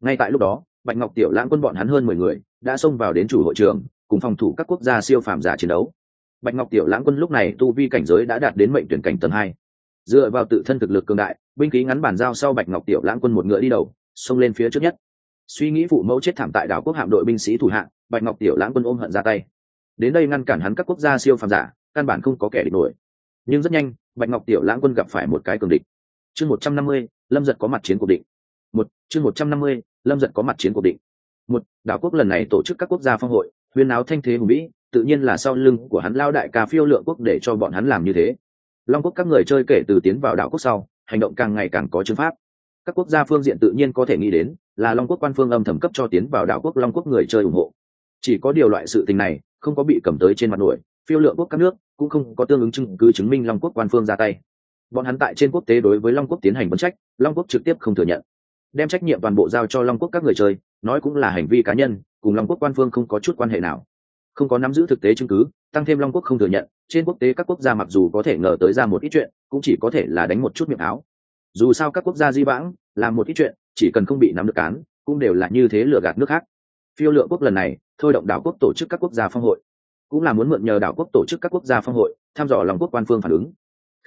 Ngay tại lúc đó, bạch ngọc tiểu lãng quân bọn hắn hơn mười người đã xông vào đến chủ hội trường, cùng phòng thủ các quốc gia siêu phàm giả chiến đấu. Bạch ngọc tiểu lãng quân lúc này tu vi cảnh giới đã đạt đến mệnh tuyển cảnh tầng hai. Dựa vào tự thân thực lực cường đại, binh khí ngắn bản giao sau bạch ngọc tiểu lãng quân một ngựa đi đầu, xông lên phía trước nhất suy nghĩ phụ mẫu chết thảm tại đảo quốc hạm đội binh sĩ thủ hạng bạch ngọc tiểu lãng quân ôm hận ra tay. Đến đây ngăn cản hắn các quốc gia siêu phàm giả, căn bản không có kẻ địch nổi. Nhưng rất nhanh, bạch ngọc tiểu lãng quân gặp phải một cái cường địch. Chương một trăm năm mươi, lâm giật có mặt chiến cuộc định. Một, chương một trăm năm mươi, lâm giật có mặt chiến cuộc định. Một, đảo quốc lần này tổ chức các quốc gia phong hội, huyên áo thanh thế hùng vĩ, tự nhiên là sau lưng của hắn lao đại ca phiêu lượng quốc để cho bọn hắn làm như thế. Long quốc các người chơi kể từ tiến vào đảo quốc sau, hành động càng ngày càng có chứng pháp các quốc gia phương diện tự nhiên có thể nghĩ đến, là long quốc quan phương âm thầm cấp cho tiến vào đảo quốc long quốc người chơi ủng hộ. Chỉ có điều loại sự tình này, không có bị cầm tới trên mặt nổi, phiêu lượng quốc các nước cũng không có tương ứng chứng cứ chứng minh long quốc quan phương ra tay. Bọn hắn tại trên quốc tế đối với long quốc tiến hành vấn trách, long quốc trực tiếp không thừa nhận. Đem trách nhiệm toàn bộ giao cho long quốc các người chơi, nói cũng là hành vi cá nhân, cùng long quốc quan phương không có chút quan hệ nào. Không có nắm giữ thực tế chứng cứ, tăng thêm long quốc không thừa nhận, trên quốc tế các quốc gia mặc dù có thể ngờ tới ra một ít chuyện, cũng chỉ có thể là đánh một chút miệng áo dù sao các quốc gia di vãng làm một ít chuyện, chỉ cần không bị nắm được cán, cũng đều là như thế lừa gạt nước khác. Phiêu lượng quốc lần này, thôi động đảo quốc tổ chức các quốc gia phong hội. Cũng là muốn mượn nhờ đảo quốc tổ chức các quốc gia phong hội, thăm dò lòng quốc quan phương phản ứng.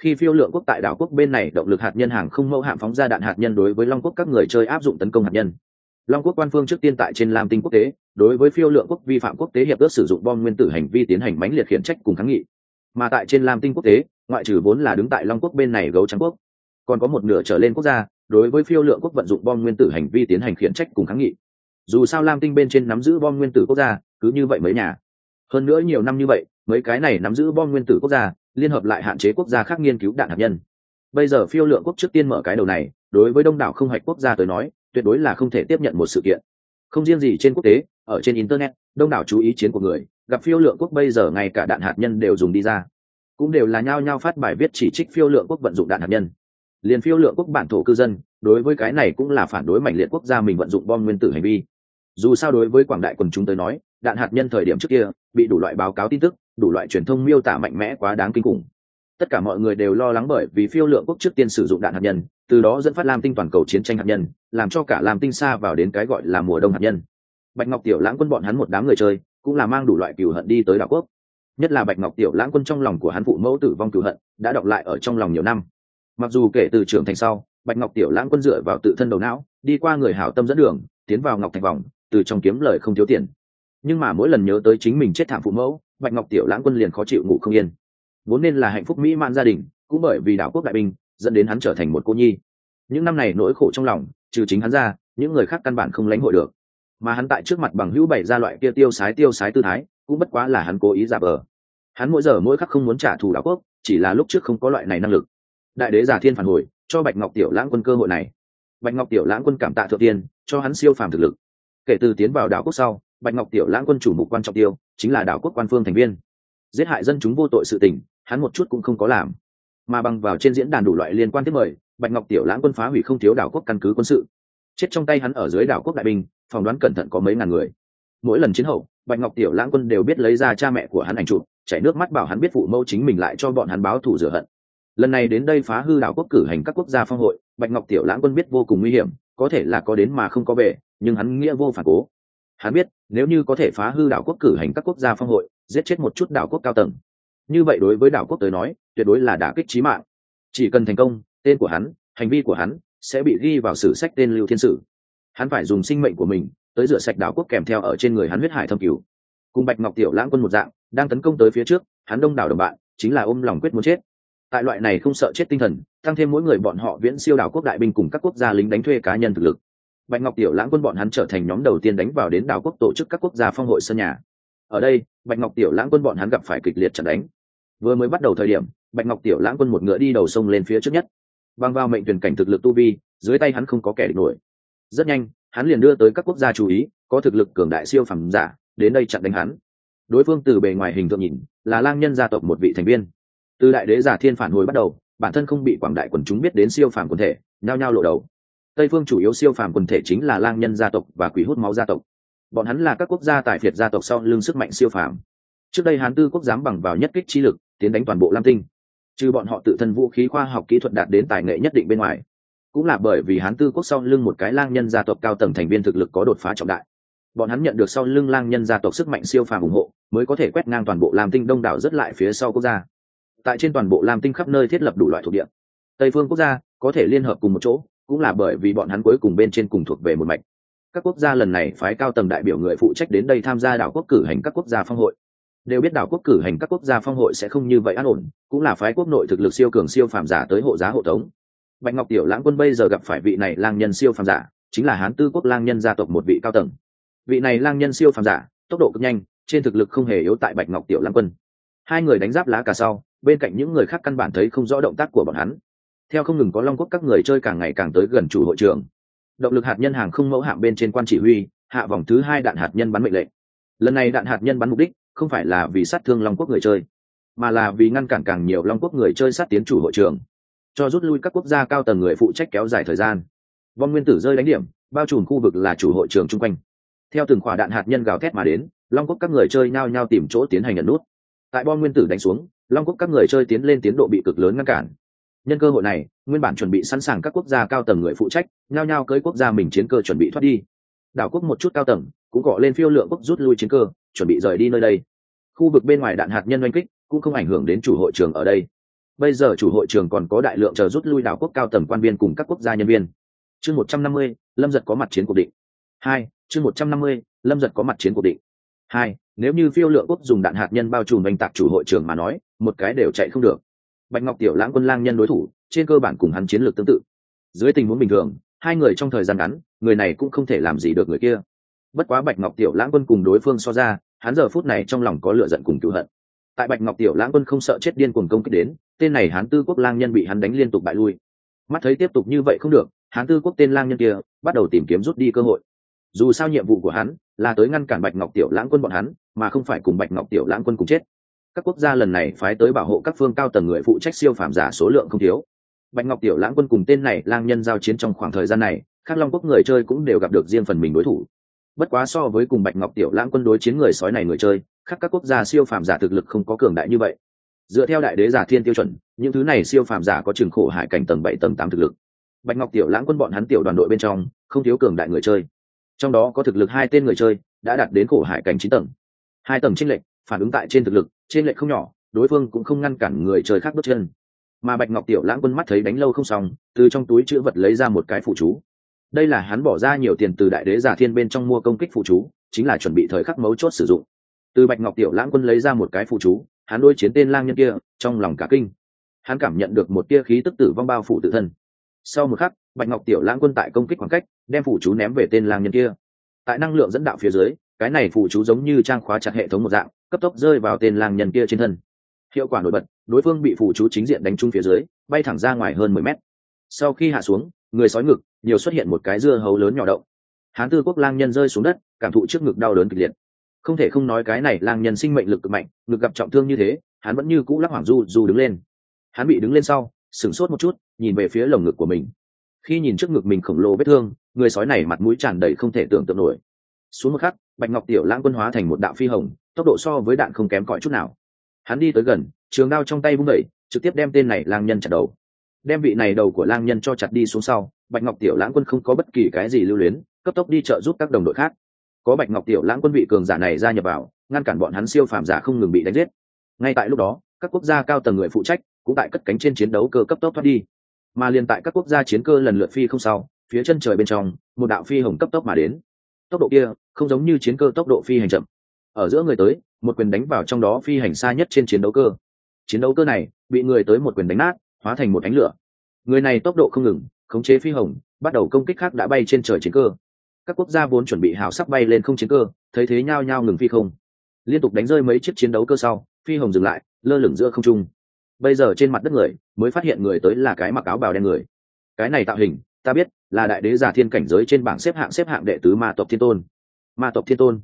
Khi phiêu lượng quốc tại đảo quốc bên này động lực hạt nhân hàng không mẫu hạm phóng ra đạn hạt nhân đối với long quốc các người chơi áp dụng tấn công hạt nhân. Long quốc quan phương trước tiên tại trên lam tinh quốc tế, đối với phiêu lượng quốc vi phạm quốc tế hiệp ước sử dụng bom nguyên tử hành vi tiến hành mãnh liệt khiển trách cùng kháng nghị. Mà tại trên lam tinh quốc tế, ngoại trừ vốn là đứng tại long quốc bên này gấu trắng quốc còn có một nửa trở lên quốc gia, đối với phiêu lượng quốc vận dụng bom nguyên tử hành vi tiến hành khiển trách cùng kháng nghị. Dù sao lam tinh bên trên nắm giữ bom nguyên tử quốc gia, cứ như vậy mấy nhà. Hơn nữa nhiều năm như vậy, mấy cái này nắm giữ bom nguyên tử quốc gia, liên hợp lại hạn chế quốc gia khác nghiên cứu đạn hạt nhân. Bây giờ phiêu lượng quốc trước tiên mở cái đầu này, đối với đông đảo không hạch quốc gia tới nói, tuyệt đối là không thể tiếp nhận một sự kiện. Không riêng gì trên quốc tế, ở trên internet, đông đảo chú ý chiến của người, gặp phiêu lượng quốc bây giờ ngay cả đạn hạt nhân đều dùng đi ra. Cũng đều là nhao nhao phát bài viết chỉ trích phiêu lượng quốc vận dụng đạn hạt nhân liền phiêu lượng quốc bản thổ cư dân, đối với cái này cũng là phản đối mạnh liệt quốc gia mình vận dụng bom nguyên tử hành vi. Dù sao đối với quảng đại quần chúng tới nói, đạn hạt nhân thời điểm trước kia, bị đủ loại báo cáo tin tức, đủ loại truyền thông miêu tả mạnh mẽ quá đáng kinh khủng. Tất cả mọi người đều lo lắng bởi vì phiêu lượng quốc trước tiên sử dụng đạn hạt nhân, từ đó dẫn phát lam tinh toàn cầu chiến tranh hạt nhân, làm cho cả lam tinh xa vào đến cái gọi là mùa đông hạt nhân. Bạch ngọc tiểu lãng quân bọn hắn một đám người chơi, cũng là mang đủ loại cừu hận đi tới đảo quốc. Nhất là bạch ngọc tiểu lãng quân trong lòng của hắn phụ mẫu tử vong cừu hận, đã đọc lại ở trong lòng nhiều năm mặc dù kể từ trưởng thành sau, bạch ngọc tiểu lãng quân dựa vào tự thân đầu não, đi qua người hảo tâm dẫn đường, tiến vào ngọc thành vòng, từ trong kiếm lời không thiếu tiền. Nhưng mà mỗi lần nhớ tới chính mình chết thảm phụ mẫu, bạch ngọc tiểu lãng quân liền khó chịu ngủ không yên. Vốn nên là hạnh phúc mỹ man gia đình, cũng bởi vì đảo quốc đại binh, dẫn đến hắn trở thành một cô nhi. Những năm này nỗi khổ trong lòng, trừ chính hắn ra, những người khác căn bản không lãnh hội được. Mà hắn tại trước mặt bằng hữu bảy ra loại kia tiêu sái tiêu sái tư thái, cũng bất quá là hắn cố ý giả vờ. Hắn mỗi giờ mỗi khắc không muốn trả thù đảo quốc, chỉ là lúc trước không có loại này năng lực đại đế giả thiên phản hồi, cho bạch ngọc tiểu lãng quân cơ hội này. Bạch ngọc tiểu lãng quân cảm tạ thượng tiên, cho hắn siêu phàm thực lực. Kể từ tiến vào đảo quốc sau, bạch ngọc tiểu lãng quân chủ mục quan trọng tiêu, chính là đảo quốc quan phương thành viên. Giết hại dân chúng vô tội sự tình, hắn một chút cũng không có làm. Mà bằng vào trên diễn đàn đủ loại liên quan tiếp mời, bạch ngọc tiểu lãng quân phá hủy không thiếu đảo quốc căn cứ quân sự. Chết trong tay hắn ở dưới đảo quốc đại binh, phỏng đoán cẩn thận có mấy ngàn người. Mỗi lần chiến hậu, bạch ngọc tiểu lãng quân đều biết lấy ra cha mẹ của hắn ảnh chụp, chảy nước mắt bảo hắn biết phụ mẫu chính mình lại cho bọn hắn báo thù rửa hận lần này đến đây phá hư đảo quốc cử hành các quốc gia phong hội, bạch ngọc tiểu lãng quân biết vô cùng nguy hiểm, có thể là có đến mà không có về, nhưng hắn nghĩa vô phản cố. Hắn biết, nếu như có thể phá hư đảo quốc cử hành các quốc gia phong hội, giết chết một chút đảo quốc cao tầng. Như vậy đối với đảo quốc tới nói, tuyệt đối là đả kích trí mạng. Chỉ cần thành công, tên của hắn, hành vi của hắn sẽ bị ghi vào sử sách tên lưu thiên sử. Hắn phải dùng sinh mệnh của mình tới rửa sạch đảo quốc kèm theo ở trên người hắn huyết hải thâm cứu cùng bạch ngọc tiểu lãng quân một dạng, đang tấn công tới phía trước, hắn đông đảo đồng bạn, chính là ôm lòng quyết muốn chết tại loại này không sợ chết tinh thần, tăng thêm mỗi người bọn họ viễn siêu đảo quốc đại binh cùng các quốc gia lính đánh thuê cá nhân thực lực. Bạch ngọc tiểu lãng quân bọn hắn trở thành nhóm đầu tiên đánh vào đến đảo quốc tổ chức các quốc gia phong hội sân nhà. Ở đây, bạch ngọc tiểu lãng quân bọn hắn gặp phải kịch liệt trận đánh. Vừa mới bắt đầu thời điểm, bạch ngọc tiểu lãng quân một ngựa đi đầu sông lên phía trước nhất. Băng vào mệnh tuyển cảnh thực lực tu vi, dưới tay hắn không có kẻ địch nổi. Rất nhanh, hắn liền đưa tới các quốc gia chú ý, có thực lực cường đại siêu phẩm giả, đến đây chặn đánh hắn. Đối phương từ bề ngoài hình tượng nhìn, là lang nhân gia tộc một vị thành viên từ đại đế giả thiên phản hồi bắt đầu, bản thân không bị quảng đại quần chúng biết đến siêu phàm quần thể, nhao nhao lộ đầu. Tây phương chủ yếu siêu phàm quần thể chính là lang nhân gia tộc và quỷ hút máu gia tộc. Bọn hắn là các quốc gia tại phiệt gia tộc sau lưng sức mạnh siêu phàm. Trước đây hán tư quốc dám bằng vào nhất kích chi lực, tiến đánh toàn bộ lam tinh. Trừ bọn họ tự thân vũ khí khoa học kỹ thuật đạt đến tài nghệ nhất định bên ngoài, cũng là bởi vì hán tư quốc sau lưng một cái lang nhân gia tộc cao tầng thành viên thực lực có đột phá trọng đại. Bọn hắn nhận được sau lưng lang nhân gia tộc sức mạnh siêu phàm ủng hộ, mới có thể quét ngang toàn bộ lam tinh đông đảo rất lại phía sau quốc gia tại trên toàn bộ lam tinh khắp nơi thiết lập đủ loại thuộc địa. Tây phương quốc gia có thể liên hợp cùng một chỗ, cũng là bởi vì bọn hắn cuối cùng bên trên cùng thuộc về một mạch. Các quốc gia lần này phái cao tầng đại biểu người phụ trách đến đây tham gia đảo quốc cử hành các quốc gia phong hội. Đều biết đảo quốc cử hành các quốc gia phong hội sẽ không như vậy an ổn, cũng là phái quốc nội thực lực siêu cường siêu phàm giả tới hộ giá hộ tống. Bạch ngọc tiểu lãng quân bây giờ gặp phải vị này lang nhân siêu phàm giả, chính là hán tư quốc lang nhân gia tộc một vị cao tầng. Vị này lang nhân siêu phàm giả, tốc độ cực nhanh, trên thực lực không hề yếu tại bạch ngọc tiểu lãng quân. Hai người đánh giáp lá cả sau bên cạnh những người khác căn bản thấy không rõ động tác của bọn hắn. Theo không ngừng có long quốc các người chơi càng ngày càng tới gần chủ hội trường động lực hạt nhân hàng không mẫu hạm bên trên quan chỉ huy, hạ vòng thứ hai đạn hạt nhân bắn mệnh lệnh. Lần này đạn hạt nhân bắn mục đích không phải là vì sát thương long quốc người chơi, mà là vì ngăn cản càng nhiều long quốc người chơi sát tiến chủ hội trường cho rút lui các quốc gia cao tầng người phụ trách kéo dài thời gian. Vong nguyên tử rơi đánh điểm, bao trùm khu vực là chủ hội trường chung quanh. Theo từng khỏa đạn hạt nhân gào thét mà đến, long quốc các người chơi nao nhao tìm chỗ tiến hành nhận nút. Tại bom nguyên tử đánh xuống long quốc các người chơi tiến lên tiến độ bị cực lớn ngăn cản. Nhân cơ hội này, nguyên bản chuẩn bị sẵn sàng các quốc gia cao tầng người phụ trách, nhao nhao cưới quốc gia mình chiến cơ chuẩn bị thoát đi. Đảo quốc một chút cao tầng, cũng gọi lên phiêu lượng quốc rút lui chiến cơ, chuẩn bị rời đi nơi đây. Khu vực bên ngoài đạn hạt nhân oanh kích, cũng không ảnh hưởng đến chủ hội trường ở đây. Bây giờ chủ hội trường còn có đại lượng chờ rút lui đảo quốc cao tầng quan viên cùng các quốc gia nhân viên. Chương một trăm năm mươi, lâm giật có mặt chiến cuộc định. Hai, chương một trăm năm mươi, lâm giật có mặt chiến cuộc định hai, nếu như phiêu lượng quốc dùng đạn hạt nhân bao trùm oanh tạc chủ hội trường mà nói, một cái đều chạy không được. Bạch ngọc tiểu lãng quân lang nhân đối thủ, trên cơ bản cùng hắn chiến lược tương tự. Dưới tình huống bình thường, hai người trong thời gian ngắn, người này cũng không thể làm gì được người kia. Bất quá bạch ngọc tiểu lãng quân cùng đối phương so ra, hắn giờ phút này trong lòng có lựa giận cùng cựu hận. Tại bạch ngọc tiểu lãng quân không sợ chết điên cuồng công kích đến, tên này hán tư quốc lang nhân bị hắn đánh liên tục bại lui. Mắt thấy tiếp tục như vậy không được, hán tư quốc tên lang nhân kia bắt đầu tìm kiếm rút đi cơ hội dù sao nhiệm vụ của hắn là tới ngăn cản bạch ngọc tiểu lãng quân bọn hắn, mà không phải cùng bạch ngọc tiểu lãng quân cùng chết. Các quốc gia lần này phái tới bảo hộ các phương cao tầng người phụ trách siêu phàm giả số lượng không thiếu. Bạch ngọc tiểu lãng quân cùng tên này lang nhân giao chiến trong khoảng thời gian này các long quốc người chơi cũng đều gặp được riêng phần mình đối thủ. Bất quá so với cùng bạch ngọc tiểu lãng quân đối chiến người sói này người chơi khác các quốc gia siêu phàm giả thực lực không có cường đại như vậy. Dựa theo đại đế giả thiên tiêu chuẩn, những thứ này siêu phàm giả có trường khổ hải cảnh tầng bảy, tầng tám thực lực. Bạch ngọc tiểu lãng quân bọn hắn tiểu đoàn đội bên trong, không thiếu cường đại người chơi trong đó có thực lực hai tên người chơi đã đạt đến khổ hải cảnh chín tầng. Hai tầng tranh lệch, phản ứng tại trên thực lực trên lệch không nhỏ, đối phương cũng không ngăn cản người chơi khác bước chân. Mà bạch ngọc tiểu lãng quân mắt thấy đánh lâu không xong, từ trong túi chữ vật lấy ra một cái phụ chú. Đây là hắn bỏ ra nhiều tiền từ đại đế giả thiên bên trong mua công kích phụ chú, chính là chuẩn bị thời khắc mấu chốt sử dụng. Từ bạch ngọc tiểu lãng quân lấy ra một cái phụ chú, hắn đôi chiến tên lang nhân kia, trong lòng cả kinh. Hắn cảm nhận được một tia khí tức tử vong bao phủ tự thân. Sau một khắc bạch ngọc tiểu lãng quân tại công kích khoảng cách, đem phủ chú ném về tên lang nhân kia. Tại năng lượng dẫn đạo phía dưới, cái này phủ chú giống như trang khóa chặt hệ thống một dạng, cấp tốc rơi vào tên lang nhân kia trên thân. Hiệu quả nổi bật, đối phương bị phủ chú chính diện đánh trúng phía dưới, bay thẳng ra ngoài hơn mười mét. Sau khi hạ xuống, người sói ngực, nhiều xuất hiện một cái dưa hấu lớn nhỏ động. Hán tư quốc lang nhân rơi xuống đất, cảm thụ trước ngực đau đớn kịch liệt. Không thể không nói cái này lang nhân sinh mệnh lực cực mạnh, ngực gặp trọng thương như thế, hắn vẫn như cũ lắc hoảng du du đứng lên. Hắn bị đứng lên sau, sửng sốt một chút, nhìn về phía lồng ngực của mình khi nhìn trước ngực mình khổng lồ vết thương, người sói này mặt mũi tràn đầy không thể tưởng tượng nổi. Xuống một khắc, bạch ngọc tiểu lãng quân hóa thành một đạo phi hồng, tốc độ so với đạn không kém cỏi chút nào. Hắn đi tới gần, trường đao trong tay vung đẩy trực tiếp đem tên này lang nhân chặt đầu. Đem vị này đầu của lang nhân cho chặt đi xuống sau, bạch ngọc tiểu lãng quân không có bất kỳ cái gì lưu luyến, cấp tốc đi trợ giúp các đồng đội khác. Có bạch ngọc tiểu lãng quân vị cường giả này ra nhập vào, ngăn cản bọn hắn siêu phàm giả không ngừng bị đánh giết. Ngay tại lúc đó, các quốc gia cao tầng người phụ trách cũng tại cất cánh trên chiến đấu cơ cấp tốc thoát đi mà liền tại các quốc gia chiến cơ lần lượt phi không sau, phía chân trời bên trong, một đạo phi hồng cấp tốc mà đến. Tốc độ kia không giống như chiến cơ tốc độ phi hành chậm. Ở giữa người tới, một quyền đánh vào trong đó phi hành xa nhất trên chiến đấu cơ. Chiến đấu cơ này bị người tới một quyền đánh nát, hóa thành một ánh lửa. Người này tốc độ không ngừng, khống chế phi hồng, bắt đầu công kích khác đã bay trên trời chiến cơ. Các quốc gia vốn chuẩn bị hào sắc bay lên không chiến cơ, thấy thế nhao nhao ngừng phi không. Liên tục đánh rơi mấy chiếc chiến đấu cơ sau, phi hồng dừng lại, lơ lửng giữa không trung bây giờ trên mặt đất người mới phát hiện người tới là cái mặc áo bào đen người. Cái này tạo hình, ta biết, là đại đế giả thiên cảnh giới trên bảng xếp hạng xếp hạng đệ tứ ma tộc thiên tôn. Ma tộc thiên tôn?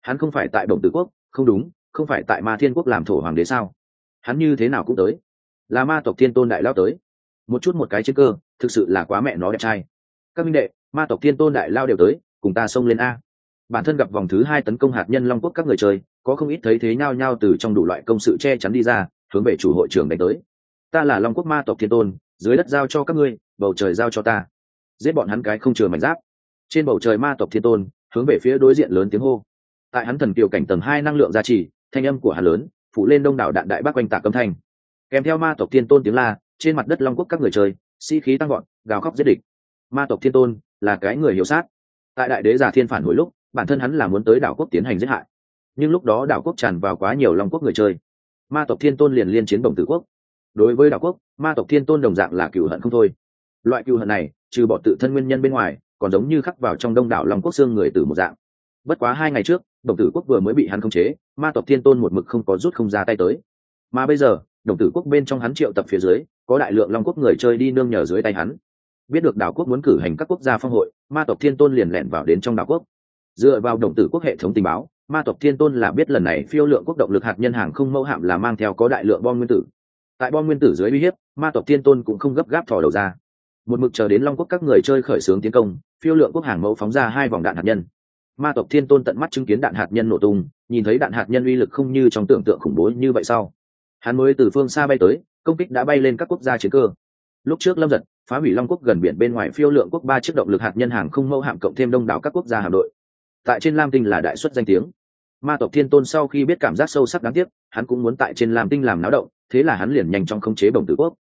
Hắn không phải tại đồng tử quốc, không đúng, không phải tại ma thiên quốc làm thổ hoàng đế sao? Hắn như thế nào cũng tới. Là ma tộc thiên tôn đại lao tới. Một chút một cái chiến cơ, thực sự là quá mẹ nó đẹp trai. Các minh đệ, ma tộc thiên tôn đại lao đều tới, cùng ta xông lên a. Bản thân gặp vòng thứ hai tấn công hạt nhân long quốc các người chơi, có không ít thấy thế nhau nhau từ trong đủ loại công sự che chắn đi ra hướng về chủ hội trưởng đánh tới. Ta là long quốc ma tộc thiên tôn, dưới đất giao cho các ngươi, bầu trời giao cho ta. Giết bọn hắn cái không chừa mảnh giáp. Trên bầu trời ma tộc thiên tôn, hướng về phía đối diện lớn tiếng hô. Tại hắn thần kiều cảnh tầng hai năng lượng gia trì, thanh âm của hắn lớn phụ lên đông đảo đạn đại bác quanh tạc âm thanh. Kèm theo ma tộc thiên tôn tiếng la, trên mặt đất long quốc các người chơi, sĩ、si、khí tăng gọn gào khóc giết địch. Ma tộc thiên tôn là cái người hiểu sát. Tại đại đế giả thiên phản hồi lúc, bản thân hắn là muốn tới đảo quốc tiến hành giết hại. Nhưng lúc đó đảo quốc tràn vào quá nhiều long quốc người chơi ma tộc thiên tôn liền liên chiến đồng tử quốc. Đối với đảo quốc, ma tộc thiên tôn đồng dạng là cựu hận không thôi. Loại cựu hận này, trừ bỏ tự thân nguyên nhân bên ngoài, còn giống như khắc vào trong đông đảo long quốc xương người từ một dạng. Bất quá hai ngày trước đồng tử quốc vừa mới bị hắn khống chế, ma tộc thiên tôn một mực không có rút không ra tay tới. Mà bây giờ đồng tử quốc bên trong hắn triệu tập phía dưới, có đại lượng long quốc người chơi đi nương nhờ dưới tay hắn. Biết được đảo quốc muốn cử hành các quốc gia phong hội, ma tộc thiên tôn liền lẻn vào đến trong đảo quốc. Dựa vào đồng tử quốc hệ thống tình báo ma tộc thiên tôn là biết lần này phiêu lượng quốc động lực hạt nhân hàng không mẫu hạm là mang theo có đại lượng bom nguyên tử. Tại bom nguyên tử dưới uy hiếp, ma tộc thiên tôn cũng không gấp gáp thò đầu ra. Một mực chờ đến long quốc các người chơi khởi xướng tiến công, phiêu lượng quốc hàng mẫu phóng ra hai vòng đạn hạt nhân. Ma tộc thiên tôn tận mắt chứng kiến đạn hạt nhân nổ tung, nhìn thấy đạn hạt nhân uy lực không như trong tưởng tượng khủng bố như vậy sau. Hắn mới từ phương xa bay tới, công kích đã bay lên các quốc gia chiến cơ. Lúc trước lâm giật, phá hủy long quốc gần biển bên ngoài phiêu lượng quốc ba chiếc động lực hạt nhân hàng không mẫu hạm cộng thêm đông đảo các quốc gia hạm đội. Tại trên lam tinh là đại xuất danh tiếng ma tộc thiên tôn sau khi biết cảm giác sâu sắc đáng tiếc, hắn cũng muốn tại trên làm tinh làm náo động, thế là hắn liền nhanh trong khống chế bổng tử quốc.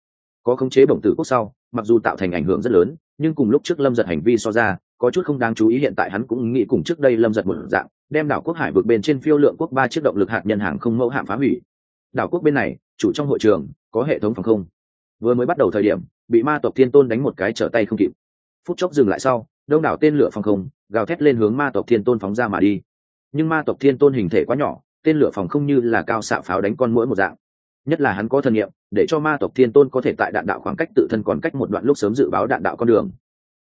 Có khống chế bổng tử quốc sau, mặc dù tạo thành ảnh hưởng rất lớn, nhưng cùng lúc trước lâm giật hành vi so ra, có chút không đáng chú ý hiện tại hắn cũng nghĩ cùng trước đây lâm giật một dạng, đem đảo quốc hải vượt bên trên phiêu lượng quốc ba chiếc động lực hạt nhân hàng không mẫu hạm phá hủy. Đảo quốc bên này, chủ trong hội trường, có hệ thống phòng không. Vừa mới bắt đầu thời điểm, bị ma tộc thiên tôn đánh một cái trở tay không kịp. Phút chốc dừng lại sau, đông đảo tên lửa phòng không, gào thét lên hướng ma tộc thiên tôn phóng ra mà đi nhưng ma tộc thiên tôn hình thể quá nhỏ, tên lửa phòng không như là cao xạ pháo đánh con mũi một dạng. Nhất là hắn có thần nghiệm, để cho ma tộc thiên tôn có thể tại đạn đạo khoảng cách tự thân còn cách một đoạn lúc sớm dự báo đạn đạo con đường.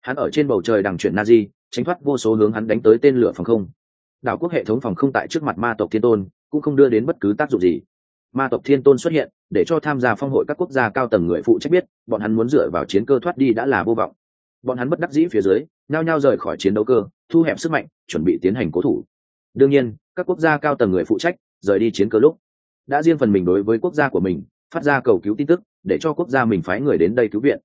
Hắn ở trên bầu trời đằng chuyển na di tránh thoát vô số hướng hắn đánh tới tên lửa phòng không. Đảo quốc hệ thống phòng không tại trước mặt ma tộc thiên tôn, cũng không đưa đến bất cứ tác dụng gì. Ma tộc thiên tôn xuất hiện, để cho tham gia phong hội các quốc gia cao tầng người phụ trách biết, bọn hắn muốn dựa vào chiến cơ thoát đi đã là vô vọng. Bọn hắn bất đắc dĩ phía dưới, nhao nhao rời khỏi chiến đấu cơ, thu hẹp sức mạnh, chuẩn bị tiến hành cố thủ đương nhiên, các quốc gia cao tầng người phụ trách, rời đi chiến cơ lúc, đã riêng phần mình đối với quốc gia của mình, phát ra cầu cứu tin tức, để cho quốc gia mình phái người đến đây cứu viện.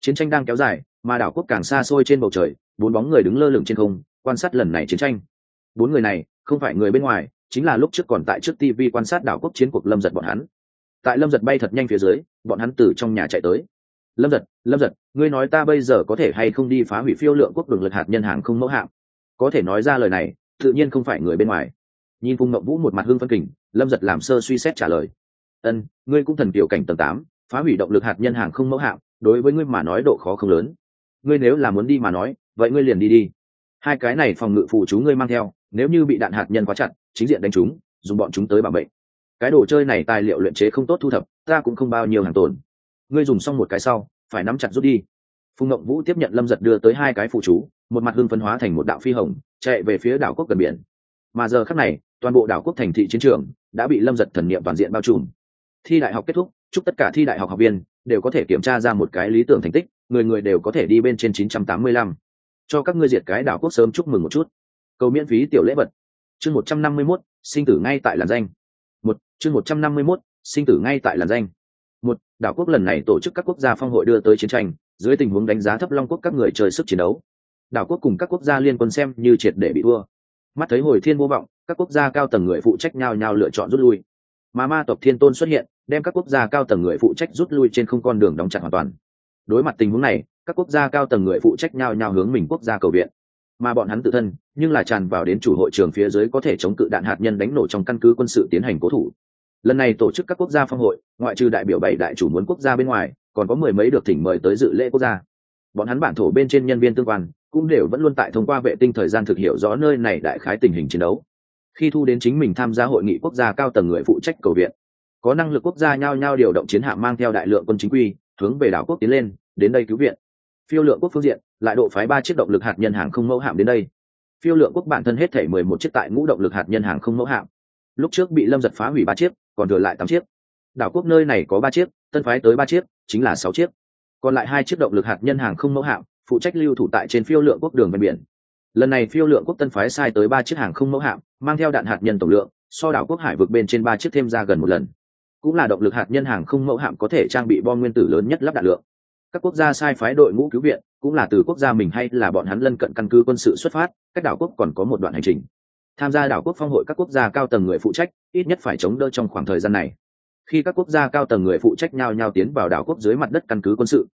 Chiến tranh đang kéo dài, mà đảo quốc càng xa xôi trên bầu trời, bốn bóng người đứng lơ lửng trên không, quan sát lần này chiến tranh. Bốn người này, không phải người bên ngoài, chính là lúc trước còn tại trước tv quan sát đảo quốc chiến cuộc lâm giật bọn hắn. Tại lâm giật bay thật nhanh phía dưới, bọn hắn từ trong nhà chạy tới. Lâm giật lâm giật, ngươi nói ta bây giờ có thể hay không đi phá hủy phiêu lượng quốc đường lực hạt nhân hàng không mẫu hạm? Có thể nói ra lời này tự nhiên không phải người bên ngoài. Nhìn phùng mậu vũ một mặt hương phân kình, lâm giật làm sơ suy xét trả lời. Ân, ngươi cũng thần tiểu cảnh tầng tám, phá hủy động lực hạt nhân hàng không mẫu hạm, đối với ngươi mà nói độ khó không lớn. Ngươi nếu là muốn đi mà nói, vậy ngươi liền đi đi. Hai cái này phòng ngự phụ chú ngươi mang theo, nếu như bị đạn hạt nhân quá chặt, chính diện đánh chúng, dùng bọn chúng tới bảo bệnh cái đồ chơi này tài liệu luyện chế không tốt thu thập, ta cũng không bao nhiêu hàng tồn. Ngươi dùng xong một cái sau, phải nắm chặt rút đi. Phùng ngậm vũ tiếp nhận lâm giật đưa tới hai cái phụ chú, một mặt hương phân hóa thành một đạo phi hồng chạy về phía đảo quốc gần biển. Mà giờ khắc này toàn bộ đảo quốc thành thị chiến trường đã bị lâm giật thần niệm toàn diện bao trùm. Thi đại học kết thúc chúc tất cả thi đại học học viên đều có thể kiểm tra ra một cái lý tưởng thành tích người người đều có thể đi bên trên 985. cho các ngươi diệt cái đảo quốc sớm chúc mừng một chút. Cầu miễn phí tiểu lễ vật. Chương 151, sinh tử ngay tại làn danh. Một chương 151, sinh tử ngay tại làn danh. Một đảo quốc lần này tổ chức các quốc gia phong hội đưa tới chiến tranh dưới tình huống đánh giá thấp long quốc các người chơi sức chiến đấu đảo quốc cùng các quốc gia liên quân xem như triệt để bị thua. Mắt thấy hồi thiên vô vọng, các quốc gia cao tầng người phụ trách nhau nhau lựa chọn rút lui. Mà ma tộc thiên tôn xuất hiện, đem các quốc gia cao tầng người phụ trách rút lui trên không con đường đóng chặt hoàn toàn. Đối mặt tình huống này, các quốc gia cao tầng người phụ trách nhau nhau hướng mình quốc gia cầu viện. Mà bọn hắn tự thân, nhưng là tràn vào đến chủ hội trường phía dưới có thể chống cự đạn hạt nhân đánh nổ trong căn cứ quân sự tiến hành cố thủ. Lần này tổ chức các quốc gia phong hội, ngoại trừ đại biểu bảy đại chủ muốn quốc gia bên ngoài, còn có mười mấy được thỉnh mời tới dự lễ quốc gia. Bọn hắn bản thổ bên trên nhân viên tương quan cũng đều vẫn luôn tại thông qua vệ tinh thời gian thực hiểu rõ nơi này đại khái tình hình chiến đấu. Khi thu đến chính mình tham gia hội nghị quốc gia cao tầng người phụ trách cầu viện, có năng lực quốc gia nhao nhao điều động chiến hạm mang theo đại lượng quân chính quy, hướng về đảo quốc tiến lên, đến đây cứu viện. Phiêu lượng quốc phương diện, lại độ phái ba chiếc động lực hạt nhân hàng không mẫu hạm đến đây. Phiêu lượng quốc bản thân hết thể mười một chiếc tại ngũ động lực hạt nhân hàng không mẫu hạm. Lúc trước bị lâm giật phá hủy ba chiếc, còn thừa lại tám chiếc. Đảo quốc nơi này có ba chiếc, tân phái tới ba chiếc, chính là sáu chiếc. Còn lại hai chiếc động lực hạt nhân hàng không mẫu hạm phụ trách lưu thủ tại trên phiêu lượng quốc đường ven biển. Lần này phiêu lượng quốc tân phái sai tới ba chiếc hàng không mẫu hạm, mang theo đạn hạt nhân tổng lượng, so đảo quốc hải vượt bên trên ba chiếc thêm ra gần một lần. Cũng là động lực hạt nhân hàng không mẫu hạm có thể trang bị bom nguyên tử lớn nhất lắp đạn lượng. Các quốc gia sai phái đội ngũ cứu viện, cũng là từ quốc gia mình hay là bọn hắn lân cận căn cứ quân sự xuất phát, cách đảo quốc còn có một đoạn hành trình. Tham gia đảo quốc phong hội các quốc gia cao tầng người phụ trách, ít nhất phải chống đỡ trong khoảng thời gian này. Khi các quốc gia cao tầng người phụ trách nhau nhau tiến vào đảo quốc dưới mặt đất căn cứ quân sự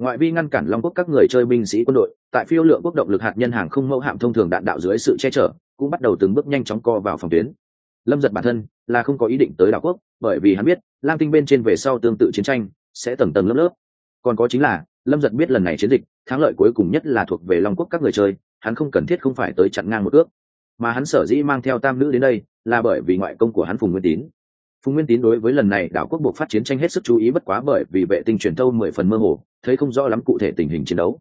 ngoại vi ngăn cản long quốc các người chơi binh sĩ quân đội, tại phiêu lượng quốc động lực hạt nhân hàng không mẫu hạm thông thường đạn đạo dưới sự che chở, cũng bắt đầu từng bước nhanh chóng co vào phòng tuyến. Lâm giật bản thân là không có ý định tới đảo quốc, bởi vì hắn biết, lam tinh bên trên về sau tương tự chiến tranh, sẽ tầng tầng lớp lớp. Còn có chính là, lâm giật biết lần này chiến dịch, thắng lợi cuối cùng nhất là thuộc về long quốc các người chơi, hắn không cần thiết không phải tới chặn ngang một ước. Mà hắn sở dĩ mang theo tam nữ đến đây, là bởi vì ngoại công của hắn phùng nguyên tín phùng nguyên tín đối với lần này đảo quốc buộc phát chiến tranh hết sức chú ý bất quá bởi vì vệ tinh truyền thâu mười phần mơ hồ, thấy không rõ lắm cụ thể tình hình chiến đấu.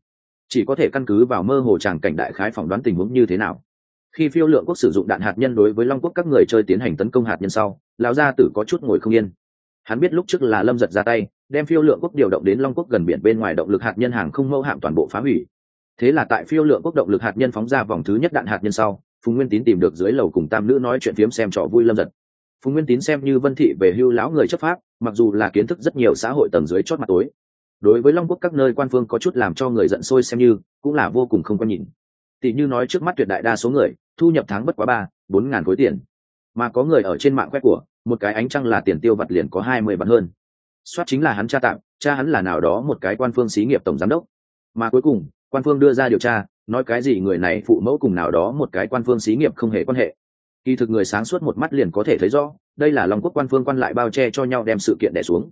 Chỉ có thể căn cứ vào mơ hồ tràng cảnh đại khái phỏng đoán tình huống như thế nào. Khi phiêu lượng quốc sử dụng đạn hạt nhân đối với long quốc các người chơi tiến hành tấn công hạt nhân sau, lão gia tử có chút ngồi không yên. Hắn biết lúc trước là lâm giật ra tay, đem phiêu lượng quốc điều động đến long quốc gần biển bên ngoài động lực hạt nhân hàng không mẫu hạm toàn bộ phá hủy. Thế là tại phiêu lượng quốc động lực hạt nhân phóng ra vòng thứ nhất đạn hạt nhân sau, phùng nguyên tín tìm được dưới lầu cùng tam nữ nói chuyện phiếm xem trò vui lâm giật phùng nguyên tín xem như vân thị về hưu lão người chấp pháp, mặc dù là kiến thức rất nhiều xã hội tầng dưới chót mặt tối. Đối với long quốc các nơi quan phương có chút làm cho người giận sôi xem như, cũng là vô cùng không có nhìn. Tỷ như nói trước mắt tuyệt đại đa số người, thu nhập tháng bất quá ba, bốn ngàn khối tiền. Mà có người ở trên mạng quét của, một cái ánh trăng là tiền tiêu vặt liền có hai mươi vạn hơn. Soát chính là hắn cha tạm cha hắn là nào đó một cái quan phương xí nghiệp tổng giám đốc. Mà cuối cùng, quan phương đưa ra điều tra, nói cái gì người này phụ mẫu cùng nào đó một cái quan phương xí nghiệp không hề quan hệ kỳ thực người sáng suốt một mắt liền có thể thấy rõ, đây là Long quốc quan phương quan lại bao che cho nhau đem sự kiện đẻ xuống.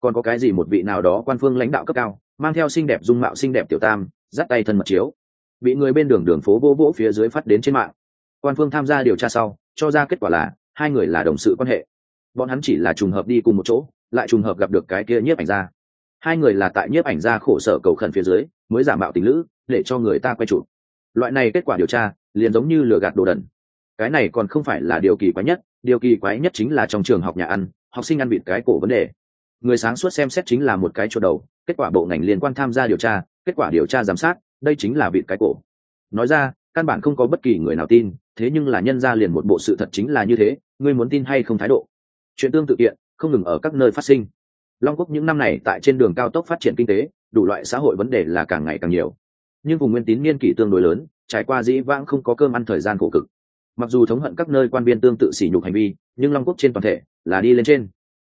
Còn có cái gì một vị nào đó quan phương lãnh đạo cấp cao, mang theo xinh đẹp dung mạo xinh đẹp tiểu tam, dắt tay thân mật chiếu. Bị người bên đường đường phố vô vỗ phía dưới phát đến trên mạng. Quan phương tham gia điều tra sau, cho ra kết quả là, hai người là đồng sự quan hệ. Bọn hắn chỉ là trùng hợp đi cùng một chỗ, lại trùng hợp gặp được cái kia nhiếp ảnh gia. Hai người là tại nhiếp ảnh gia khổ sở cầu khẩn phía dưới, mới giả mạo tình lữ, để cho người ta quay chụp. Loại này kết quả điều tra, liền giống như lừa gạt đồ đần cái này còn không phải là điều kỳ quái nhất, điều kỳ quái nhất chính là trong trường học nhà ăn, học sinh ăn bịt cái cổ vấn đề. Người sáng suốt xem xét chính là một cái chỗ đầu, kết quả bộ ngành liên quan tham gia điều tra, kết quả điều tra giám sát, đây chính là bịt cái cổ. Nói ra, căn bản không có bất kỳ người nào tin, thế nhưng là nhân ra liền một bộ sự thật chính là như thế, ngươi muốn tin hay không thái độ? Chuyện tương tự kiện, không ngừng ở các nơi phát sinh. Long quốc những năm này tại trên đường cao tốc phát triển kinh tế, đủ loại xã hội vấn đề là càng ngày càng nhiều. Nhưng vùng nguyên tín niên kỷ tương đối lớn, trải qua dĩ vãng không có cơm ăn thời gian khổ cực mặc dù thống hận các nơi quan biên tương tự sỉ nhục hành vi, nhưng long quốc trên toàn thể là đi lên trên.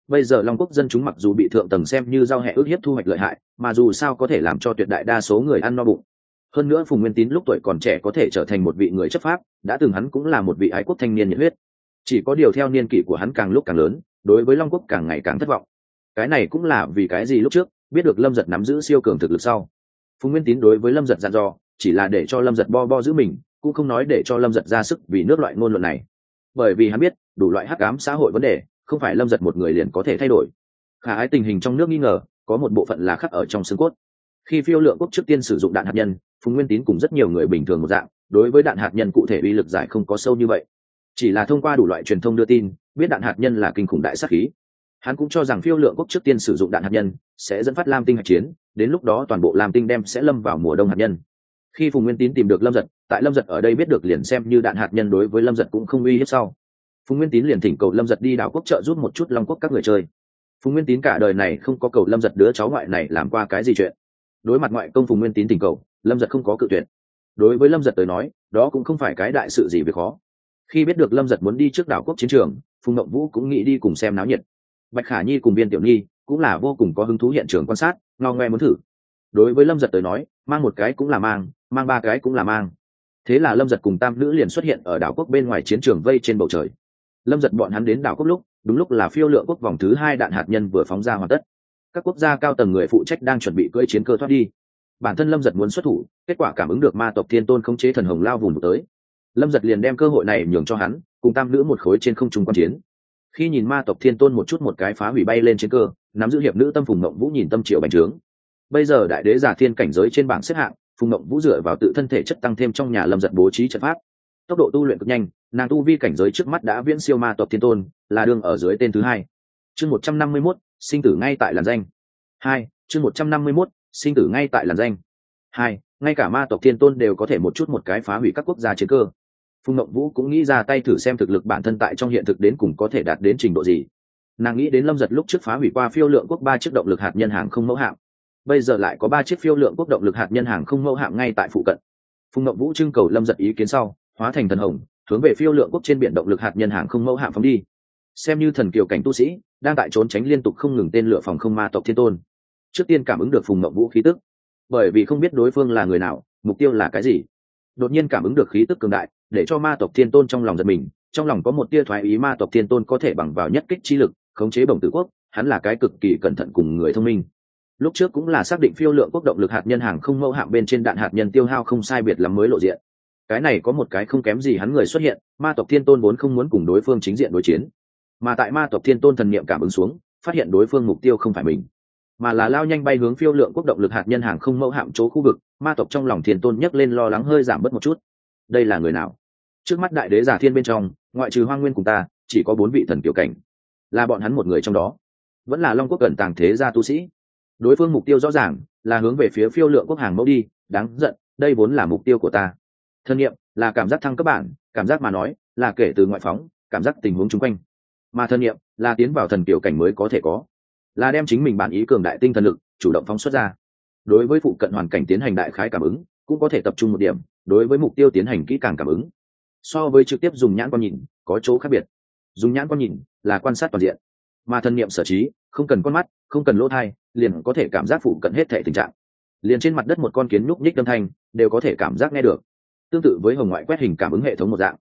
Bây giờ long quốc dân chúng mặc dù bị thượng tầng xem như giao hẹ ước hiếp thu hoạch lợi hại, mà dù sao có thể làm cho tuyệt đại đa số người ăn no bụng. Hơn nữa phùng nguyên tín lúc tuổi còn trẻ có thể trở thành một vị người chấp pháp, đã từng hắn cũng là một vị ái quốc thanh niên nhiệt huyết. Chỉ có điều theo niên kỷ của hắn càng lúc càng lớn, đối với long quốc càng ngày càng thất vọng. Cái này cũng là vì cái gì lúc trước, biết được lâm giật nắm giữ siêu cường thực lực sau. Phùng nguyên tín đối với lâm giật dặn dò, chỉ là để cho lâm giật bo bo giữ mình cũng không nói để cho lâm giật ra sức vì nước loại ngôn luận này. Bởi vì hắn biết, đủ loại hắc ám xã hội vấn đề, không phải lâm giật một người liền có thể thay đổi. Khả ái tình hình trong nước nghi ngờ, có một bộ phận là khắc ở trong xương cốt. Khi phiêu lượng quốc trước tiên sử dụng đạn hạt nhân, phùng nguyên tín cùng rất nhiều người bình thường một dạng, đối với đạn hạt nhân cụ thể uy lực giải không có sâu như vậy. Chỉ là thông qua đủ loại truyền thông đưa tin, biết đạn hạt nhân là kinh khủng đại sắc khí. Hắn cũng cho rằng phiêu lượng quốc trước tiên sử dụng đạn hạt nhân sẽ dẫn phát lam tinh hạt chiến, đến lúc đó toàn bộ lam tinh đem sẽ lâm vào mùa đông hạt nhân khi phùng nguyên tín tìm được lâm giật, tại lâm giật ở đây biết được liền xem như đạn hạt nhân đối với lâm giật cũng không uy hiếp sau. Phùng nguyên tín liền thỉnh cầu lâm giật đi đảo quốc trợ giúp một chút long quốc các người chơi. Phùng nguyên tín cả đời này không có cầu lâm giật đứa cháu ngoại này làm qua cái gì chuyện. Đối mặt ngoại công phùng nguyên tín thỉnh cầu, lâm giật không có cự tuyệt. Đối với lâm giật tới nói, đó cũng không phải cái đại sự gì việc khó. Khi biết được lâm giật muốn đi trước đảo quốc chiến trường, phùng mộng vũ cũng nghĩ đi cùng xem náo nhiệt. Bạch khả nhi cùng viên tiểu nhi cũng là vô cùng có hứng thú hiện trường quan sát, ngao ngoe muốn thử. Đối với lâm giật tới nói, mang một cái cũng là mang mang ba cái cũng là mang. Thế là lâm giật cùng tam nữ liền xuất hiện ở đảo quốc bên ngoài chiến trường vây trên bầu trời. Lâm giật bọn hắn đến đảo quốc lúc, đúng lúc là phiêu lượng quốc vòng thứ hai đạn hạt nhân vừa phóng ra hoàn tất. Các quốc gia cao tầng người phụ trách đang chuẩn bị cưỡi chiến cơ thoát đi. Bản thân lâm giật muốn xuất thủ, kết quả cảm ứng được ma tộc thiên tôn khống chế thần hồng lao vùng tới. Lâm giật liền đem cơ hội này nhường cho hắn, cùng tam nữ một khối trên không trung quan chiến. Khi nhìn ma tộc thiên tôn một chút một cái phá hủy bay lên chiến cơ, nắm giữ hiệp nữ tâm phùng mộng vũ nhìn tâm triệu bành trướng. Bây giờ đại đế giả thiên cảnh giới trên bảng xếp hạng phùng mộng vũ dựa vào tự thân thể chất tăng thêm trong nhà lâm giật bố trí trận pháp. Tốc độ tu luyện cực nhanh, nàng tu vi cảnh giới trước mắt đã viễn siêu ma tộc thiên tôn, là đương ở dưới tên thứ hai. Chương một trăm năm mươi mốt, sinh tử ngay tại làn danh. Hai, chương một trăm năm mươi mốt, sinh tử ngay tại làn danh. Hai, ngay cả ma tộc thiên tôn đều có thể một chút một cái phá hủy các quốc gia chiến cơ. Phùng mộng vũ cũng nghĩ ra tay thử xem thực lực bản thân tại trong hiện thực đến cùng có thể đạt đến trình độ gì. Nàng nghĩ đến lâm giật lúc trước phá hủy qua phiêu lượng quốc ba chiếc động lực hạt nhân hàng không mẫu hạm bây giờ lại có ba chiếc phiêu lượng quốc động lực hạt nhân hàng không mẫu hạm ngay tại phụ cận. Phùng mộng vũ trưng cầu lâm giật ý kiến sau, hóa thành thần hồng, hướng về phiêu lượng quốc trên biển động lực hạt nhân hàng không mẫu hạm phóng đi. Xem như thần kiều cảnh tu sĩ, đang tại trốn tránh liên tục không ngừng tên lửa phòng không ma tộc thiên tôn. Trước tiên cảm ứng được phùng mộng vũ khí tức, bởi vì không biết đối phương là người nào, mục tiêu là cái gì. Đột nhiên cảm ứng được khí tức cường đại, để cho ma tộc thiên tôn trong lòng giật mình, trong lòng có một tia thoái ý ma tộc thiên tôn có thể bằng vào nhất kích chi lực, khống chế bổng tử quốc, hắn là cái cực kỳ cẩn thận cùng người thông minh lúc trước cũng là xác định phiêu lượng quốc động lực hạt nhân hàng không mẫu hạm bên trên đạn hạt nhân tiêu hao không sai biệt lắm mới lộ diện. Cái này có một cái không kém gì hắn người xuất hiện, ma tộc thiên tôn vốn không muốn cùng đối phương chính diện đối chiến. Mà tại ma tộc thiên tôn thần niệm cảm ứng xuống, phát hiện đối phương mục tiêu không phải mình, mà là lao nhanh bay hướng phiêu lượng quốc động lực hạt nhân hàng không mẫu hạm chỗ khu vực, ma tộc trong lòng thiên tôn nhấc lên lo lắng hơi giảm bớt một chút. Đây là người nào? Trước mắt đại đế giả thiên bên trong, ngoại trừ hoang nguyên cùng ta, chỉ có bốn vị thần kiểu cảnh, là bọn hắn một người trong đó. Vẫn là long quốc cẩn tàng thế gia tu sĩ đối phương mục tiêu rõ ràng là hướng về phía phiêu lượng quốc hàng mẫu đi, đáng giận, đây vốn là mục tiêu của ta. Thân nhiệm là cảm giác thăng cấp bản, cảm giác mà nói là kể từ ngoại phóng, cảm giác tình huống chung quanh. Mà thân nhiệm là tiến vào thần kiểu cảnh mới có thể có. Là đem chính mình bản ý cường đại tinh thần lực chủ động phóng xuất ra. Đối với phụ cận hoàn cảnh tiến hành đại khái cảm ứng, cũng có thể tập trung một điểm, đối với mục tiêu tiến hành kỹ càng cảm ứng. So với trực tiếp dùng nhãn con nhìn, có chỗ khác biệt. Dùng nhãn con nhìn là quan sát toàn diện. Mà thân nhiệm sở trí, không cần con mắt, không cần lỗ thai liền có thể cảm giác phụ cận hết thể tình trạng. Liền trên mặt đất một con kiến nhúc nhích âm thanh, đều có thể cảm giác nghe được. Tương tự với hồng ngoại quét hình cảm ứng hệ thống một dạng.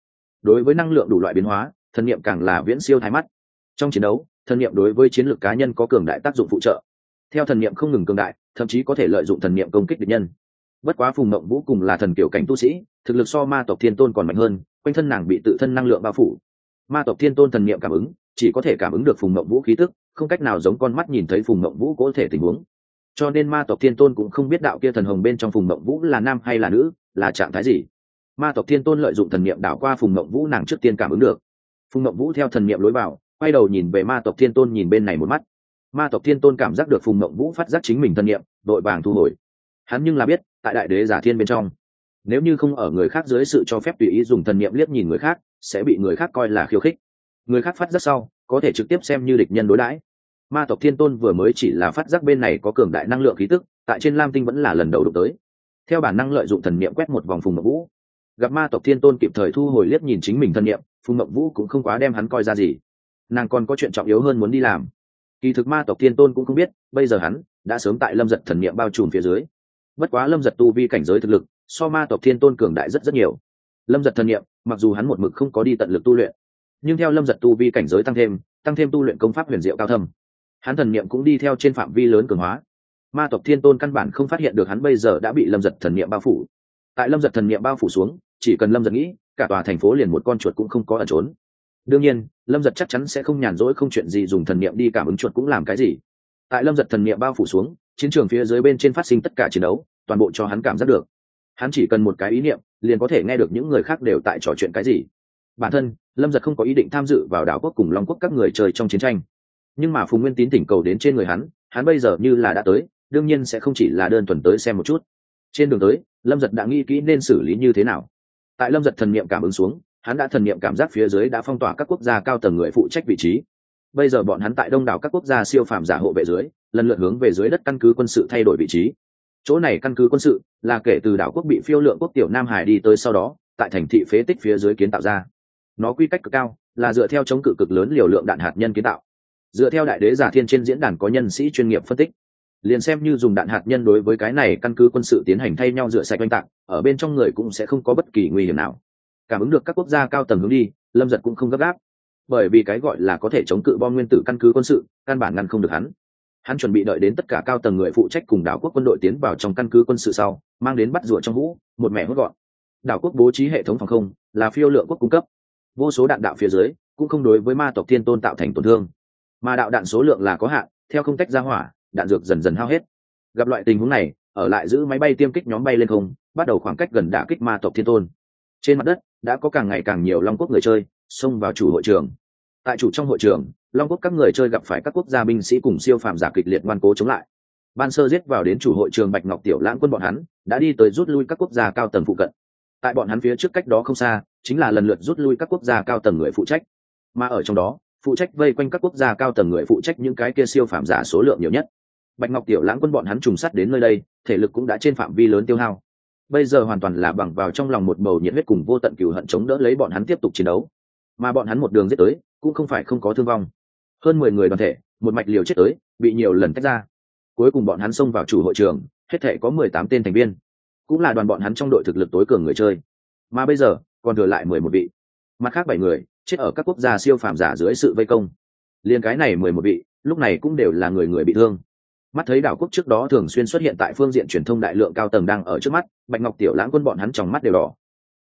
Đối với năng lượng đủ loại biến hóa, thần niệm càng là viễn siêu thái mắt. Trong chiến đấu, thần niệm đối với chiến lược cá nhân có cường đại tác dụng phụ trợ. Theo thần niệm không ngừng cường đại, thậm chí có thể lợi dụng thần niệm công kích địch nhân. Bất quá phùng mộng vũ cùng là thần kiểu cảnh tu sĩ, thực lực so ma tộc thiên tôn còn mạnh hơn, quanh thân nàng bị tự thân năng lượng bao phủ. Ma tộc thiên tôn thần niệm cảm ứng chỉ có thể cảm ứng được phùng mộng vũ khí tức, không cách nào giống con mắt nhìn thấy phùng mộng vũ có thể tình huống. Cho nên ma tộc thiên tôn cũng không biết đạo kia thần hồng bên trong phùng mộng vũ là nam hay là nữ, là trạng thái gì. Ma tộc thiên tôn lợi dụng thần niệm đảo qua phùng mộng vũ nàng trước tiên cảm ứng được. Phùng mộng vũ theo thần niệm lối vào, quay đầu nhìn về ma tộc thiên tôn nhìn bên này một mắt. Ma tộc thiên tôn cảm giác được phùng mộng vũ phát giác chính mình thần niệm, đội vàng thu hồi. Hắn nhưng là biết, tại đại đế giả thiên bên trong, nếu như không ở người khác dưới sự cho phép tùy ý dùng thần niệm liếc nhìn người khác, sẽ bị người khác coi là khiêu khích người khác phát giác sau, có thể trực tiếp xem như địch nhân đối đãi. Ma tộc thiên tôn vừa mới chỉ là phát giác bên này có cường đại năng lượng khí tức, tại trên lam tinh vẫn là lần đầu đụng tới. Theo bản năng lợi dụng thần niệm quét một vòng phùng mậu vũ. Gặp ma tộc thiên tôn kịp thời thu hồi liếc nhìn chính mình thân niệm, phùng mộng vũ cũng không quá đem hắn coi ra gì. Nàng còn có chuyện trọng yếu hơn muốn đi làm. Kỳ thực ma tộc thiên tôn cũng không biết, bây giờ hắn đã sớm tại lâm giật thần niệm bao trùm phía dưới. Bất quá lâm giật tu vi cảnh giới thực lực, so ma tộc thiên tôn cường đại rất rất nhiều. Lâm giật thần niệm, mặc dù hắn một mực không có đi tận lực tu luyện nhưng theo lâm giật tu vi cảnh giới tăng thêm tăng thêm tu luyện công pháp huyền diệu cao thâm. Hắn thần niệm cũng đi theo trên phạm vi lớn cường hóa. Ma tộc thiên tôn căn bản không phát hiện được hắn bây giờ đã bị lâm giật thần niệm bao phủ. Tại lâm giật thần niệm bao phủ xuống, chỉ cần lâm giật nghĩ, cả tòa thành phố liền một con chuột cũng không có ẩn trốn. Đương nhiên, lâm giật chắc chắn sẽ không nhàn rỗi không chuyện gì dùng thần niệm đi cảm ứng chuột cũng làm cái gì. Tại lâm giật thần niệm bao phủ xuống, chiến trường phía dưới bên trên phát sinh tất cả chiến đấu, toàn bộ cho hắn cảm giác được. Hắn chỉ cần một cái ý niệm, liền có thể nghe được những người khác đều tại trò chuyện cái gì. Bản thân lâm giật không có ý định tham dự vào đảo quốc cùng long quốc các người chơi trong chiến tranh nhưng mà phùng nguyên tín tỉnh cầu đến trên người hắn hắn bây giờ như là đã tới đương nhiên sẽ không chỉ là đơn thuần tới xem một chút trên đường tới lâm giật đã nghĩ kỹ nên xử lý như thế nào tại lâm giật thần niệm cảm ứng xuống hắn đã thần niệm cảm giác phía dưới đã phong tỏa các quốc gia cao tầng người phụ trách vị trí bây giờ bọn hắn tại đông đảo các quốc gia siêu phàm giả hộ vệ dưới lần lượt hướng về dưới đất căn cứ quân sự thay đổi vị trí chỗ này căn cứ quân sự là kể từ đảo quốc bị phiêu lượng quốc tiểu nam hải đi tới sau đó tại thành thị phế tích phía dưới kiến tạo ra nó quy cách cực cao, là dựa theo chống cự cực lớn liều lượng đạn hạt nhân kiến tạo. Dựa theo đại đế giả thiên trên diễn đàn có nhân sĩ chuyên nghiệp phân tích, liền xem như dùng đạn hạt nhân đối với cái này căn cứ quân sự tiến hành thay nhau dựa sạch oanh tạc, ở bên trong người cũng sẽ không có bất kỳ nguy hiểm nào. Cảm ứng được các quốc gia cao tầng hướng đi, lâm giật cũng không gấp gáp, bởi vì cái gọi là có thể chống cự bom nguyên tử căn cứ quân sự, căn bản ngăn không được hắn. Hắn chuẩn bị đợi đến tất cả cao tầng người phụ trách cùng đảo quốc quân đội tiến vào trong căn cứ quân sự sau, mang đến bắt rùa trong hũ, một mẹ hốt gọn. Đảo quốc bố trí hệ thống phòng không, là phiêu lượng quốc cung cấp vô số đạn đạo phía dưới cũng không đối với ma tộc thiên tôn tạo thành tổn thương. Mà đạo đạn số lượng là có hạn, theo không tách ra hỏa, đạn dược dần dần hao hết. Gặp loại tình huống này, ở lại giữ máy bay tiêm kích nhóm bay lên không, bắt đầu khoảng cách gần đả kích ma tộc thiên tôn. Trên mặt đất, đã có càng ngày càng nhiều long quốc người chơi, xông vào chủ hội trường. Tại chủ trong hội trường, long quốc các người chơi gặp phải các quốc gia binh sĩ cùng siêu phàm giả kịch liệt ngoan cố chống lại. Ban sơ giết vào đến chủ hội trường bạch ngọc tiểu lãng quân bọn hắn, đã đi tới rút lui các quốc gia cao tầng phụ cận tại bọn hắn phía trước cách đó không xa, chính là lần lượt rút lui các quốc gia cao tầng người phụ trách. Mà ở trong đó, phụ trách vây quanh các quốc gia cao tầng người phụ trách những cái kia siêu phạm giả số lượng nhiều nhất. Bạch ngọc tiểu lãng quân bọn hắn trùng sắt đến nơi đây, thể lực cũng đã trên phạm vi lớn tiêu hao. Bây giờ hoàn toàn là bằng vào trong lòng một bầu nhiệt huyết cùng vô tận cừu hận chống đỡ lấy bọn hắn tiếp tục chiến đấu. Mà bọn hắn một đường giết tới, cũng không phải không có thương vong. Hơn mười người đoàn thể, một mạch liều chết tới, bị nhiều lần tách ra. Cuối cùng bọn hắn xông vào chủ hội trường, hết thể có mười tám tên thành viên cũng là đoàn bọn hắn trong đội thực lực tối cường người chơi. Mà bây giờ, còn thừa lại mười một vị. Mặt khác bảy người, chết ở các quốc gia siêu phàm giả dưới sự vây công. Liền cái này mười một vị, lúc này cũng đều là người người bị thương. Mắt thấy đảo quốc trước đó thường xuyên xuất hiện tại phương diện truyền thông đại lượng cao tầng đang ở trước mắt, bạch ngọc tiểu lãng quân bọn hắn trong mắt đều đỏ.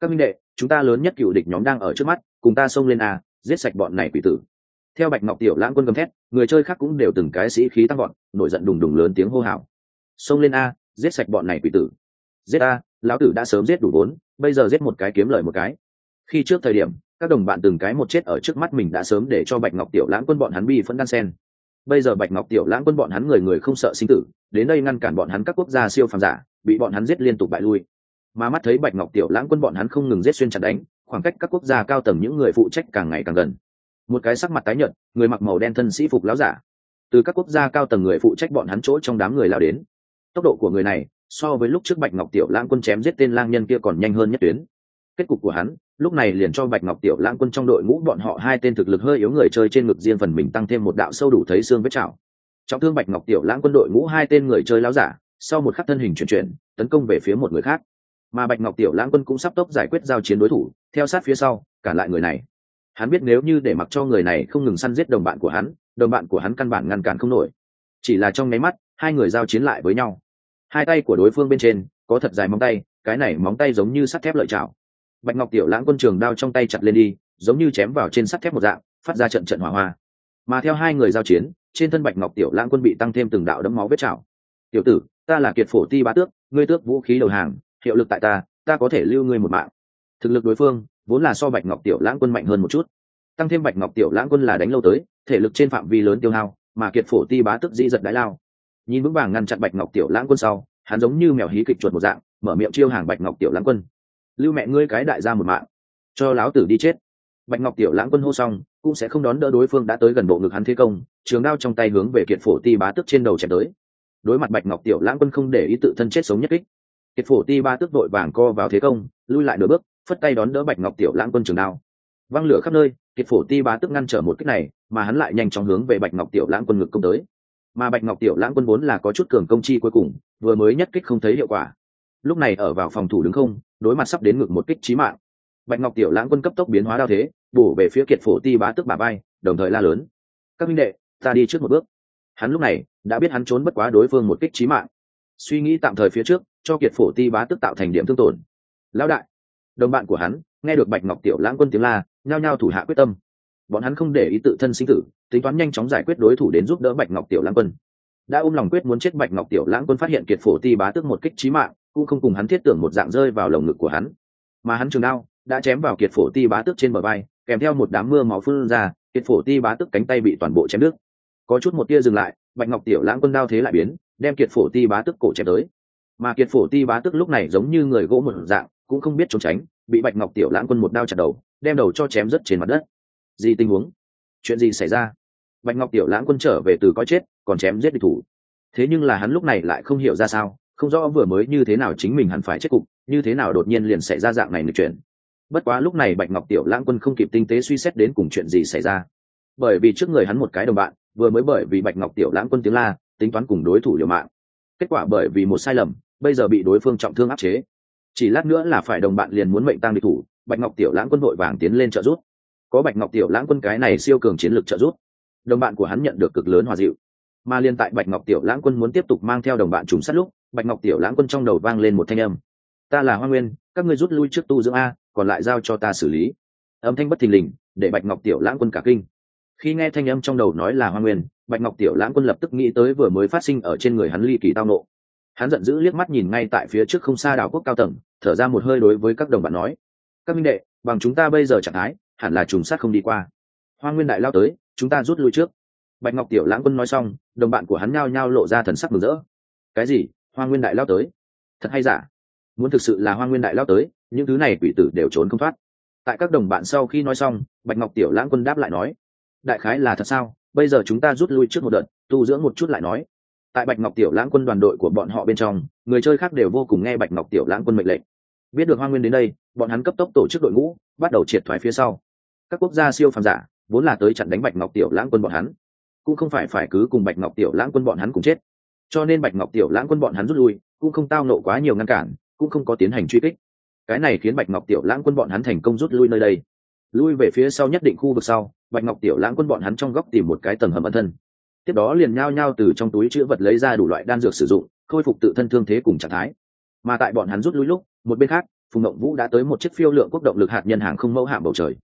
Các minh đệ, chúng ta lớn nhất cựu địch nhóm đang ở trước mắt, cùng ta xông lên a, giết sạch bọn này quỷ tử. Theo bạch ngọc tiểu lãng quân gầm thét, người chơi khác cũng đều từng cái sĩ khí tăng gọn nổi giận đùng đùng lớn tiếng hô hào. Xông lên a, giết sạch bọn này quỷ tử giết a lão tử đã sớm giết đủ vốn, bây giờ giết một cái kiếm lời một cái. Khi trước thời điểm, các đồng bạn từng cái một chết ở trước mắt mình đã sớm để cho bạch ngọc tiểu lãng quân bọn hắn bi phẫn đan sen. Bây giờ bạch ngọc tiểu lãng quân bọn hắn người người không sợ sinh tử, đến đây ngăn cản bọn hắn các quốc gia siêu phàm giả, bị bọn hắn giết liên tục bại lui. Mà mắt thấy bạch ngọc tiểu lãng quân bọn hắn không ngừng giết xuyên chặt đánh, khoảng cách các quốc gia cao tầng những người phụ trách càng ngày càng gần. Một cái sắc mặt tái nhợt, người mặc màu đen thân sĩ phục láo giả. Từ các quốc gia cao tầng người phụ trách bọn hắn chỗ trong đám người lao đến. Tốc độ của người này so với lúc trước bạch ngọc tiểu lãng quân chém giết tên lang nhân kia còn nhanh hơn nhất tuyến. Kết cục của hắn, lúc này liền cho bạch ngọc tiểu lãng quân trong đội ngũ bọn họ hai tên thực lực hơi yếu người chơi trên ngực riêng phần mình tăng thêm một đạo sâu đủ thấy xương vết chảo. Trọng thương bạch ngọc tiểu lãng quân đội ngũ hai tên người chơi láo giả, sau một khắc thân hình chuyển chuyển, tấn công về phía một người khác. Mà bạch ngọc tiểu lãng quân cũng sắp tốc giải quyết giao chiến đối thủ, theo sát phía sau cản lại người này. Hắn biết nếu như để mặc cho người này không ngừng săn giết đồng bạn của hắn, đồng bạn của hắn căn bản ngăn cản không nổi. Chỉ là trong nháy mắt, hai người giao chiến lại với nhau hai tay của đối phương bên trên, có thật dài móng tay, cái này móng tay giống như sắt thép lợi chảo. Bạch ngọc tiểu lãng quân trường đao trong tay chặt lên đi, giống như chém vào trên sắt thép một dạng, phát ra trận trận hỏa hoa. Mà theo hai người giao chiến, trên thân bạch ngọc tiểu lãng quân bị tăng thêm từng đạo đấm máu vết chảo. Tiểu tử, ta là kiệt phổ ti bá tước, ngươi tước vũ khí đầu hàng, hiệu lực tại ta ta có thể lưu ngươi một mạng. Thực lực đối phương, vốn là so bạch ngọc tiểu lãng quân mạnh hơn một chút. Tăng thêm bạch ngọc tiểu lãng quân là đánh lâu tới, thể lực trên phạm vi lớn tiêu hao, mà kiệt phổ ti bá tức dĩ giật đái lao nhìn vững vàng ngăn chặn bạch ngọc tiểu lãng quân sau, hắn giống như mèo hí kịch chuột một dạng, mở miệng chiêu hàng bạch ngọc tiểu lãng quân. Lưu mẹ ngươi cái đại gia một mạng, cho láo tử đi chết. Bạch ngọc tiểu lãng quân hô xong, cũng sẽ không đón đỡ đối phương đã tới gần bộ ngực hắn thế công, trường đao trong tay hướng về kiệt phổ ti bá tức trên đầu chém tới. Đối mặt bạch ngọc tiểu lãng quân không để ý tự thân chết sống nhất kích, kiệt phổ ti ba tức vội vàng co vào thế công, lui lại nửa bước, phất tay đón đỡ bạch ngọc tiểu lãng quân trường đao. Văng lửa khắp nơi, kiệt phổ ti ba tức ngăn trở một kích này, mà hắn lại nhanh chóng hướng về bạch ngọc tiểu lãng quân ngực công tới mà bạch ngọc tiểu lãng quân vốn là có chút cường công chi cuối cùng, vừa mới nhất kích không thấy hiệu quả. Lúc này ở vào phòng thủ đứng không, đối mặt sắp đến ngực một kích trí mạng. Bạch ngọc tiểu lãng quân cấp tốc biến hóa đao thế, bổ về phía kiệt phổ ti bá tức bà bay đồng thời la lớn. Các minh đệ, ta đi trước một bước. Hắn lúc này đã biết hắn trốn bất quá đối phương một kích trí mạng. Suy nghĩ tạm thời phía trước, cho kiệt phổ ti bá tức tạo thành điểm thương tổn. Lão đại. Đồng bạn của hắn nghe được bạch ngọc tiểu lãng quân tiếng la, nhao nhao thủ hạ quyết tâm bọn hắn không để ý tự thân sinh tử, tính toán nhanh chóng giải quyết đối thủ đến giúp đỡ bạch ngọc tiểu lãng quân. Đã ôm lòng quyết muốn chết, bạch ngọc tiểu lãng quân phát hiện kiệt phổ ti bá tức một kích trí mạng, cũng không cùng hắn thiết tưởng một dạng rơi vào lồng ngực của hắn. Mà hắn trường đao đã chém vào kiệt phổ ti bá tức trên bờ vai, kèm theo một đám mưa máu phun ra, kiệt phổ ti bá tức cánh tay bị toàn bộ chém đứt. Có chút một tia dừng lại, bạch ngọc tiểu lãng quân đao thế lại biến, đem kiệt phổ ti bá tức cổ chém tới. Mà kiệt phổ ti bá tức lúc này giống như người gỗ một dạng, cũng không biết trốn tránh, bị bạch ngọc tiểu lãng quân một đao chặt đầu, đem đầu cho chém rất trên mặt đất gì tình huống? Chuyện gì xảy ra? Bạch ngọc tiểu lãng quân trở về từ coi chết, còn chém giết địch thủ. Thế nhưng là hắn lúc này lại không hiểu ra sao, không rõ vừa mới như thế nào chính mình hẳn phải chết cục, như thế nào đột nhiên liền xảy ra dạng này nghịch chuyện. bất quá lúc này bạch ngọc tiểu lãng quân không kịp tinh tế suy xét đến cùng chuyện gì xảy ra. Bởi vì trước người hắn một cái đồng bạn, vừa mới bởi vì bạch ngọc tiểu lãng quân tiếng la, tính toán cùng đối thủ liều mạng. Kết quả bởi vì một sai lầm, bây giờ bị đối phương trọng thương áp chế. Chỉ lát nữa là phải đồng bạn liền muốn mệnh tăng địch thủ, bạch ngọc tiểu lãng quân vội vàng tiến lên trợ giúp có bạch ngọc tiểu lãng quân cái này siêu cường chiến lược trợ giúp. Đồng bạn của hắn nhận được cực lớn hòa dịu. Mà liên tại bạch ngọc tiểu lãng quân muốn tiếp tục mang theo đồng bạn trùng sát lúc, bạch ngọc tiểu lãng quân trong đầu vang lên một thanh âm. Ta là hoa nguyên, các ngươi rút lui trước tu dưỡng a, còn lại giao cho ta xử lý. Âm thanh bất thình lình, để bạch ngọc tiểu lãng quân cả kinh. Khi nghe thanh âm trong đầu nói là hoa nguyên, bạch ngọc tiểu lãng quân lập tức nghĩ tới vừa mới phát sinh ở trên người hắn ly kỳ tao nộ. Hắn giận dữ liếc mắt nhìn ngay tại phía trước không xa đảo quốc cao tầng, thở ra một hơi đối với các đồng bạn nói, các minh đệ, bằng chúng ta bây giờ trạng thái hẳn là trùng sát không đi qua. Hoa nguyên đại lao tới, chúng ta rút lui trước. Bạch ngọc tiểu lãng quân nói xong, đồng bạn của hắn nhao nhao lộ ra thần sắc mừng rỡ. Cái gì? Hoa nguyên đại lao tới? Thật hay giả? Muốn thực sự là hoa nguyên đại lao tới, những thứ này quỷ tử đều trốn không thoát. Tại các đồng bạn sau khi nói xong, bạch ngọc tiểu lãng quân đáp lại nói, đại khái là thật sao? Bây giờ chúng ta rút lui trước một đợt, tu dưỡng một chút lại nói. Tại bạch ngọc tiểu lãng quân đoàn đội của bọn họ bên trong, người chơi khác đều vô cùng nghe bạch ngọc tiểu lãng quân mệnh lệnh. Biết được hoa nguyên đến đây, bọn hắn cấp tốc tổ chức đội ngũ, bắt đầu triệt thoái phía sau các quốc gia siêu phàm giả, vốn là tới chặn đánh bạch ngọc tiểu lãng quân bọn hắn, cũng không phải phải cứ cùng bạch ngọc tiểu lãng quân bọn hắn cùng chết. Cho nên bạch ngọc tiểu lãng quân bọn hắn rút lui, cũng không tao nộ quá nhiều ngăn cản, cũng không có tiến hành truy kích. Cái này khiến bạch ngọc tiểu lãng quân bọn hắn thành công rút lui nơi đây. Lui về phía sau nhất định khu vực sau, bạch ngọc tiểu lãng quân bọn hắn trong góc tìm một cái tầng hầm ẩn thân. Tiếp đó liền nhao nhao từ trong túi chữ vật lấy ra đủ loại đan dược sử dụng, khôi phục tự thân thương thế cùng trạng thái. Mà tại bọn hắn rút lui lúc, một bên khác, phùng động vũ đã tới một chiếc phiêu lượng quốc động lực hạt nhân hàng không mẫu hạm bầu trời.